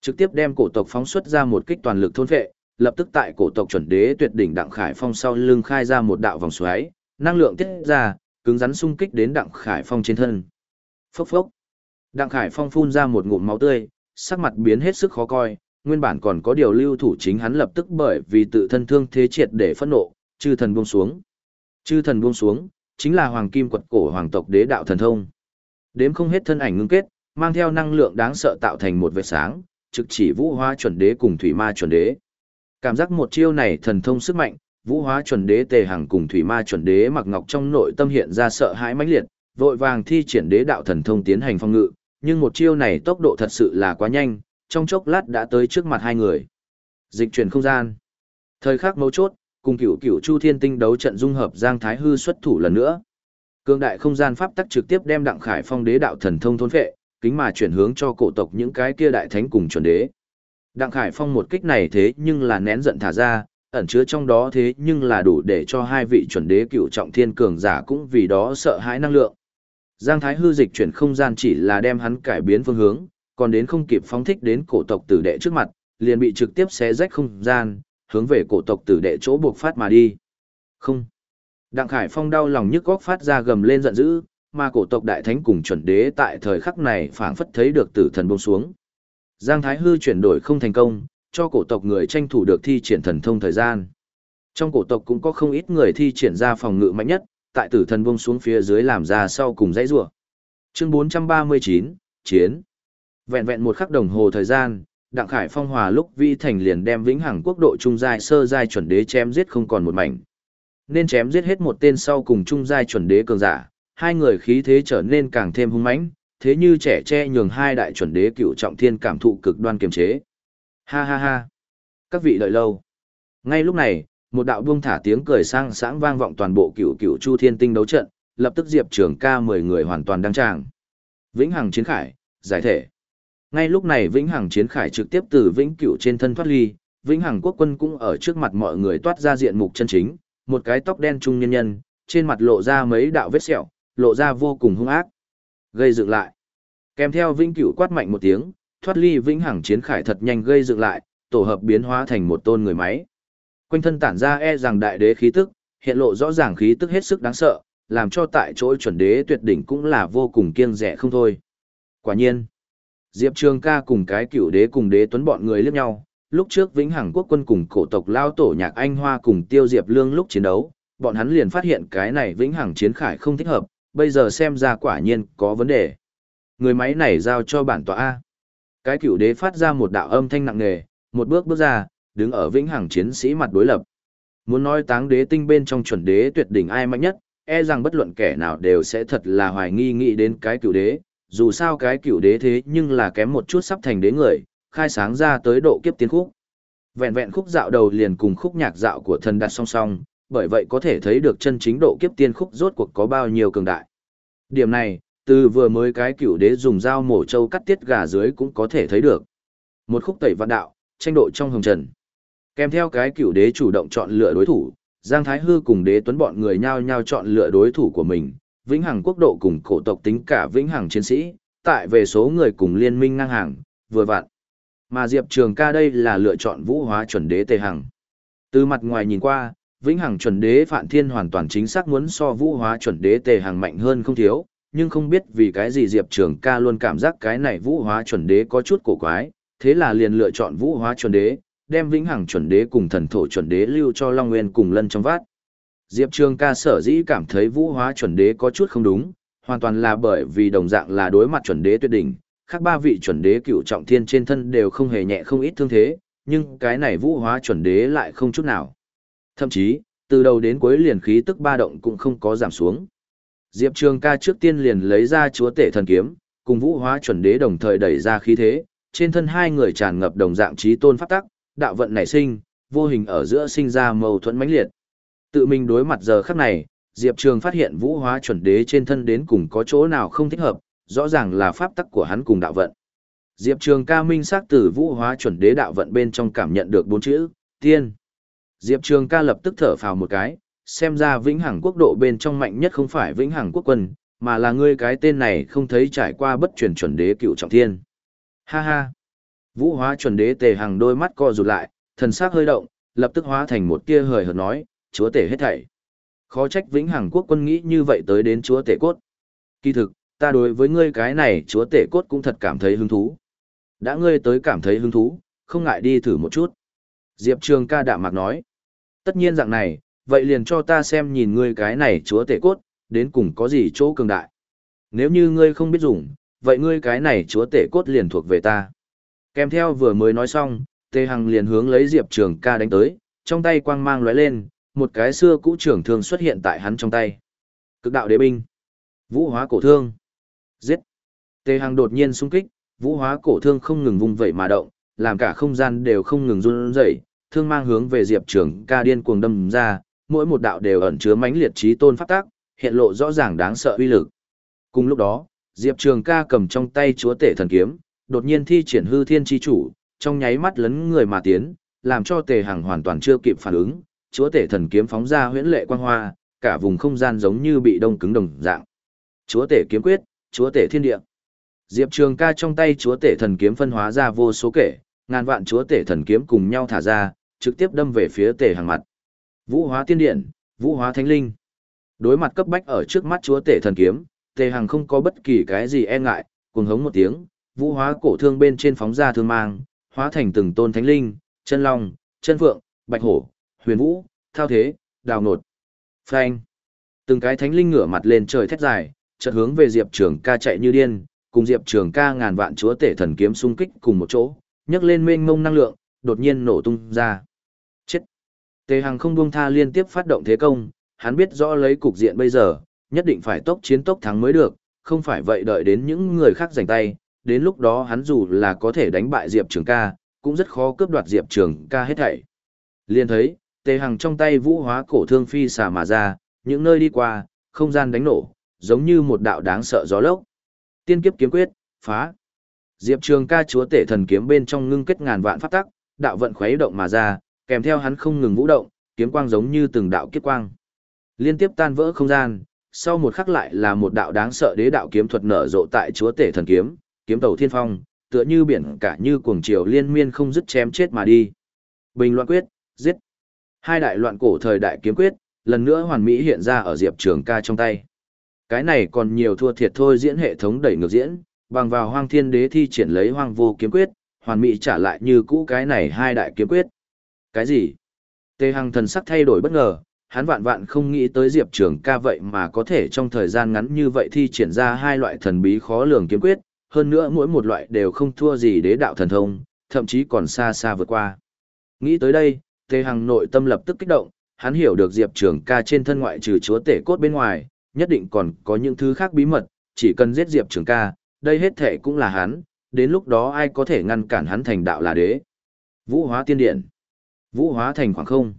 Trực tiếp đem cổ tộc phóng xuất ra một kích toàn lực thôn vệ. lập tức tại cổ tộc chuẩn đế tuyệt đỉnh đặng khải phong sau lưng khai ra một đạo vòng xoáy, năng lượng tiết ra, cứng rắn xung kích đến Đặng Khải Phong trên thân. Phốc phốc. Đặng Khải Phong phun ra một ngụm máu tươi, sắc mặt biến hết sức khó coi, nguyên bản còn có điều lưu thủ chính hắn lập tức bởi vì tự thân thương thế triệt để phẫn nộ, chư thần buông xuống. Chư thần buông xuống, chính là hoàng kim quật cổ hoàng tộc đế đạo thần thông. Đếm không hết thân ảnh ngưng kết, mang theo năng lượng đáng sợ tạo thành một vệt sáng, trực chỉ vũ hóa chuẩn đế cùng thủy ma chuẩn đế. Cảm giác một chiêu này thần thông sức mạnh, vũ hóa chuẩn đế tề hằng cùng thủy ma chuẩn đế mặc ngọc trong nội tâm hiện ra sợ hãi mãnh liệt, vội vàng thi triển đế đạo thần thông tiến hành phong ngự, nhưng một chiêu này tốc độ thật sự là quá nhanh, trong chốc lát đã tới trước mặt hai người. Dịch chuyển không gian. Thời khắc mấu chốt, cùng cửu cửu chu thiên tinh đấu trận dung hợp Giang Thái Hư xuất thủ lần nữa. Cương đại không gian pháp tắc trực tiếp đem Đặng Khải Phong đế đạo thần thông thôn phệ, kính mà chuyển hướng cho cổ tộc những cái kia đại thánh cùng chuẩn đế. Đặng Khải Phong một kích này thế nhưng là nén giận thả ra, ẩn chứa trong đó thế nhưng là đủ để cho hai vị chuẩn đế cựu trọng thiên cường giả cũng vì đó sợ hãi năng lượng. Giang Thái hư dịch chuyển không gian chỉ là đem hắn cải biến phương hướng, còn đến không kịp phóng thích đến cổ tộc tử đệ trước mặt, liền bị trực tiếp xé rách không gian, hướng về cổ tộc tử đệ chỗ buộc phát mà đi. Không. Đặng Khải Phong đau lòng nhức góc phát ra gầm lên giận dữ, mà cổ tộc đại thánh cùng chuẩn đế tại thời khắc này phảng phất thấy được tử thần buông xuống. Giang Thái Hư chuyển đổi không thành công, cho cổ tộc người tranh thủ được thi triển thần thông thời gian. Trong cổ tộc cũng có không ít người thi triển ra phòng ngự mạnh nhất, tại tử thần buông xuống phía dưới làm ra sau cùng dãy rủa. Chương 439, Chiến. Vẹn vẹn một khắc đồng hồ thời gian, Đặng Khải Phong hòa lúc vi thành liền đem vĩnh hằng quốc độ trung giai sơ giai chuẩn đế chém giết không còn một mảnh. Nên chém giết hết một tên sau cùng trung giai chuẩn đế cường giả, hai người khí thế trở nên càng thêm hung mãnh, thế như trẻ tre nhường hai đại chuẩn đế cựu trọng thiên cảm thụ cực đoan kiềm chế. Ha ha ha. Các vị đợi lâu. Ngay lúc này, một đạo buông thả tiếng cười sang sáng vang vọng toàn bộ cựu cựu chu thiên tinh đấu trận, lập tức diệp trường ca mười người hoàn toàn đăng tràng. Vĩnh Hằng Chiến Khải, giải thể. Ngay lúc này Vĩnh Hằng Chiến Khải trực tiếp từ Vĩnh cửu trên thân thoát ly, Vĩnh Hằng Quốc quân cũng ở trước mặt mọi người toát ra diện mục chân chính, một cái tóc đen trung nhân nhân, trên mặt lộ ra mấy đạo vết sẹo, lộ ra vô cùng hung ác. Gây dựng lại. Kèm theo Vĩnh cửu quát mạnh một tiếng, thoát ly Vĩnh Hằng Chiến Khải thật nhanh gây dựng lại, tổ hợp biến hóa thành một tôn người máy. Quanh thân tản ra e rằng đại đế khí tức, hiện lộ rõ ràng khí tức hết sức đáng sợ, làm cho tại chỗ chuẩn đế tuyệt đỉnh cũng là vô cùng kiêng rẻ không thôi. Quả nhiên, Diệp Trường ca cùng cái cựu đế cùng đế tuấn bọn người liếc nhau, lúc trước Vĩnh Hằng quốc quân cùng cổ tộc lao tổ nhạc Anh Hoa cùng Tiêu Diệp Lương lúc chiến đấu, bọn hắn liền phát hiện cái này Vĩnh Hằng chiến khải không thích hợp, bây giờ xem ra quả nhiên có vấn đề. Người máy này giao cho bản tọa A. Cái cựu đế phát ra một đạo âm thanh nặng nề, một bước bước ra, đứng ở Vĩnh Hằng chiến sĩ mặt đối lập. Muốn nói táng đế tinh bên trong chuẩn đế tuyệt đỉnh ai mạnh nhất, e rằng bất luận kẻ nào đều sẽ thật là hoài nghi nghĩ đến cái cựu đế, dù sao cái cựu đế thế nhưng là kém một chút sắp thành đế người, khai sáng ra tới độ kiếp tiến khúc. Vẹn vẹn khúc dạo đầu liền cùng khúc nhạc dạo của thần đặt song song, bởi vậy có thể thấy được chân chính độ kiếp tiên khúc rốt cuộc có bao nhiêu cường đại. Điểm này, từ vừa mới cái cựu đế dùng dao mổ trâu cắt tiết gà dưới cũng có thể thấy được. Một khúc tẩy vạn đạo, tranh độ trong hồng trần. Kèm theo cái cựu đế chủ động chọn lựa đối thủ, Giang Thái Hư cùng đế tuấn bọn người nhao nhao chọn lựa đối thủ của mình, vĩnh hằng quốc độ cùng cổ tộc tính cả vĩnh hằng chiến sĩ, tại về số người cùng liên minh ngang hàng, vừa vặn. Mà Diệp Trường ca đây là lựa chọn vũ hóa chuẩn đế tề hằng. Từ mặt ngoài nhìn qua, vĩnh hằng chuẩn đế Phạn Thiên hoàn toàn chính xác muốn so vũ hóa chuẩn đế tề hằng mạnh hơn không thiếu, nhưng không biết vì cái gì Diệp Trường ca luôn cảm giác cái này vũ hóa chuẩn đế có chút cổ quái, thế là liền lựa chọn vũ hóa chuẩn đế, đem vĩnh hằng chuẩn đế cùng thần thổ chuẩn đế lưu cho Long Nguyên cùng lân trong vát. Diệp Trường ca sở dĩ cảm thấy vũ hóa chuẩn đế có chút không đúng, hoàn toàn là bởi vì đồng dạng là đối mặt chuẩn đế tuyệt đỉnh, khác ba vị chuẩn đế cựu trọng thiên trên thân đều không hề nhẹ không ít thương thế, nhưng cái này vũ hóa chuẩn đế lại không chút nào. Thậm chí, từ đầu đến cuối liền khí tức ba động cũng không có giảm xuống. Diệp Trường ca trước tiên liền lấy ra chúa tể thần kiếm, cùng vũ hóa chuẩn đế đồng thời đẩy ra khí thế, trên thân hai người tràn ngập đồng dạng trí tôn pháp tắc, đạo vận nảy sinh, vô hình ở giữa sinh ra mâu thuẫn mãnh liệt. Tự mình đối mặt giờ khắc này, Diệp Trường phát hiện vũ hóa chuẩn đế trên thân đến cùng có chỗ nào không thích hợp, rõ ràng là pháp tắc của hắn cùng đạo vận. Diệp Trường ca minh xác từ vũ hóa chuẩn đế đạo vận bên trong cảm nhận được bốn chữ, tiên. Diệp Trường ca lập tức thở phào một cái, xem ra vĩnh hằng quốc độ bên trong mạnh nhất không phải vĩnh hằng quốc quân, mà là ngươi cái tên này không thấy trải qua bất truyền chuẩn đế cựu trọng thiên. Ha ha! Vũ hóa chuẩn đế tề hằng đôi mắt co rụt lại, thần sắc hơi động, lập tức hóa thành một tia hời hợt nói, chúa tể hết thảy. Khó trách vĩnh hằng quốc quân nghĩ như vậy tới đến chúa tể cốt. Kỳ thực, ta đối với ngươi cái này chúa tể cốt cũng thật cảm thấy hứng thú. Đã ngươi tới cảm thấy hứng thú, không ngại đi thử một chút. Diệp Trường ca đạm mạc nói. Tất nhiên dạng này, vậy liền cho ta xem nhìn ngươi cái này chúa tể cốt, đến cùng có gì chỗ cường đại. Nếu như ngươi không biết dùng, vậy ngươi cái này chúa tể cốt liền thuộc về ta. Kèm theo vừa mới nói xong, Tề Hằng liền hướng lấy Diệp Trường ca đánh tới, trong tay quang mang lóe lên, một cái xưa cũ trưởng thương xuất hiện tại hắn trong tay. Cực đạo đế binh. Vũ hóa cổ thương. Giết. Tề Hằng đột nhiên xung kích, vũ hóa cổ thương không ngừng vung vẩy mà động, làm cả không gian đều không ngừng run rẩy, thương mang hướng về Diệp Trường ca điên cuồng đâm ra, mỗi một đạo đều ẩn chứa mãnh liệt trí tôn pháp tác, hiện lộ rõ ràng đáng sợ uy lực. Cùng lúc đó, Diệp Trường ca cầm trong tay chúa tể thần kiếm, đột nhiên thi triển hư thiên chi chủ, trong nháy mắt lấn người mà tiến, làm cho tề hằng hoàn toàn chưa kịp phản ứng, chúa tể thần kiếm phóng ra huyễn lệ quang hoa, cả vùng không gian giống như bị đông cứng đồng dạng. Chúa tể kiếm quyết, chúa tể thiên địa. Diệp Trường ca trong tay chúa tể thần kiếm phân hóa ra vô số kể, ngàn vạn chúa tể thần kiếm cùng nhau thả ra, trực tiếp đâm về phía tề hàng mặt. Vũ hóa tiên điện, vũ hóa thánh linh. Đối mặt cấp bách ở trước mắt chúa tể thần kiếm, tề hàng không có bất kỳ cái gì e ngại, cùng hống một tiếng, vũ hóa cổ thương bên trên phóng ra thương mang, hóa thành từng tôn thánh linh, chân long, chân phượng, bạch hổ, huyền vũ, thao thế, đào nột. Phanh. Từng cái thánh linh ngửa mặt lên trời thét dài, chợt hướng về Diệp Trường Ca chạy như điên, cùng Diệp Trường Ca ngàn vạn chúa tể thần kiếm xung kích cùng một chỗ, nhấc lên mênh mông năng lượng, đột nhiên nổ tung ra. Chết. Tề Hằng không buông tha liên tiếp phát động thế công, hắn biết rõ lấy cục diện bây giờ, nhất định phải tốc chiến tốc thắng mới được, không phải vậy đợi đến những người khác giành tay, đến lúc đó hắn dù là có thể đánh bại Diệp Trường ca, cũng rất khó cướp đoạt Diệp Trường ca hết thảy. Liên thấy, tề hằng trong tay vũ hóa cổ thương phi xả mà ra, những nơi đi qua, không gian đánh nổ, giống như một đạo đáng sợ gió lốc. Tiên kiếp kiếm quyết, phá. Diệp Trường ca chúa tể thần kiếm bên trong ngưng kết ngàn vạn pháp tắc, đạo vận khuấy động mà ra, kèm theo hắn không ngừng vũ động, kiếm quang giống như từng đạo kiếp quang. Liên tiếp tan vỡ không gian, sau một khắc lại là một đạo đáng sợ đế đạo kiếm thuật nở rộ tại chúa tể thần kiếm, kiếm tàu thiên phong, tựa như biển cả như cuồng triều liên miên không dứt chém chết mà đi. Bình loạn quyết, giết. Hai đại loạn cổ thời đại kiếm quyết, lần nữa hoàn mỹ hiện ra ở Diệp Trường ca trong tay. Cái này còn nhiều thua thiệt thôi diễn hệ thống đẩy ngược diễn, bằng vào hoang thiên đế thi triển lấy hoang vô kiếm quyết, hoàn mỹ trả lại như cũ cái này hai đại kiếm quyết. Cái gì? Tề Hằng thần sắc thay đổi bất ngờ, hắn vạn vạn không nghĩ tới Diệp Trường ca vậy mà có thể trong thời gian ngắn như vậy thi triển ra hai loại thần bí khó lường kiếm quyết, hơn nữa mỗi một loại đều không thua gì đế đạo thần thông, thậm chí còn xa xa vượt qua. Nghĩ tới đây, Tề Hằng nội tâm lập tức kích động, hắn hiểu được Diệp Trường ca trên thân ngoại trừ chúa tể cốt bên ngoài, nhất định còn có những thứ khác bí mật, chỉ cần giết Diệp Trường ca, đây hết thể cũng là hắn, đến lúc đó ai có thể ngăn cản hắn thành đạo là đế. Vũ hóa tiên điện. Vũ hóa thành khoảng không.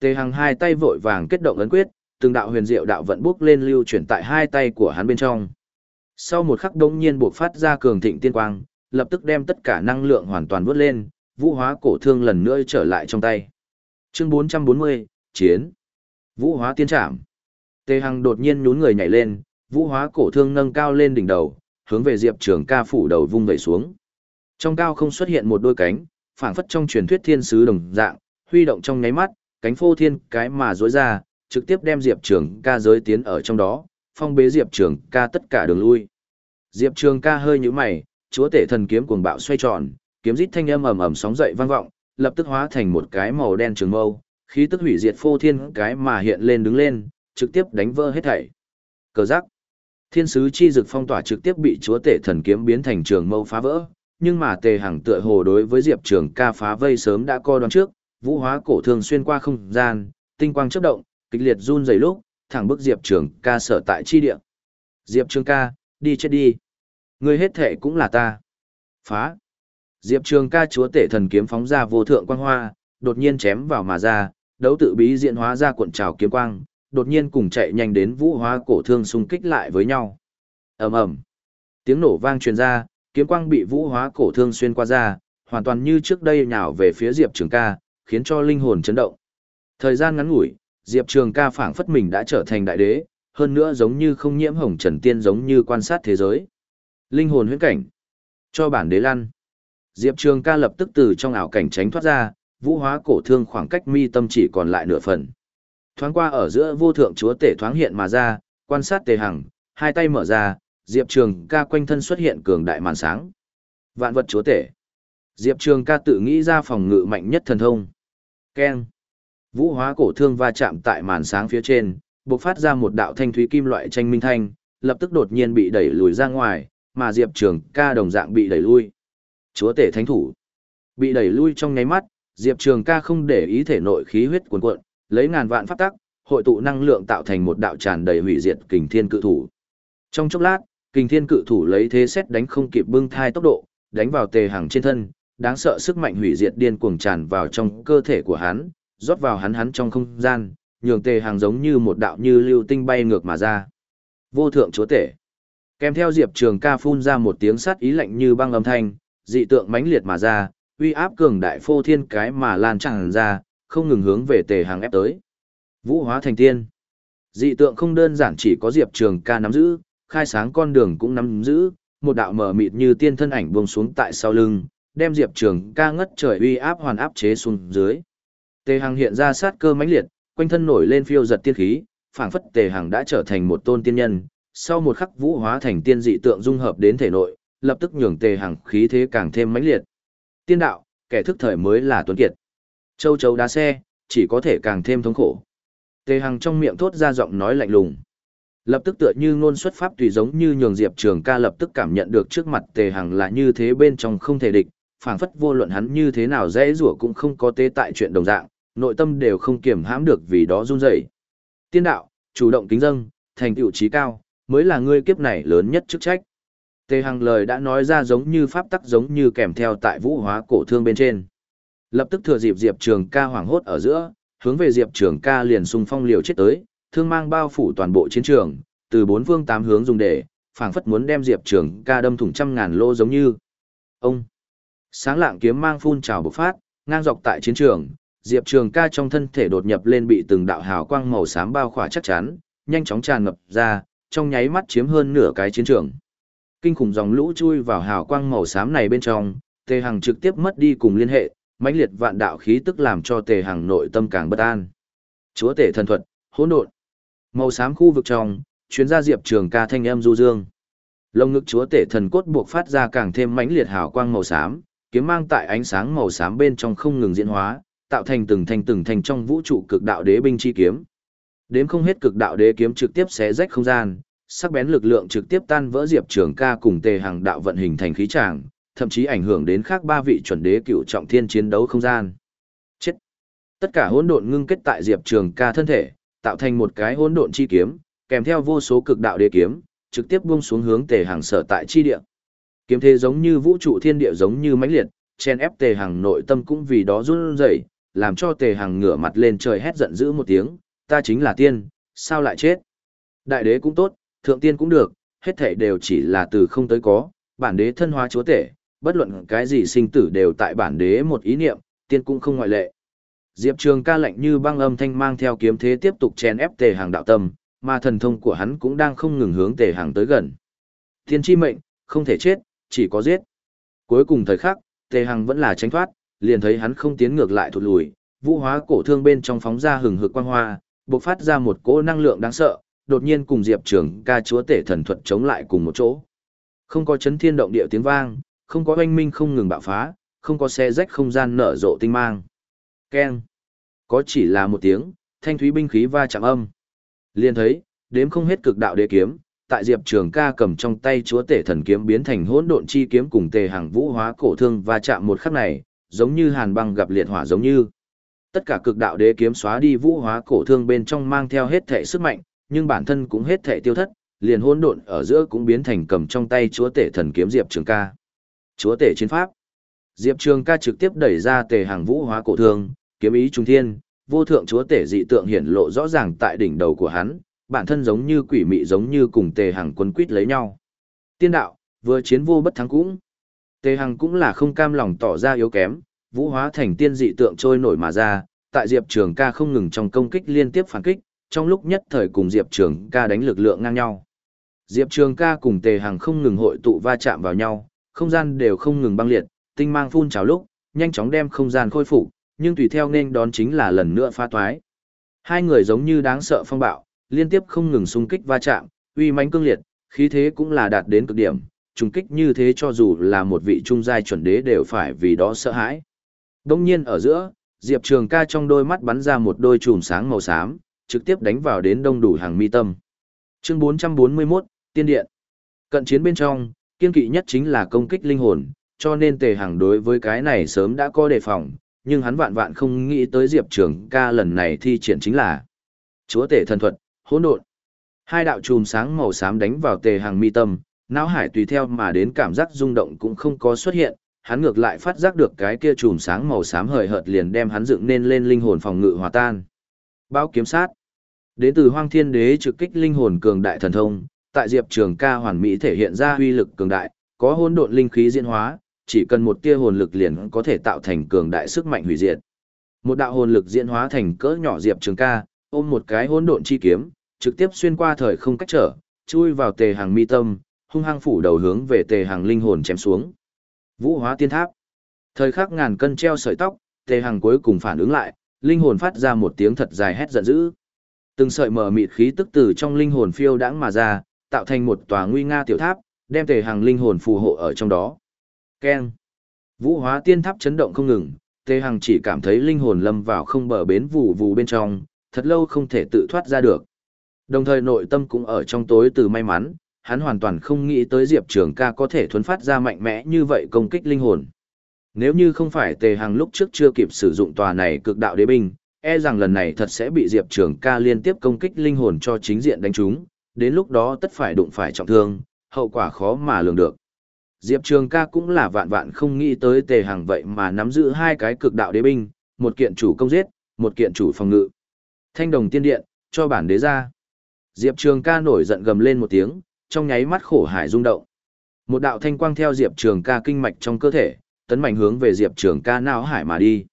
Tề Hằng hai tay vội vàng kết động ấn quyết, từng đạo huyền diệu đạo vận bốc lên lưu chuyển tại hai tay của hắn bên trong. Sau một khắc đống nhiên buộc phát ra cường thịnh tiên quang, lập tức đem tất cả năng lượng hoàn toàn vút lên, vũ hóa cổ thương lần nữa trở lại trong tay. Chương 440, Chiến. Vũ hóa tiên trảm. Tề Hằng đột nhiên nhún người nhảy lên, vũ hóa cổ thương nâng cao lên đỉnh đầu, hướng về Diệp Trường ca phủ đầu vung vẩy xuống. Trong cao không xuất hiện một đôi cánh, phảng phất trong truyền thuyết thiên sứ đồng dạng, huy động trong nháy mắt, cánh phô thiên cái mà rối ra, trực tiếp đem Diệp Trường ca giới tiến ở trong đó, phong bế Diệp Trường ca tất cả đường lui. Diệp Trường ca hơi như mày, chúa tể thần kiếm cuồng bạo xoay tròn, kiếm rít thanh âm ầm ầm sóng dậy vang vọng, lập tức hóa thành một cái màu đen trường mâu, khí tức hủy diệt phô thiên cái mà hiện lên đứng lên, trực tiếp đánh vỡ hết thảy. Cờ giác. Thiên sứ chi dực phong tỏa trực tiếp bị chúa tể thần kiếm biến thành trường mâu phá vỡ, nhưng mà Tề Hằng tựa hồ đối với Diệp Trường ca phá vây sớm đã co đoán trước, vũ hóa cổ thường xuyên qua không gian, tinh quang chớp động, kịch liệt run rẩy lúc, thẳng bức Diệp Trường ca sở tại chi địa. Diệp Trường ca, đi chết đi. người hết thể cũng là ta. Phá. Diệp Trường ca chúa tể thần kiếm phóng ra vô thượng quang hoa, đột nhiên chém vào mà ra, đấu tự bí diện hóa ra cuộn trào kiếm quang, đột nhiên cùng chạy nhanh đến vũ hóa cổ thương xung kích lại với nhau. ầm ầm, tiếng nổ vang truyền ra, kiếm quang bị vũ hóa cổ thương xuyên qua ra, hoàn toàn như trước đây nhào về phía Diệp Trường ca, khiến cho linh hồn chấn động. Thời gian ngắn ngủi, Diệp Trường ca phảng phất mình đã trở thành đại đế, hơn nữa giống như không nhiễm hồng trần tiên giống như quan sát thế giới. Linh hồn huyễn cảnh. Cho bản đế lăn. Diệp Trường ca lập tức từ trong ảo cảnh tránh thoát ra, vũ hóa cổ thương khoảng cách mi tâm chỉ còn lại nửa phần. Thoáng qua ở giữa vô thượng chúa tể thoáng hiện mà ra, quan sát tề hằng, hai tay mở ra, Diệp Trường ca quanh thân xuất hiện cường đại màn sáng. Vạn vật chúa tể. Diệp Trường ca tự nghĩ ra phòng ngự mạnh nhất thần thông. Keng. Vũ hóa cổ thương va chạm tại màn sáng phía trên, bộc phát ra một đạo thanh thúy kim loại tranh minh thanh, lập tức đột nhiên bị đẩy lùi ra ngoài, mà Diệp Trường ca đồng dạng bị đẩy lui. Chúa tể thánh thủ. Bị đẩy lui trong nháy mắt, Diệp Trường ca không để ý thể nội khí huyết cuồn cuộn, lấy ngàn vạn pháp tắc, hội tụ năng lượng tạo thành một đạo tràn đầy hủy diệt kình thiên cự thủ. Trong chốc lát, kình thiên cự thủ lấy thế xét đánh không kịp bưng thai tốc độ, đánh vào tề hàng trên thân, đáng sợ sức mạnh hủy diệt điên cuồng tràn vào trong cơ thể của hắn, rót vào hắn hắn trong không gian, nhường tề hàng giống như một đạo như lưu tinh bay ngược mà ra. Vô thượng chúa tể. Kèm theo Diệp Trường ca phun ra một tiếng sắt ý lạnh như băng âm thanh, dị tượng mãnh liệt mà ra, uy áp cường đại phô thiên cái mà lan tràn ra, không ngừng hướng về tề hàng ép tới. Vũ hóa thành tiên. Dị tượng không đơn giản chỉ có Diệp Trường ca nắm giữ, khai sáng con đường cũng nắm giữ, một đạo mở mịt như tiên thân ảnh buông xuống tại sau lưng, đem Diệp Trường ca ngất trời uy áp hoàn áp chế xuống dưới. Tề Hằng hiện ra sát cơ mãnh liệt, quanh thân nổi lên phiêu giật tiên khí, phảng phất Tề Hằng đã trở thành một tôn tiên nhân, sau một khắc vũ hóa thành tiên dị tượng dung hợp đến thể nội, lập tức nhường Tề Hằng khí thế càng thêm mãnh liệt. Tiên đạo, kẻ thức thời mới là tuấn kiệt. Châu chấu đá xe, chỉ có thể càng thêm thống khổ. Tề Hằng trong miệng thốt ra giọng nói lạnh lùng. Lập tức tựa như ngôn xuất pháp tùy giống như nhường Diệp Trường ca lập tức cảm nhận được trước mặt Tề Hằng là như thế bên trong không thể địch, phảng phất vô luận hắn như thế nào dễ rủa cũng không có tế tại chuyện đồng dạng, nội tâm đều không kiềm hãm được vì đó run rẩy. Tiên đạo, chủ động kính dâng, thành tựu trí cao, mới là ngươi kiếp này lớn nhất chức trách. Tề Hằng lời đã nói ra giống như pháp tắc giống như kèm theo tại vũ hóa cổ thương bên trên. Lập tức thừa dịp Diệp Trường ca hoảng hốt ở giữa, hướng về Diệp Trường ca liền xung phong liều chết tới, thương mang bao phủ toàn bộ chiến trường, từ bốn phương tám hướng dùng để, phảng phất muốn đem Diệp Trường ca đâm thủng trăm ngàn lô giống như. Ông! Sáng lạng kiếm mang phun trào bộc phát, ngang dọc tại chiến trường, Diệp Trường ca trong thân thể đột nhập lên bị từng đạo hào quang màu xám bao khỏa chắc chắn, nhanh chóng tràn ngập ra, trong nháy mắt chiếm hơn nửa cái chiến trường. Kinh khủng dòng lũ chui vào hào quang màu xám này bên trong, Tề Hằng trực tiếp mất đi cùng liên hệ, mãnh liệt vạn đạo khí tức làm cho Tề Hằng nội tâm càng bất an. Chúa tể thần thuật, hỗn độn. Màu xám khu vực trong, chuyến ra Diệp Trường ca thanh âm du dương. Lông ngực chúa tể thần cốt buộc phát ra càng thêm mãnh liệt hào quang màu xám, kiếm mang tại ánh sáng màu xám bên trong không ngừng diễn hóa, tạo thành từng thành từng thành trong vũ trụ cực đạo đế binh chi kiếm. Đếm không hết cực đạo đế kiếm trực tiếp xé rách không gian, sắc bén lực lượng trực tiếp tan vỡ Diệp Trường Ca cùng Tề Hàng đạo vận hình thành khí tràng, thậm chí ảnh hưởng đến khác ba vị chuẩn đế cựu trọng thiên chiến đấu không gian. Chết. Tất cả hỗn độn ngưng kết tại Diệp Trường Ca thân thể, tạo thành một cái hỗn độn chi kiếm, kèm theo vô số cực đạo đế kiếm, trực tiếp buông xuống hướng Tề Hàng sở tại chi địa. Kiếm thế giống như vũ trụ thiên địa giống như mãnh liệt, chen ép Tề Hàng nội tâm cũng vì đó run rẩy, làm cho Tề Hàng ngửa mặt lên trời hét giận dữ một tiếng, ta chính là tiên, sao lại chết? Đại đế cũng tốt, thượng tiên cũng được, hết thảy đều chỉ là từ không tới có, bản đế thân hóa chúa tể, bất luận cái gì sinh tử đều tại bản đế một ý niệm, tiên cũng không ngoại lệ. Diệp Trường ca lạnh như băng âm thanh mang theo kiếm thế tiếp tục chen ép tề hàng đạo tâm, mà thần thông của hắn cũng đang không ngừng hướng tề hàng tới gần. Tiên chi mệnh, không thể chết, chỉ có giết. Cuối cùng thời khắc, tề hàng vẫn là tránh thoát, liền thấy hắn không tiến ngược lại thụt lùi, vũ hóa cổ thương bên trong phóng ra hừng hực quang hoa, bộc phát ra một cỗ năng lượng đáng sợ, đột nhiên cùng Diệp Trường ca chúa tể thần thuật chống lại cùng một chỗ. Không có chấn thiên động địa tiếng vang, không có oanh minh không ngừng bạo phá, không có xe rách không gian nở rộ tinh mang. Keng. Có chỉ là một tiếng, thanh thúy binh khí va chạm âm. liền thấy, đếm không hết cực đạo đế kiếm, tại Diệp Trường ca cầm trong tay chúa tể thần kiếm biến thành hỗn độn chi kiếm cùng tề hàng vũ hóa cổ thương va chạm một khắc này, giống như hàn băng gặp liệt hỏa giống như. Tất cả cực đạo đế kiếm xóa đi vũ hóa cổ thương bên trong mang theo hết thể sức mạnh, nhưng bản thân cũng hết thể tiêu thất, liền hỗn độn ở giữa cũng biến thành cầm trong tay chúa tể thần kiếm Diệp Trường ca. Chúa tể chiến pháp. Diệp Trường ca trực tiếp đẩy ra tề hàng vũ hóa cổ thương, kiếm ý trung thiên, vô thượng chúa tể dị tượng hiển lộ rõ ràng tại đỉnh đầu của hắn, bản thân giống như quỷ mị giống như cùng tề hàng quân quýt lấy nhau. Tiên đạo, vừa chiến vô bất thắng cũng. Tề Hằng cũng là không cam lòng tỏ ra yếu kém, vũ hóa thành tiên dị tượng trôi nổi mà ra, tại Diệp Trường ca không ngừng trong công kích liên tiếp phản kích, trong lúc nhất thời cùng Diệp Trường ca đánh lực lượng ngang nhau. Diệp Trường ca cùng Tề Hằng không ngừng hội tụ va chạm vào nhau, không gian đều không ngừng băng liệt, tinh mang phun trào lúc, nhanh chóng đem không gian khôi phục, nhưng tùy theo nên đón chính là lần nữa pha toái. Hai người giống như đáng sợ phong bạo, liên tiếp không ngừng xung kích va chạm, uy mãnh cương liệt, khí thế cũng là đạt đến cực điểm, trùng kích như thế cho dù là một vị trung giai chuẩn đế đều phải vì đó sợ hãi. Đông nhiên ở giữa, Diệp Trường ca trong đôi mắt bắn ra một đôi chùm sáng màu xám, trực tiếp đánh vào đến đông đủ hàng mi tâm. Chương 441, Tiên Điện. Cận chiến bên trong, kiên kỵ nhất chính là công kích linh hồn, cho nên tề hàng đối với cái này sớm đã có đề phòng, nhưng hắn vạn vạn không nghĩ tới Diệp Trường ca lần này thi triển chính là Chúa tể thần thuật, hỗn độn. Hai đạo chùm sáng màu xám đánh vào tề hàng mi tâm, não hải tùy theo mà đến cảm giác rung động cũng không có xuất hiện, hắn ngược lại phát giác được cái kia chùm sáng màu xám hời hợt liền đem hắn dựng nên lên linh hồn phòng ngự hòa tan. Báo kiếm sát. Đến từ Hoang Thiên Đế trực kích linh hồn cường đại thần thông, tại Diệp Trường Ca hoàn mỹ thể hiện ra uy lực cường đại, có hỗn độn linh khí diễn hóa, chỉ cần một tia hồn lực liền có thể tạo thành cường đại sức mạnh hủy diệt. Một đạo hồn lực diễn hóa thành cỡ nhỏ Diệp Trường Ca, ôm một cái hỗn độn chi kiếm, trực tiếp xuyên qua thời không cách trở, chui vào tề hàng mi tâm, hung hăng phủ đầu hướng về tề hàng linh hồn chém xuống. Vũ hóa tiên tháp. Thời khắc ngàn cân treo sợi tóc, tề hàng cuối cùng phản ứng lại, linh hồn phát ra một tiếng thật dài hét giận dữ. Từng sợi mở mịt khí tức từ trong linh hồn phiêu đãng mà ra, tạo thành một tòa nguy nga tiểu tháp, đem tề hàng linh hồn phù hộ ở trong đó. Keng. Vũ hóa tiên tháp chấn động không ngừng, tề hàng chỉ cảm thấy linh hồn lâm vào không bờ bến vù vù bên trong, thật lâu không thể tự thoát ra được. Đồng thời nội tâm cũng ở trong tối từ may mắn, hắn hoàn toàn không nghĩ tới Diệp Trường ca có thể thuấn phát ra mạnh mẽ như vậy công kích linh hồn. Nếu như không phải tề Hằng lúc trước chưa kịp sử dụng tòa này cực đạo đế binh, e rằng lần này thật sẽ bị Diệp Trường ca liên tiếp công kích linh hồn cho chính diện đánh trúng, đến lúc đó tất phải đụng phải trọng thương, hậu quả khó mà lường được. Diệp Trường ca cũng là vạn vạn không nghĩ tới tề Hằng vậy mà nắm giữ hai cái cực đạo đế binh, một kiện chủ công giết, một kiện chủ phòng ngự. Thanh đồng tiên điện, cho bản đế ra. Diệp Trường ca nổi giận gầm lên một tiếng, trong nháy mắt khổ hải rung động. Một đạo thanh quang theo Diệp Trường ca kinh mạch trong cơ thể, tấn mạnh hướng về Diệp Trường ca não hải mà đi.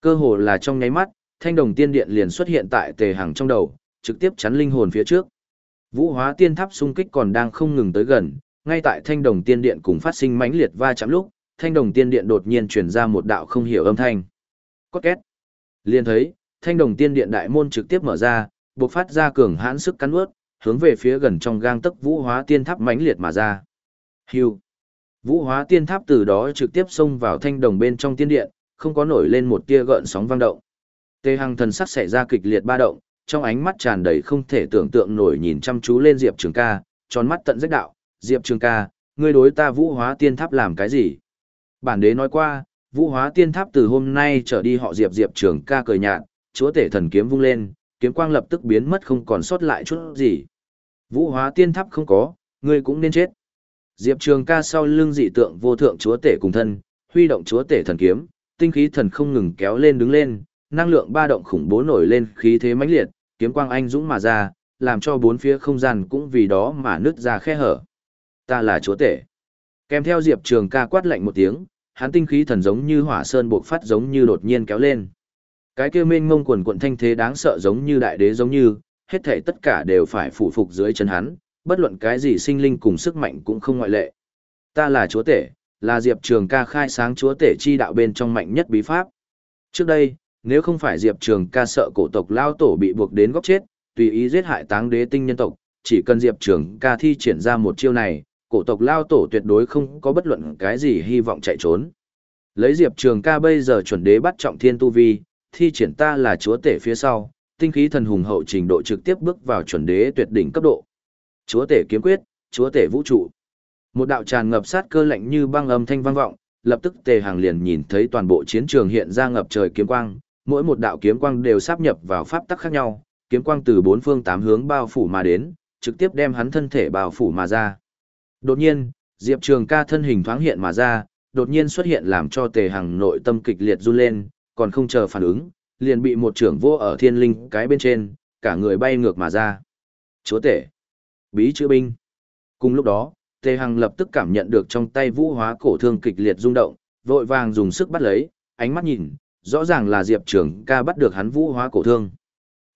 Cơ hồ là trong nháy mắt, thanh đồng tiên điện liền xuất hiện tại tề hàng trong đầu, trực tiếp chắn linh hồn phía trước. Vũ hóa tiên tháp xung kích còn đang không ngừng tới gần, ngay tại thanh đồng tiên điện cùng phát sinh mãnh liệt va chạm lúc, thanh đồng tiên điện đột nhiên truyền ra một đạo không hiểu âm thanh. Có két. Liền thấy, thanh đồng tiên điện đại môn trực tiếp mở ra, bộc phát ra cường hãn sức cắn ướt, hướng về phía gần trong gang tấc vũ hóa tiên tháp mãnh liệt mà ra. hiu Vũ hóa tiên tháp từ đó trực tiếp xông vào thanh đồng bên trong tiên điện, không có nổi lên một tia gợn sóng vang động. Tề Hằng thần sắc xảy ra kịch liệt ba động, trong ánh mắt tràn đầy không thể tưởng tượng nổi nhìn chăm chú lên Diệp Trường ca, tròn mắt tận rách đạo, Diệp Trường ca, ngươi đối ta vũ hóa tiên tháp làm cái gì? Bản đế nói qua, vũ hóa tiên tháp từ hôm nay trở đi họ Diệp Diệp Trường ca cười nhạt, chúa tể thần kiếm vung lên, kiếm quang lập tức biến mất không còn sót lại chút gì. Vũ hóa tiên tháp không có, ngươi cũng nên chết. Diệp Trường ca sau lưng dị tượng vô thượng chúa tể cùng thân, huy động chúa tể thần kiếm, tinh khí thần không ngừng kéo lên đứng lên, năng lượng ba động khủng bố nổi lên khí thế mãnh liệt, kiếm quang anh dũng mà ra, làm cho bốn phía không gian cũng vì đó mà nứt ra khe hở. Ta là chúa tể. Kèm theo Diệp Trường ca quát lạnh một tiếng, hắn tinh khí thần giống như hỏa sơn buộc phát giống như đột nhiên kéo lên. Cái kia mênh mông quần quận thanh thế đáng sợ giống như đại đế giống như, hết thảy tất cả đều phải phủ phục dưới chân hắn, bất luận cái gì sinh linh cùng sức mạnh cũng không ngoại lệ. Ta là chúa tể, là Diệp Trường ca khai sáng chúa tể chi đạo bên trong mạnh nhất bí pháp. Trước đây, nếu không phải Diệp Trường ca sợ cổ tộc lao tổ bị buộc đến góc chết, tùy ý giết hại táng đế tinh nhân tộc, chỉ cần Diệp Trường ca thi triển ra một chiêu này, cổ tộc lao tổ tuyệt đối không có bất luận cái gì hy vọng chạy trốn. Lấy Diệp Trường ca bây giờ chuẩn đế bắt trọng thiên tu vi, thi triển ta là chúa tể phía sau, tinh khí thần hùng hậu trình độ trực tiếp bước vào chuẩn đế tuyệt đỉnh cấp độ. Chúa tể kiếm quyết, chúa tể vũ trụ. Một đạo tràn ngập sát cơ lạnh như băng âm thanh vang vọng, lập tức Tề Hàng liền nhìn thấy toàn bộ chiến trường hiện ra ngập trời kiếm quang, mỗi một đạo kiếm quang đều sáp nhập vào pháp tắc khác nhau, kiếm quang từ bốn phương tám hướng bao phủ mà đến, trực tiếp đem hắn thân thể bao phủ mà ra. Đột nhiên, Diệp Trường Ca thân hình thoáng hiện mà ra, đột nhiên xuất hiện làm cho Tề Hằng nội tâm kịch liệt run lên, còn không chờ phản ứng, liền bị một trưởng vô ở thiên linh cái bên trên, cả người bay ngược mà ra. Chúa tể! Bí chữ binh! Cùng lúc đó, Tề Hằng lập tức cảm nhận được trong tay vũ hóa cổ thương kịch liệt rung động, vội vàng dùng sức bắt lấy, ánh mắt nhìn, rõ ràng là Diệp Trường ca bắt được hắn vũ hóa cổ thương.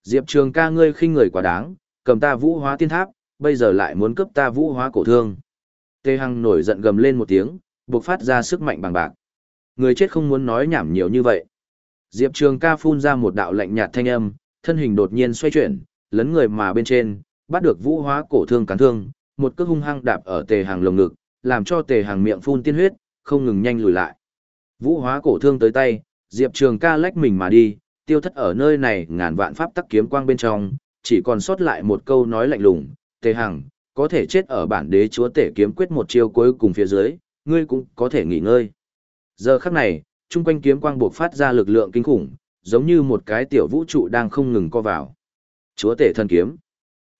Diệp Trường ca ngươi khinh người quá đáng, cầm ta vũ hóa tiên tháp, bây giờ lại muốn cướp ta vũ hóa cổ thương. Tề Hằng nổi giận gầm lên một tiếng, buộc phát ra sức mạnh bằng bạc. Người chết không muốn nói nhảm nhiều như vậy. Diệp Trường ca phun ra một đạo lạnh nhạt thanh âm, thân hình đột nhiên xoay chuyển, lấn người mà bên trên, bắt được vũ hóa cổ thương cán thương, một cước hung hăng đạp ở tề hàng lồng ngực, làm cho tề hàng miệng phun tiên huyết, không ngừng nhanh lùi lại. Vũ hóa cổ thương tới tay, Diệp Trường ca lách mình mà đi, tiêu thất ở nơi này ngàn vạn pháp tắc kiếm quang bên trong, chỉ còn sót lại một câu nói lạnh lùng, tề hàng, có thể chết ở bản đế chúa tể kiếm quyết một chiêu cuối cùng phía dưới, ngươi cũng có thể nghỉ ngơi. Giờ khắc này, trung quanh kiếm quang buộc phát ra lực lượng kinh khủng, giống như một cái tiểu vũ trụ đang không ngừng co vào. Chúa tể thần kiếm.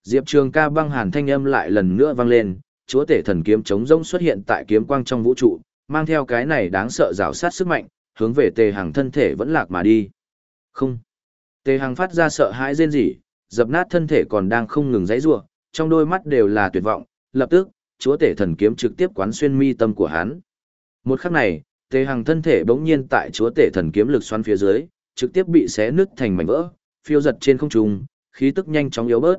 Diệp Trường ca băng hàn thanh âm lại lần nữa vang lên, chúa tể thần kiếm chống rông xuất hiện tại kiếm quang trong vũ trụ, mang theo cái này đáng sợ rào sát sức mạnh, hướng về tề hàng thân thể vẫn lạc mà đi. Không. Tề hàng phát ra sợ hãi rên rỉ, dập nát thân thể còn đang không ngừng giãy giụa, trong đôi mắt đều là tuyệt vọng, lập tức, chúa tể thần kiếm trực tiếp quán xuyên mi tâm của hắn. Một khắc này, tề hàng thân thể bỗng nhiên tại chúa tể thần kiếm lực xoắn phía dưới, trực tiếp bị xé nứt thành mảnh vỡ, phiêu giật trên không trung, khí tức nhanh chóng yếu bớt.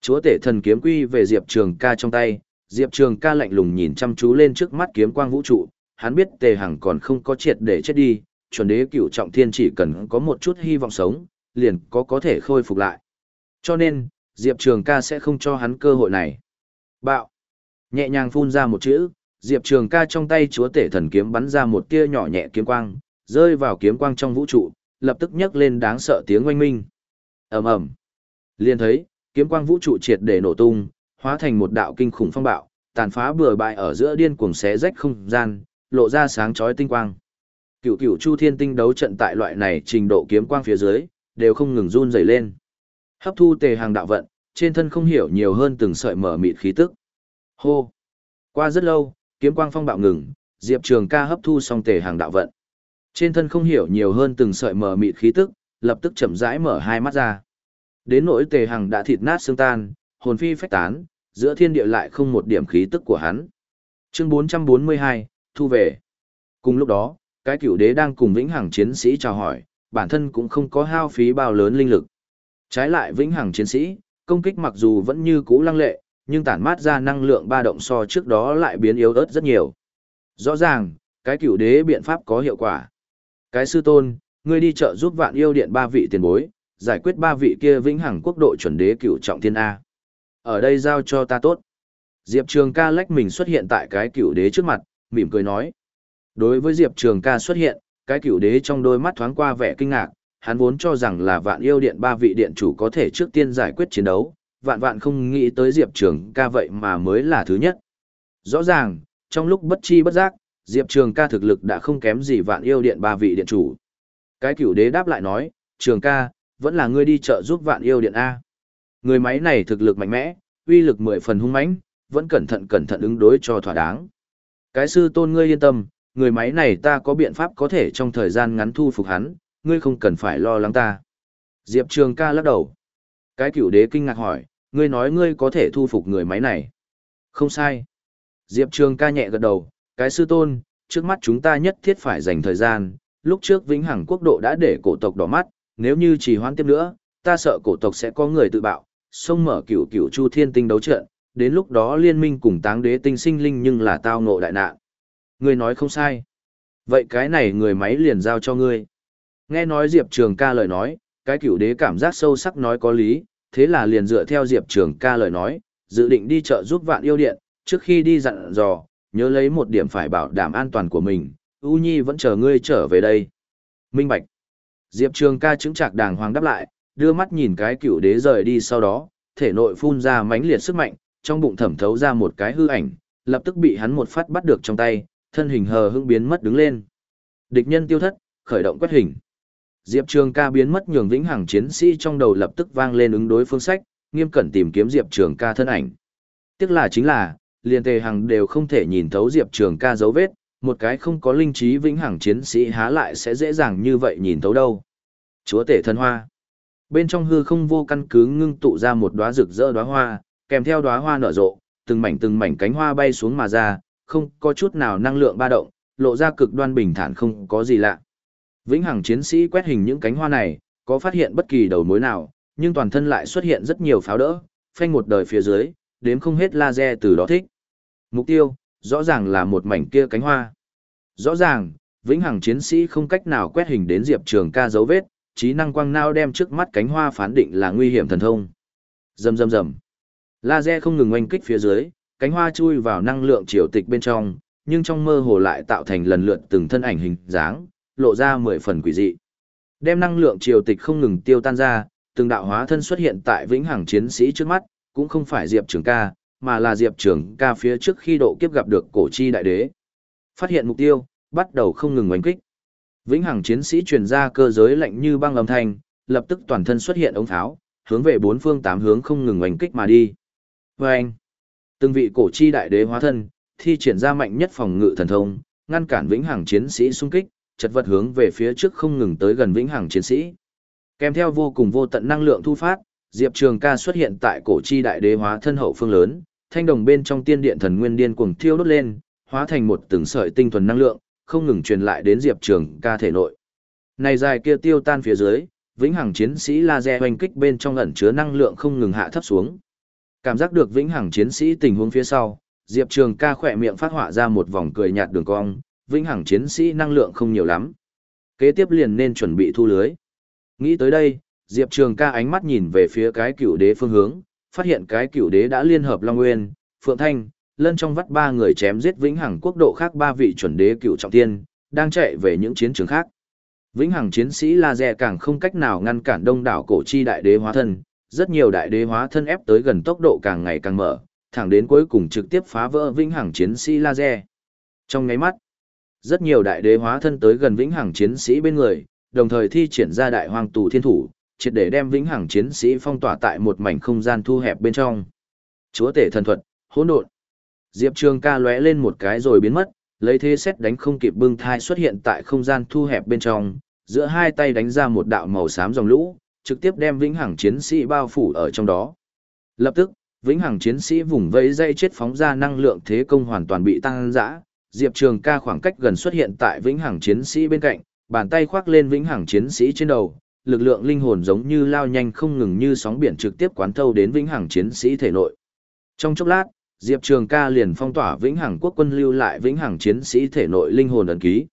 Chúa tể thần kiếm quy về Diệp Trường ca trong tay, Diệp Trường ca lạnh lùng nhìn chăm chú lên trước mắt kiếm quang vũ trụ, hắn biết tề hằng còn không có triệt để chết đi, chuẩn đế cửu trọng thiên chỉ cần có một chút hy vọng sống, liền có có thể khôi phục lại. Cho nên, Diệp Trường ca sẽ không cho hắn cơ hội này. Bạo! Nhẹ nhàng phun ra một chữ, Diệp Trường ca trong tay chúa tể thần kiếm bắn ra một tia nhỏ nhẹ kiếm quang, rơi vào kiếm quang trong vũ trụ, lập tức nhấc lên đáng sợ tiếng oanh minh. ầm ầm Liên thấy, kiếm quang vũ trụ triệt để nổ tung, hóa thành một đạo kinh khủng phong bạo, tàn phá bừa bãi ở giữa điên cuồng xé rách không gian, lộ ra sáng chói tinh quang. Cựu cựu Chu Thiên Tinh đấu trận tại loại này trình độ kiếm quang phía dưới, đều không ngừng run rẩy lên. Hấp thu tề hàng đạo vận, trên thân không hiểu nhiều hơn từng sợi mở mịt khí tức. Hô. Qua rất lâu, kiếm quang phong bạo ngừng, Diệp Trường Ca hấp thu xong tề hàng đạo vận. Trên thân không hiểu nhiều hơn từng sợi mở mịt khí tức, lập tức chậm rãi mở hai mắt ra. Đến nỗi tề hàng đã thịt nát xương tan, hồn phi phách tán, giữa thiên địa lại không một điểm khí tức của hắn. Chương 442, thu về. Cùng lúc đó, cái cựu đế đang cùng vĩnh hằng chiến sĩ chào hỏi, bản thân cũng không có hao phí bao lớn linh lực. Trái lại vĩnh hằng chiến sĩ, công kích mặc dù vẫn như cũ lăng lệ, nhưng tản mát ra năng lượng ba động so trước đó lại biến yếu ớt rất nhiều. Rõ ràng, cái cựu đế biện pháp có hiệu quả. Cái sư tôn, ngươi đi chợ giúp vạn yêu điện ba vị tiền bối, giải quyết ba vị kia vĩnh hằng quốc độ chuẩn đế cựu trọng thiên A. Ở đây giao cho ta tốt. Diệp Trường ca lách mình xuất hiện tại cái cựu đế trước mặt, mỉm cười nói. Đối với Diệp Trường ca xuất hiện, cái cựu đế trong đôi mắt thoáng qua vẻ kinh ngạc, hắn vốn cho rằng là vạn yêu điện ba vị điện chủ có thể trước tiên giải quyết chiến đấu, vạn vạn không nghĩ tới Diệp Trường ca vậy mà mới là thứ nhất. Rõ ràng, trong lúc bất chi bất giác, Diệp Trường ca thực lực đã không kém gì vạn yêu điện ba vị điện chủ. Cái cựu đế đáp lại nói, Trường ca, vẫn là ngươi đi chợ giúp vạn yêu điện A. Người máy này thực lực mạnh mẽ, uy lực mười phần hung mãnh, vẫn cẩn thận cẩn thận ứng đối cho thỏa đáng. Cái sư tôn ngươi yên tâm, người máy này ta có biện pháp có thể trong thời gian ngắn thu phục hắn, ngươi không cần phải lo lắng ta. Diệp Trường ca lắc đầu. Cái cửu đế kinh ngạc hỏi, ngươi nói ngươi có thể thu phục người máy này. Không sai. Diệp Trường ca nhẹ gật đầu, cái sư tôn, trước mắt chúng ta nhất thiết phải dành thời gian, lúc trước Vĩnh Hằng quốc độ đã để cổ tộc đỏ mắt, nếu như chỉ hoãn tiếp nữa, ta sợ cổ tộc sẽ có người tự bạo, xông mở cửu cửu chu thiên tinh đấu trận, đến lúc đó liên minh cùng táng đế tinh sinh linh nhưng là tao ngộ đại nạn. Ngươi nói không sai. Vậy cái này người máy liền giao cho ngươi. Nghe nói Diệp Trường ca lời nói, cái cửu đế cảm giác sâu sắc nói có lý, thế là liền dựa theo Diệp Trường ca lời nói, dự định đi chợ giúp vạn yêu điện, trước khi đi dặn dò, nhớ lấy một điểm phải bảo đảm an toàn của mình, U Nhi vẫn chờ ngươi trở về đây. Minh Bạch. Diệp Trường ca chứng trạc đàng hoàng đáp lại, đưa mắt nhìn cái cựu đế rời đi sau đó, thể nội phun ra mãnh liệt sức mạnh, trong bụng thẩm thấu ra một cái hư ảnh, lập tức bị hắn một phát bắt được trong tay, thân hình hờ hững biến mất đứng lên. Địch nhân tiêu thất, khởi động quét hình. Diệp Trường ca biến mất nhường vĩnh hằng chiến sĩ trong đầu lập tức vang lên ứng đối phương sách, nghiêm cẩn tìm kiếm Diệp Trường ca thân ảnh. Tiếc là chính là, liền tề hằng đều không thể nhìn thấu Diệp Trường ca dấu vết, một cái không có linh trí vĩnh hằng chiến sĩ há lại sẽ dễ dàng như vậy nhìn thấu đâu. Chúa tể thân hoa. Bên trong hư không vô căn cứ ngưng tụ ra một đóa rực rỡ đóa hoa, kèm theo đóa hoa nở rộ, từng mảnh từng mảnh cánh hoa bay xuống mà ra, không có chút nào năng lượng ba động, lộ ra cực đoan bình thản không có gì lạ. Vĩnh Hằng chiến sĩ quét hình những cánh hoa này, có phát hiện bất kỳ đầu mối nào, nhưng toàn thân lại xuất hiện rất nhiều pháo đỡ, phanh một đời phía dưới, đếm không hết laser từ đó thích. Mục tiêu, rõ ràng là một mảnh kia cánh hoa. Rõ ràng, Vĩnh Hằng chiến sĩ không cách nào quét hình đến Diệp Trường ca dấu vết, trí năng quang nao đem trước mắt cánh hoa phán định là nguy hiểm thần thông. Rầm rầm rầm. Laser không ngừng oanh kích phía dưới, cánh hoa chui vào năng lượng triều tịch bên trong, nhưng trong mơ hồ lại tạo thành lần lượt từng thân ảnh hình dáng, lộ ra mười phần quỷ dị. Đem năng lượng triều tịch không ngừng tiêu tan ra, từng đạo hóa thân xuất hiện tại vĩnh hằng chiến sĩ trước mắt, cũng không phải Diệp Trường ca, mà là Diệp Trường ca phía trước khi độ kiếp gặp được cổ chi đại đế. Phát hiện mục tiêu, bắt đầu không ngừng oanh kích. Vĩnh hằng chiến sĩ truyền ra cơ giới lạnh như băng âm thanh, lập tức toàn thân xuất hiện ống tháo, hướng về bốn phương tám hướng không ngừng oanh kích mà đi. Vâng! Từng vị cổ chi đại đế hóa thân, thi triển ra mạnh nhất phòng ngự thần thông, ngăn cản vĩnh hằng chiến sĩ xung kích, chật vật hướng về phía trước không ngừng tới gần vĩnh hằng chiến sĩ. Kèm theo vô cùng vô tận năng lượng thu phát, Diệp Trường Ca xuất hiện tại cổ chi đại đế hóa thân hậu phương lớn, thanh đồng bên trong tiên điện thần nguyên điên cuồng thiêu đốt lên, hóa thành một từng sợi tinh thuần năng lượng, không ngừng truyền lại đến Diệp Trường Ca thể nội. Này dài kia tiêu tan phía dưới, vĩnh hằng chiến sĩ laser hoành kích bên trong ẩn chứa năng lượng không ngừng hạ thấp xuống. Cảm giác được vĩnh hằng chiến sĩ tình huống phía sau, Diệp Trường ca khỏe miệng phát họa ra một vòng cười nhạt đường cong, vĩnh hằng chiến sĩ năng lượng không nhiều lắm. Kế tiếp liền nên chuẩn bị thu lưới. Nghĩ tới đây, Diệp Trường ca ánh mắt nhìn về phía cái cựu đế phương hướng, phát hiện cái cựu đế đã liên hợp Long Nguyên, Phượng Thanh, lân trong vắt ba người chém giết vĩnh hằng quốc độ khác ba vị chuẩn đế cựu trọng thiên, đang chạy về những chiến trường khác. Vĩnh hằng chiến sĩ La laser càng không cách nào ngăn cản đông đảo cổ chi đại đế hóa thân, rất nhiều đại đế hóa thân ép tới gần tốc độ càng ngày càng mở, thẳng đến cuối cùng trực tiếp phá vỡ vĩnh hằng chiến sĩ La laser. Trong nháy mắt, rất nhiều đại đế hóa thân tới gần vĩnh hằng chiến sĩ bên người, đồng thời thi triển ra đại hoàng tù thiên thủ, triệt để đem vĩnh hằng chiến sĩ phong tỏa tại một mảnh không gian thu hẹp bên trong. Chúa tể thần thuật, hỗn độn. Diệp Trường ca lóe lên một cái rồi biến mất, lấy thế xét đánh không kịp bưng thai xuất hiện tại không gian thu hẹp bên trong, giữa hai tay đánh ra một đạo màu xám dòng lũ, trực tiếp đem vĩnh hằng chiến sĩ bao phủ ở trong đó. Lập tức, vĩnh hằng chiến sĩ vùng vẫy dây chết phóng ra năng lượng thế công hoàn toàn bị tăng dã. Diệp Trường ca khoảng cách gần xuất hiện tại vĩnh hằng chiến sĩ bên cạnh, bàn tay khoác lên vĩnh hằng chiến sĩ trên đầu, lực lượng linh hồn giống như lao nhanh không ngừng như sóng biển trực tiếp quán thâu đến vĩnh hằng chiến sĩ thể nội. Trong chốc lát, Diệp Trường ca liền phong tỏa vĩnh hằng quốc quân lưu lại vĩnh hằng chiến sĩ thể nội linh hồn ấn ký.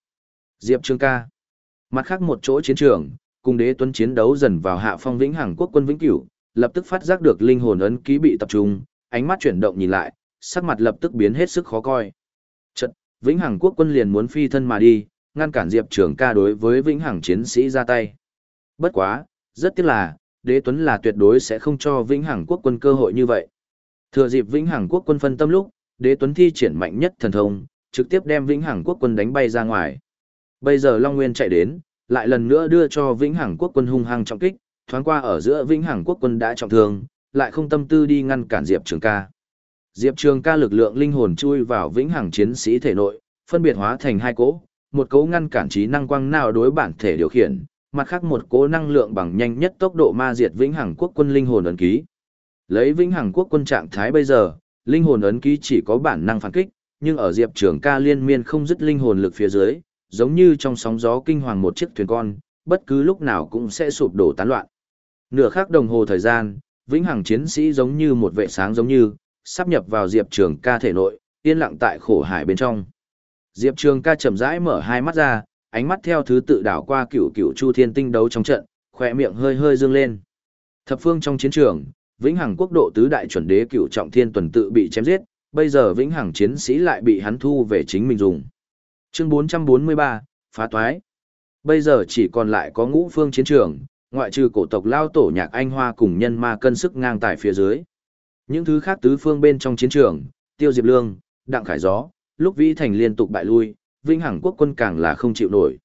Diệp Trường ca. Mặt khác một chỗ chiến trường, cùng đế tuấn chiến đấu dần vào hạ phong vĩnh hằng quốc quân vĩnh cửu, lập tức phát giác được linh hồn ấn ký bị tập trung, ánh mắt chuyển động nhìn lại, sắc mặt lập tức biến hết sức khó coi. Chợt, vĩnh hằng quốc quân liền muốn phi thân mà đi, ngăn cản Diệp Trường ca đối với vĩnh hằng chiến sĩ ra tay. Bất quá, rất tiếc là, đế tuấn là tuyệt đối sẽ không cho vĩnh hằng quốc quân cơ hội như vậy. Thừa dịp vĩnh hằng quốc quân phân tâm lúc, đế tuấn thi triển mạnh nhất thần thông, trực tiếp đem vĩnh hằng quốc quân đánh bay ra ngoài. Bây giờ Long Nguyên chạy đến, lại lần nữa đưa cho Vĩnh Hằng quốc quân hung hăng trọng kích, thoáng qua ở giữa Vĩnh Hằng quốc quân đã trọng thương, lại không tâm tư đi ngăn cản Diệp Trường Ca. Diệp Trường Ca lực lượng linh hồn chui vào Vĩnh Hằng chiến sĩ thể nội, phân biệt hóa thành hai cỗ, một cỗ ngăn cản trí năng quang nào đối bản thể điều khiển, mặt khác một cỗ năng lượng bằng nhanh nhất tốc độ ma diệt Vĩnh Hằng quốc quân linh hồn ấn ký. Lấy Vĩnh Hằng quốc quân trạng thái bây giờ, linh hồn ấn ký chỉ có bản năng phản kích, nhưng ở Diệp Trường Ca liên miên không dứt linh hồn lực phía dưới, giống như trong sóng gió kinh hoàng một chiếc thuyền con, bất cứ lúc nào cũng sẽ sụp đổ tán loạn. Nửa khắc đồng hồ thời gian, vĩnh hằng chiến sĩ giống như một vệ sáng giống như, sắp nhập vào Diệp Trường ca thể nội, yên lặng tại khổ hải bên trong. Diệp Trường ca chậm rãi mở hai mắt ra, ánh mắt theo thứ tự đảo qua cửu cửu chu thiên tinh đấu trong trận, khỏe miệng hơi hơi dương lên. Thập phương trong chiến trường, vĩnh hằng quốc độ tứ đại chuẩn đế cửu trọng thiên tuần tự bị chém giết, bây giờ vĩnh hằng chiến sĩ lại bị hắn thu về chính mình dùng. Chương 443, phá toái. Bây giờ chỉ còn lại có ngũ phương chiến trường, ngoại trừ cổ tộc lao tổ nhạc anh hoa cùng nhân ma cân sức ngang tại phía dưới. Những thứ khác tứ phương bên trong chiến trường, tiêu diệp lương, đặng khải gió, lúc vĩ thành liên tục bại lui, vinh hằng quốc quân càng là không chịu nổi.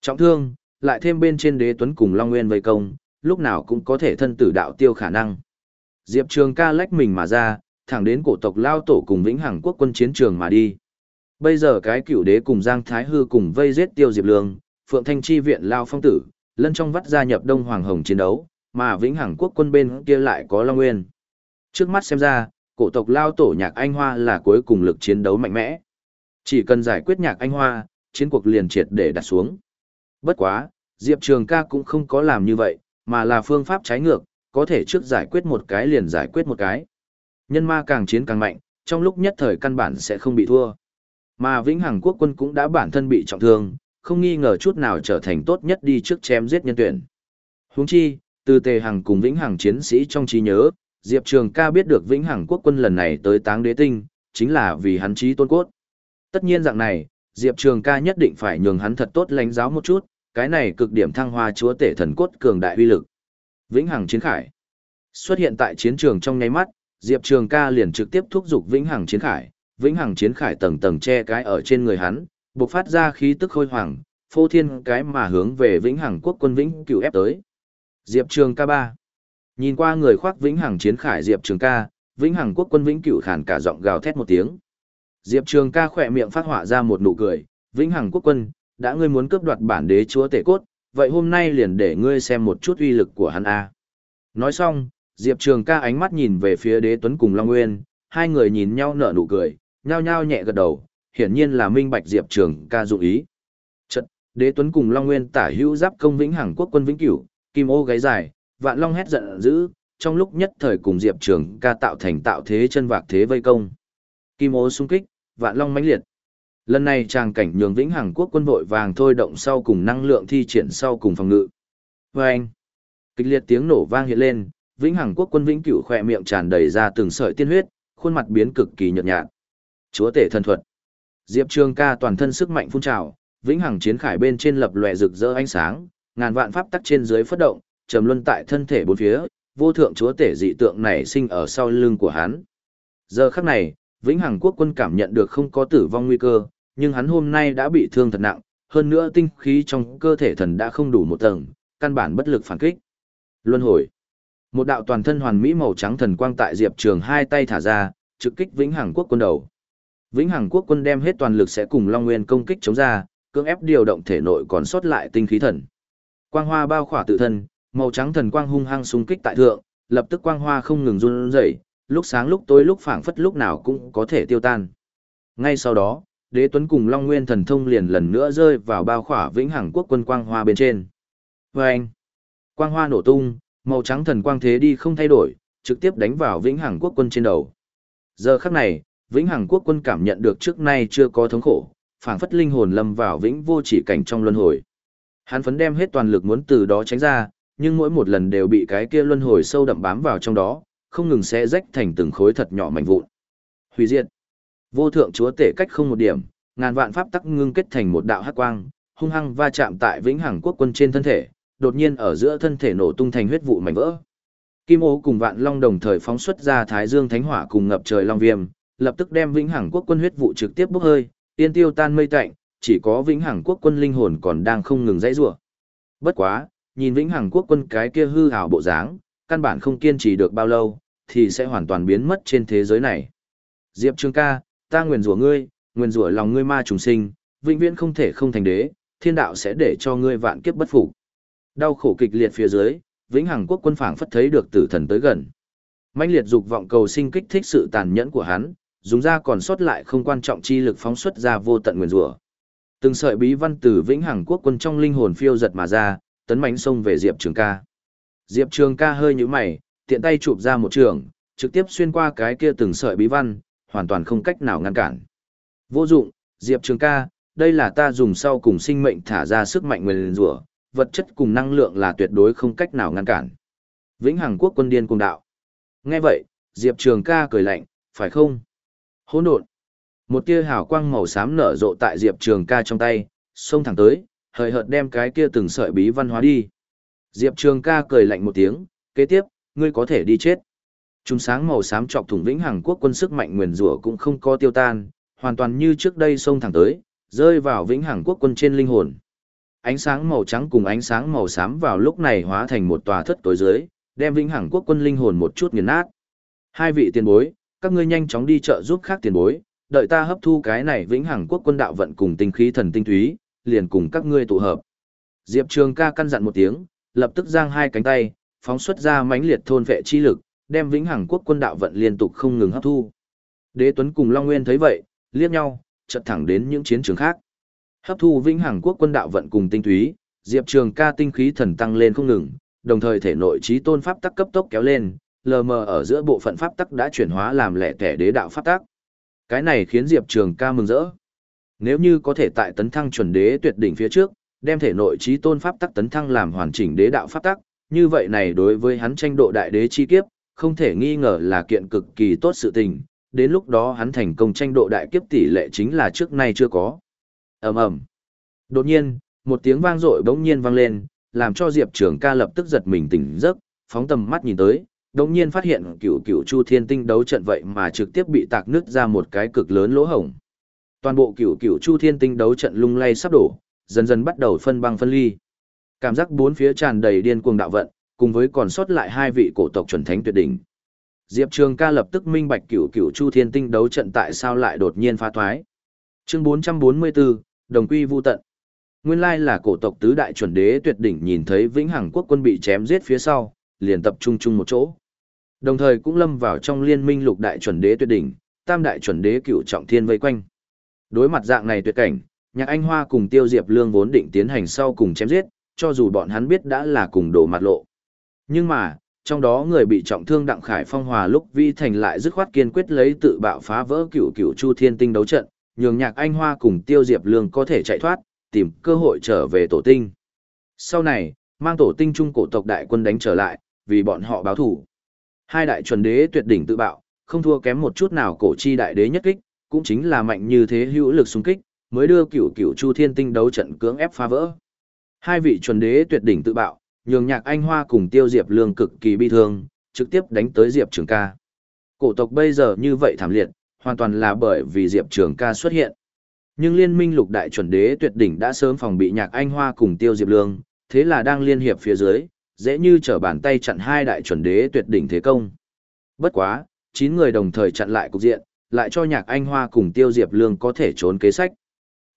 Trọng thương, lại thêm bên trên đế tuấn cùng Long Nguyên vây công, lúc nào cũng có thể thân tử đạo tiêu khả năng. Diệp Trường ca lách mình mà ra, thẳng đến cổ tộc lao tổ cùng vĩnh hằng quốc quân chiến trường mà đi. Bây giờ cái cựu đế cùng Giang Thái Hư cùng vây giết Tiêu Diệp Lương, Phượng Thanh Chi viện Lao Phong Tử, lân trong vắt gia nhập Đông Hoàng Hồng chiến đấu, mà Vĩnh Hằng quốc quân bên kia lại có Long Nguyên. Trước mắt xem ra, cổ tộc Lao Tổ Nhạc Anh Hoa là cuối cùng lực chiến đấu mạnh mẽ. Chỉ cần giải quyết Nhạc Anh Hoa, chiến cuộc liền triệt để đặt xuống. Bất quá, Diệp Trường ca cũng không có làm như vậy, mà là phương pháp trái ngược, có thể trước giải quyết một cái liền giải quyết một cái. Nhân ma càng chiến càng mạnh, trong lúc nhất thời căn bản sẽ không bị thua. Mà Vĩnh Hằng quốc quân cũng đã bản thân bị trọng thương, không nghi ngờ chút nào trở thành tốt nhất đi trước chém giết nhân tuyển. Huống chi, từ Tề Hằng cùng Vĩnh Hằng chiến sĩ trong trí nhớ, Diệp Trường ca biết được Vĩnh Hằng quốc quân lần này tới táng đế tinh, chính là vì hắn trí tôn cốt. Tất nhiên dạng này, Diệp Trường ca nhất định phải nhường hắn thật tốt lãnh giáo một chút, cái này cực điểm thăng hoa chúa tể thần cốt cường đại uy lực. Vĩnh Hằng chiến khải xuất hiện tại chiến trường trong nháy mắt, Diệp Trường ca liền trực tiếp thúc giục Vĩnh Hằng chiến khải, Vĩnh Hằng chiến khải tầng tầng che cái ở trên người hắn, bộc phát ra khí tức khôi hoàng, phô thiên cái mà hướng về Vĩnh Hằng quốc quân Vĩnh cựu ép tới. Diệp Trường ca 3 Nhìn qua người khoác Vĩnh Hằng chiến khải Diệp Trường ca, Vĩnh Hằng quốc quân Vĩnh cựu khàn cả giọng gào thét một tiếng. Diệp Trường ca khỏe miệng phát họa ra một nụ cười, Vĩnh Hằng quốc quân, đã ngươi muốn cướp đoạt bản đế chúa tể cốt, vậy hôm nay liền để ngươi xem một chút uy lực của hắn a. Nói xong, Diệp Trường ca ánh mắt nhìn về phía đế tuấn cùng Long Nguyên, hai người nhìn nhau nở nụ cười, nhao nhao nhẹ gật đầu, hiển nhiên là minh bạch Diệp Trường ca dụ ý. Chật, đế tuấn cùng Long Nguyên tả hữu giáp công vĩnh hằng quốc quân vĩnh cửu, kim ô gáy dài, vạn long hét giận dữ, trong lúc nhất thời cùng Diệp Trường ca tạo thành tạo thế chân vạc thế vây công. Kim ô xung kích, vạn long mãnh liệt. Lần này tràng cảnh nhường vĩnh hằng quốc quân vội vàng thôi động sau cùng năng lượng thi triển sau cùng phòng ngự. Oeng! Kịch liệt tiếng nổ vang hiện lên, vĩnh hằng quốc quân vĩnh cửu khỏe miệng tràn đầy ra từng sợi tiên huyết, khuôn mặt biến cực kỳ nhợt nhạt. Chúa tể thần thuật. Diệp Trường Ca toàn thân sức mạnh phun trào, vĩnh hằng chiến khải bên trên lập lòe rực rỡ ánh sáng, ngàn vạn pháp tắc trên dưới phất động, trầm luân tại thân thể bốn phía, vô thượng chúa tể dị tượng này sinh ở sau lưng của hắn. Giờ khắc này, vĩnh hằng quốc quân cảm nhận được không có tử vong nguy cơ, nhưng hắn hôm nay đã bị thương thật nặng, hơn nữa tinh khí trong cơ thể thần đã không đủ một tầng, căn bản bất lực phản kích. Luân hồi. Một đạo toàn thân hoàn mỹ màu trắng thần quang tại Diệp Trường hai tay thả ra, trực kích Vĩnh Hằng Quốc quân đầu. Vĩnh Hằng Quốc quân đem hết toàn lực sẽ cùng Long Nguyên công kích chống ra, cưỡng ép điều động thể nội còn sót lại tinh khí thần. Quang hoa bao khỏa tự thân, màu trắng thần quang hung hăng xung kích tại thượng, lập tức quang hoa không ngừng run rẩy, lúc sáng lúc tối lúc phảng phất lúc nào cũng có thể tiêu tan. Ngay sau đó, Đế Tuấn cùng Long Nguyên thần thông liền lần nữa rơi vào bao khỏa Vĩnh Hằng Quốc quân quang hoa bên trên. Oeng! Quang hoa nổ tung, Màu trắng thần quang thế đi không thay đổi, trực tiếp đánh vào Vĩnh Hằng Quốc quân trên đầu. Giờ khắc này, Vĩnh Hằng Quốc quân cảm nhận được trước nay chưa có thống khổ, phảng phất linh hồn lâm vào vĩnh vô chỉ cảnh trong luân hồi. Hắn phấn đem hết toàn lực muốn từ đó tránh ra, nhưng mỗi một lần đều bị cái kia luân hồi sâu đậm bám vào trong đó, không ngừng xé rách thành từng khối thật nhỏ mảnh vụn. Hủy diệt. Vô thượng chúa tể cách không một điểm, ngàn vạn pháp tắc ngưng kết thành một đạo hắc quang, hung hăng va chạm tại Vĩnh Hằng Quốc quân trên thân thể, đột nhiên ở giữa thân thể nổ tung thành huyết vụ mảnh vỡ. Kim ô cùng vạn long đồng thời phóng xuất ra thái dương thánh hỏa cùng ngập trời long viêm, lập tức đem vĩnh hằng quốc quân huyết vụ trực tiếp bốc hơi, tiên tiêu tan mây tạnh, chỉ có vĩnh hằng quốc quân linh hồn còn đang không ngừng dãy rủa. Bất quá, nhìn vĩnh hằng quốc quân cái kia hư ảo bộ dáng, căn bản không kiên trì được bao lâu, thì sẽ hoàn toàn biến mất trên thế giới này. Diệp Trương ca, ta nguyền rủa ngươi, nguyền rủa lòng ngươi ma trùng sinh, vĩnh viễn không thể không thành đế, thiên đạo sẽ để cho ngươi vạn kiếp bất phục. Đau khổ kịch liệt phía dưới, Vĩnh Hằng quốc quân phảng phất thấy được tử thần tới gần. Mãnh liệt dục vọng cầu sinh kích thích sự tàn nhẫn của hắn, dùng ra còn sót lại không quan trọng chi lực phóng xuất ra vô tận nguyên rủa. Từng sợi bí văn từ Vĩnh Hằng quốc quân trong linh hồn phiêu giật mà ra, tấn mãnh xông về Diệp Trường Ca. Diệp Trường Ca hơi như mày, tiện tay chụp ra một trường, trực tiếp xuyên qua cái kia từng sợi bí văn, hoàn toàn không cách nào ngăn cản. Vô dụng, Diệp Trường Ca, đây là ta dùng sau cùng sinh mệnh thả ra sức mạnh nguyên rủa, vật chất cùng năng lượng là tuyệt đối không cách nào ngăn cản. Vĩnh Hằng quốc quân điên cùng đạo. Nghe vậy, Diệp Trường ca cười lạnh, phải không? Hỗn độn. Một tia hào quang màu xám nở rộ tại Diệp Trường ca trong tay, xông thẳng tới, hời hợt đem cái kia từng sợi bí văn hóa đi. Diệp Trường ca cười lạnh một tiếng, kế tiếp, ngươi có thể đi chết. Trung sáng màu xám chọc thủng Vĩnh Hằng quốc quân sức mạnh nguyền rủa cũng không có tiêu tan, hoàn toàn như trước đây xông thẳng tới, rơi vào Vĩnh Hằng quốc quân trên linh hồn. Ánh sáng màu trắng cùng ánh sáng màu xám vào lúc này hóa thành một tòa thất tối dưới, đem vĩnh hằng quốc quân linh hồn một chút nghiền nát. Hai vị tiền bối, các ngươi nhanh chóng đi chợ giúp khác tiền bối, đợi ta hấp thu cái này vĩnh hằng quốc quân đạo vận cùng tinh khí thần tinh túy, liền cùng các ngươi tụ hợp. Diệp Trường ca căn dặn một tiếng, lập tức giang hai cánh tay, phóng xuất ra mãnh liệt thôn vệ chi lực, đem vĩnh hằng quốc quân đạo vận liên tục không ngừng hấp thu. Đế Tuấn cùng Long Nguyên thấy vậy, liếc nhau, chợt thẳng đến những chiến trường khác. Hấp thu vĩnh hằng quốc quân đạo vận cùng tinh túy, Diệp Trường ca tinh khí thần tăng lên không ngừng, đồng thời thể nội trí tôn pháp tắc cấp tốc kéo lên, lờ mờ ở giữa bộ phận pháp tắc đã chuyển hóa làm lẻ tẻ đế đạo pháp tắc. Cái này khiến Diệp Trường ca mừng rỡ. Nếu như có thể tại tấn thăng chuẩn đế tuyệt đỉnh phía trước, đem thể nội trí tôn pháp tắc tấn thăng làm hoàn chỉnh đế đạo pháp tắc, như vậy này đối với hắn tranh độ đại đế chi kiếp, không thể nghi ngờ là kiện cực kỳ tốt sự tình, đến lúc đó hắn thành công tranh độ đại kiếp tỷ lệ chính là trước nay chưa có. ầm ầm Đột nhiên, một tiếng vang dội bỗng nhiên vang lên, làm cho Diệp Trường ca lập tức giật mình tỉnh giấc, phóng tầm mắt nhìn tới, đột nhiên phát hiện cựu cựu Chu Thiên Tinh đấu trận vậy mà trực tiếp bị tạc nứt ra một cái cực lớn lỗ hổng. Toàn bộ cựu cựu Chu Thiên Tinh đấu trận lung lay sắp đổ, dần dần bắt đầu phân băng phân ly. Cảm giác bốn phía tràn đầy điên cuồng đạo vận, cùng với còn sót lại hai vị cổ tộc chuẩn thánh tuyệt đỉnh. Diệp Trường ca lập tức minh bạch cửu cửu Chu Thiên Tinh đấu trận tại sao lại đột nhiên phá thoái. Chương 444, Đồng Quy Vu Tận. Nguyên lai là cổ tộc tứ đại chuẩn đế tuyệt đỉnh nhìn thấy Vĩnh Hằng quốc quân bị chém giết phía sau, liền tập trung chung một chỗ. Đồng thời cũng lâm vào trong liên minh lục đại chuẩn đế tuyệt đỉnh, tam đại chuẩn đế cửu trọng thiên vây quanh. Đối mặt dạng này tuyệt cảnh, Nhạc Anh Hoa cùng Tiêu Diệp Lương vốn định tiến hành sau cùng chém giết, cho dù bọn hắn biết đã là cùng đổ mặt lộ. Nhưng mà, trong đó người bị trọng thương Đặng Khải Phong Hòa lúc Vi Thành lại dứt khoát kiên quyết lấy tự bạo phá vỡ cửu cửu Chu Thiên Tinh đấu trận, nhường Nhạc Anh Hoa cùng Tiêu Diệp Lương có thể chạy thoát, tìm cơ hội trở về tổ tinh. Sau này, mang tổ tinh trung cổ tộc đại quân đánh trở lại, vì bọn họ báo thủ. Hai đại chuẩn đế tuyệt đỉnh tự bạo, không thua kém một chút nào cổ chi đại đế nhất kích, cũng chính là mạnh như thế hữu lực xung kích, mới đưa cửu cửu Chu Thiên Tinh đấu trận cưỡng ép phá vỡ. Hai vị chuẩn đế tuyệt đỉnh tự bạo, nhường nhạc anh hoa cùng tiêu diệp lương cực kỳ bi thương, trực tiếp đánh tới diệp trường ca. Cổ tộc bây giờ như vậy thảm liệt, hoàn toàn là bởi vì diệp trường ca xuất hiện. Nhưng liên minh lục đại chuẩn đế tuyệt đỉnh đã sớm phòng bị nhạc anh hoa cùng tiêu diệp lương, thế là đang liên hiệp phía dưới, dễ như trở bàn tay chặn hai đại chuẩn đế tuyệt đỉnh thế công. Bất quá, chín người đồng thời chặn lại cục diện, lại cho nhạc anh hoa cùng tiêu diệp lương có thể trốn kế sách.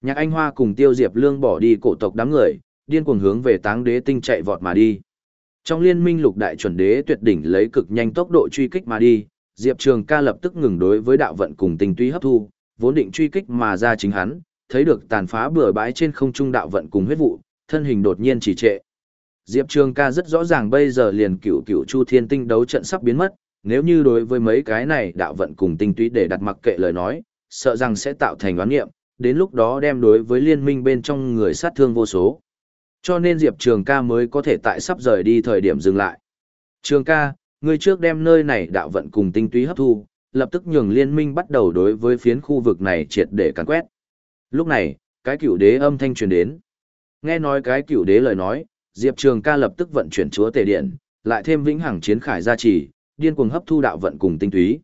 Nhạc anh hoa cùng tiêu diệp lương bỏ đi cổ tộc đám người, điên cuồng hướng về táng đế tinh chạy vọt mà đi. Trong liên minh lục đại chuẩn đế tuyệt đỉnh lấy cực nhanh tốc độ truy kích mà đi, Diệp Trường ca lập tức ngừng đối với đạo vận cùng tinh túy hấp thu, vốn định truy kích mà ra chính hắn, thấy được tàn phá bừa bãi trên không trung đạo vận cùng huyết vụ, thân hình đột nhiên trì trệ. Diệp Trường ca rất rõ ràng bây giờ liền cửu cửu chu thiên tinh đấu trận sắp biến mất, nếu như đối với mấy cái này đạo vận cùng tinh túy để đặt mặc kệ lời nói, sợ rằng sẽ tạo thành oán nghiệm, đến lúc đó đem đối với liên minh bên trong người sát thương vô số. Cho nên Diệp Trường ca mới có thể tại sắp rời đi thời điểm dừng lại. Trường ca, ngươi trước đem nơi này đạo vận cùng tinh túy hấp thu, lập tức nhường liên minh bắt đầu đối với phiến khu vực này triệt để càn quét. Lúc này, cái cửu đế âm thanh truyền đến. Nghe nói cái cửu đế lời nói, Diệp Trường ca lập tức vận chuyển chúa tề điện, lại thêm vĩnh hằng chiến khải gia trì, điên cuồng hấp thu đạo vận cùng tinh túy.